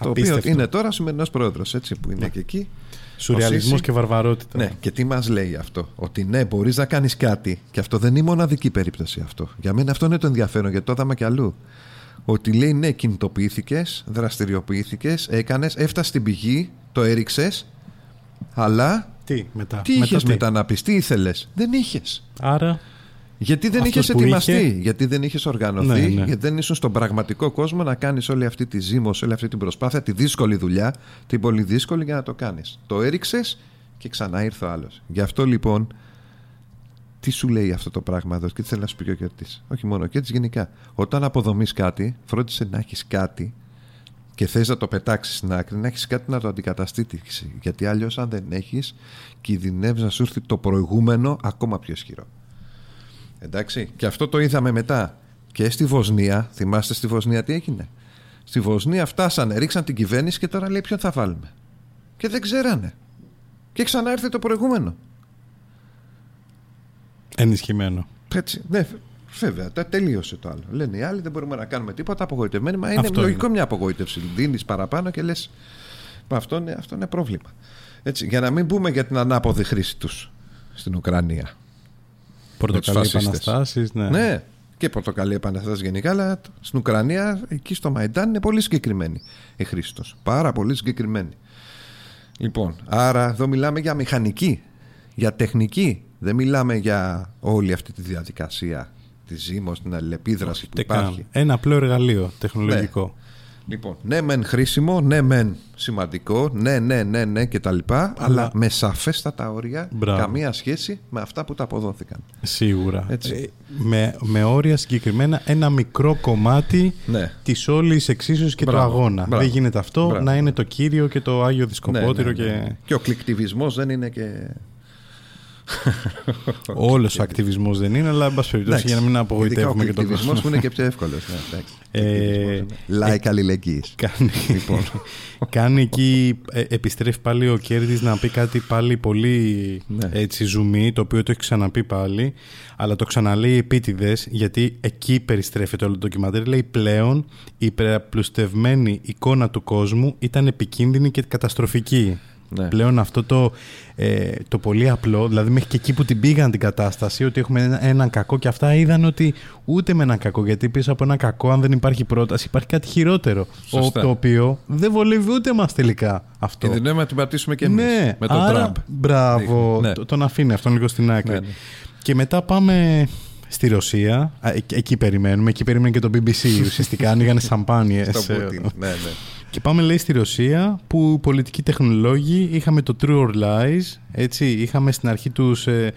Το οποίο Απίστευτο. είναι τώρα σημερινός πρόεδρος, έτσι που είναι και εκεί. Σουρεαλισμός Ως και βαρβαρότητα. ναι, και τι μας λέει αυτό; Ότι ναι, μπορείς να κάνεις κάτι. Και αυτό δεν είναι η μοναδική περίπτωση αυτό. Για μένα αυτό είναι το ενδιαφέρον, γιατί το είδαμε κι αλλού. Ότι λέει ναι, κινητοποιήθηκες, δραστηριοποιήθηκες, έκανες, έφτασες στην πηγή, το έριξες, αλλά Τι μετά; τι μετά είχες τι; μετά να πεις, τι ήθελες; Δεν είχες. Άρα; Γιατί δεν Αυτός είχες που ετοιμαστεί, είχε- γιατί δεν είχες οργανωθεί, Ναι, ναι. γιατί δεν ήσουν στον πραγματικό κόσμο να κάνεις όλη αυτή τη ζήμωση, όλη αυτή την προσπάθεια, τη δύσκολη δουλειά, την πολύ δύσκολη για να το κάνεις. Το έριξες και ξανά ήρθε ο άλλος. Γι' αυτό λοιπόν, τι σου λέει αυτό το πράγμα εδώ και τι θέλεις να σου πει και ο Κέρτις. Όχι μόνο ο Κέρτις, γενικά. Όταν αποδομείς κάτι, φρόντισε να έχεις κάτι και θες να το πετάξεις στην άκρη, να έχεις κάτι να το αντικαταστήσεις. Γιατί αλλιώς, αν δεν έχεις, κινδυνεύεις να σου έρθει το προηγούμενο ακόμα πιο ισχυρό. Εντάξει. Και αυτό το είδαμε μετά. Και στη Βοσνία, θυμάστε στη Βοσνία τι έγινε; Στη Βοσνία φτάσανε, ρίξαν την κυβέρνηση και τώρα λέει ποιον θα βάλουμε; Και δεν ξέρανε. Και ξανά ήρθε το προηγούμενο. Ενισχυμένο. Έτσι. Ναι, βέβαια, τα τελείωσε το άλλο. Λένε οι άλλοι δεν μπορούμε να κάνουμε τίποτα απογοητευμένοι. Μα είναι Αυτό λογικό είναι. μια απογοήτευση. Δίνεις παραπάνω και λες. Αυτό είναι, αυτό είναι πρόβλημα. Έτσι, για να μην πούμε για την ανάποδη χρήση τους στην Ουκρανία. Πορτοκαλί φασίστες. επαναστάσεις. Ναι. Ναι. και πορτοκαλί επαναστάσεις γενικά, αλλά στην Ουκρανία, εκεί στο Μαϊντάν, είναι πολύ συγκεκριμένη η χρήση τους. Πάρα πολύ συγκεκριμένη. Λοιπόν, άρα εδώ μιλάμε για μηχανική, για τεχνική. Δεν μιλάμε για όλη αυτή τη διαδικασία τη ζήμωση, την αλληλεπίδραση που Ούτε καν. υπάρχει. Ένα απλό εργαλείο τεχνολογικό. Λοιπόν, ναι, μεν χρήσιμο, ναι, μεν σημαντικό, ναι, ναι, ναι, ναι κτλ. Αλλά, με σαφέστατα όρια, Μπράβο. καμία σχέση με αυτά που τα αποδόθηκαν. Σίγουρα. Έτσι. Ε, με, με όρια συγκεκριμένα ένα μικρό κομμάτι Ναι. της όλης εξίσωσης και Μπράβο, του αγώνα. μπράβο. Δεν γίνεται αυτό Μπράβο. να είναι το κύριο και το Άγιο Δισκοπότηρο Ναι, ναι, ναι. και και ο κλικτιβισμός δεν είναι και. όλος ο ακτιβισμός δεν είναι, αλλά εν πάση περιπτώσει για να μην απογοητεύουμε και Ειδικά τον ο κλικτιβισμός κόσμο. που είναι και πιο εύκολος. Ναι, εντάξει. Ε, Κλικτιβισμός είναι. Like αλληλεγγύης. Κάνει, Λοιπόν. κάνει εκεί, ε, επιστρέφει πάλι ο Κέρδης να πει κάτι πάλι πολύ Ναι. έτσι ζουμί, το οποίο το έχει ξαναπεί πάλι, αλλά το ξαναλέει επίτηδες, γιατί εκεί περιστρέφεται όλο το ντοκιμαντέρ. Λέει πλέον η υπεραπλουστευμένη εικόνα του κόσμου ήταν επικίνδυνη και καταστροφική. Ναι. Πλέον αυτό το, ε, το πολύ απλό, δηλαδή μέχρι και εκεί που την πήγαν την κατάσταση, ότι έχουμε ένα, έναν κακό και αυτά είδαν ότι ούτε με έναν κακό, γιατί πίσω από ένα κακό, αν δεν υπάρχει πρόταση, υπάρχει κάτι χειρότερο. Ο, Σωστά. το οποίο δεν βολεύει ούτε μας τελικά αυτό. Κινδυνεύουμε να την πατήσουμε και εμείς ναι, με τον άρα, Τραμπ. Μπράβο, Ναι. το- τον αφήνει αυτόν λίγο στην άκρη. Ναι, ναι. Και μετά πάμε στη Ρωσία. Α, εκ- εκεί περιμένουμε. Εκεί περιμένει και το BBC. Ουσιαστικά άνοιγανε σαμπάνιες. Στο ε, Πούτιν. Ναι, ναι. Και πάμε λέει στη Ρωσία που οι πολιτικοί τεχνολόγοι είχαμε το True or Lies, έτσι, είχαμε στην αρχή τους ε,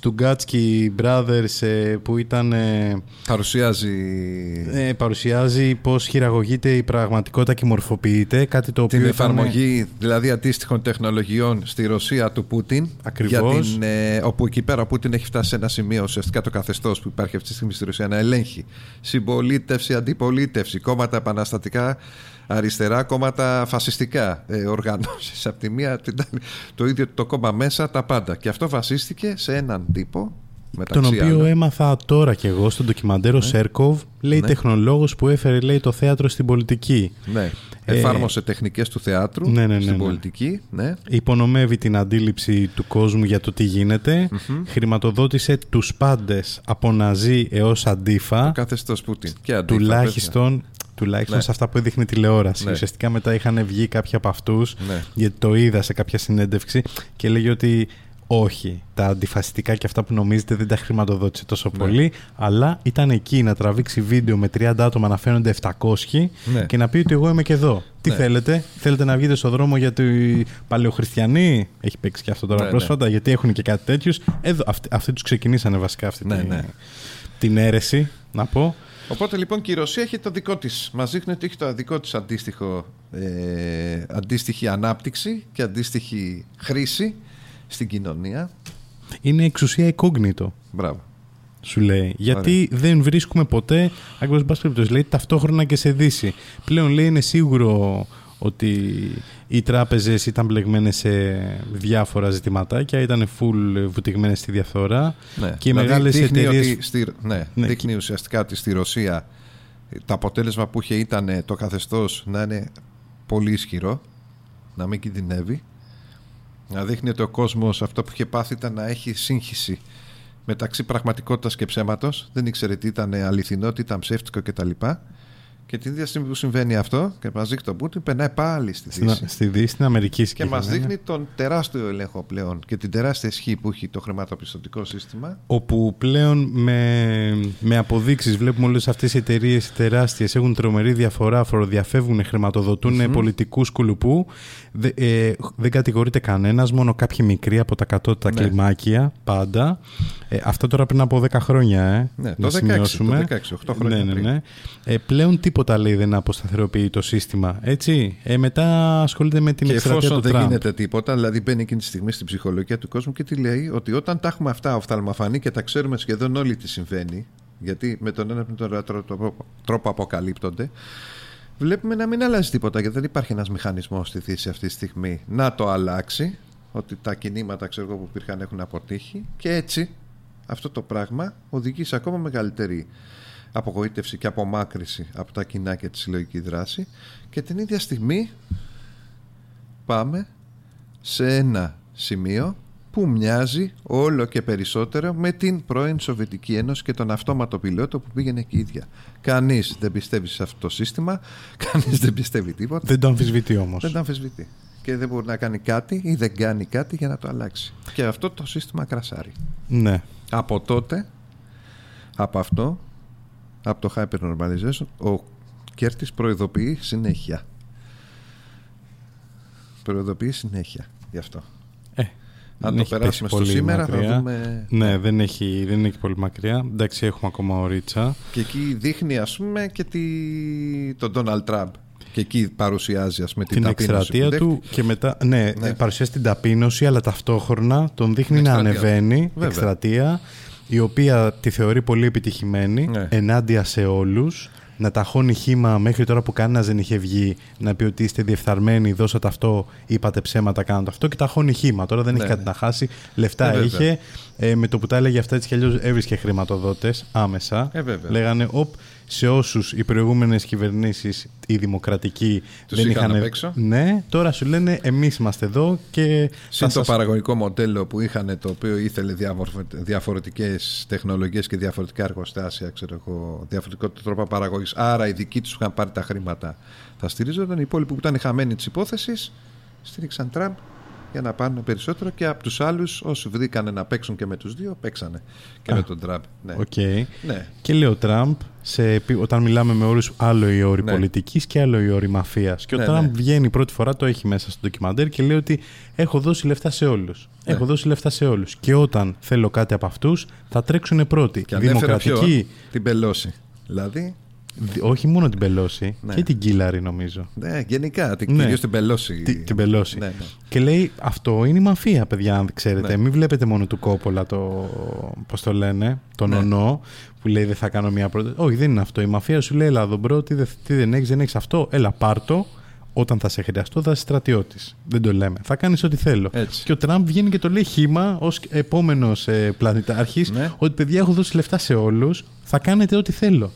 Stugatsky Brothers ε, που ήταν, ε, Παρουσιάζει ε, παρουσιάζει πώς χειραγωγείται η πραγματικότητα και μορφοποιείται, κάτι το οποίο την ήταν- εφαρμογή δηλαδή αντίστοιχων τεχνολογιών στη Ρωσία του Πούτιν. Ακριβώς. Για την, ε, όπου εκεί πέρα ο Πούτιν έχει φτάσει σε ένα σημείο ουσιαστικά το καθεστώς που υπάρχει αυτή τη στιγμή στη Ρωσία να ελέγχει συμπολίτευση, αντιπολίτευση, κόμματα επαναστατικά αριστερά, κόμματα φασιστικά ε, οργανώσεις από τη μία την άλλη, το ίδιο το κόμμα μέσα, τα πάντα. Και αυτό βασίστηκε σε έναν τύπο μεταξύ τον οποίο άλλων. έμαθα τώρα κι εγώ στον ντοκιμαντέρο Σέρκοβ, λέει Ναι. τεχνολόγος που έφερε λέει, το θέατρο στην πολιτική. Ναι. Ε, Εφάρμοσε τεχνικές του θεάτρου ναι, ναι, ναι, στην ναι. πολιτική. Ναι. υπονομεύει την αντίληψη του κόσμου για το τι γινεται χρηματοδότησε τους πάντες από ναζί έως αντίφα, Καθεστώς Πούτιν. Και αντίφα, τουλάχιστον, τουλάχιστον Ναι. σε αυτά που έδειχνε τηλεόραση. Ναι. Ουσιαστικά μετά είχαν βγει κάποιοι από αυτούς, Ναι. γιατί το είδα σε κάποια συνέντευξη και λέγει ότι όχι, τα αντιφασιστικά και αυτά που νομίζετε δεν τα χρηματοδότησε τόσο Ναι. πολύ, αλλά ήταν εκεί να τραβήξει βίντεο με 30 άτομα να φαίνονται 700 Ναι. και να πει ότι εγώ είμαι και εδώ. Τι Ναι. θέλετε, θέλετε να βγείτε στο δρόμο για οι παλαιοχριστιανοί, έχει παίξει και αυτό τώρα Ναι, πρόσφατα, γιατί έχουν και κάτι τέτοιους. Εδώ, αυτοί, αυτοί τους ξεκινήσανε βασικά αυτή Ναι, τη- ναι. την αίρεση, να πω. Οπότε λοιπόν και η Ρωσία έχει το δικό της. Μας δείχνει ότι έχει το δικό της αντίστοιχο, ε, αντίστοιχη ανάπτυξη και αντίστοιχη χρήση στην κοινωνία. Είναι εξουσία incognito. Μπράβο. σου λέει. Γιατί δεν βρίσκουμε ποτέ, ακριβώ πάση περιπτώσει, λέει ταυτόχρονα και σε δύση. Πλέον λέει είναι σίγουρο ότι οι τράπεζες ήταν μπλεγμένες σε διάφορα ζητηματάκια, ήταν full βουτυγμένες στη διαφθορά Ναι. και οι Δηλαδή, μεγάλες δείχνει εταιρείες... ότι στη, ναι, Ναι, δείχνει ουσιαστικά ότι στη Ρωσία το αποτέλεσμα που είχε ήταν ε, το καθεστώς να είναι πολύ ισχυρό, να μην κινδυνεύει. Να δείχνει ότι ο κόσμος αυτό που είχε πάθει ήταν να έχει σύγχυση μεταξύ πραγματικότητας και ψέματος. Δεν ήξερε τι ήταν αληθινό, τι ήταν ψεύτικο κτλ. Και την ίδια στιγμή που συμβαίνει αυτό και μας δείχνει τον Πούτιν, περνάει πάλι στη Στην, Δύση. στη Δύση, στην Αμερική Και συγκεκριμένα. μα δείχνει τον τεράστιο ελέγχο πλέον και την τεράστια ισχύ που έχει το χρηματοπιστωτικό σύστημα. όπου πλέον με, με αποδείξεις βλέπουμε όλες αυτές οι εταιρείες τεράστιες έχουν τρομερή διαφορά, φοροδιαφεύγουν, χρηματοδοτούν πολιτικούς κουλουπού Δε, ε, δεν κατηγορείται κανένας, μόνο κάποιοι μικροί από τα κατώτατα Ναι. κλιμάκια πάντα ε, αυτό τώρα πριν από 10 χρόνια ε, Ναι, να το 16, σημειώσουμε. το 16, 8 χρόνια ναι, ναι, πριν. ναι. Ε, πλέον τίποτα λέει δεν αποσταθεροποιεί το σύστημα έτσι; Ε, μετά ασχολείται με την και εκστρατεία εφόσον του δεν Τραμπ γίνεται τίποτα, δηλαδή μπαίνει εκείνη τη στιγμή στην ψυχολογία του κόσμου και τι λέει, ότι όταν τα έχουμε αυτά οφθαλμαφανή και τα ξέρουμε σχεδόν όλοι τι συμβαίνει, γιατί με τον ένα με τον άλλο τρόπο, τρόπο αποκαλύπτονται, βλέπουμε να μην αλλάζει τίποτα γιατί δεν υπάρχει ένας μηχανισμός στη Δύση αυτή τη στιγμή να το αλλάξει. Ότι τα κινήματα ξέρω εγώ, που υπήρχαν έχουν αποτύχει και έτσι αυτό το πράγμα οδηγεί σε ακόμα μεγαλύτερη απογοήτευση και απομάκρυση από τα κοινά και τη συλλογική δράση και την ίδια στιγμή πάμε σε ένα σημείο που μοιάζει όλο και περισσότερο με την πρώην Σοβιετική Ένωση και τον αυτόματο πιλότο που πήγαινε εκεί η ίδια. Κανείς δεν πιστεύει σε αυτό το σύστημα, κανείς δεν πιστεύει τίποτα, δεν το αμφισβητεί όμως δεν το αμφισβητεί. Και δεν μπορεί να κάνει κάτι ή δεν κάνει κάτι για να το αλλάξει. Και αυτό το σύστημα κρασάρει. ναι. Από τότε, από αυτό, από το hypernormalization, ο Κέρτης προειδοποιεί συνέχεια. Προειδοποιεί συνέχεια γι' αυτό. Ε, Αν δεν το έχει περάσουμε πέσει στο πολύ σήμερα θα μακριά. δούμε... Ναι, δεν έχει, δεν έχει πολύ μακριά. Εντάξει, έχουμε ακόμα ωρίτσα. Και εκεί δείχνει ας πούμε και τη... τον Donald Trump. Και εκεί παρουσιάζει ας πούμε την, Την ταπείνωση εκστρατεία που του δέχτηκε. και μετά. Ναι, Ναι. ε, παρουσιάζει την ταπείνωση, αλλά ταυτόχρονα τον δείχνει να Εκστρατεία. ανεβαίνει. Βέβαια. Εκστρατεία, η οποία τη θεωρεί πολύ επιτυχημένη Ναι. ενάντια σε όλους. Να ταχώνει χήμα μέχρι τώρα που κανένας δεν είχε βγει να πει ότι είστε διεφθαρμένοι, δώσατε αυτό, είπατε ψέματα, κάνατε αυτό και ταχώνει χήμα. Τώρα δεν Ναι, έχει κάτι ναι. να χάσει. Λεφτά Ε, βέβαια. είχε. Ε, με το που τα έλεγε αυτά έτσι κι αλλιώς έβρισκε χρηματοδότες άμεσα. Ε, βέβαια. Λέγανε, οπ, σε όσους οι προηγούμενες κυβερνήσεις, οι δημοκρατικοί, Τους δεν είχαν είχαν. απ' έξω; Ναι, τώρα σου λένε εμείς είμαστε εδώ και. Συν θα το σας- παραγωγικό μοντέλο που είχαν το οποίο ήθελε διαφορετικές τεχνολογίες και διαφορετικά εργοστάσια, ξέρω εγώ, διαφορετικό τρόπο παραγωγής. Άρα οι δικοί τους είχαν πάρει τα χρήματα. Θα στηρίζονταν οι υπόλοιποι που ήταν χαμένοι της υπόθεσης, στήριξαν Τραμπ για να πάνε περισσότερο και από τους άλλους όσοι βρήκανε να παίξουν και με τους δύο, παίξανε και Α, με τον Τραμπ. Ναι. Οκ. Ναι. Και λέει ο Τραμπ, σε, επί- όταν μιλάμε με όρους, άλλο οι όροι Ναι. πολιτικής και άλλο οι όροι μαφίας. Και ο Ναι, Τραμπ ναι. βγαίνει πρώτη φορά, το έχει μέσα στο ντοκιμαντέρ και λέει ότι έχω δώσει λεφτά σε όλους. Ναι. Έχω δώσει λεφτά σε όλους. Και όταν θέλω κάτι από αυτούς, θα τρέξουν πρώτοι. Και ανέφερε ποιο, Δημοκρατικοί. την Πελόσι. Δηλαδή, δι- Όχι μόνο την Πελόσι, Ναι. και την Χίλαρι νομίζω. ναι, γενικά, την, Ναι. κυρίως την Πελόσι. Τη- την Πελόσι. Ναι, ναι. Και λέει αυτό είναι η μαφία, παιδιά, αν ξέρετε. Ναι. Μην βλέπετε μόνο του Κόπολα το. Πώς το λένε, τον Ναι. νονό, που λέει δεν θα κάνω μια πρόταση. Όχι, δεν είναι αυτό. Η μαφία σου λέει, Έλα, bro, τι, δεν- τι δεν έχεις, δεν έχεις αυτό. Έλα, πάρτο. Όταν θα σε χρειαστώ, θα είσαι στρατιώτης. Δεν το λέμε. Θα κάνεις ό,τι θέλω. Έτσι. Και ο Τραμπ βγαίνει και το λέει χήμα ως επόμενος ε, πλανητάρχης Ναι. ότι παιδιά έχω δώσει λεφτά σε όλους. Θα κάνετε ό,τι θέλω.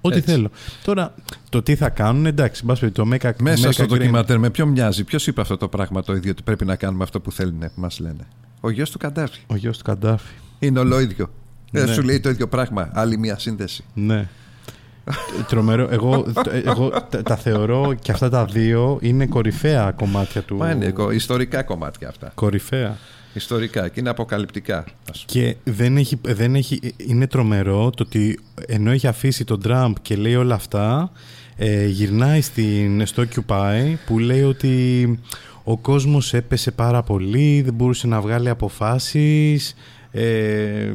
Ό,τι Έτσι. θέλω. Τώρα, το τι θα κάνουν, εντάξει, μπας πει, το Μέκα Μέσα Μέκα στο Green- ντοκιμαντέρ με ποιο μοιάζει, ποιος είπε αυτό το πράγμα το ίδιο ότι πρέπει να κάνουμε αυτό που θέλουν που μας λένε. Ο γιος του Καντάφη. Ο γιος του Καντάφη. Είναι όλο ίδιο. Δεν Ναι. σου λέει το ίδιο πράγμα. Άλλη μια σύνδεση. Ναι. Τρομερό. Εγώ, εγώ τα, τα θεωρώ και αυτά τα δύο είναι κορυφαία κομμάτια του. Μα είναι εκο- ιστορικά κομμάτια αυτά. Κορυφαία. Ιστορικά και είναι αποκαλυπτικά. ας πούμε. Και δεν έχει, δεν έχει, είναι τρομερό το ότι ενώ έχει αφήσει τον Τραμπ και λέει όλα αυτά, ε, γυρνάει στην, στο Occupy που λέει ότι ο κόσμος έπεσε πάρα πολύ, δεν μπορούσε να βγάλει αποφάσεις, ε,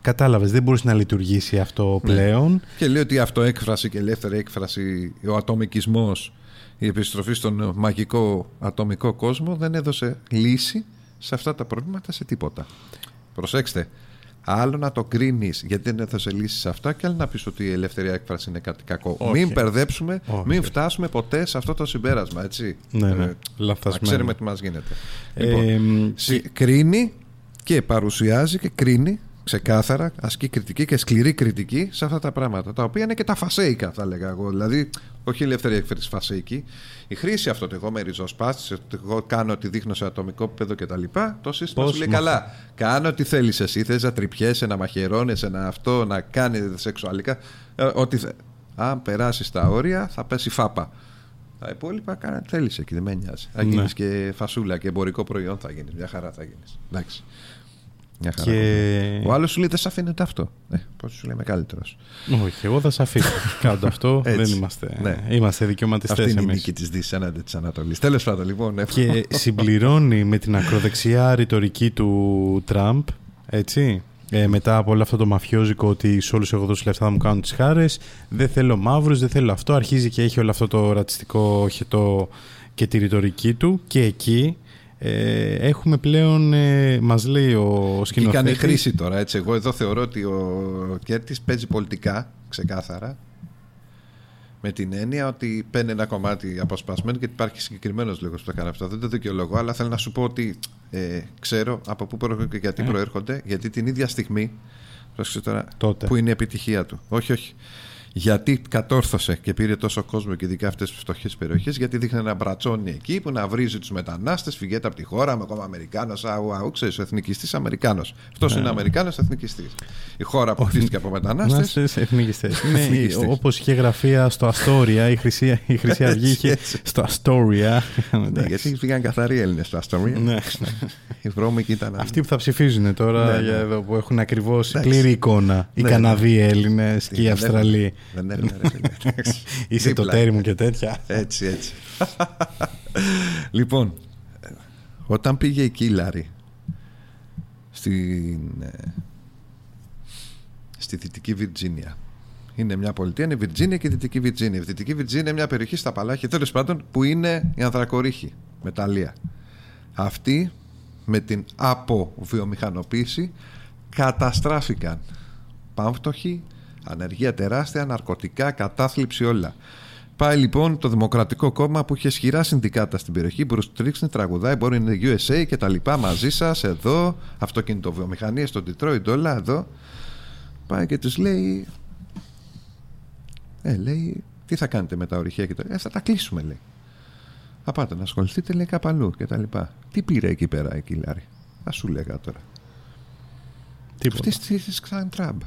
κατάλαβες, δεν μπορούσε να λειτουργήσει αυτό πλέον. Και λέει ότι η αυτοέκφραση και η ελεύθερη έκφραση, ο ατομικισμός, η επιστροφή στον μαγικό ατομικό κόσμο δεν έδωσε λύση σε αυτά τα προβλήματα σε τίποτα. Προσέξτε. Άλλο να το κρίνεις γιατί δεν έδωσε λύση σε αυτά, και άλλο να πεις ότι η ελεύθερη έκφραση είναι κάτι κακό. Όχι. Μην μπερδέψουμε, Όχι. μην φτάσουμε ποτέ σε αυτό το συμπέρασμα, έτσι. Ναι, ναι. να Λαθασμένο. ξέρουμε τι μας γίνεται. Ε, Λοιπόν, συ- κρίνει και παρουσιάζει και κρίνει ξεκάθαρα, ασκεί κριτική και σκληρή κριτική σε αυτά τα πράγματα. Τα οποία είναι και τα φασέικα, θα έλεγα εγώ. Δηλαδή, όχι η ελεύθερη έκφραση φασέικη. Η χρήση αυτό ότι εγώ με ριζοσπάστη, ότι εγώ κάνω ότι δείχνω σε ατομικό επίπεδο κτλ. Το σύστημα Πώς σου λέει μα- καλά. Κάνω ό,τι θέλεις εσύ. Θες να τρυπιέσαι, να μαχαιρώνεσαι, να αυτό, να κάνει σεξουαλικά. ε, ό,τι θε. Αν περάσεις τα όρια, θα πέσει φάπα. Τα υπόλοιπα κάνα τι θέλεις εκεί, δεν με νοιάζει. Θα Ναι. γίνεις και φασούλα και εμπορικό προϊόν θα γίνεις. Μια χαρά θα γίνεις. Εντάξει. Μια χαρά. Και... Ο άλλος σου λέει δεν σε αφήνεται αυτό. Ε, Πώς σου λέει είμαι καλύτερος. Όχι, εγώ θα σε αφήσω. Κάτω αυτό. Έτσι. δεν είμαστε. Ναι. Είμαστε δικαιωματιστές Αυτή είναι η εμείς. νίκη της Δύσης έναντι της Ανατολής. Τέλος πάντων, λοιπόν. Και συμπληρώνει με την ακροδεξιά ρητορική του Τραμπ, έτσι, ε, μετά από όλο αυτό το μαφιόζικο ότι σε όλους έχω δώσει λεφτά θα μου κάνουν τις χάρες, δεν θέλω μαύρους, δεν θέλω αυτό, αρχίζει και έχει όλο αυτό το ρατσιστικό χετό και τη ρητορική του και εκεί ε, έχουμε πλέον, ε, μας λέει ο Εκεί σκηνοθέτης... κάνει χρήση τώρα. Έτσι. Εγώ εδώ θεωρώ ότι ο Κέρτης παίζει πολιτικά, ξεκάθαρα. Με την έννοια ότι παίρνει ένα κομμάτι αποσπασμένο και υπάρχει συγκεκριμένος λόγος που το κάνει αυτό. Δεν το δικαιολογώ, αλλά θέλω να σου πω ότι ε, ξέρω από πού προέρχονται και γιατί Ε. προέρχονται. Γιατί την ίδια στιγμή. πρόσεξε τώρα, Τότε. Που είναι η επιτυχία του. Όχι, όχι. Γιατί κατόρθωσε και πήρε τόσο κόσμο και ειδικά αυτές τις φτωχές περιοχές, γιατί δείχνει ένα μπρατσόνι εκεί που να βρίζει τους μετανάστες, φυγέται από τη χώρα, είμαι ακόμα Αμερικάνος, αου, αου, ξέρεις, ο εθνικιστής Αμερικάνος. Αυτός είναι Αμερικάνος εθνικιστής. Η χώρα που χτίστηκε από μετανάστες. Μετανάστες εθνικιστές. Είναι Εθνικιστές. όπως είχε γραφεία στο Αστόρια, η Χρυσή, η Χρυσή Αυγή είχε Έτσι. στο Αστόρια. Ναι, γιατί πήγαν καθαροί Έλληνες στο Αστορία. Ναι. Οι βρώμικοι ήταν Αυτοί που θα ψηφίζουν τώρα Ναι, ναι. για εδώ που έχουν ακριβώς Εντάξει. πλήρη εικόνα. Οι Ναι, Καναδοί Έλληνες και οι δεν Αυστραλοί. Έχουν- Δεν έχουν, ρε φίλε. Εντάξει. Είσαι το Δίπλα. τέρι μου και τέτοια. Έτσι, έτσι. λοιπόν, ε, όταν πήγε η Κίλαρη στην, ε, στη Δυτική Βιρτζίνια. Είναι μια πολιτεία, είναι η Βιρτζίνια και η Δυτική Βιρτζίνια. Η Δυτική Βιρτζίνια είναι μια περιοχή στα Παλάχια, τέλος πάντων, που είναι η ανθρακορίχη, μεταλλεία. Αυτοί με την αποβιομηχανοποίηση καταστράφηκαν. Πάμφτωχοι, ανεργία τεράστια, ναρκωτικά, κατάθλιψη όλα. Πάει λοιπόν το Δημοκρατικό Κόμμα που είχε ισχυρά συνδικάτα στην περιοχή. Bruce Trixon τραγουδάει, μπορεί είναι USA και τα λοιπά μαζί σας εδώ. Αυτοκινητοβιομηχανίες στο Detroit, όλα εδώ. Πάει και τους λέει. Ε, λέει, τι θα κάνετε με τα ορυχεία και τα. Ε, θα τα κλείσουμε, λέει. Θα πάτε να ασχοληθείτε, λέει, κάπου αλλού και τα λοιπά. Τι πήρε εκεί πέρα, εκεί, Λάρη. Θα σου λέγα τώρα. Τίποτα. Αυτής τη Ξαν Τραμπ.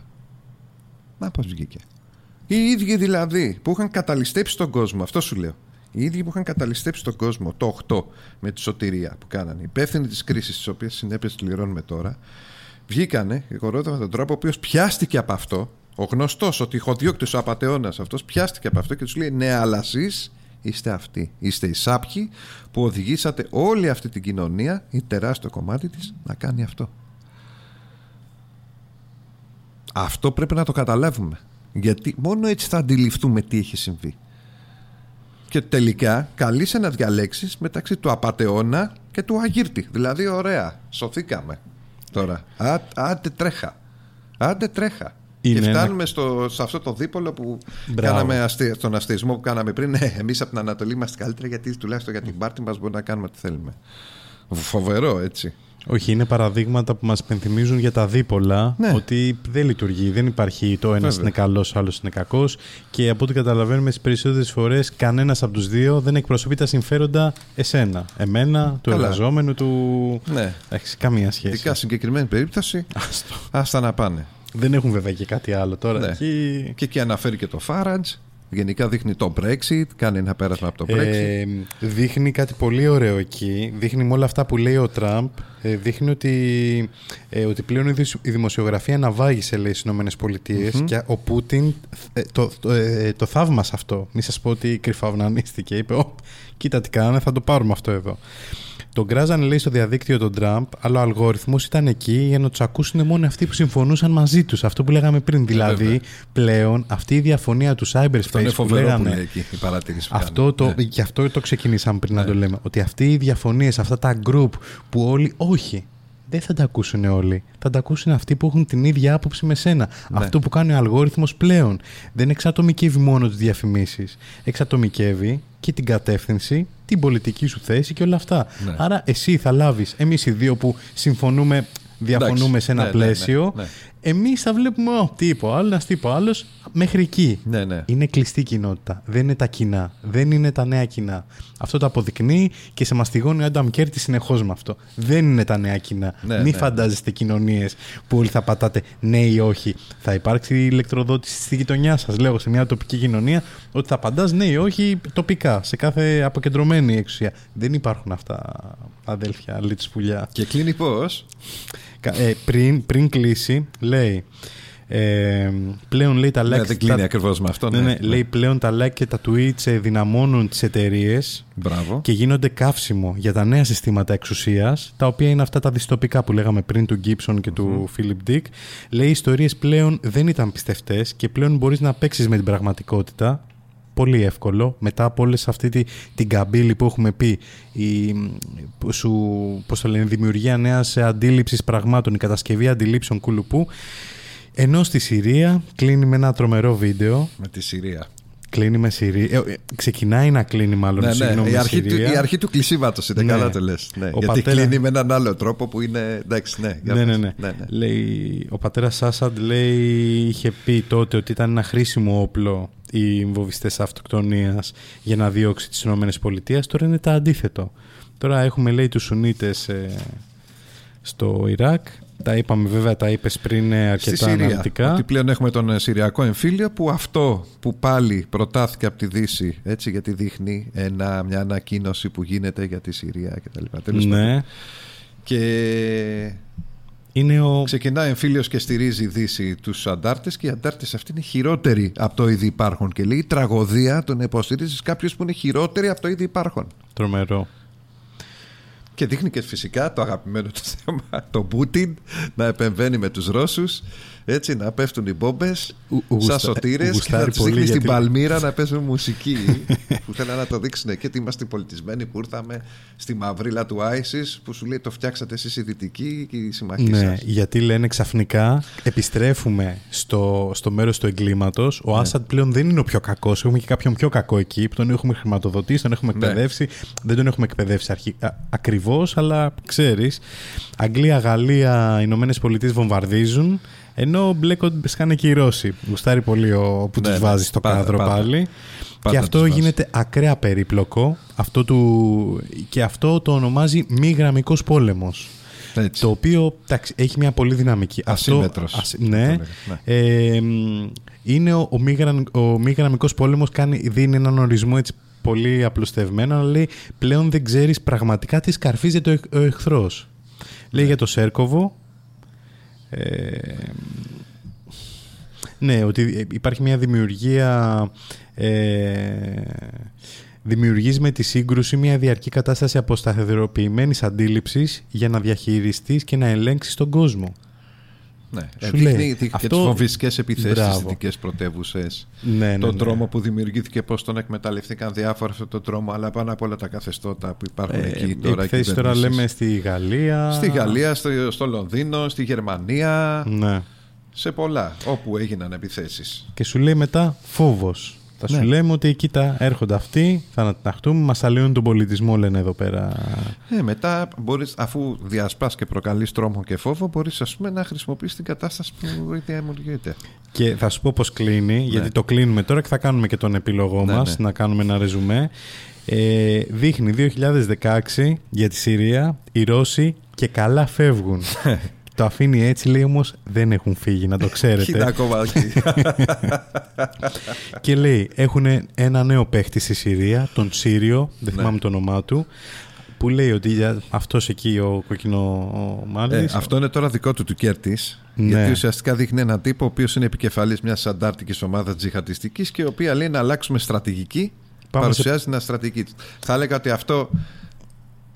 Να πώς βγήκε. Οι ίδιοι δηλαδή που είχαν καταλυστέψει τον κόσμο, αυτό σου λέω. Οι ίδιοι που είχαν καταλυστέψει τον κόσμο το 8 με τη σωτηρία που κάνανε, υπεύθυνοι της κρίσης, τις οποίες συνέπειες πληρώνουμε τώρα, βγήκανε και κορόδευαν τον τρόπο ο οποίος πιάστηκε από αυτό. Ο γνωστός, ο τυχοδιώκτης, ο απαταιώνα αυτός, πιάστηκε από αυτό και τους λέει: Ναι, αλλά εσείς είστε αυτοί. Είστε οι σάπιοι που οδηγήσατε όλη αυτή την κοινωνία, ή τεράστιο κομμάτι της, να κάνει αυτό. Αυτό πρέπει να το καταλάβουμε. Γιατί μόνο έτσι θα αντιληφθούμε τι έχει συμβεί. Και τελικά καλείσαι να διαλέξεις μεταξύ του απατεώνα και του αγύρτη. Δηλαδή, ωραία, σωθήκαμε τώρα. Α, άντε τρέχα. Άντε τρέχα. Είναι και ένα- φτάνουμε στο, σε αυτό το δίπολο που Μπράβο. κάναμε αστε, τον αστεισμό που κάναμε πριν. Ναι, εμείς από την Ανατολή είμαστε καλύτερα γιατί τουλάχιστον για την πάρτη μας μπορούμε να κάνουμε ό,τι θέλουμε. Φοβερό, έτσι. Όχι, είναι παραδείγματα που μας υπενθυμίζουν για τα δίπολα Ναι. ότι δεν λειτουργεί. Δεν υπάρχει το ένας Βέβαια. είναι καλός, άλλος είναι κακός. Και από ό,τι καταλαβαίνουμε, στις περισσότερες φορές κανένας από τους δύο δεν εκπροσωπεί τα συμφέροντα εσένα. Εμένα, του Καλά. εργαζόμενου, του. Ναι. Εντάξει, καμία σχέση. Ειδικά συγκεκριμένη περίπτωση, Άστο. άστα να πάνε. Δεν έχουν βέβαια και κάτι άλλο τώρα. Ναι. Εκεί... Και εκεί αναφέρει και το Farage. Γενικά δείχνει το Brexit, κάνει ένα πέρασμα από το Brexit. Ε, δείχνει κάτι πολύ ωραίο εκεί. Δείχνει με όλα αυτά που λέει ο Τραμπ. Ε, δείχνει ότι, ε, ότι πλέον η, δυσ- η δημοσιογραφία αναβάγησε λέει, στις Ηνωμένες Πολιτείες και ο Πούτιν ε, το, το, ε, το θαύμασε αυτό. Μη σας πω ότι κρυφά αυνανίστηκε. Είπε, «Ω, κοίτα τι κάνανε, θα το πάρουμε αυτό εδώ. Τον γκράζανε λέει στο διαδίκτυο τον Τραμπ, αλλά ο αλγόριθμο ήταν εκεί για να του ακούσουν μόνο αυτοί που συμφωνούσαν μαζί τους. Αυτό που λέγαμε πριν. Δηλαδή, Ε, βέβαια. πλέον αυτή η διαφωνία του cyberspace Αυτό είναι που φοβερό που λέγανε. λέει εκεί η παρατήρηση που Αυτό κάνει. το, Ναι. Γι' αυτό το ξεκινήσαμε πριν να το λέμε. Ότι αυτοί οι διαφωνίες, αυτά τα group που όλοι. Όχι. Δεν θα τα ακούσουν όλοι. Θα τα ακούσουν αυτοί που έχουν την ίδια άποψη με σένα. Ναι. Αυτό που κάνει ο αλγόριθμος πλέον. Δεν εξατομικεύει μόνο τι διαφημίσεις. Εξατομικεύει και την κατεύθυνση, την πολιτική σου θέση και όλα αυτά. Ναι. Άρα εσύ θα λάβεις, εμείς οι δύο που συμφωνούμε, διαφωνούμε Εντάξει. σε ένα Ναι, ναι, ναι, πλαίσιο, ναι. Εμείς θα βλέπουμε, Ω, τι είπε ο άλλος, τι είπε ο άλλος, μέχρι εκεί. Ναι, ναι. Είναι κλειστή κοινότητα. Δεν είναι τα κοινά. Δεν είναι τα νέα κοινά. Αυτό το αποδεικνύει και σε μαστιγώνει ο Άνταμ Κέρτις συνεχώς με αυτό. Δεν είναι τα νέα κοινά. Ναι, Μην ναι. φαντάζεστε κοινωνίες που όλοι θα πατάτε ναι ή όχι. Θα υπάρξει ηλεκτροδότηση στη γειτονιά σας. Λέω σε μια τοπική κοινωνία ότι θα απαντάς ναι ή όχι τοπικά, σε κάθε αποκεντρωμένη εξουσία. Δεν υπάρχουν αυτά, αδέλφια, λίτς πουλιά. Και κλείνει πώς; Κα- Ε, πριν, πριν κλείσει, λέει. Ε, πλέον λέει τα Ναι, likes. δεν κλείνει τα- ακριβώς με αυτό. ναι, ναι, λέει πλέον τα like και τα tweets ε, δυναμώνουν τις εταιρείες Μπράβο. και γίνονται καύσιμο για τα νέα συστήματα εξουσίας, τα οποία είναι αυτά τα δυστοπικά που λέγαμε πριν του Gibson και του Philip Dick. Λέει οι ιστορίες πλέον δεν ήταν πιστευτές και πλέον μπορείς να παίξεις με την πραγματικότητα πολύ εύκολο μετά από όλες αυτή τη, την καμπύλη που έχουμε πει η, που σου, πώς το λένε, η δημιουργία νέας αντίληψης πραγμάτων η κατασκευή αντιλήψεων κουλουπού ενώ στη Συρία κλείνει με ένα τρομερό βίντεο Με τη Συρία. κλείνει με Συρία ε, ε, ξεκινάει να κλείνει μάλλον Ναι, συγγνώμη, ναι. Η με αρχή, του, Συρία. η αρχή του κλεισίματος είναι Ναι. καλά το λες. Ναι. Ο Γιατί πατέρα- κλείνει με έναν άλλο τρόπο που είναι. Εντάξει, ναι. για ναι, ναι, πες. ναι. Λέει, ο πατέρας Σάσαντ λέει, είχε πει τότε ότι ήταν ένα χρήσιμο όπλο οι βομβιστές αυτοκτονίας για να διώξει τις ΗΠΑ. Τώρα είναι τα αντίθετο. Τώρα έχουμε λέει τους Σουνίτες ε, στο Ιράκ. Τα είπαμε βέβαια, τα είπες πριν ε, Στη αρκετά Συρία. αναλυτικά. Ότι πλέον έχουμε τον ε, Συριακό εμφύλιο που αυτό που πάλι προτάθηκε από τη Δύση έτσι γιατί δείχνει ένα, μια ανακοίνωση που γίνεται για τη Συρία κτλ. Τέλος πάντων. Ναι, Και είναι ο... ξεκινάει εμφύλιος και στηρίζει η Δύση τους αντάρτες και οι αντάρτες αυτοί είναι χειρότεροι από το ήδη υπάρχον και λέει τραγωδία τον υποστηρίζει κάποιος που είναι χειρότεροι από το ήδη υπάρχον. Τρομερό. Και δείχνει και φυσικά το αγαπημένο του θέμα, το Πούτιν να επεμβαίνει με τους Ρώσους, έτσι να πέφτουν οι μπόμπες Ο- ο σαν γουστα- σωτήρες και γουστάρει να τους πολύ δείχνεις στην γιατί- Παλμύρα να παίζουν μουσική που θέλουν να το δείξουν και ότι είμαστε πολιτισμένοι που ήρθαμε στη μαυρίλα του Άισις που σου λέει το φτιάξατε εσείς οι δυτικοί και οι συμμαχοί Ναι, σας. γιατί λένε ξαφνικά επιστρέφουμε στο, στο μέρος του εγκλήματος. Ναι. Ο Άσαντ πλέον δεν είναι ο πιο κακός. Έχουμε και κάποιον πιο κακό εκεί που τον έχουμε χρηματοδοτήσει, τον έχουμε Ναι. εκπαιδεύσει. Δεν τον έχουμε εκπαιδεύσει αρχι... α, ακριβώς, αλλά ξέρεις. Αγγλία, Γαλλία, Ηνωμένες Πολιτείες βομβαρδίζουν. Ενώ μπλέκονται σκάνε και οι Ρώσοι. Γουστάρει πολύ ο, που Ναι, τους ναι. βάζεις στο Πάντα, κάδρο πάντα. πάλι. Πάντα και αυτό τους βάζεις. γίνεται ακραία περίπλοκο. Αυτό του... Και αυτό το ονομάζει μη γραμμικός πόλεμος. Έτσι. Το οποίο εντάξει, έχει μια πολύ δυναμική. Ασύμμετρος, Αυτό, θα το ναι. λέγα, ναι. Ε, μ, είναι ο, ο, μη, γραμ- ο μη γραμμικός πόλεμος κάνει, δίνει έναν ορισμό έτσι πολύ απλουστευμένο αλλά λέει πλέον δεν ξέρεις πραγματικά τι σκαρφίζεται ο, εχ- ο εχθρός. Λέει για το Σέρκοβο ε, ναι, ότι υπάρχει μια δημιουργία ε, δημιουργείς με τη σύγκρουση μια διαρκή κατάσταση αποσταθεροποιημένης αντίληψης για να διαχειριστείς και να ελέγξεις τον κόσμο. Ναι. Σου Ε, δείχνει, λέει, δείχνει και αυτό- τις φοβιστικές επιθέσεις στις Μπράβο. δυτικές πρωτεύουσες. Ναι, ναι, τον ναι. τρόμο που δημιουργήθηκε, πώς τον εκμεταλλευτήκαν διάφορα αυτό το τρόμο, αλλά πάνω απ' όλα τα καθεστώτα που υπάρχουν Ε, εκεί τώρα. επιθέσεις τώρα κυβερνήσεις. λέμε στη Γαλλία. Στη Γαλλία, στο, στο Λονδίνο, στη Γερμανία, Ναι. σε πολλά, όπου έγιναν επιθέσεις. Και σου λέει μετά φόβος. Θα σου Ναι. λέμε ότι κοίτα έρχονται αυτοί, θα ανατιναχτούμε, μας αλλοιώνουν τον πολιτισμό λένε εδώ πέρα. Ε, μετά, μπορείς, αφού διασπάς και προκαλείς τρόμο και φόβο, μπορείς ας πούμε, να χρησιμοποιήσεις την κατάσταση που δημιουργείται. Και θα σου πω πώς κλείνει, γιατί το κλείνουμε τώρα και θα κάνουμε και τον επίλογό Ναι, μας, ναι. να κάνουμε ένα ρεζουμέ. Ε, δείχνει 2016 για τη Συρία, οι Ρώσοι και καλά φεύγουν. το αφήνει έτσι, λέει όμως δεν έχουν φύγει, να το Κοίτα ξέρετε. ακόμα εκεί. και λέει έχουν ένα νέο παίχτη στη Συρία, τον Σύριο, δεν Ναι. θυμάμαι το όνομά του, που λέει ότι για αυτός εκεί ο κοκκινό Ε, αυτό είναι τώρα δικό του του Κέρτης. Ναι. Γιατί ουσιαστικά δείχνει έναν τύπο ο οποίος είναι επικεφαλής μιας αντάρτικης ομάδας τζιχαντιστική και η οποία λέει να αλλάξουμε στρατηγική. Πάμε παρουσιάζει την στρατηγική του. Θα έλεγα ότι αυτό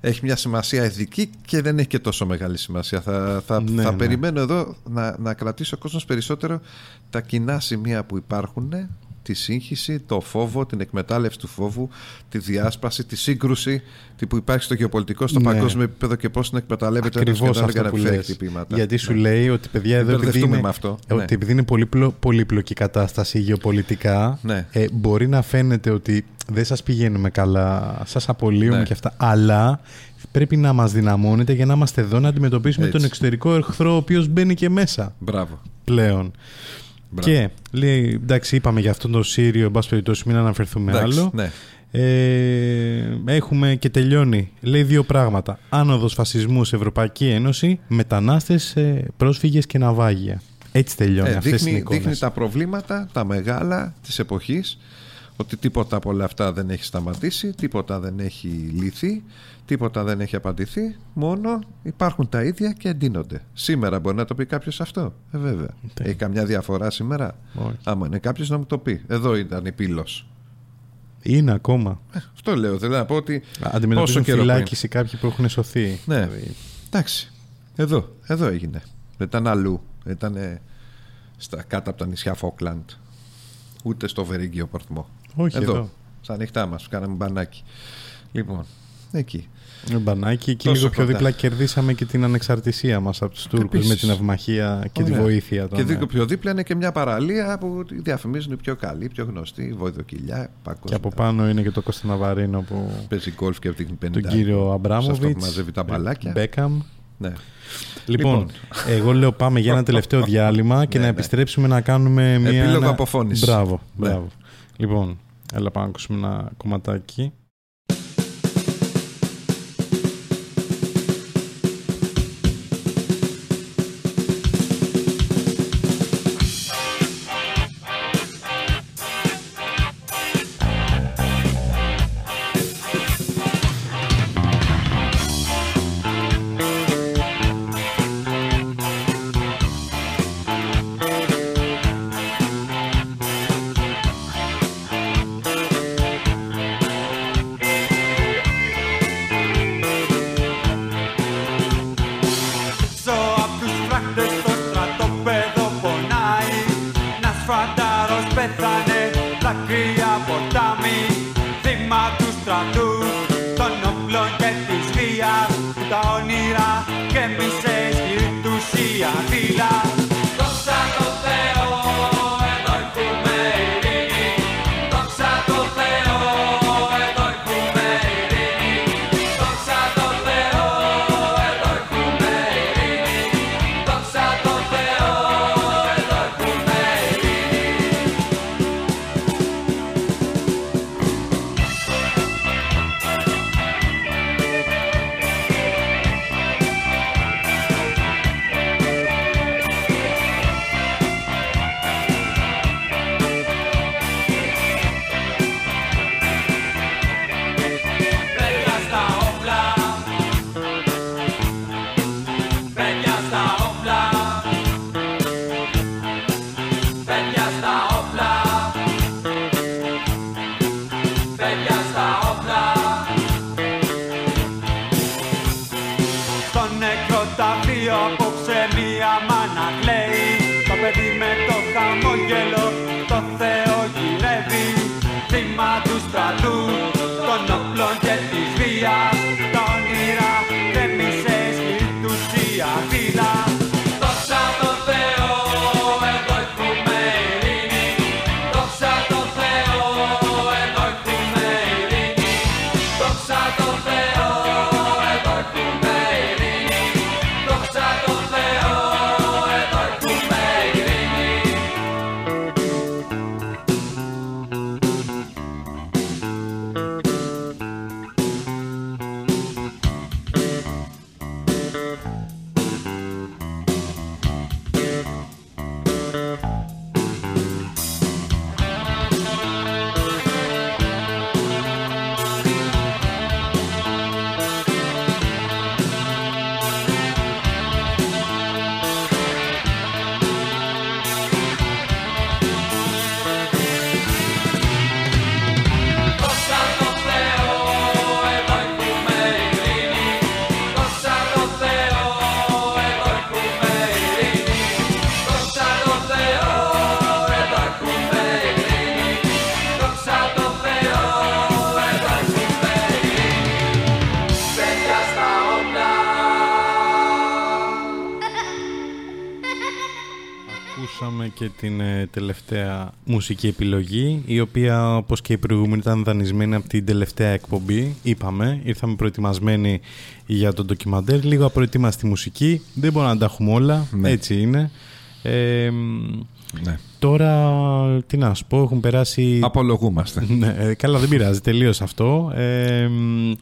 έχει μια σημασία ειδική και δεν έχει και τόσο μεγάλη σημασία. Θα, θα, Ναι, θα ναι. περιμένω εδώ να, να κρατήσει ο κόσμος περισσότερο τα κοινά σημεία που υπάρχουν τη σύγχυση, το φόβο, την εκμετάλλευση του φόβου, τη διάσπαση, τη σύγκρουση τι που υπάρχει στο γεωπολιτικό, στο Ναι. παγκόσμιο επίπεδο και πώς την εκμεταλλεύεται ένας Ακριβώς και ένας για αυτό να που φέρει λες. χτυπήματα. Γιατί σου Ναι. λέει ότι παιδιά εδώ Μην επειδή μπερδευτούμε είναι, με αυτό. ε, Ναι. ότι επειδή είναι πολύπλο, πολύπλοκη κατάσταση γεωπολιτικά Ναι. ε, μπορεί να φαίνεται ότι δεν σας πηγαίνουμε καλά, σας απολύουμε Ναι. και αυτά αλλά πρέπει να μας δυναμώνετε για να είμαστε εδώ να αντιμετωπίσουμε Έτσι. τον εξωτερικό εχθρό ο οποίος μπαίνει και μέσα Μπράβο. πλέον. Μπράβο. Και λέει, εντάξει, είπαμε για αυτόν τον Σύριο, εν πάση περιπτώσει, μην αναφερθούμε Εντάξει, άλλο. ναι. Ε, έχουμε και τελειώνει. Λέει δύο πράγματα. Άνοδος φασισμού σε Ευρωπαϊκή Ένωση, μετανάστες, ε, πρόσφυγες και ναυάγια. Έτσι τελειώνει. Ε, Αυτές είναι οι δείχνει, εικόνες. δείχνει τα προβλήματα, τα μεγάλα της εποχής ότι τίποτα από όλα αυτά δεν έχει σταματήσει, τίποτα δεν έχει λυθεί, τίποτα δεν έχει απαντηθεί, μόνο υπάρχουν τα ίδια και εντείνονται. Σήμερα μπορεί να το πει κάποιος αυτό; Ε, βέβαια. Ναι. Έχει καμιά διαφορά σήμερα; Όχι. Άμα είναι κάποιος να μου το πει. Εδώ ήταν η πύλος. Είναι ακόμα. Αυτό λέω. Θέλω να πω ότι. Αντιμετωπίζουν καιρό πριν. φυλάκιση κάποιοι που έχουν σωθεί. Ναι. Δηλαδή, Εντάξει. Εδώ. Εδώ έγινε. Δεν ήταν αλλού. Ήταν στα κάτω από τα νησιά Φόκλαντ. Ούτε στο Βερίγγιο Πορθμό. Όχι εδώ. Στα ανοιχτά μας. Κάναμε μπανάκι. Λοιπόν, εκεί. Με μπανάκι και Τόσο λίγο πιο κοντά. δίπλα κερδίσαμε και την ανεξαρτησία μας από τους Τούρκους Επίσης. με την αυμαχία και τη Ωραία. βοήθεια. των, Και ε, δίπλα, πιο δίπλα είναι και μια παραλία που τη διαφημίζουν οι πιο καλή, πιο γνωστή, Βοηδοκυλιά, Και παγκόσμια. από πάνω είναι και το Κώστα Ναβαρίνο που Παίζει γκολφ και δείχνει 50. τον κύριο Σε αυτό Αμπράμοβιτς, που μαζεύει τα μπαλάκια. Μπέκαμ. Ναι. Λοιπόν, Λοιπόν. εγώ λέω πάμε για ένα τελευταίο διάλειμμα και Ναι, να ναι. επιστρέψουμε να κάνουμε μια... Επίλογο ένα- αποφώνησης. Μπράβο, Ναι. μπράβο. Λοιπόν, έλα πάμε να ακούσουμε ένα κομματάκι. Έχουμε και την ε, τελευταία μουσική επιλογή, η οποία όπως και η προηγούμενη ήταν δανεισμένη από την τελευταία εκπομπή. Είπαμε, ήρθαμε προετοιμασμένοι για τον ντοκιμαντέρ, λίγο απροετοίμαστη μουσική, δεν μπορούμε να τα έχουμε όλα, Ναι. έτσι είναι. Ε, Ναι. Τώρα, τι να σου πω, έχουν περάσει Απολογούμαστε. ναι, ε, καλά, δεν πειράζει. Τελείωσε αυτό. Ε, μ,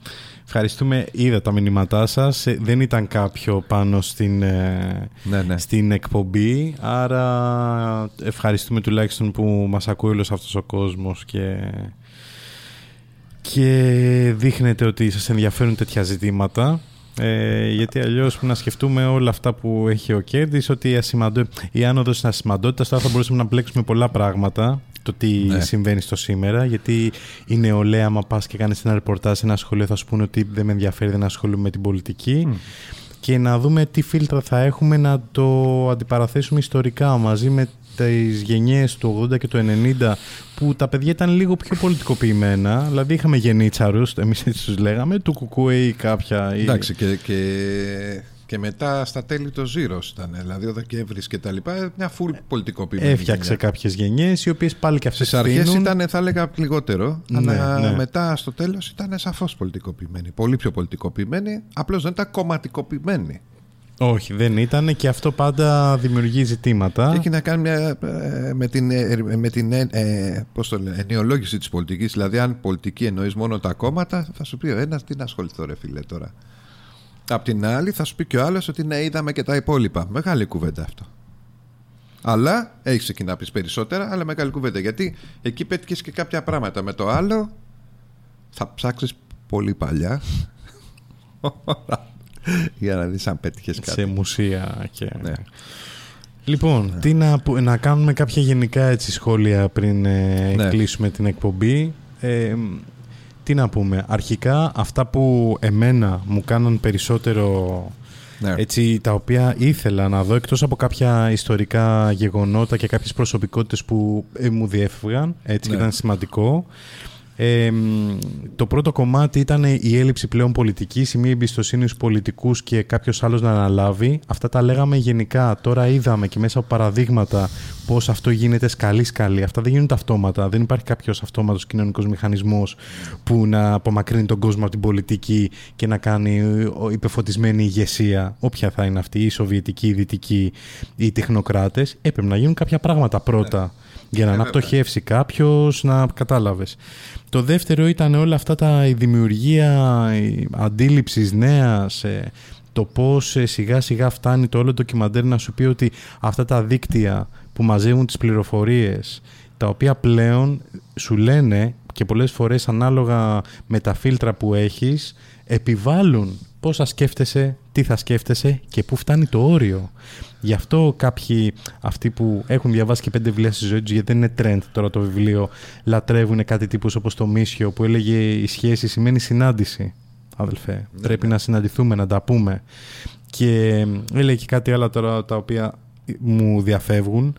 ευχαριστούμε. Είδα τα μηνύματά σας. Ε, δεν ήταν κάποιο πάνω στην, ε, Ναι, ναι. στην εκπομπή. Άρα ευχαριστούμε τουλάχιστον που μας ακούει όλος αυτός ο κόσμος και, και δείχνετε ότι σας ενδιαφέρουν τέτοια ζητήματα. Ε, γιατί αλλιώς που να σκεφτούμε όλα αυτά που έχει ο Κέρδη, ότι η, ασημαντω... η άνοδος τη ασημαντότητας τώρα θα μπορούσαμε να μπλέξουμε πολλά πράγματα. Το τι Ναι. συμβαίνει στο σήμερα. Γιατί η νεολαία, άμα πας και κάνεις ένα ρεπορτάζ σε ένα σχολείο, θα σου πούνε ότι δεν με ενδιαφέρει, δεν ασχολούμαι με την πολιτική. Και να δούμε τι φίλτρα θα έχουμε να το αντιπαραθέσουμε ιστορικά μαζί με τις γενιές του 80 και του 90 που τα παιδιά ήταν λίγο πιο πολιτικοποιημένα δηλαδή είχαμε γενίτσαρους, εμείς έτσι τους λέγαμε του κουκούε ή κάποια ή... Εντάξει, και, και, και μετά στα τέλη το Ζήρος ήταν. Δηλαδή ο Δεκέμβρη και τα λοιπά. Μια φουλ πολιτικοποιημένη. έφτιαξε γενιά. κάποιες γενιές οι οποίες πάλι και αυτές Στις αρχές φτύνουν. ήταν, θα έλεγα, λιγότερο. Ναι, αλλά ναι. μετά στο τέλος ήταν σαφώς πολιτικοποιημένη. Πολύ πιο πολιτικοποιημένη. Απλώς δεν ήταν κομματικοποιημένη. όχι δεν ήταν και αυτό πάντα δημιουργεί ζητήματα Και έχει να κάνει μια, ε, με την, ε, με την ε, ε, πώς το λένε, ενοιολόγηση της πολιτικής. Δηλαδή, αν πολιτική εννοείς μόνο τα κόμματα, θα σου πει ο ένας τι να ασχοληθώ, ρε φίλε τώρα. Απ' την άλλη, θα σου πει και ο άλλος ότι ναι, είδαμε και τα υπόλοιπα. Μεγάλη κουβέντα αυτό. Αλλά έχει εκεί να πεις περισσότερα, αλλά μεγάλη κουβέντα. Γιατί εκεί πέτυχες και κάποια πράγματα. Με το άλλο, θα ψάξεις πολύ παλιά. Για να δεις αν πέτυχες κάτι. σε μουσεία και... Ναι. Λοιπόν, τι να, που- να κάνουμε κάποια γενικά έτσι σχόλια πριν ε, Ναι. κλείσουμε την εκπομπή. Ε, τι να πούμε, αρχικά αυτά που εμένα μου κάναν περισσότερο Ναι. έτσι, τα οποία ήθελα να δω εκτός από κάποια ιστορικά γεγονότα και κάποιες προσωπικότητες που ε, μου διέφευγαν, έτσι και Ναι. ήταν σημαντικό. Ε, μ, το πρώτο κομμάτι ήταν η έλλειψη πλέον πολιτικής, η μη εμπιστοσύνη στους πολιτικούς και κάποιος άλλος να αναλάβει. Αυτά τα λέγαμε γενικά. Τώρα είδαμε και μέσα από παραδείγματα πώς αυτό γίνεται σκαλί-σκαλί. Αυτά δεν γίνονται αυτόματα. Δεν υπάρχει κάποιος αυτόματος κοινωνικός μηχανισμός που να απομακρύνει τον κόσμο από την πολιτική και να κάνει ο- υπεφωτισμένη ηγεσία, όποια θα είναι αυτή, η Σοβιετική, η Δυτική, οι τεχνοκράτες. Έπρεπε να γίνουν κάποια πράγματα πρώτα. Για να Ε, αναπτωχεύσει κάποιος, να κατάλαβες. Το δεύτερο ήταν όλα αυτά τα η δημιουργία αντίληψης νέας, το πώς σιγά σιγά φτάνει το όλο ντοκιμαντέρ να σου πει ότι αυτά τα δίκτυα που μαζεύουν τις πληροφορίες τα οποία πλέον σου λένε και πολλές φορές ανάλογα με τα φίλτρα που έχεις επιβάλλουν πώς θα σκέφτεσαι, τι θα σκέφτεσαι και πού φτάνει το όριο. Γι' αυτό κάποιοι αυτοί που έχουν διαβάσει και πέντε βιβλία στη ζωή τους γιατί δεν είναι trend τώρα το βιβλίο λατρεύουν κάτι τύπους όπως το Μίσιο που έλεγε η σχέση σημαίνει συνάντηση αδελφέ. Πρέπει να συναντηθούμε, να τα πούμε. Και έλεγε και κάτι άλλο τώρα τα οποία μου διαφεύγουν.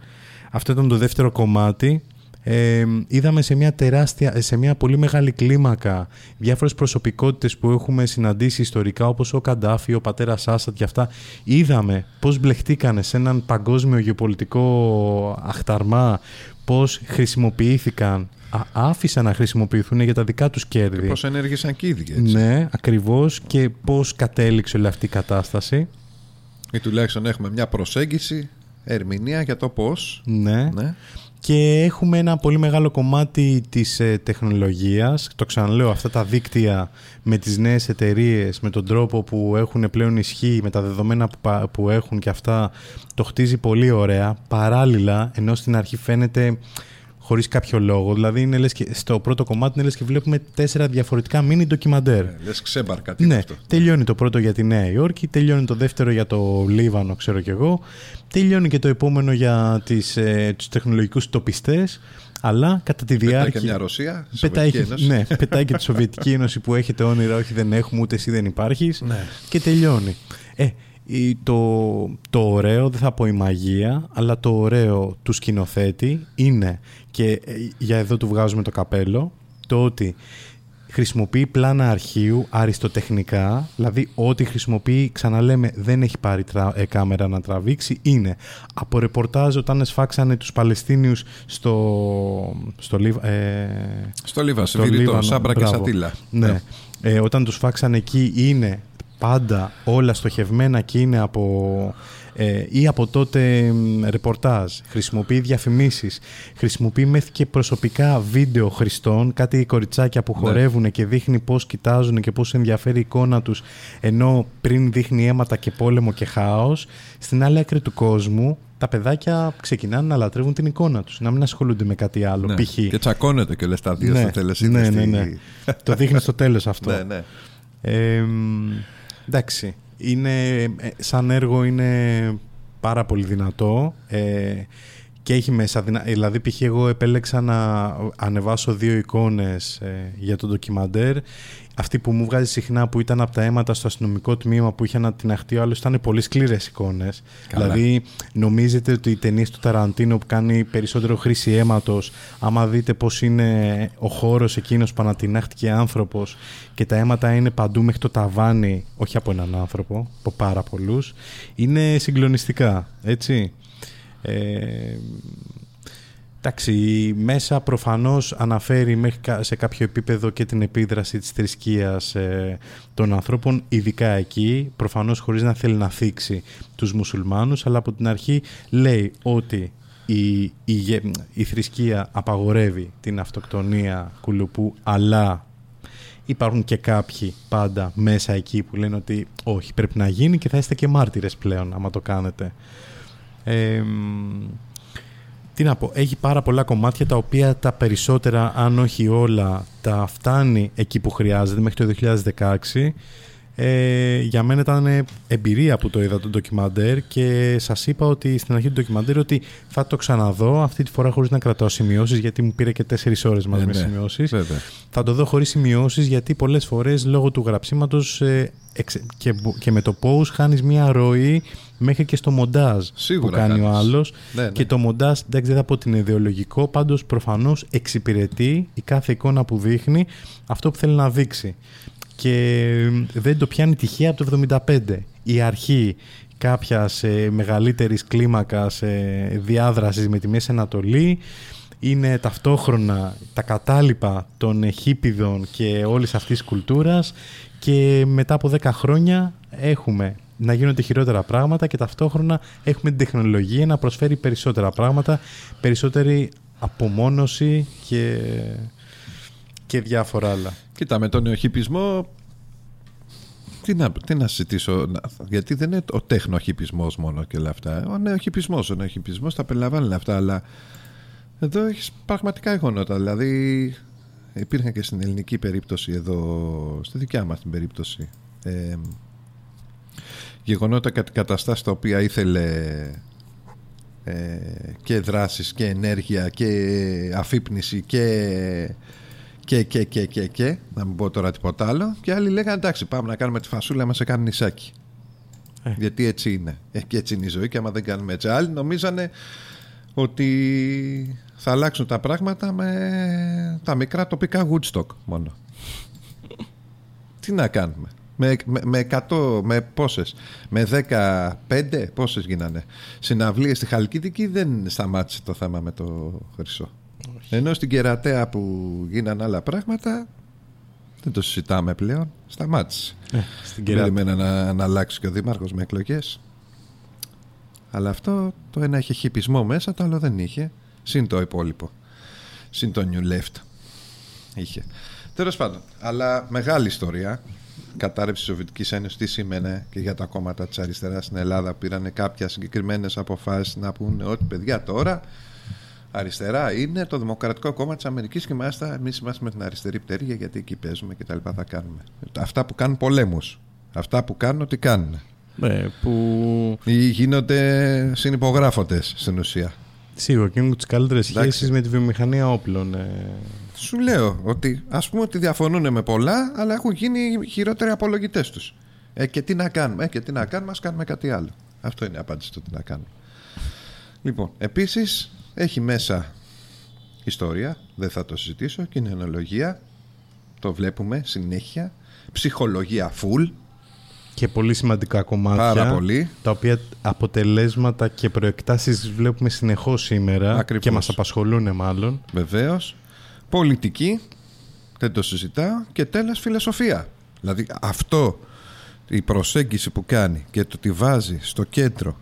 Αυτό ήταν το δεύτερο κομμάτι. Ε, είδαμε σε μια τεράστια, σε μια πολύ μεγάλη κλίμακα διάφορες προσωπικότητες που έχουμε συναντήσει ιστορικά όπως ο Καντάφη, ο πατέρας Άσαντ και αυτά είδαμε πώς μπλεχτήκανε σε έναν παγκόσμιο γεωπολιτικό αχταρμά πώς χρησιμοποιήθηκαν α, άφησαν να χρησιμοποιηθούν για τα δικά τους κέρδη Πώς ενέργησαν και οι ίδιοι. Έτσι. ναι, ακριβώς και πώς κατέληξε όλη αυτή η κατάσταση Ή τουλάχιστον έχουμε μια προσέγγιση, ερμηνεία για το πώς. ναι. Ναι. Και έχουμε ένα πολύ μεγάλο κομμάτι της ε, τεχνολογίας. Το ξαναλέω, αυτά τα δίκτυα με τις νέες εταιρείες, με τον τρόπο που έχουν πλέον ισχύ, με τα δεδομένα που, πα- που έχουν και αυτά, το χτίζει πολύ ωραία. Παράλληλα, ενώ στην αρχή φαίνεται χωρίς κάποιο λόγο. Δηλαδή, είναι, λες και, στο πρώτο κομμάτι είναι λες και βλέπουμε τέσσερα διαφορετικά μίνι ντοκιμαντέρ. Λες ξέμπαρκα τι Ναι, είναι αυτό; τελειώνει το πρώτο για τη Νέα Υόρκη, τελειώνει το δεύτερο για το Λίβανο, ξέρω κι εγώ, τελειώνει και το επόμενο για τις, ε, τους τεχνολογικούς τοπιστές, αλλά κατά τη Πετάει διάρκεια... και μια Ρωσία, Πετάει, Σοβιετική Ένωση. ναι, πετάει και τη Σοβιετική Ένωση που έχετε όνειρα, όχι δεν έχουμε, ούτε εσύ δεν υπάρχεις Ναι. και τελειώνει. Ε, η- το, το ωραίο, δεν θα πω η μαγεία, αλλά το ωραίο του σκηνοθέτη είναι, και ε, για εδώ του βγάζουμε το καπέλο, το ότι χρησιμοποιεί πλάνα αρχείου αριστοτεχνικά, δηλαδή ό,τι χρησιμοποιεί, ξαναλέμε, δεν έχει πάρει τρα, ε, κάμερα να τραβήξει, είναι από ρεπορτάζ όταν σφάξανε τους Παλαιστίνιους στο, στο, Λίβα, ε, στο Λίβα, σε Βηρητό, Σάμπρα και Σατήλα. Ναι. ναι. Ε, όταν τους φάξανε εκεί είναι πάντα όλα στοχευμένα και είναι από ε, ή από τότε ρεπορτάζ, χρησιμοποιεί διαφημίσεις, χρησιμοποιεί μέχρι και προσωπικά βίντεο χρηστών, κάτι κοριτσάκια που ναι. χορεύουν και δείχνει πώς κοιτάζουν και πώς ενδιαφέρει η εικόνα τους, ενώ πριν δείχνει αίματα και πόλεμο και χάος, στην άλλη άκρη του κόσμου τα παιδάκια ξεκινάνε να λατρεύουν την εικόνα τους, να μην ασχολούνται με κάτι άλλο. Ναι. Π.χ. Και τσακώνεται και λες τα δύο ναι. στο τέλος. Ναι, ναι, ναι. Το δείχνει στο τέλος αυτό. ναι, ναι. Ε, εντάξει είναι, ε, σαν έργο είναι πάρα πολύ δυνατό. Ε, και έχει μέσα, δηλαδή π.χ. εγώ επέλεξα να ανεβάσω δύο εικόνες ε, για το ντοκιμαντέρ αυτή που μου βγάζει συχνά που ήταν από τα αίματα στο αστυνομικό τμήμα που είχε ανατιναχτεί ο άλλος ήταν πολύ σκληρές εικόνες. Δηλαδή, νομίζετε ότι οι ταινίες του Ταραντίνο που κάνει περισσότερο χρήση αίματος, άμα δείτε πώς είναι ο χώρος εκείνος που ανατινάχτηκε άνθρωπος και τα αίματα είναι παντού μέχρι το ταβάνι, όχι από έναν άνθρωπο, από πάρα πολλούς, είναι συγκλονιστικά. Έτσι. Ε, Εντάξει, μέσα προφανώς αναφέρει μέχρι σε κάποιο επίπεδο και την επίδραση της θρησκείας ε, των ανθρώπων, ειδικά εκεί, προφανώς χωρίς να θέλει να θίξει τους μουσουλμάνους, αλλά από την αρχή λέει ότι η, η, η θρησκεία απαγορεύει την αυτοκτονία κουλουπού, αλλά υπάρχουν και κάποιοι πάντα μέσα εκεί που λένε ότι όχι, πρέπει να γίνει και θα είστε και μάρτυρες πλέον άμα το κάνετε. Ε, τι να πω, έχει πάρα πολλά κομμάτια τα οποία τα περισσότερα, αν όχι όλα, τα φτάνει εκεί που χρειάζεται μέχρι το 2016. Ε, για μένα ήταν εμπειρία που το είδα το ντοκιμαντέρ και σας είπα ότι στην αρχή του ντοκιμαντέρ ότι θα το ξαναδώ αυτή τη φορά χωρίς να κρατάω σημειώσεις γιατί μου πήρε και τέσσερις ώρες μαζί ε, με ναι, σημειώσεις. Θα το δω χωρίς σημειώσεις γιατί πολλές φορές λόγω του γραψίματος ε, και, και με το πώς χάνεις μια ροή μέχρι και στο μοντάζ που κάνει ο άλλος. Ναι, ναι. Και το μοντάζ, εντάξει, δεν θα πω ότι είναι ιδεολογικό, πάντως προφανώς εξυπηρετεί η κάθε εικόνα που δείχνει αυτό που θέλει να δείξει. Και δεν το πιάνει τυχαία από το 1975. Η αρχή κάποιας μεγαλύτερης κλίμακας διάδρασης με τη Μέση Ανατολή είναι ταυτόχρονα τα κατάλοιπα των χίπιδων και όλης αυτής της κουλτούρας και μετά από 10 χρόνια έχουμε να γίνονται χειρότερα πράγματα και ταυτόχρονα έχουμε την τεχνολογία να προσφέρει περισσότερα πράγματα, περισσότερη απομόνωση και, και διάφορα άλλα. Κοίτα, με τον νεοχυπισμό τι να, τι να συζητήσω, γιατί δεν είναι ο τέχνοχυπισμός μόνο και όλα αυτά. Ο νεοχυπισμός, ο νεοχυπισμός τα περιλαμβάνει αυτά, αλλά εδώ έχεις πραγματικά γεγονότα. Δηλαδή, υπήρχαν και στην ελληνική περίπτωση εδώ, στη δικιά μας την περίπτωση, ε, γεγονότα και καταστάσεις τα οποία ήθελε ε, και δράσεις και ενέργεια και αφύπνιση και και και και και και να μην πω τώρα τίποτα άλλο. Και άλλοι λέγανε εντάξει πάμε να κάνουμε τη φασούλα μας σε κάνει νησάκι. Ε. γιατί έτσι είναι. Ε, και έτσι είναι η ζωή και άμα δεν κάνουμε έτσι. Άλλοι νομίζανε ότι θα αλλάξουν τα πράγματα με τα μικρά τοπικά Woodstock μόνο. Τι να κάνουμε με, με, με 100, με πόσες, με 15, πόσες γίνανε. Συναυλίες στη Χαλκίδικη δεν σταμάτησε το θέμα με το Χρυσό. Ενώ στην Κερατέα που γίνανε άλλα πράγματα, δεν το συζητάμε πλέον, σταμάτησε. Ε, στην Περίμενα να, να αλλάξει και ο Δήμαρχος με εκλογές. Αλλά αυτό το ένα είχε χυπισμό μέσα, το άλλο δεν είχε. Συν το υπόλοιπο. Συν το New Left. Είχε. Τέλος πάντων, αλλά μεγάλη ιστορία κατάρρευση της Σοβιετικής Ένωσης τι σήμαινε και για τα κόμματα της αριστεράς στην Ελλάδα πήραν κάποια συγκεκριμένες αποφάσεις να πούνε ότι παιδιά τώρα αριστερά είναι το Δημοκρατικό Κόμμα της Αμερικής και μάλιστα εμείς είμαστε με την αριστερή πτέρυγα γιατί εκεί παίζουμε και τα λοιπά θα κάνουμε. Αυτά που κάνουν πολέμους. Αυτά που κάνουν ότι κάνουν. Ναι, που... Ή γίνονται συνυπογράφοντες στην ουσία. Σίγουρα και έχουν τις καλύτερες σχέσεις με τη βιομηχανία όπλων. Ε... Σου λέω ότι ας πούμε ότι διαφωνούν με πολλά, αλλά έχουν γίνει χειρότεροι απολογητές τους. Ε, και τι να κάνουμε, ε, και τι να κάνουμε, ας κάνουμε κάτι άλλο. Αυτό είναι η απάντηση του τι να κάνουμε. Λοιπόν, επίσης έχει μέσα ιστορία, δεν θα το συζητήσω, κοινωνιολογία. το βλέπουμε συνέχεια. Ψυχολογία full. Και πολύ σημαντικά κομμάτια. Πάρα πολύ. Τα οποία αποτελέσματα και προεκτάσεις βλέπουμε συνεχώς σήμερα Ακριβώς. και μας απασχολούν μάλλον. Βεβαίως. Πολιτική. Δεν το συζητάω. Και τέλος φιλοσοφία. Δηλαδή αυτό η προσέγγιση που κάνει και το ότι βάζει στο κέντρο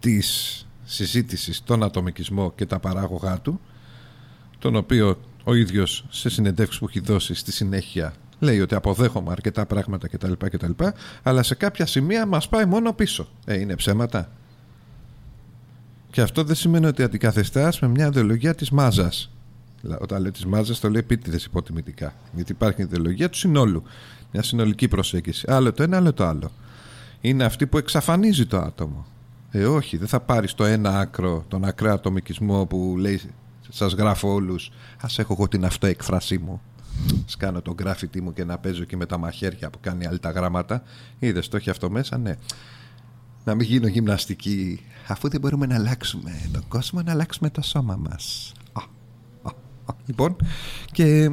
της συζήτησης τον ατομικισμό και τα παράγωγά του τον οποίο ο ίδιος σε συνεντεύξεις που έχει δώσει στη συνέχεια λέει ότι αποδέχομαι αρκετά πράγματα κτλ, κτλ αλλά σε κάποια σημεία μας πάει μόνο πίσω. Ε, είναι ψέματα. Και αυτό δεν σημαίνει ότι αντικαθεστάς με μια ιδεολογία της μάζας. Δηλαδή, Όταν λέω της μάζας το λέω επίτηδες υποτιμητικά. Γιατί υπάρχει ιδεολογία του συνόλου. Μια συνολική προσέγγιση. Άλλο το ένα, άλλο το άλλο. Είναι αυτή που εξαφανίζει το άτομο. Ε, όχι, δεν θα πάρεις το ένα άκρο, τον ακραίο ατομικισμό που λέει σας γράφω όλους, ας έχω εγώ την αυτοεκφρασή μου. Ας κάνω τον γκράφιτί μου και να παίζω και με τα μαχαίρια που κάνει άλλη τα γράμματα. Είδες το έχει αυτό μέσα, ναι. Να μην γίνω γυμναστική, αφού δεν μπορούμε να αλλάξουμε τον κόσμο, να αλλάξουμε το σώμα μας. Α, α, α. Λοιπόν, και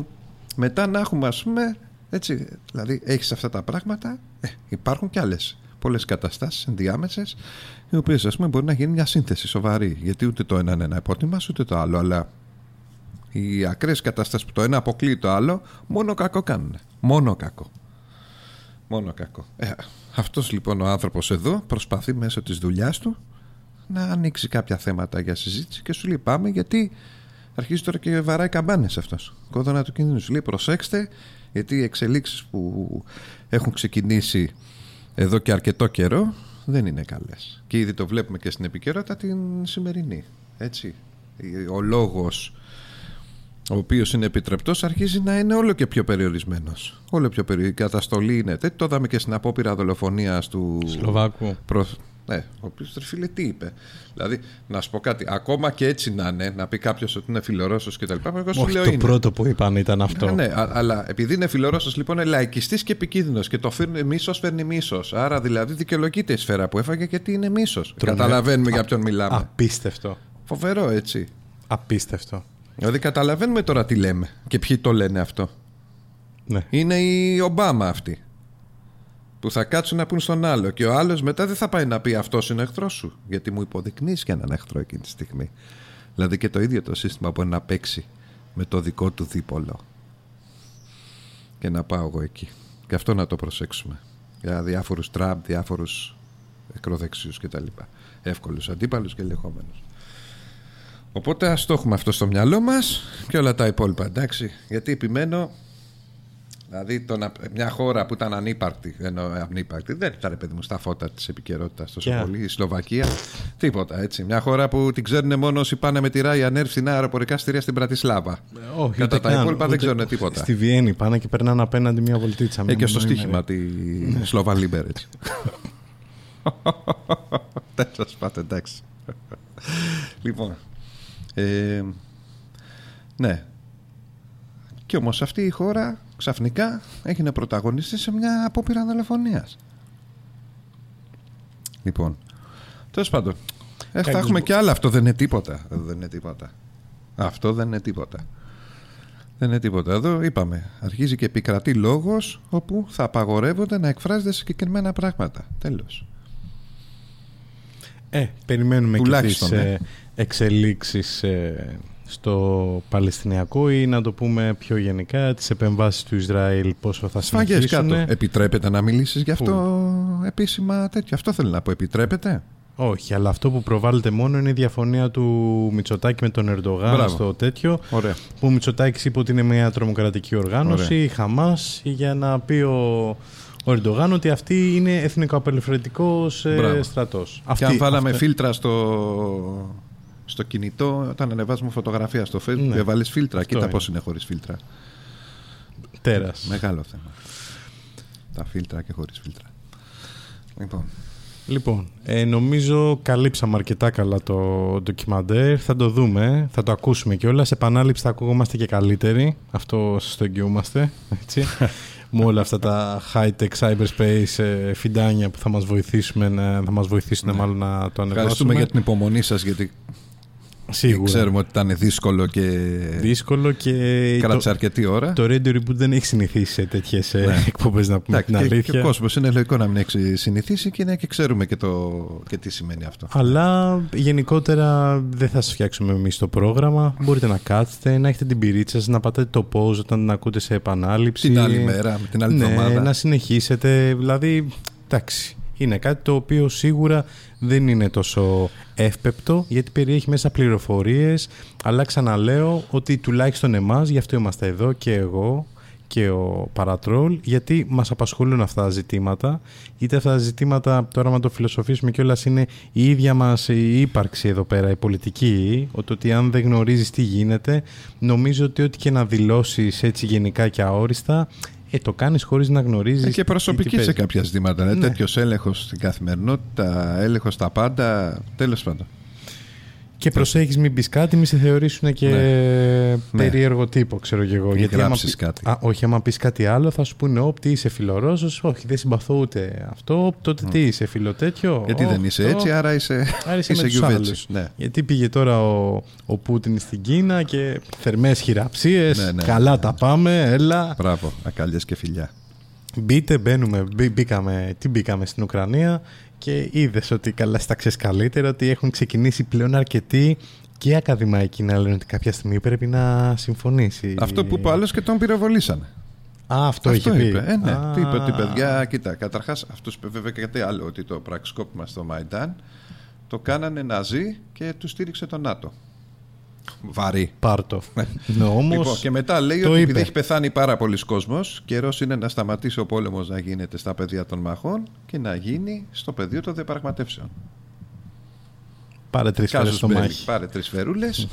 μετά να έχουμε ας πούμε, έτσι, δηλαδή έχεις αυτά τα πράγματα, ε, υπάρχουν κι άλλες πολλές καταστάσεις ενδιάμεσες, οι οποίες ας πούμε μπορεί να γίνει μια σύνθεση σοβαρή, γιατί ούτε το ένα είναι ένα υπότιμας, ούτε το άλλο, αλλά οι ακραίες καταστάσεις που το ένα αποκλείει το άλλο, μόνο κακό κάνουν. Μόνο κακό. Μόνο κακό. Ε, αυτός λοιπόν ο άνθρωπος εδώ προσπαθεί μέσω της δουλειάς του να ανοίξει κάποια θέματα για συζήτηση και σου λέει πάμε γιατί αρχίζει τώρα και βαράει καμπάνες αυτός. Κόδωνα του κινδύνου σου λέει προσέξτε γιατί οι εξελίξεις που έχουν ξεκινήσει εδώ και αρκετό καιρό δεν είναι καλές. Και ήδη το βλέπουμε και στην επικαιρότητα την σημερινή. Έτσι. Ο λόγος ο οποίος είναι επιτρεπτός αρχίζει να είναι όλο και πιο περιορισμένος. Όλο πιο περιορισμένος. Η καταστολή είναι τέτοιο. Το είδαμε και στην απόπειρα δολοφονίας του Σλοβάκου. Προ... Ναι, ο οποίος φίλε τι είπε; Δηλαδή, να σου πω κάτι, ακόμα και έτσι να είναι, να πει κάποιος ότι είναι φιλορώσος κτλ. Εγώ σου Όχι, λέω το είναι. πρώτο που είπαν ήταν αυτό. Ναι, ναι, α- αλλά επειδή είναι φιλορώσος, λοιπόν, είναι λαϊκιστής και επικίνδυνος και το φέρνει μίσος, φέρνει μίσος. Άρα δηλαδή δικαιολογείται η σφαίρα που έφαγε γιατί είναι μίσος. Καταλαβαίνουμε για ποιον μιλάμε. Απίστευτο. Φοβερό, έτσι. Απίστευτο. Δηλαδή, καταλαβαίνουμε τώρα τι λέμε και ποιοι το λένε αυτό. Ναι. Είναι η Ομπάμα αυτή. Που θα κάτσουν να πούν στον άλλο. Και ο άλλος μετά δεν θα πάει να πει αυτός είναι εχθρός σου. Γιατί μου υποδεικνύεις και έναν εχθρό εκείνη τη στιγμή. Δηλαδή και το ίδιο το σύστημα μπορεί να παίξει με το δικό του δίπολο. Και να πάω εγώ εκεί. Και αυτό να το προσέξουμε. Για διάφορους Τραμπ, διάφορους ακροδεξιούς κτλ. Εύκολους αντίπαλους και ελεγχόμενους. Οπότε ας το έχουμε αυτό στο μυαλό μας και όλα τα υπόλοιπα, εντάξει. Γιατί επιμένω, δηλαδή το να- μια χώρα που ήταν ανύπαρκτη, ενώ ανύπαρκτη, δεν ήταν παιδί μου στα φώτα της επικαιρότητας τόσο Ποια; πολύ, η Σλοβακία, τίποτα έτσι. Μια χώρα που την ξέρουν μόνο όσοι πάνε με τη Ryanair φθηνά αεροπορικά στηρία στην Πρατισλάβα. Όχι, Κατά ούτε τα καν, υπόλοιπα δεν ούτε- ξέρουν τίποτα. Στη Βιέννη πάνε και περνάνε απέναντι μια βολτίτσα. Ε, μια και στο μονοήμερη. στοίχημα τη Σλοβαν Λίμπερ έτσι. Δεν σας πάτε εντάξει. λοιπόν. ε, ναι. Και όμως αυτή η χώρα ξαφνικά έγινε πρωταγωνιστής σε μια απόπειρα δολοφονίας. Λοιπόν. Τέλος πάντων. Ε, θα Κάποιος έχουμε μπο- και άλλα. Αυτό δεν είναι τίποτα. Δεν είναι τίποτα. Αυτό δεν είναι τίποτα. Δεν είναι τίποτα. Εδώ είπαμε. Αρχίζει και επικρατεί λόγος όπου θα απαγορεύονται να εκφράζονται συγκεκριμένα πράγματα. Τέλος. Ε, περιμένουμε και τις Τουλάχιστον, ε. ε, εξελίξεις ε, στο Παλαιστινιακό ή να το πούμε πιο γενικά τις επεμβάσεις του Ισραήλ πόσο θα Σφαγές συνεχίσουν. κάτω. Επιτρέπεται να μιλήσεις γι' αυτό επίσημα τέτοιο; Αυτό θέλει να πω. Επιτρέπεται; Όχι, αλλά αυτό που προβάλλεται μόνο είναι η διαφωνία του Μητσοτάκη με τον Ερντογάν Μπράβο. στο τέτοιο. Ωραία. Που ο Μητσοτάκης είπε ότι είναι μια τρομοκρατική οργάνωση, Ωραία. η Χαμάς, για να πει ο, ο Ερντογάν ότι αυτή είναι εθνικοαπελευθερωτικός ε, Μπράβο. στρατός. Και Αυτή, αν βάλαμε αυτή- φίλτρα στο, στο κινητό, όταν ανεβάζουμε φωτογραφία στο facebook, Ναι. έβαλες φίλτρα. Αυτό Κοίτα είναι. πώς είναι χωρίς φίλτρα. Τέρας. Μεγάλο θέμα. Τα φίλτρα και χωρίς φίλτρα. Λοιπόν, Λοιπόν, ε, νομίζω καλύψαμε αρκετά καλά το ντοκιμαντέρ. Θα το δούμε, θα το ακούσουμε κιόλας. Σε επανάληψη θα ακούγόμαστε και καλύτεροι. Αυτό σας το εγγυούμαστε. Έτσι. με όλα αυτά τα high-tech cyberspace ε, φιντάνια που θα μας, βοηθήσουμε να, θα μας βοηθήσουν μάλλον να το ανεβάσουμε. ευχαριστούμε για την υπομονή σας γιατί Σίγουρα. Ξέρουμε ότι ήταν δύσκολο και Δύσκολο και. κράτησε το, αρκετή ώρα. το Radio Reboot δεν έχει συνηθίσει σε τέτοιες Ναι. εκπομπές, να πούμε Εντάξει, την και, και αλήθεια. ο κόσμος είναι λογικό να μην έχει συνηθίσει και, ναι, και ξέρουμε και, το, και τι σημαίνει αυτό. Αλλά γενικότερα δεν θα σας φτιάξουμε εμείς το πρόγραμμα. Μπορείτε να κάτσετε, να έχετε την πυρίτσα σας, να πατάτε το pause όταν την ακούτε σε επανάληψη. Την άλλη μέρα, την άλλη ναι, εβδομάδα. να συνεχίσετε. Δηλαδή, εντάξει. Είναι κάτι το οποίο σίγουρα δεν είναι τόσο εύπεπτο γιατί περιέχει μέσα πληροφορίες αλλά ξαναλέω ότι τουλάχιστον εμάς γι' αυτό είμαστε εδώ και εγώ και ο Παρατρόλ γιατί μας απασχολούν αυτά τα ζητήματα. Είτε αυτά τα ζητήματα τώρα να το φιλοσοφήσουμε κιόλας είναι η ίδια μας η ύπαρξη εδώ πέρα η πολιτική. Ότι, ότι αν δεν γνωρίζεις τι γίνεται νομίζω ότι ό,τι και να δηλώσεις έτσι γενικά και αόριστα ε, το κάνεις χωρίς να γνωρίζεις Ε, τι- και τι προσωπική σε παίζει. κάποια ζητήματα. Ναι. Ναι. Τέτοιος έλεγχος στην καθημερινότητα, έλεγχος στα πάντα. Τέλος πάντων. Και προσέχεις μην πεις κάτι, μη σε θεωρήσουν και Ναι. περίεργο τύπο, ξέρω και εγώ. Μην άμα γράψεις πει- κάτι. Α, όχι, άμα πεις κάτι άλλο θα σου πούνε «Ωπ, τι είσαι φιλορώσος, όχι δεν συμπαθώ ούτε αυτό, «Ωπ, τότε τι είσαι φιλοτέτιο». Γιατί «Ωπ, δεν είσαι αυτό». έτσι, άρα είσαι, Άρα είσαι, με τους γιουβέτσι. άλλους. Ναι. Γιατί πήγε τώρα ο, ο Πούτιν στην Κίνα και θερμές χειραψίες, Ναι, ναι. καλά τα πάμε, έλα. Μπράβο, ακάλιε και φιλιά. Μπείτε, μπαίνουμε, μπή- μπήκαμε, τι μπήκαμε στην Ουκρανία και είδες ότι καλά στα ξέρεις καλύτερα ότι έχουν ξεκινήσει πλέον αρκετοί και ακαδημαϊκοί να λένε ότι κάποια στιγμή πρέπει να συμφωνήσει. Αυτό που είπε ο άλλος και τον πυροβολήσανε. Α, αυτό, είχε πει. είπε. Ε, ναι. Α, Τι είπε ότι παιδιά, κοίτα, καταρχάς αυτός είπε βέβαια και κάτι άλλο. Ότι το πραξικόπημα στο Μαϊντάν το κάνανε Ναζί και του στήριξε το ΝΑΤΟ. Βαρύ. Πάρτο. ναι, όμως, Λοιπόν, και μετά λέει το ότι είπε. επειδή έχει πεθάνει πάρα πολλοί κόσμος, καιρός είναι να σταματήσει ο πόλεμος να γίνεται στα πεδία των μαχών και να γίνει στο πεδίο των διαπραγματεύσεων. πάρε τρεις φορές Κάζους το μπέλι, μάχη. πάρε τρεις φερούλες.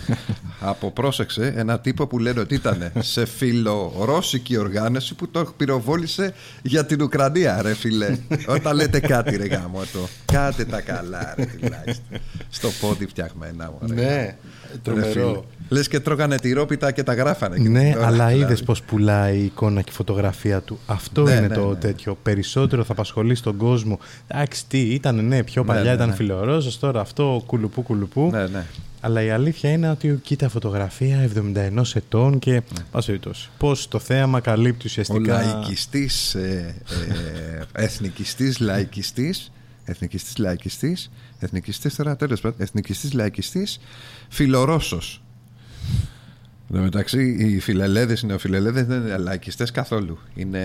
από πρόσεξε ένα τύπο που λένε ότι ήταν σε φιλορώσικη οργάνωση που το πυροβόλησε για την Ουκρανία, ρε φιλέ. Όταν λέτε κάτι, ρε γάμο το. Κάτε τα καλά, ρε τουλάχιστον. Στο πόδι φτιαγμένα, μου. Ναι, τρομερό. Λες και τρώγανε τυρόπιτα και τα γράφανε. και Ναι, τώρα, αλλά δηλαδή. είδες πώς πουλάει η εικόνα και η φωτογραφία του. Αυτό Ναι, είναι ναι, το ναι. τέτοιο. Περισσότερο θα απασχολεί τον κόσμο. Εντάξει, τι ήταν, ναι, πιο Ναι, παλιά ναι, ήταν ναι. φιλορώσος, τώρα αυτό κουλουπού κουλουπού. Ναι, ναι. Αλλά η αλήθεια είναι ότι κοίτα φωτογραφία 71 ετών και πας περιπτώσει. Πώς το θέαμα καλύπτει Ο ουσιαστικά... λαϊκιστής, ε, ε, εθνικιστής, λαϊκιστής, εθνικιστής, λαϊκιστής, εθνικιστής τώρα τέλος πάντων, εθνικιστής, λαϊκιστής, φιλορώσος. Εν τω μεταξύ, οι φιλελέδες, οι νεοφιλελέδες δεν είναι λαϊκιστές καθόλου. Είναι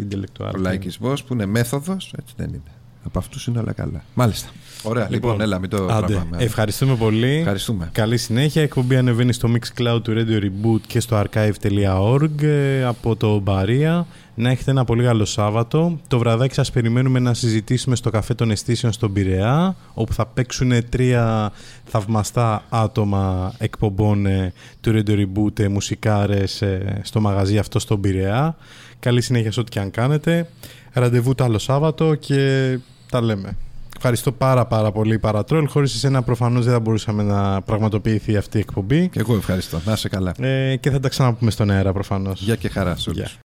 Intellectual. ο λαϊκισμός που είναι μέθοδος, έτσι δεν είναι. Από αυτούς είναι όλα καλά. Μάλιστα. Ωραία, λοιπόν, έλα, μην το άντε, τραβάμε. ευχαριστούμε πολύ. Ευχαριστούμε. Καλή συνέχεια. Η εκπομπή ανεβαίνει στο Mixcloud του Radio Reboot και στο archive.org ε, από το Μπαρία. Να έχετε ένα πολύ καλό Σάββατο. Το βραδάκι σας περιμένουμε να συζητήσουμε στο καφέ των αισθήσεων στον Πειραιά, όπου θα παίξουν τρία θαυμαστά άτομα εκπομπών ε, του Radio Reboot, ε, μουσικάρες ε, στο μαγαζί αυτό στον Πειραιά. Καλή συνέχεια σε ό,τι και αν κάνετε. Ραντεβού το άλλο Σάββατο και τα λέμε. Ευχαριστώ πάρα πάρα πολύ Παρατρόλ. Χωρίς εσένα προφανώς δεν θα μπορούσαμε να πραγματοποιηθεί αυτή η εκπομπή. Και εγώ ευχαριστώ. Να είσαι καλά. Ε, και θα τα ξαναπούμε στον αέρα προφανώς. Γεια και χαρά σε όλους. Γεια.